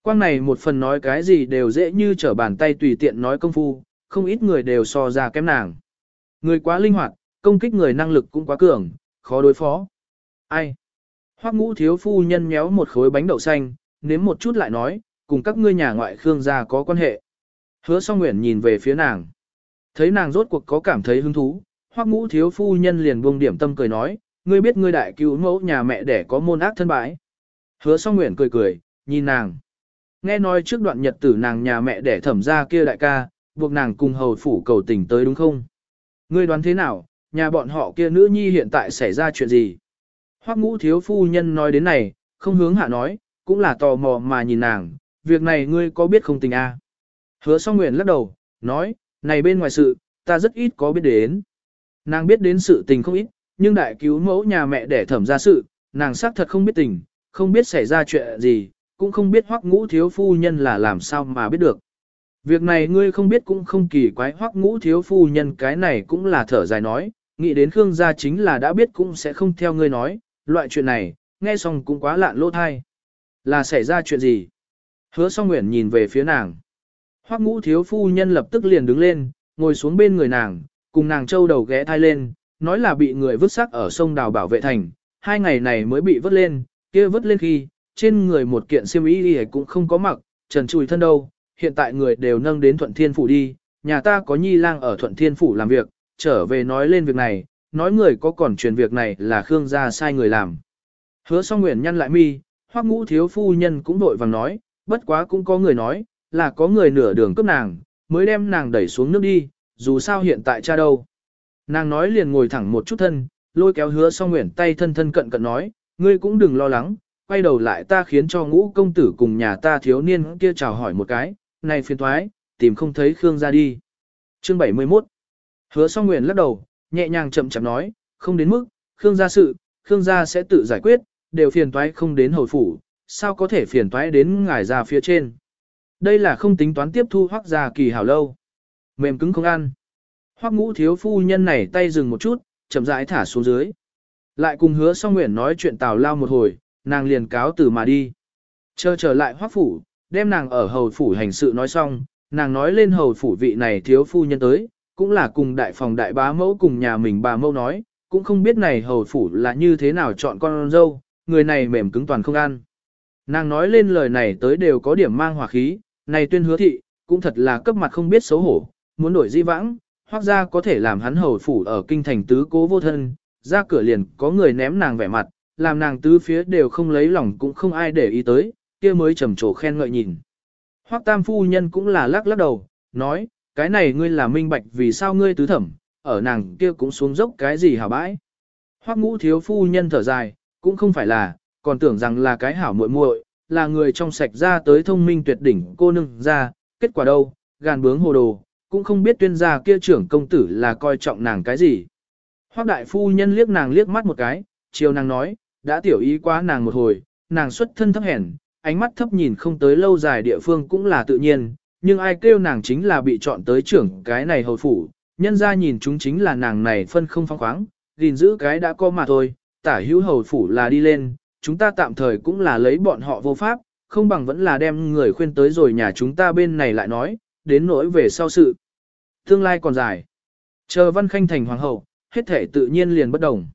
Quang này một phần nói cái gì đều dễ như trở bàn tay tùy tiện nói công phu, không ít người đều so ra kém nàng. Người quá linh hoạt, công kích người năng lực cũng quá cường, khó đối phó. Ai? Hoắc ngũ thiếu phu nhân méo một khối bánh đậu xanh, nếm một chút lại nói, cùng các ngươi nhà ngoại khương gia có quan hệ. Hứa song nguyện nhìn về phía nàng. Thấy nàng rốt cuộc có cảm thấy hứng thú, Hoắc ngũ thiếu phu nhân liền buông điểm tâm cười nói, ngươi biết ngươi đại cứu mẫu nhà mẹ đẻ có môn ác thân bãi. Hứa song nguyện cười cười, nhìn nàng. Nghe nói trước đoạn nhật tử nàng nhà mẹ đẻ thẩm ra kia đại ca, buộc nàng cùng hầu phủ cầu tình tới đúng không? Ngươi đoán thế nào, nhà bọn họ kia nữ nhi hiện tại xảy ra chuyện gì? Hoắc ngũ thiếu phu nhân nói đến này, không hướng hạ nói, cũng là tò mò mà nhìn nàng, việc này ngươi có biết không tình a? À? Hứa song nguyện lắc đầu, nói, này bên ngoài sự, ta rất ít có biết đến. Nàng biết đến sự tình không ít, nhưng đại cứu mẫu nhà mẹ để thẩm ra sự, nàng xác thật không biết tình, không biết xảy ra chuyện gì, cũng không biết hoắc ngũ thiếu phu nhân là làm sao mà biết được. Việc này ngươi không biết cũng không kỳ quái hoắc ngũ thiếu phu nhân cái này cũng là thở dài nói, nghĩ đến Khương gia chính là đã biết cũng sẽ không theo ngươi nói, loại chuyện này, nghe xong cũng quá lạn lỗ thai. Là xảy ra chuyện gì? Hứa song nguyện nhìn về phía nàng. Hoắc ngũ thiếu phu nhân lập tức liền đứng lên, ngồi xuống bên người nàng, cùng nàng châu đầu ghé thai lên, nói là bị người vứt xác ở sông đào bảo vệ thành, hai ngày này mới bị vứt lên, kia vứt lên khi, trên người một kiện xiêm y đi cũng không có mặc, trần trùi thân đâu, hiện tại người đều nâng đến Thuận Thiên Phủ đi, nhà ta có nhi lang ở Thuận Thiên Phủ làm việc, trở về nói lên việc này, nói người có còn truyền việc này là Khương gia sai người làm. Hứa song nguyện nhăn lại mi, hoắc ngũ thiếu phu nhân cũng đội vàng nói, bất quá cũng có người nói, là có người nửa đường cướp nàng, mới đem nàng đẩy xuống nước đi, dù sao hiện tại cha đâu. Nàng nói liền ngồi thẳng một chút thân, lôi kéo hứa song nguyện tay thân thân cận cận nói, ngươi cũng đừng lo lắng, quay đầu lại ta khiến cho ngũ công tử cùng nhà ta thiếu niên kia chào hỏi một cái, này phiền thoái, tìm không thấy Khương ra đi. Chương 71 Hứa song nguyện lắc đầu, nhẹ nhàng chậm chậm nói, không đến mức, Khương gia sự, Khương gia sẽ tự giải quyết, đều phiền toái không đến hồi phủ, sao có thể phiền toái đến ngài ra phía trên. Đây là không tính toán tiếp thu hoắc gia kỳ hảo lâu. Mềm cứng không ăn. Hoắc ngũ thiếu phu nhân này tay dừng một chút, chậm rãi thả xuống dưới. Lại cùng hứa song nguyện nói chuyện tào lao một hồi, nàng liền cáo từ mà đi. Chờ trở lại hoắc phủ, đem nàng ở hầu phủ hành sự nói xong, nàng nói lên hầu phủ vị này thiếu phu nhân tới, cũng là cùng đại phòng đại bá mẫu cùng nhà mình bà mẫu nói, cũng không biết này hầu phủ là như thế nào chọn con dâu, người này mềm cứng toàn không ăn. Nàng nói lên lời này tới đều có điểm mang hòa khí, này tuyên hứa thị, cũng thật là cấp mặt không biết xấu hổ, muốn đổi di vãng, hoặc ra có thể làm hắn hầu phủ ở kinh thành tứ cố vô thân, ra cửa liền có người ném nàng vẻ mặt, làm nàng tứ phía đều không lấy lòng cũng không ai để ý tới, kia mới trầm trồ khen ngợi nhìn. Hoắc tam phu nhân cũng là lắc lắc đầu, nói, cái này ngươi là minh bạch vì sao ngươi tứ thẩm, ở nàng kia cũng xuống dốc cái gì hả bãi. Hoắc ngũ thiếu phu nhân thở dài, cũng không phải là, còn tưởng rằng là cái hảo muội muội, là người trong sạch ra tới thông minh tuyệt đỉnh cô nương ra, kết quả đâu, gàn bướng hồ đồ, cũng không biết tuyên gia kia trưởng công tử là coi trọng nàng cái gì. Hoắc đại phu nhân liếc nàng liếc mắt một cái, chiều nàng nói, đã tiểu ý quá nàng một hồi, nàng xuất thân thấp hèn, ánh mắt thấp nhìn không tới lâu dài địa phương cũng là tự nhiên, nhưng ai kêu nàng chính là bị chọn tới trưởng cái này hầu phủ, nhân ra nhìn chúng chính là nàng này phân không phong khoáng, gìn giữ cái đã có mà thôi, tả hữu hầu phủ là đi lên, chúng ta tạm thời cũng là lấy bọn họ vô pháp, không bằng vẫn là đem người khuyên tới rồi nhà chúng ta bên này lại nói, đến nỗi về sau sự. Tương lai còn dài. Chờ Văn Khanh thành hoàng hậu, hết thể tự nhiên liền bất đồng.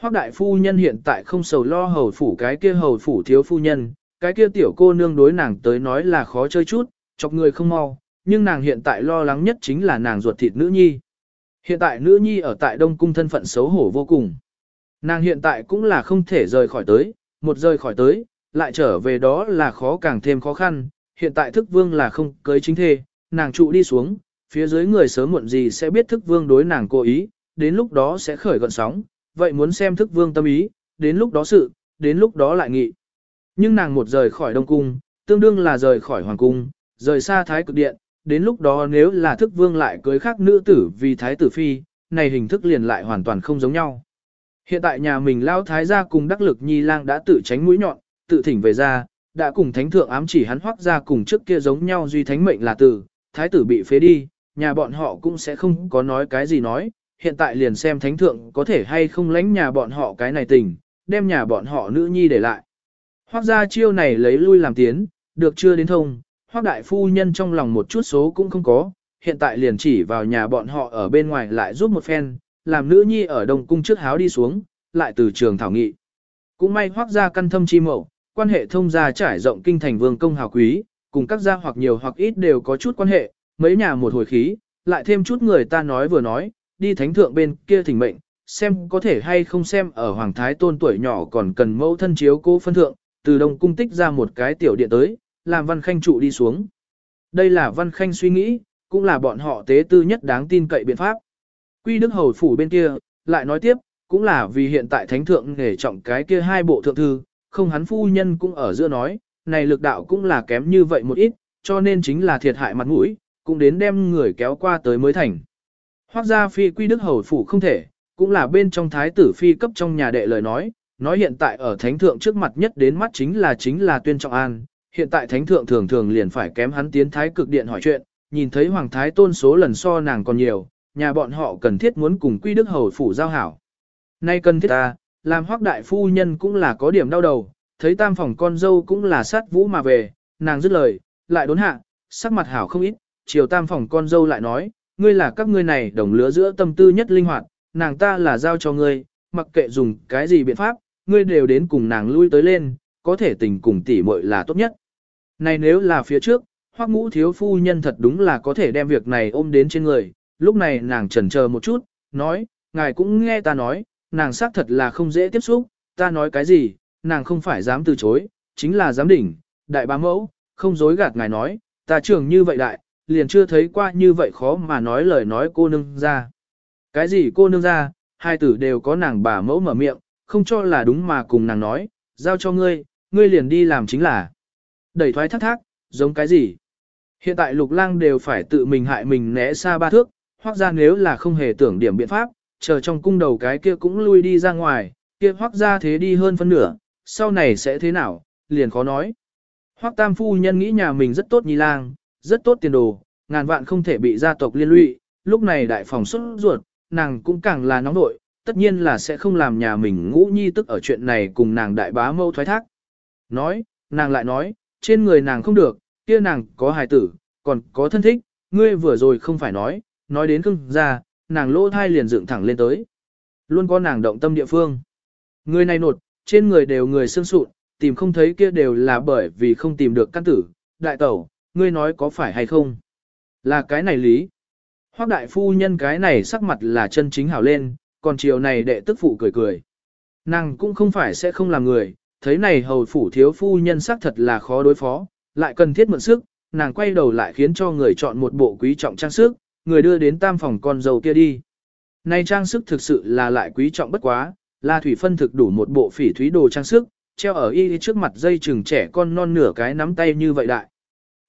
Hoắc đại phu nhân hiện tại không sầu lo hầu phủ cái kia hầu phủ thiếu phu nhân, cái kia tiểu cô nương đối nàng tới nói là khó chơi chút, chọc người không mau, nhưng nàng hiện tại lo lắng nhất chính là nàng ruột thịt nữ nhi. Hiện tại nữ nhi ở tại Đông Cung thân phận xấu hổ vô cùng. Nàng hiện tại cũng là không thể rời khỏi tới, một rời khỏi tới, lại trở về đó là khó càng thêm khó khăn. Hiện tại thức vương là không cưới chính thê, nàng trụ đi xuống, phía dưới người sớm muộn gì sẽ biết thức vương đối nàng cố ý, đến lúc đó sẽ khởi gọn sóng, vậy muốn xem thức vương tâm ý, đến lúc đó sự, đến lúc đó lại nghị. Nhưng nàng một rời khỏi Đông Cung, tương đương là rời khỏi Hoàng Cung, rời xa Thái Cực Điện, đến lúc đó nếu là thức vương lại cưới khác nữ tử vì Thái Tử Phi, này hình thức liền lại hoàn toàn không giống nhau. Hiện tại nhà mình lao thái gia cùng đắc lực nhi lang đã tự tránh mũi nhọn, tự thỉnh về ra, đã cùng thánh thượng ám chỉ hắn hoác ra cùng trước kia giống nhau duy thánh mệnh là tử, thái tử bị phế đi, nhà bọn họ cũng sẽ không có nói cái gì nói, hiện tại liền xem thánh thượng có thể hay không lánh nhà bọn họ cái này tình, đem nhà bọn họ nữ nhi để lại. Hoác gia chiêu này lấy lui làm tiến, được chưa đến thông, hoác đại phu nhân trong lòng một chút số cũng không có, hiện tại liền chỉ vào nhà bọn họ ở bên ngoài lại giúp một phen, làm nữ nhi ở đông cung trước háo đi xuống, lại từ trường thảo nghị. Cũng may hoác gia căn thâm chi mậu, quan hệ thông gia trải rộng kinh thành vương công hào quý, cùng các gia hoặc nhiều hoặc ít đều có chút quan hệ, mấy nhà một hồi khí, lại thêm chút người ta nói vừa nói, đi thánh thượng bên kia thỉnh mệnh, xem có thể hay không xem ở Hoàng Thái Tôn tuổi nhỏ còn cần mẫu thân chiếu cố phân thượng, từ đông cung tích ra một cái tiểu điện tới, làm Văn Khanh trụ đi xuống. Đây là Văn Khanh suy nghĩ, cũng là bọn họ tế tư nhất đáng tin cậy biện pháp. Quy Đức Hầu Phủ bên kia, lại nói tiếp, cũng là vì hiện tại Thánh Thượng nghề trọng cái kia hai bộ thượng thư, không hắn phu nhân cũng ở giữa nói, này lực đạo cũng là kém như vậy một ít, cho nên chính là thiệt hại mặt mũi, cũng đến đem người kéo qua tới mới thành. Hoác ra phi Quy Đức Hầu Phủ không thể, cũng là bên trong thái tử phi cấp trong nhà đệ lời nói, nói hiện tại ở thánh thượng trước mặt nhất đến mắt chính là chính là tuyên trọng an, hiện tại thánh thượng thường thường liền phải kém hắn tiến thái cực điện hỏi chuyện, nhìn thấy hoàng thái tôn số lần so nàng còn nhiều, nhà bọn họ cần thiết muốn cùng quy đức hầu phủ giao hảo. Nay cần thiết ta, làm hoác đại phu nhân cũng là có điểm đau đầu, thấy tam phòng con dâu cũng là sát vũ mà về, nàng dứt lời, lại đốn hạ, sắc mặt hảo không ít, chiều tam phòng con dâu lại nói, ngươi là các ngươi này đồng lứa giữa tâm tư nhất linh hoạt, nàng ta là giao cho ngươi, mặc kệ dùng cái gì biện pháp, ngươi đều đến cùng nàng lui tới lên, có thể tình cùng tỉ muội là tốt nhất. Này nếu là phía trước, hoắc ngũ thiếu phu nhân thật đúng là có thể đem việc này ôm đến trên người, lúc này nàng chần chờ một chút, nói, ngài cũng nghe ta nói, nàng xác thật là không dễ tiếp xúc, ta nói cái gì, nàng không phải dám từ chối, chính là dám đỉnh, đại bá mẫu, không dối gạt ngài nói, ta trưởng như vậy đại, liền chưa thấy qua như vậy khó mà nói lời nói cô nương ra. Cái gì cô nương ra, hai tử đều có nàng bà mẫu mở miệng, không cho là đúng mà cùng nàng nói, giao cho ngươi, ngươi liền đi làm chính là. Đẩy thoái thác thác, giống cái gì? Hiện tại lục lang đều phải tự mình hại mình né xa ba thước, hoác ra nếu là không hề tưởng điểm biện pháp, chờ trong cung đầu cái kia cũng lui đi ra ngoài, kia hoác ra thế đi hơn phân nửa, sau này sẽ thế nào, liền khó nói. Hoắc tam phu nhân nghĩ nhà mình rất tốt nhi lang, rất tốt tiền đồ, ngàn vạn không thể bị gia tộc liên lụy, lúc này đại phòng xuất ruột, nàng cũng càng là nóng nội, tất nhiên là sẽ không làm nhà mình ngũ nhi tức ở chuyện này cùng nàng đại bá mâu thoái thác. Nói, nàng lại nói, trên người nàng không được, kia nàng có hài tử, còn có thân thích, ngươi vừa rồi không phải nói, nói đến cưng ra, nàng lỗ thai liền dựng thẳng lên tới. Luôn có nàng động tâm địa phương. Người này nột, trên người đều người xương sụn, tìm không thấy kia đều là bởi vì không tìm được căn tử. Đại tẩu, ngươi nói có phải hay không? Là cái này lý. Hoác đại phu nhân cái này sắc mặt là chân chính hảo lên, còn chiều này đệ tức phụ cười cười. Nàng cũng không phải sẽ không làm người, thấy này hầu phủ thiếu phu nhân sắc thật là khó đối phó, lại cần thiết mượn sức, nàng quay đầu lại khiến cho người chọn một bộ quý trọng trang sức, người đưa đến tam phòng con dâu kia đi. Này trang sức thực sự là lại quý trọng bất quá, là thủy phân thực đủ một bộ phỉ thúy đồ trang sức, treo ở y trước mặt dây chừng trẻ con non nửa cái nắm tay như vậy đại.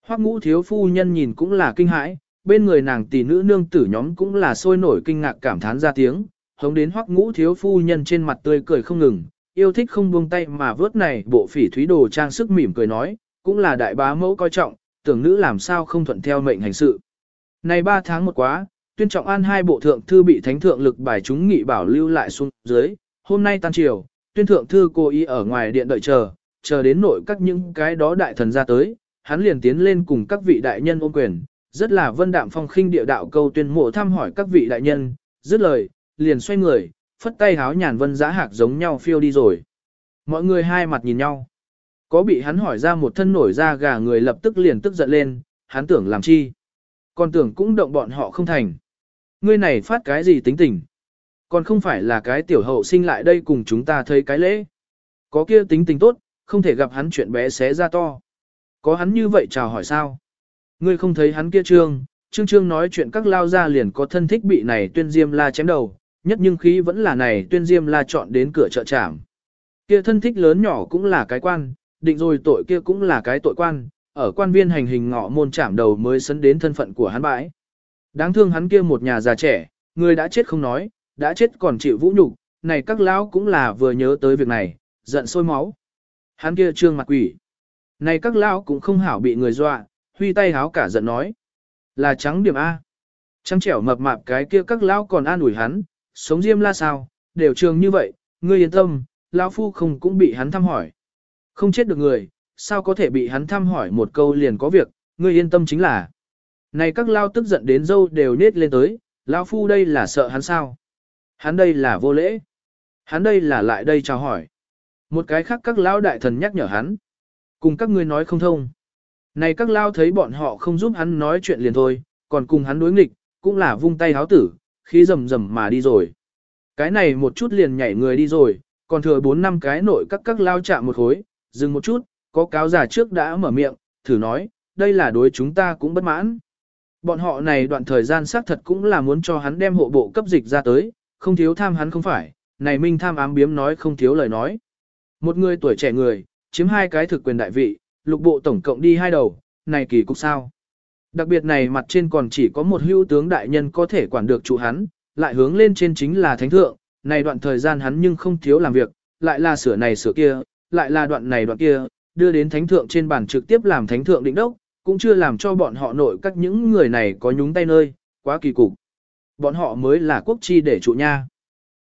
Hoắc ngũ thiếu phu nhân nhìn cũng là kinh hãi, bên người nàng tỷ nữ nương tử nhóm cũng là sôi nổi kinh ngạc cảm thán ra tiếng, hống đến hoắc ngũ thiếu phu nhân trên mặt tươi cười không ngừng, yêu thích không buông tay mà vớt này bộ phỉ thúy đồ trang sức mỉm cười nói, cũng là đại bá mẫu coi trọng, tưởng nữ làm sao không thuận theo mệnh hành sự. Này 3 tháng một quá, tuyên trọng an hai bộ thượng thư bị thánh thượng lực bài chúng nghị bảo lưu lại xuống dưới, hôm nay tan chiều, tuyên thượng thư cố ý ở ngoài điện đợi chờ, chờ đến nội các những cái đó đại thần ra tới, hắn liền tiến lên cùng các vị đại nhân ôm quyền, rất là vân đạm phong khinh địa đạo câu tuyên mộ thăm hỏi các vị đại nhân, dứt lời, liền xoay người, phất tay háo nhàn vân giá hạc giống nhau phiêu đi rồi. Mọi người hai mặt nhìn nhau. Có bị hắn hỏi ra một thân nổi ra gà người lập tức liền tức giận lên, hắn tưởng làm chi. Còn tưởng cũng động bọn họ không thành. Ngươi này phát cái gì tính tình. Còn không phải là cái tiểu hậu sinh lại đây cùng chúng ta thấy cái lễ. Có kia tính tình tốt, không thể gặp hắn chuyện bé xé ra to. Có hắn như vậy chào hỏi sao? Ngươi không thấy hắn kia trương, trương trương nói chuyện các lao ra liền có thân thích bị này tuyên diêm la chém đầu, nhất nhưng khí vẫn là này tuyên diêm la chọn đến cửa chợ trảm. Kia thân thích lớn nhỏ cũng là cái quan, định rồi tội kia cũng là cái tội quan, ở quan viên hành hình ngọ môn chạm đầu mới sấn đến thân phận của hắn bãi. Đáng thương hắn kia một nhà già trẻ, người đã chết không nói, đã chết còn chịu vũ nhục, này các lão cũng là vừa nhớ tới việc này, giận sôi máu. Hắn kia trương mặt quỷ. Này các lão cũng không hảo bị người dọa, huy tay háo cả giận nói. Là trắng điểm A. trắng trẻo mập mạp cái kia các lão còn an ủi hắn, sống diêm la sao, đều trường như vậy, ngươi yên tâm, lão phu không cũng bị hắn thăm hỏi. Không chết được người, sao có thể bị hắn thăm hỏi một câu liền có việc, ngươi yên tâm chính là. Này các lao tức giận đến dâu đều nết lên tới, lão phu đây là sợ hắn sao? Hắn đây là vô lễ. Hắn đây là lại đây chào hỏi. Một cái khác các lão đại thần nhắc nhở hắn. Cùng các ngươi nói không thông. Này các lao thấy bọn họ không giúp hắn nói chuyện liền thôi, còn cùng hắn đối nghịch, cũng là vung tay háo tử, khí rầm rầm mà đi rồi. Cái này một chút liền nhảy người đi rồi, còn thừa bốn năm cái nội các các lao chạm một khối, dừng một chút, có cáo giả trước đã mở miệng, thử nói, đây là đối chúng ta cũng bất mãn. Bọn họ này đoạn thời gian xác thật cũng là muốn cho hắn đem hộ bộ cấp dịch ra tới, không thiếu tham hắn không phải, này minh tham ám biếm nói không thiếu lời nói. Một người tuổi trẻ người, chiếm hai cái thực quyền đại vị, lục bộ tổng cộng đi hai đầu, này kỳ cục sao. Đặc biệt này mặt trên còn chỉ có một hữu tướng đại nhân có thể quản được chủ hắn, lại hướng lên trên chính là thánh thượng, này đoạn thời gian hắn nhưng không thiếu làm việc, lại là sửa này sửa kia, lại là đoạn này đoạn kia, đưa đến thánh thượng trên bàn trực tiếp làm thánh thượng định đốc, cũng chưa làm cho bọn họ nội các những người này có nhúng tay nơi, quá kỳ cục. Bọn họ mới là quốc chi để trụ nha.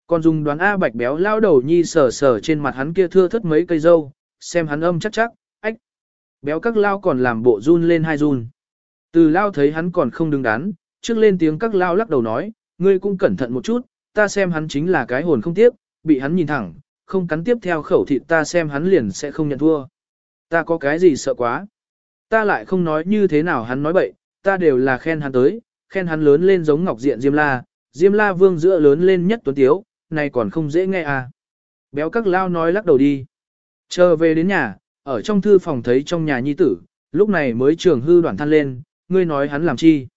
Còn dùng đoán A bạch béo lao đầu nhi sờ sờ trên mặt hắn kia thưa thất mấy cây dâu, xem hắn âm chắc chắc, ách. Béo các lao còn làm bộ run lên hai run. Từ lao thấy hắn còn không đứng đắn, trước lên tiếng các lao lắc đầu nói, ngươi cũng cẩn thận một chút, ta xem hắn chính là cái hồn không tiếp, bị hắn nhìn thẳng, không cắn tiếp theo khẩu thịt ta xem hắn liền sẽ không nhận thua. Ta có cái gì sợ quá. Ta lại không nói như thế nào hắn nói bậy, ta đều là khen hắn tới, khen hắn lớn lên giống ngọc diện Diêm La, Diêm La vương giữa lớn lên nhất tuấn tiếu, này còn không dễ nghe à. Béo các lao nói lắc đầu đi. Chờ về đến nhà, ở trong thư phòng thấy trong nhà nhi tử, lúc này mới trường hư đoạn than lên, ngươi nói hắn làm chi.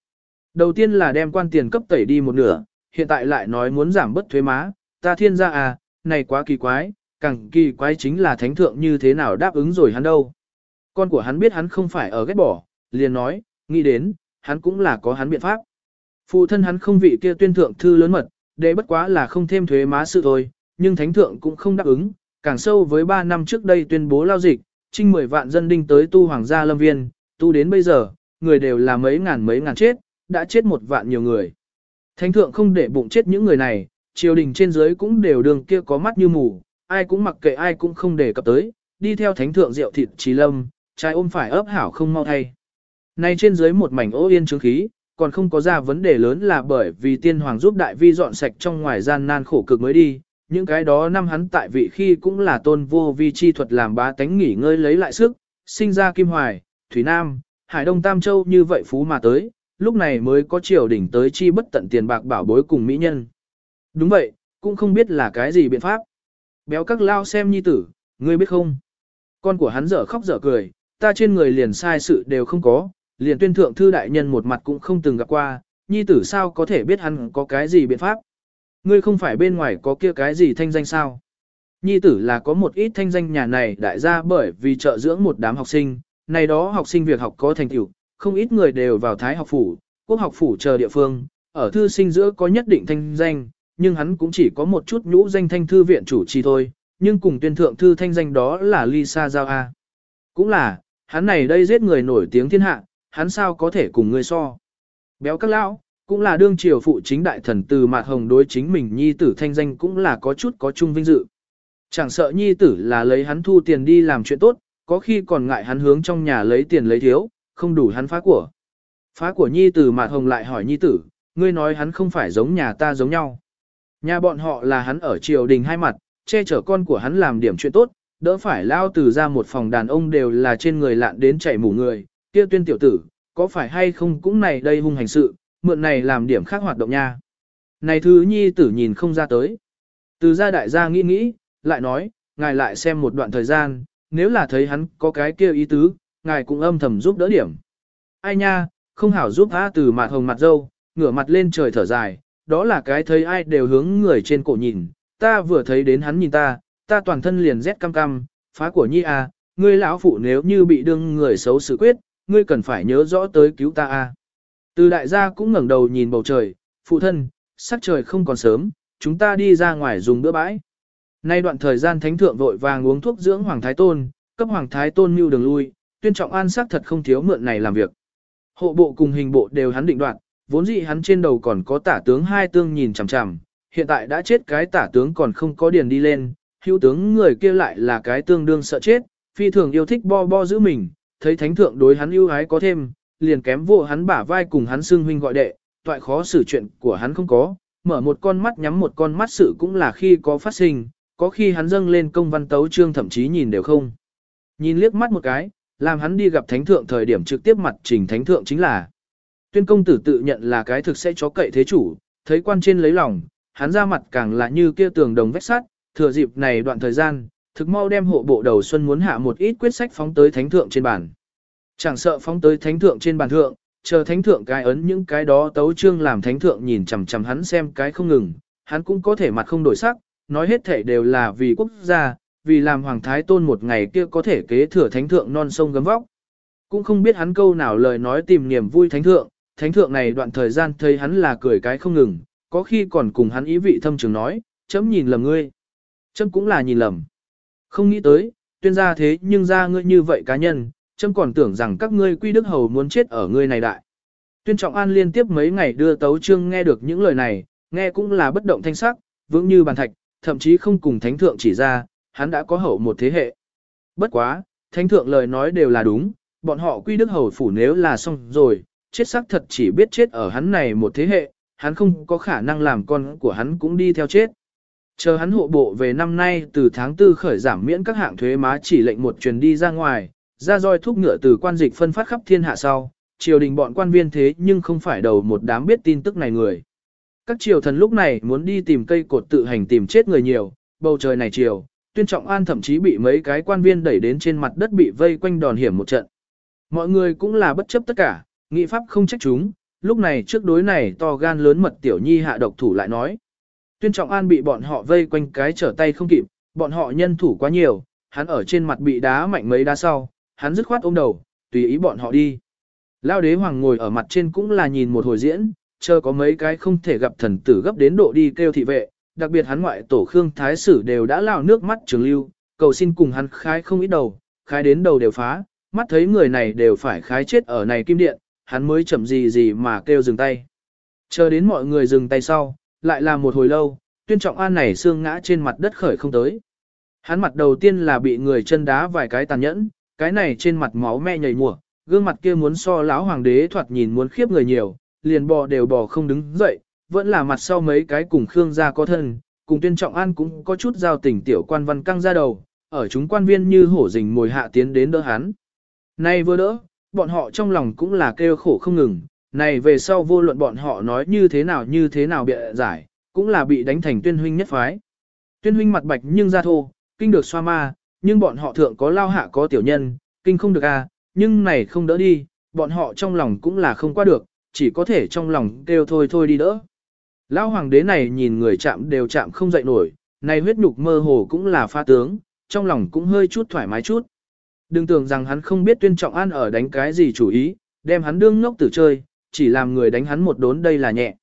Đầu tiên là đem quan tiền cấp tẩy đi một nửa, hiện tại lại nói muốn giảm bất thuế má, ta thiên gia à, này quá kỳ quái, càng kỳ quái chính là thánh thượng như thế nào đáp ứng rồi hắn đâu. Con của hắn biết hắn không phải ở ghét bỏ, liền nói, nghĩ đến, hắn cũng là có hắn biện pháp. Phụ thân hắn không vị kia tuyên thượng thư lớn mật, để bất quá là không thêm thuế má sự thôi, nhưng thánh thượng cũng không đáp ứng, càng sâu với 3 năm trước đây tuyên bố lao dịch, trinh 10 vạn dân đinh tới tu hoàng gia lâm viên, tu đến bây giờ, người đều là mấy ngàn mấy ngàn chết, đã chết một vạn nhiều người. Thánh thượng không để bụng chết những người này, triều đình trên dưới cũng đều đường kia có mắt như mù, ai cũng mặc kệ ai cũng không để cập tới, đi theo thánh thượng rượu thịt trí lâm, trai ôm phải ấp hảo không mau thay. Nay trên dưới một mảnh ô yên chứng khí, còn không có ra vấn đề lớn là bởi vì tiên hoàng giúp đại vi dọn sạch trong ngoài gian nan khổ cực mới đi, những cái đó năm hắn tại vị khi cũng là tôn vô vi chi thuật làm bá tánh nghỉ ngơi lấy lại sức, sinh ra Kim Hoài, Thủy Nam, Hải Đông Tam Châu như vậy phú mà tới, lúc này mới có triều đỉnh tới chi bất tận tiền bạc bảo bối cùng mỹ nhân. Đúng vậy, cũng không biết là cái gì biện pháp. Béo các lao xem nhi tử, ngươi biết không? Con của hắn dở khóc dở cười, ta trên người liền sai sự đều không có, liền tuyên thượng thư đại nhân một mặt cũng không từng gặp qua, nhi tử sao có thể biết hắn có cái gì biện pháp. Ngươi không phải bên ngoài có kia cái gì thanh danh sao? Nhi tử là có một ít thanh danh nhà này đại gia bởi vì trợ dưỡng một đám học sinh, này đó học sinh việc học có thành tựu, không ít người đều vào thái học phủ, quốc học phủ chờ địa phương, ở thư sinh giữa có nhất định thanh danh, nhưng hắn cũng chỉ có một chút nhũ danh thanh thư viện chủ trì thôi, nhưng cùng tuyên thượng thư thanh danh đó là Lisa Giao A. Cũng là, hắn này đây giết người nổi tiếng thiên hạ, hắn sao có thể cùng người so. Béo các lão, cũng là đương triều phụ chính đại thần từ mạt hồng đối chính mình nhi tử thanh danh cũng là có chút có chung vinh dự. Chẳng sợ nhi tử là lấy hắn thu tiền đi làm chuyện tốt, có khi còn ngại hắn hướng trong nhà lấy tiền lấy thiếu, không đủ hắn phá của. Phá của nhi tử mạt hồng lại hỏi nhi tử, ngươi nói hắn không phải giống nhà ta giống nhau. Nhà bọn họ là hắn ở triều đình hai mặt, che chở con của hắn làm điểm chuyện tốt, đỡ phải lao từ ra một phòng đàn ông đều là trên người lạn đến chảy mù người, kia tuyên tiểu tử, có phải hay không cũng này đây hung hành sự, mượn này làm điểm khác hoạt động nha. Này thứ nhi tử nhìn không ra tới. Từ gia đại gia nghĩ nghĩ, lại nói, ngài lại xem một đoạn thời gian, nếu là thấy hắn có cái kia ý tứ, ngài cũng âm thầm giúp đỡ điểm. Ai nha, không hảo giúp á từ mặt hồng mặt dâu, ngửa mặt lên trời thở dài, đó là cái thấy ai đều hướng người trên cổ nhìn, ta vừa thấy đến hắn nhìn ta, ta toàn thân liền rét cam cam, phá của nhi à, ngươi lão phụ nếu như bị đương người xấu xử quyết, ngươi cần phải nhớ rõ tới cứu ta à. Từ đại gia cũng ngẩng đầu nhìn bầu trời, phụ thân, sắc trời không còn sớm, chúng ta đi ra ngoài dùng bữa bãi. Nay đoạn thời gian thánh thượng vội vàng uống thuốc dưỡng Hoàng Thái Tôn, cấp Hoàng Thái Tôn mưu đường lui, tuyên trọng an sắc thật không thiếu mượn này làm việc. Hộ bộ cùng hình bộ đều hắn định đoạt, Vốn dĩ hắn trên đầu còn có tả tướng hai tương nhìn chằm chằm, hiện tại đã chết cái tả tướng còn không có điền đi lên, hữu tướng người kia lại là cái tương đương sợ chết, phi thường yêu thích bo bo giữ mình, thấy thánh thượng đối hắn ưu ái có thêm, liền kém vô hắn bả vai cùng hắn xương huynh gọi đệ, toại khó xử chuyện của hắn không có, mở một con mắt nhắm một con mắt sự cũng là khi có phát sinh, có khi hắn dâng lên công văn tấu trương thậm chí nhìn đều không. Nhìn liếc mắt một cái, làm hắn đi gặp thánh thượng thời điểm trực tiếp mặt trình thánh thượng chính là. Tuyên công tử tự nhận là cái thực sẽ chó cậy thế chủ, thấy quan trên lấy lòng, hắn ra mặt càng là như kia tường đồng vách sắt, thừa dịp này đoạn thời gian, thực mau đem hộ bộ đầu xuân muốn hạ một ít quyết sách phóng tới thánh thượng trên bàn. Chẳng sợ phóng tới thánh thượng trên bàn thượng, chờ thánh thượng cái ấn những cái đó tấu trương làm thánh thượng nhìn chằm chằm hắn xem cái không ngừng, hắn cũng có thể mặt không đổi sắc, nói hết thể đều là vì quốc gia, vì làm hoàng thái tôn một ngày kia có thể kế thừa thánh thượng non sông gấm vóc. Cũng không biết hắn câu nào lời nói tìm niềm vui thánh thượng, thánh thượng này đoạn thời gian thấy hắn là cười cái không ngừng, có khi còn cùng hắn ý vị thâm trường nói, chấm nhìn lầm ngươi. Chấm cũng là nhìn lầm. Không nghĩ tới, tuyên gia thế nhưng ra ngươi như vậy cá nhân, chấm còn tưởng rằng các ngươi quy đức hầu muốn chết ở ngươi này đại. Tuyên trọng an liên tiếp mấy ngày đưa tấu trương nghe được những lời này, nghe cũng là bất động thanh sắc, vững như bàn thạch, thậm chí không cùng thánh thượng chỉ ra, hắn đã có hậu một thế hệ. Bất quá, thánh thượng lời nói đều là đúng, bọn họ quy đức hầu phủ nếu là xong rồi, chết xác thật chỉ biết chết ở hắn này một thế hệ, hắn không có khả năng làm con của hắn cũng đi theo chết. Chờ hắn hộ bộ về năm nay từ tháng 4 khởi giảm miễn các hạng thuế má chỉ lệnh một truyền đi ra ngoài, ra roi thúc ngựa từ quan dịch phân phát khắp thiên hạ sau, triều đình bọn quan viên thế nhưng không phải đầu một đám biết tin tức này người. Các triều thần lúc này muốn đi tìm cây cột tự hành tìm chết người nhiều, bầu trời này triều, tuyên trọng an thậm chí bị mấy cái quan viên đẩy đến trên mặt đất bị vây quanh đòn hiểm một trận. Mọi người cũng là bất chấp tất cả, nghị pháp không trách chúng, lúc này trước đối này to gan lớn mật tiểu nhi hạ độc thủ lại nói. Tuyên trọng an bị bọn họ vây quanh cái trở tay không kịp, bọn họ nhân thủ quá nhiều, hắn ở trên mặt bị đá mạnh mấy đá sau, hắn dứt khoát ôm đầu, tùy ý bọn họ đi. Lao đế hoàng ngồi ở mặt trên cũng là nhìn một hồi diễn, chờ có mấy cái không thể gặp thần tử gấp đến độ đi kêu thị vệ, đặc biệt hắn ngoại tổ Khương Thái Sử đều đã lao nước mắt trường lưu, cầu xin cùng hắn khai không ít đầu, khai đến đầu đều phá, mắt thấy người này đều phải khái chết ở này kim điện, hắn mới chậm gì gì mà kêu dừng tay. Chờ đến mọi người dừng tay sau, lại là một hồi lâu, tuyên trọng an này xương ngã trên mặt đất khởi không tới. Hắn mặt đầu tiên là bị người chân đá vài cái tàn nhẫn, cái này trên mặt máu me nhảy mùa, gương mặt kia muốn so lão hoàng đế thoạt nhìn muốn khiếp người nhiều, liền bò đều bò không đứng dậy, vẫn là mặt sau mấy cái cùng Khương gia có thân, cùng tuyên trọng an cũng có chút giao tình tiểu quan văn căng ra đầu, ở chúng quan viên như hổ rình mồi hạ tiến đến đỡ hắn. Nay vừa đỡ, bọn họ trong lòng cũng là kêu khổ không ngừng, này về sau vô luận bọn họ nói như thế nào như thế nào bịa giải, cũng là bị đánh thành tuyên huynh nhất phái. Tuyên huynh mặt bạch nhưng ra thô, kinh được xoa ma, nhưng bọn họ thượng có lao hạ có tiểu nhân, kinh không được à, nhưng này không đỡ đi, bọn họ trong lòng cũng là không qua được, chỉ có thể trong lòng kêu thôi thôi đi đỡ. Lão hoàng đế này nhìn người chạm đều chạm không dậy nổi, này huyết nhục mơ hồ cũng là pha tướng, trong lòng cũng hơi chút thoải mái chút. Đừng tưởng rằng hắn không biết tuyên trọng an ở đánh cái gì chủ ý, đem hắn đương ngốc tử chơi, chỉ làm người đánh hắn một đốn đây là nhẹ.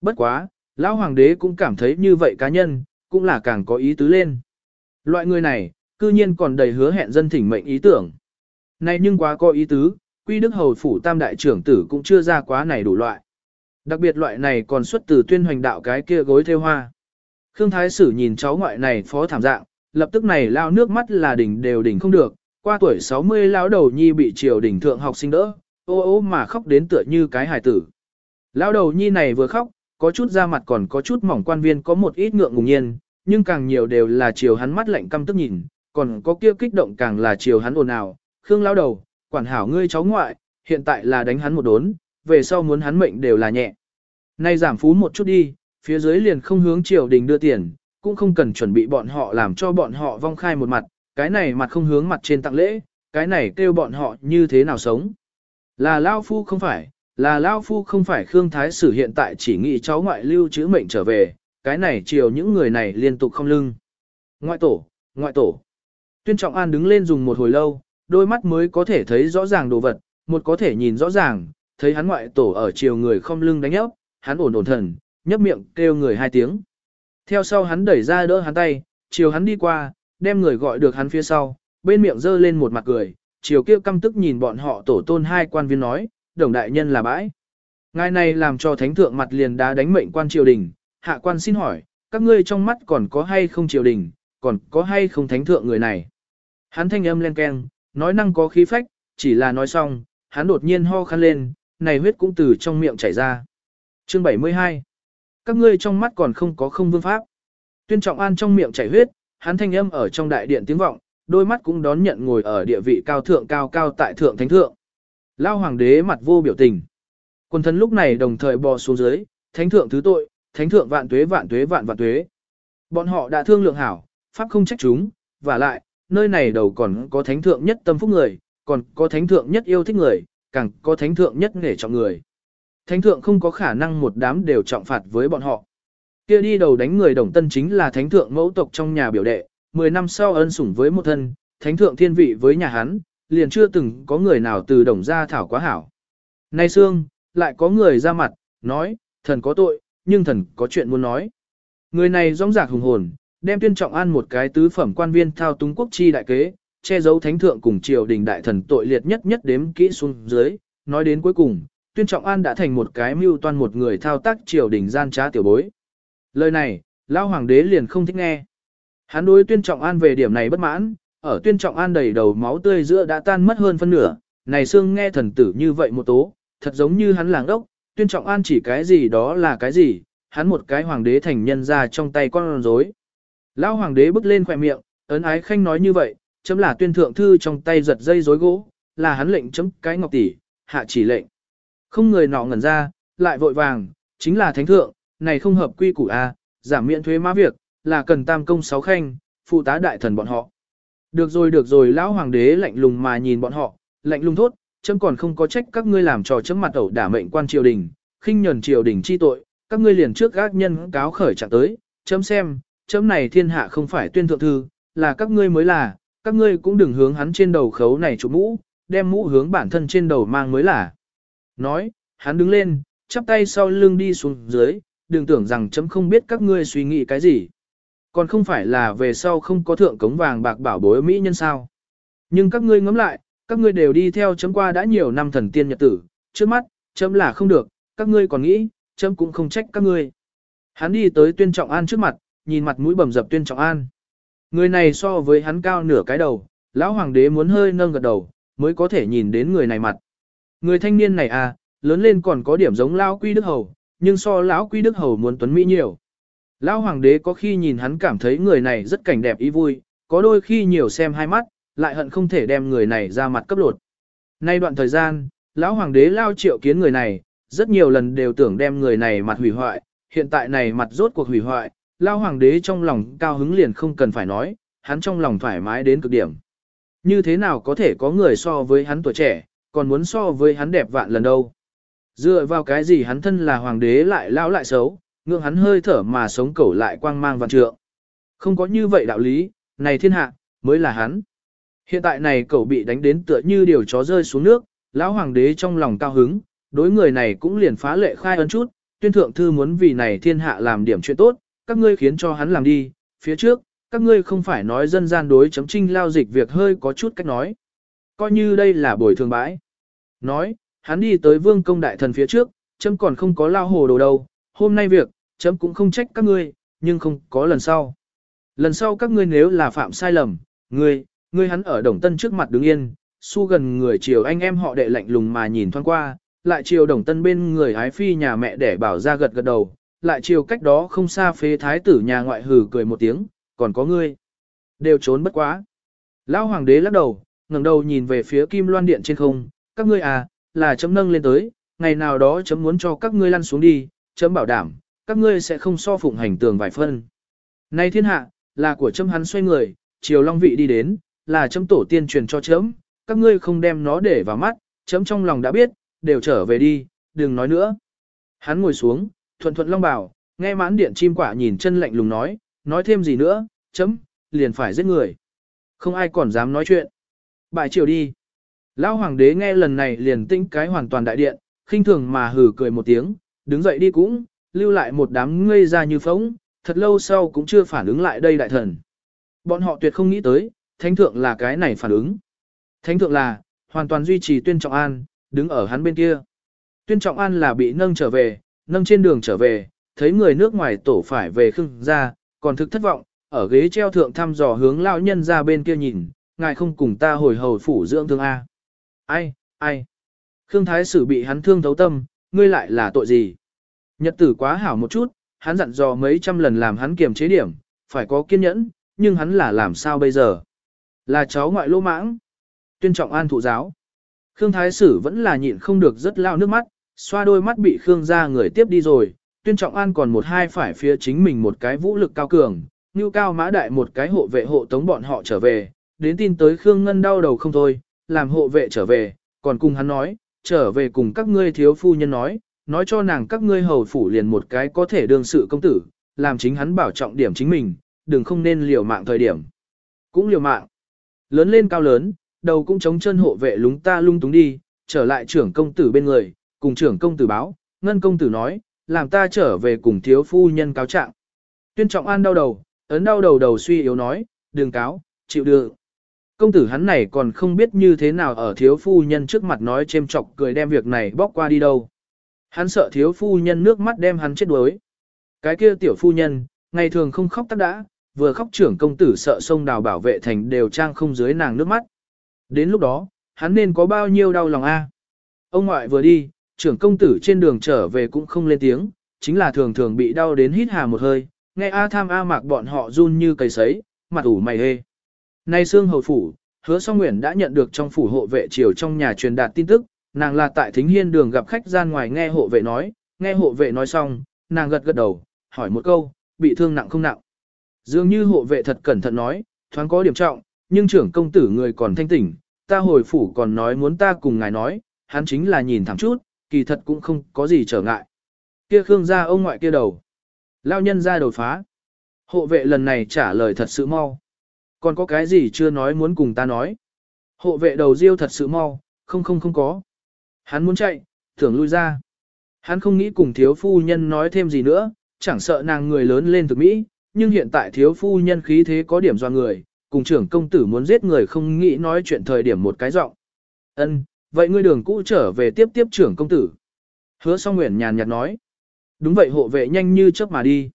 Bất quá, lão hoàng đế cũng cảm thấy như vậy cá nhân, cũng là càng có ý tứ lên. Loại người này, cư nhiên còn đầy hứa hẹn dân thỉnh mệnh ý tưởng. Này nhưng quá có ý tứ, quy đức hầu phủ tam đại trưởng tử cũng chưa ra quá này đủ loại. Đặc biệt loại này còn xuất từ tuyên hoành đạo cái kia gối theo hoa. Khương Thái Sử nhìn cháu ngoại này phó thảm dạng, lập tức này lao nước mắt là đỉnh đều đỉnh không được, qua tuổi 60 lão đầu nhi bị triều đình thượng học sinh đỡ, ô ô mà khóc đến tựa như cái hài tử. Lão đầu nhi này vừa khóc, có chút da mặt còn có chút mỏng quan viên có một ít ngượng ngùng nhiên, nhưng càng nhiều đều là chiều hắn mắt lạnh căm tức nhìn, còn có kia kích động càng là chiều hắn ồn ào. Khương lão đầu, quản hảo ngươi cháu ngoại, hiện tại là đánh hắn một đốn, về sau muốn hắn mệnh đều là nhẹ. Nay giảm phú một chút đi, phía dưới liền không hướng triều đình đưa tiền, cũng không cần chuẩn bị bọn họ làm cho bọn họ vong khai một mặt, cái này mặt không hướng mặt trên tặng lễ, cái này kêu bọn họ như thế nào sống. Là Lao Phu không phải, là Lao Phu không phải Khương Thái Sử hiện tại chỉ nghĩ cháu ngoại lưu chữ mệnh trở về, cái này chiều những người này liên tục không lưng. Ngoại tổ, ngoại tổ. Tuyên Trọng An đứng lên dùng một hồi lâu, đôi mắt mới có thể thấy rõ ràng đồ vật, một có thể nhìn rõ ràng, thấy hắn ngoại tổ ở chiều người không lưng đánh ấp, hắn ổn ổn thần, nhấp miệng kêu người hai tiếng. Theo sau hắn đẩy ra đỡ hắn tay, chiều hắn đi qua, đem người gọi được hắn phía sau, bên miệng giơ lên một mặt cười, chiều kia căm tức nhìn bọn họ tổ tôn hai quan viên nói, đồng đại nhân là bãi. Ngài này làm cho thánh thượng mặt liền đá đánh mệnh quan triều đình, hạ quan xin hỏi, các ngươi trong mắt còn có hay không triều đình, còn có hay không thánh thượng người này. Hắn thanh âm len keng, nói năng có khí phách, chỉ là nói xong, hắn đột nhiên ho khăn lên, này huyết cũng từ trong miệng chảy ra. Chương 72 Các ngươi trong mắt còn không có không vương pháp. Tuyên trọng an trong miệng chảy huyết, hắn thanh âm ở trong đại điện tiếng vọng, đôi mắt cũng đón nhận ngồi ở địa vị cao thượng cao cao tại thượng thánh thượng. Lao hoàng đế mặt vô biểu tình. Quân thân lúc này đồng thời bò xuống dưới, thánh thượng thứ tội, thánh thượng vạn tuế vạn tuế vạn vạn tuế. Bọn họ đã thương lượng hảo, pháp không trách chúng, và lại, nơi này đầu còn có thánh thượng nhất tâm phúc người, còn có thánh thượng nhất yêu thích người, càng có thánh thượng nhất nghề trọng người. Thánh thượng không có khả năng một đám đều trọng phạt với bọn họ. Kia đi đầu đánh người đồng tân chính là thánh thượng mẫu tộc trong nhà biểu đệ, 10 năm sau ân sủng với một thân, thánh thượng thiên vị với nhà hắn, liền chưa từng có người nào từ đồng gia thảo quá hảo. Nay xương, lại có người ra mặt, nói, thần có tội, nhưng thần có chuyện muốn nói. Người này rong rạc hùng hồn, đem tuyên trọng an một cái tứ phẩm quan viên thao túng quốc chi đại kế, che giấu thánh thượng cùng triều đình đại thần tội liệt nhất nhất đếm kỹ xuống dưới, nói đến cuối cùng, tuyên trọng an đã thành một cái mưu toan một người thao tác triều đình gian trá tiểu bối. Lời này, lao hoàng đế liền không thích nghe. Hắn đối tuyên trọng an về điểm này bất mãn, ở tuyên trọng an đầy đầu máu tươi giữa đã tan mất hơn phân nửa, này xương nghe thần tử như vậy một tố, thật giống như hắn làng ốc, tuyên trọng an chỉ cái gì đó là cái gì, hắn một cái hoàng đế thành nhân ra trong tay con rối. Lão hoàng đế bước lên khỏe miệng, ấn ái khanh nói như vậy, chấm là tuyên thượng thư trong tay giật dây rối gỗ, là hắn lệnh chấm cái ngọc tỷ, hạ chỉ lệnh. Không người nọ ngẩn ra, lại vội vàng, chính là thánh thượng, này không hợp quy củ a, giảm miễn thuế má việc, là cần tam công sáu khanh, phụ tá đại thần bọn họ. Được rồi được rồi lão hoàng đế lạnh lùng mà nhìn bọn họ, lạnh lùng thốt, chấm còn không có trách các ngươi làm trò chấm mặt ẩu đả mệnh quan triều đình, khinh nhẫn triều đình chi tội, các ngươi liền trước gác nhân cáo khởi trạng tới, chấm xem, chấm này thiên hạ không phải tuyên thượng thư, là các ngươi mới là, các ngươi cũng đừng hướng hắn trên đầu khấu này chụp mũ, đem mũ hướng bản thân trên đầu mang mới là. Nói, hắn đứng lên, chắp tay sau lưng đi xuống dưới, đừng tưởng rằng chấm không biết các ngươi suy nghĩ cái gì. Còn không phải là về sau không có thượng cống vàng bạc bảo bối Mỹ nhân sao. Nhưng các ngươi ngẫm lại, các ngươi đều đi theo chấm qua đã nhiều năm thần tiên nhật tử, trước mắt, chấm là không được, các ngươi còn nghĩ, chấm cũng không trách các ngươi. Hắn đi tới tuyên trọng an trước mặt, nhìn mặt mũi bầm dập tuyên trọng an. Người này so với hắn cao nửa cái đầu, lão hoàng đế muốn hơi nâng gật đầu, mới có thể nhìn đến người này mặt. Người thanh niên này à, lớn lên còn có điểm giống lão quy đức hầu, nhưng so lão quy đức hầu muốn tuấn mỹ nhiều. Lão hoàng đế có khi nhìn hắn cảm thấy người này rất cảnh đẹp ý vui, có đôi khi nhiều xem hai mắt, lại hận không thể đem người này ra mặt cấp lột. Nay đoạn thời gian, lão hoàng đế lao triệu kiến người này, rất nhiều lần đều tưởng đem người này mặt hủy hoại, hiện tại này mặt rốt cuộc hủy hoại, lao hoàng đế trong lòng cao hứng liền không cần phải nói, hắn trong lòng thoải mái đến cực điểm. Như thế nào có thể có người so với hắn tuổi trẻ, còn muốn so với hắn đẹp vạn lần đâu. Dựa vào cái gì hắn thân là hoàng đế lại lão lại xấu, ngưỡng hắn hơi thở mà sống cẩu lại quang mang vạn trượng. Không có như vậy đạo lý, này thiên hạ, mới là hắn. Hiện tại này cậu bị đánh đến tựa như điều chó rơi xuống nước, lão hoàng đế trong lòng cao hứng, đối người này cũng liền phá lệ khai ấn chút, tuyên thượng thư muốn vì này thiên hạ làm điểm chuyện tốt, các ngươi khiến cho hắn làm đi, phía trước, các ngươi không phải nói dân gian đối chấm trinh lao dịch việc hơi có chút cách nói. Coi như đây là bồi thường bãi. Nói, hắn đi tới vương công đại thần phía trước, chấm còn không có lao hồ đồ đâu, hôm nay việc, chấm cũng không trách các ngươi, nhưng không có lần sau. Lần sau các ngươi nếu là phạm sai lầm, ngươi, ngươi hắn ở đồng tân trước mặt đứng yên, su gần người chiều anh em họ đệ lạnh lùng mà nhìn thoáng qua, lại chiều đồng tân bên người ái phi nhà mẹ để bảo ra gật gật đầu, lại chiều cách đó không xa phế thái tử nhà ngoại hử cười một tiếng, còn có ngươi. Đều trốn bất quá. Lão hoàng đế lắc đầu, ngẩng đầu nhìn về phía kim loan điện trên không, các ngươi à, là chấm nâng lên tới, ngày nào đó chấm muốn cho các ngươi lăn xuống đi, chấm bảo đảm, các ngươi sẽ không so phụng hành tường vài phân. Nay thiên hạ, là của chấm hắn xoay người, chiều long vị đi đến, là chấm tổ tiên truyền cho chấm, các ngươi không đem nó để vào mắt, chấm trong lòng đã biết, đều trở về đi, đừng nói nữa. Hắn ngồi xuống, thuận thuận long bảo, nghe mãn điện chim quả nhìn chân lạnh lùng nói, nói thêm gì nữa, chấm, liền phải giết người. Không ai còn dám nói chuyện. Bại triều đi. Lão hoàng đế nghe lần này liền tinh cái hoàn toàn đại điện, khinh thường mà hừ cười một tiếng, đứng dậy đi cũng, lưu lại một đám ngây ra như phóng, thật lâu sau cũng chưa phản ứng lại đây đại thần. Bọn họ tuyệt không nghĩ tới, thánh thượng là cái này phản ứng. Thánh thượng là, hoàn toàn duy trì tuyên trọng an, đứng ở hắn bên kia. Tuyên Trọng An là bị nâng trở về, nâng trên đường trở về, thấy người nước ngoài tổ phải về khưng ra, còn thực thất vọng, ở ghế treo thượng thăm dò hướng lão nhân ra bên kia nhìn, ngài không cùng ta hồi hầu phủ dưỡng thương A. Ai, ai? Khương Thái Sử bị hắn thương thấu tâm, ngươi lại là tội gì? Nhật tử quá hảo một chút, hắn dặn dò mấy trăm lần làm hắn kiềm chế điểm, phải có kiên nhẫn, nhưng hắn là làm sao bây giờ? Là cháu ngoại lô mãng. Tuyên trọng an thụ giáo. Khương Thái Sử vẫn là nhịn không được rất lao nước mắt, xoa đôi mắt bị Khương ra người tiếp đi rồi. Tuyên trọng an còn một hai phải phía chính mình một cái vũ lực cao cường, như cao mã đại một cái hộ vệ hộ tống bọn họ trở về. Đến tin tới Khương Ngân đau đầu không thôi, làm hộ vệ trở về, còn cùng hắn nói, trở về cùng các ngươi thiếu phu nhân nói, nói cho nàng các ngươi hầu phủ liền một cái có thể đương sự công tử, làm chính hắn bảo trọng điểm chính mình, đừng không nên liều mạng thời điểm. Cũng liều mạng. Lớn lên cao lớn, đầu cũng chống chân hộ vệ lúng ta lung túng đi, trở lại trưởng công tử bên người, cùng trưởng công tử báo, ngân công tử nói, làm ta trở về cùng thiếu phu nhân cáo trạng. Tuyên trọng an đau đầu, ấn đau đầu đầu suy yếu nói, đừng cáo, chịu được. Công tử hắn này còn không biết như thế nào ở thiếu phu nhân trước mặt nói chêm chọc cười đem việc này bóc qua đi đâu. Hắn sợ thiếu phu nhân nước mắt đem hắn chết đuối. Cái kia tiểu phu nhân, ngày thường không khóc tắc đã, vừa khóc trưởng công tử sợ sông đào bảo vệ thành đều trang không dưới nàng nước mắt. Đến lúc đó, hắn nên có bao nhiêu đau lòng a? Ông ngoại vừa đi, trưởng công tử trên đường trở về cũng không lên tiếng, chính là thường thường bị đau đến hít hà một hơi, nghe A tham A mạc bọn họ run như cầy sấy, mặt ủ mày hê. Nay xương hầu phủ, hứa song nguyện đã nhận được trong phủ hộ vệ triều trong nhà truyền đạt tin tức, nàng là tại thính hiên đường gặp khách gian ngoài nghe hộ vệ nói, nghe hộ vệ nói xong, nàng gật gật đầu, hỏi một câu, bị thương nặng không nặng. Dường như hộ vệ thật cẩn thận nói, thoáng có điểm trọng, nhưng trưởng công tử người còn thanh tỉnh, ta hồi phủ còn nói muốn ta cùng ngài nói, hắn chính là nhìn thẳng chút, kỳ thật cũng không có gì trở ngại. Kia Khương gia ông ngoại kia đầu. Lao nhân ra đột phá. Hộ vệ lần này trả lời thật sự mau. Còn có cái gì chưa nói muốn cùng ta nói. Hộ vệ đầu riêu thật sự mau, không không không có. Hắn muốn chạy, tưởng lui ra. Hắn không nghĩ cùng thiếu phu nhân nói thêm gì nữa, chẳng sợ nàng người lớn lên từ Mỹ, nhưng hiện tại thiếu phu nhân khí thế có điểm do người, cùng trưởng công tử muốn giết người không nghĩ nói chuyện thời điểm một cái giọng. Ân, vậy ngươi đường cũ trở về tiếp tiếp trưởng công tử. Hứa song nguyện nhàn nhạt nói. Đúng vậy hộ vệ nhanh như chớp mà đi.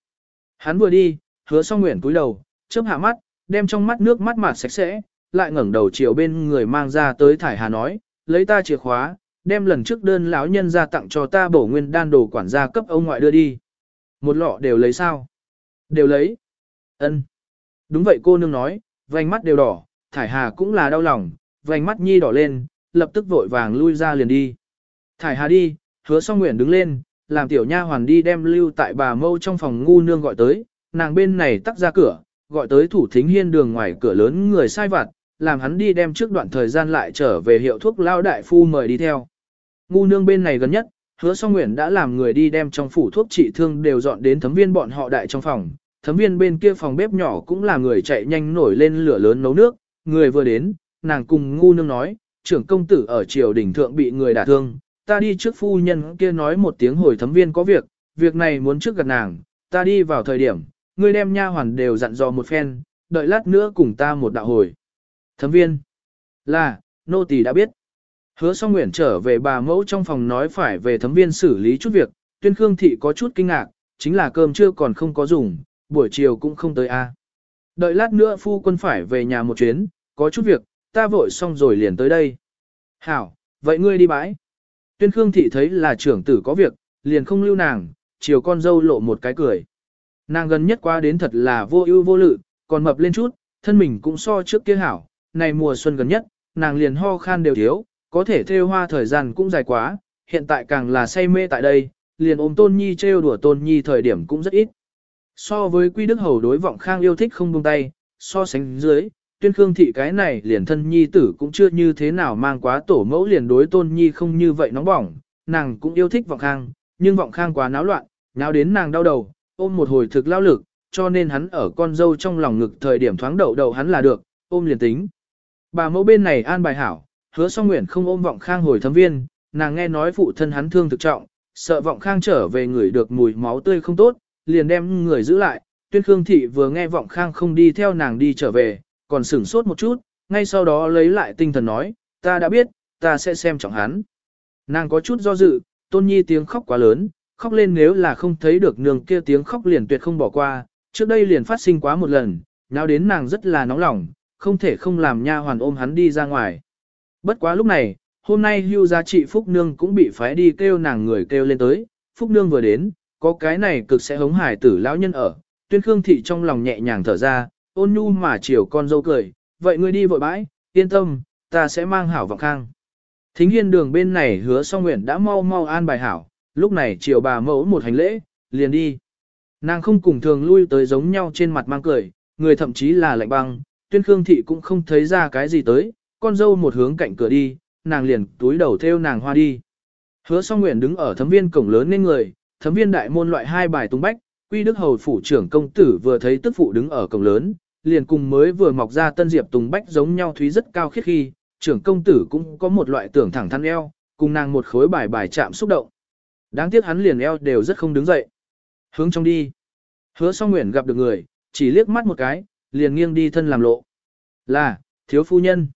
Hắn vừa đi, hứa song nguyện cúi đầu, chớp hạ mắt, đem trong mắt nước mắt mạt sạch sẽ, lại ngẩng đầu chiều bên người mang ra tới thải hà nói, lấy ta chìa khóa, đem lần trước đơn lão nhân ra tặng cho ta bổ nguyên đan đồ quản gia cấp ông ngoại đưa đi. Một lọ đều lấy sao? Đều lấy. Ân. Đúng vậy cô nương nói, vành mắt đều đỏ, thải hà cũng là đau lòng, vành mắt nhi đỏ lên, lập tức vội vàng lui ra liền đi. Thải hà đi, hứa song nguyện đứng lên, làm tiểu nha hoàn đi đem lưu tại bà mâu trong phòng ngu nương gọi tới, nàng bên này tắt ra cửa, gọi tới thủ thính hiên đường ngoài cửa lớn người sai vặt, làm hắn đi đem trước đoạn thời gian lại trở về hiệu thuốc lao đại phu mời đi theo. Ngu nương bên này gần nhất, hứa song nguyện đã làm người đi đem trong phủ thuốc trị thương đều dọn đến thấm viên bọn họ đại trong phòng. Thấm viên bên kia phòng bếp nhỏ cũng là người chạy nhanh nổi lên lửa lớn nấu nước, người vừa đến, nàng cùng ngu nương nói, trưởng công tử ở triều đỉnh thượng bị người đả thương, ta đi trước phu nhân kia nói một tiếng hồi thấm viên có việc, việc này muốn trước gặp nàng, ta đi vào thời điểm, Ngươi đem nha hoàn đều dặn dò một phen, đợi lát nữa cùng ta một đạo hồi. Thấm viên, là, nô tỳ đã biết. Hứa song nguyện trở về bà mẫu trong phòng nói phải về thấm viên xử lý chút việc, tuyên khương thị có chút kinh ngạc, chính là cơm trưa còn không có dùng, buổi chiều cũng không tới a. Đợi lát nữa phu quân phải về nhà một chuyến, có chút việc, ta vội xong rồi liền tới đây. Hảo, vậy ngươi đi bãi. Tuyên khương thị thấy là trưởng tử có việc, liền không lưu nàng, chiều con dâu lộ một cái cười. Nàng gần nhất qua đến thật là vô ưu vô lự, còn mập lên chút, thân mình cũng so trước kia hảo, này mùa xuân gần nhất, nàng liền ho khan đều thiếu, có thể theo hoa thời gian cũng dài quá, hiện tại càng là say mê tại đây, liền ôm Tôn Nhi trêu đùa Tôn Nhi thời điểm cũng rất ít. So với Quy Đức Hầu đối vọng khang yêu thích không buông tay, so sánh dưới, tuyên khương thị cái này liền thân Nhi tử cũng chưa như thế nào mang quá tổ mẫu liền đối Tôn Nhi không như vậy nóng bỏng, nàng cũng yêu thích vọng khang, nhưng vọng khang quá náo loạn, náo đến nàng đau đầu, ôm một hồi thực lao lực, cho nên hắn ở con dâu trong lòng ngực thời điểm thoáng đậu đầu hắn là được, ôm liền tính. Bà mẫu bên này an bài hảo, Hứa song nguyện không ôm vọng khang hồi thấm viên, nàng nghe nói phụ thân hắn thương thực trọng, sợ vọng khang trở về người được mùi máu tươi không tốt, liền đem người giữ lại. Tuyên Khương Thị vừa nghe vọng khang không đi theo nàng đi trở về, còn sửng sốt một chút, ngay sau đó lấy lại tinh thần nói, ta đã biết, ta sẽ xem trọng hắn. Nàng có chút do dự, tôn nhi tiếng khóc quá lớn, khóc lên nếu là không thấy được nương kia tiếng khóc liền tuyệt không bỏ qua, trước đây liền phát sinh quá một lần, nào đến nàng rất là nóng lòng, không thể không làm nha hoàn ôm hắn đi ra ngoài. Bất quá lúc này, hôm nay hưu giá trị Phúc Nương cũng bị phái đi kêu nàng người kêu lên tới, Phúc Nương vừa đến, có cái này cực sẽ hống hải tử lão nhân ở, tuyên khương thị trong lòng nhẹ nhàng thở ra, ôn nhu mà chiều con dâu cười, vậy ngươi đi vội bãi, yên tâm, ta sẽ mang hảo vọng khang. Thính hiên đường bên này hứa song nguyện đã mau mau an bài hảo, lúc này chiều bà mẫu một hành lễ, liền đi. Nàng không cùng thường lui tới giống nhau trên mặt mang cười, người thậm chí là lạnh băng, tuyên khương thị cũng không thấy ra cái gì tới, con dâu một hướng cạnh cửa đi, nàng liền túi đầu theo nàng hoa đi. Hứa song nguyện đứng ở thấm viên cổng lớn nên người, thấm viên đại môn loại hai bài tung bách, quy đức hầu phủ trưởng công tử vừa thấy tức phụ đứng ở cổng lớn, liền cùng mới vừa mọc ra tân diệp tùng bách giống nhau thúy rất cao khiết khi, trưởng công tử cũng có một loại tưởng thẳng thắn eo, cùng nàng một khối bài bài chạm xúc động. Đáng tiếc hắn liền eo đều rất không đứng dậy. Hướng trong đi. Hứa song nguyện gặp được người, chỉ liếc mắt một cái, liền nghiêng đi thân làm lộ. Là, thiếu phu nhân.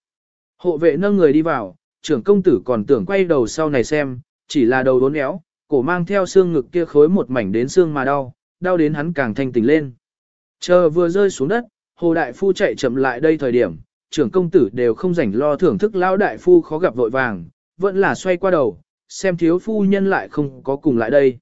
Hộ vệ nâng người đi vào, trưởng công tử còn tưởng quay đầu sau này xem, chỉ là đầu đốn éo, cổ mang theo xương ngực kia khối một mảnh đến xương mà đau, đau đến hắn càng thanh tỉnh lên. Chờ vừa rơi xuống đất, hồ đại phu chạy chậm lại đây thời điểm, trưởng công tử đều không rảnh lo thưởng thức lão đại phu khó gặp vội vàng, vẫn là xoay qua đầu, xem thiếu phu nhân lại không có cùng lại đây.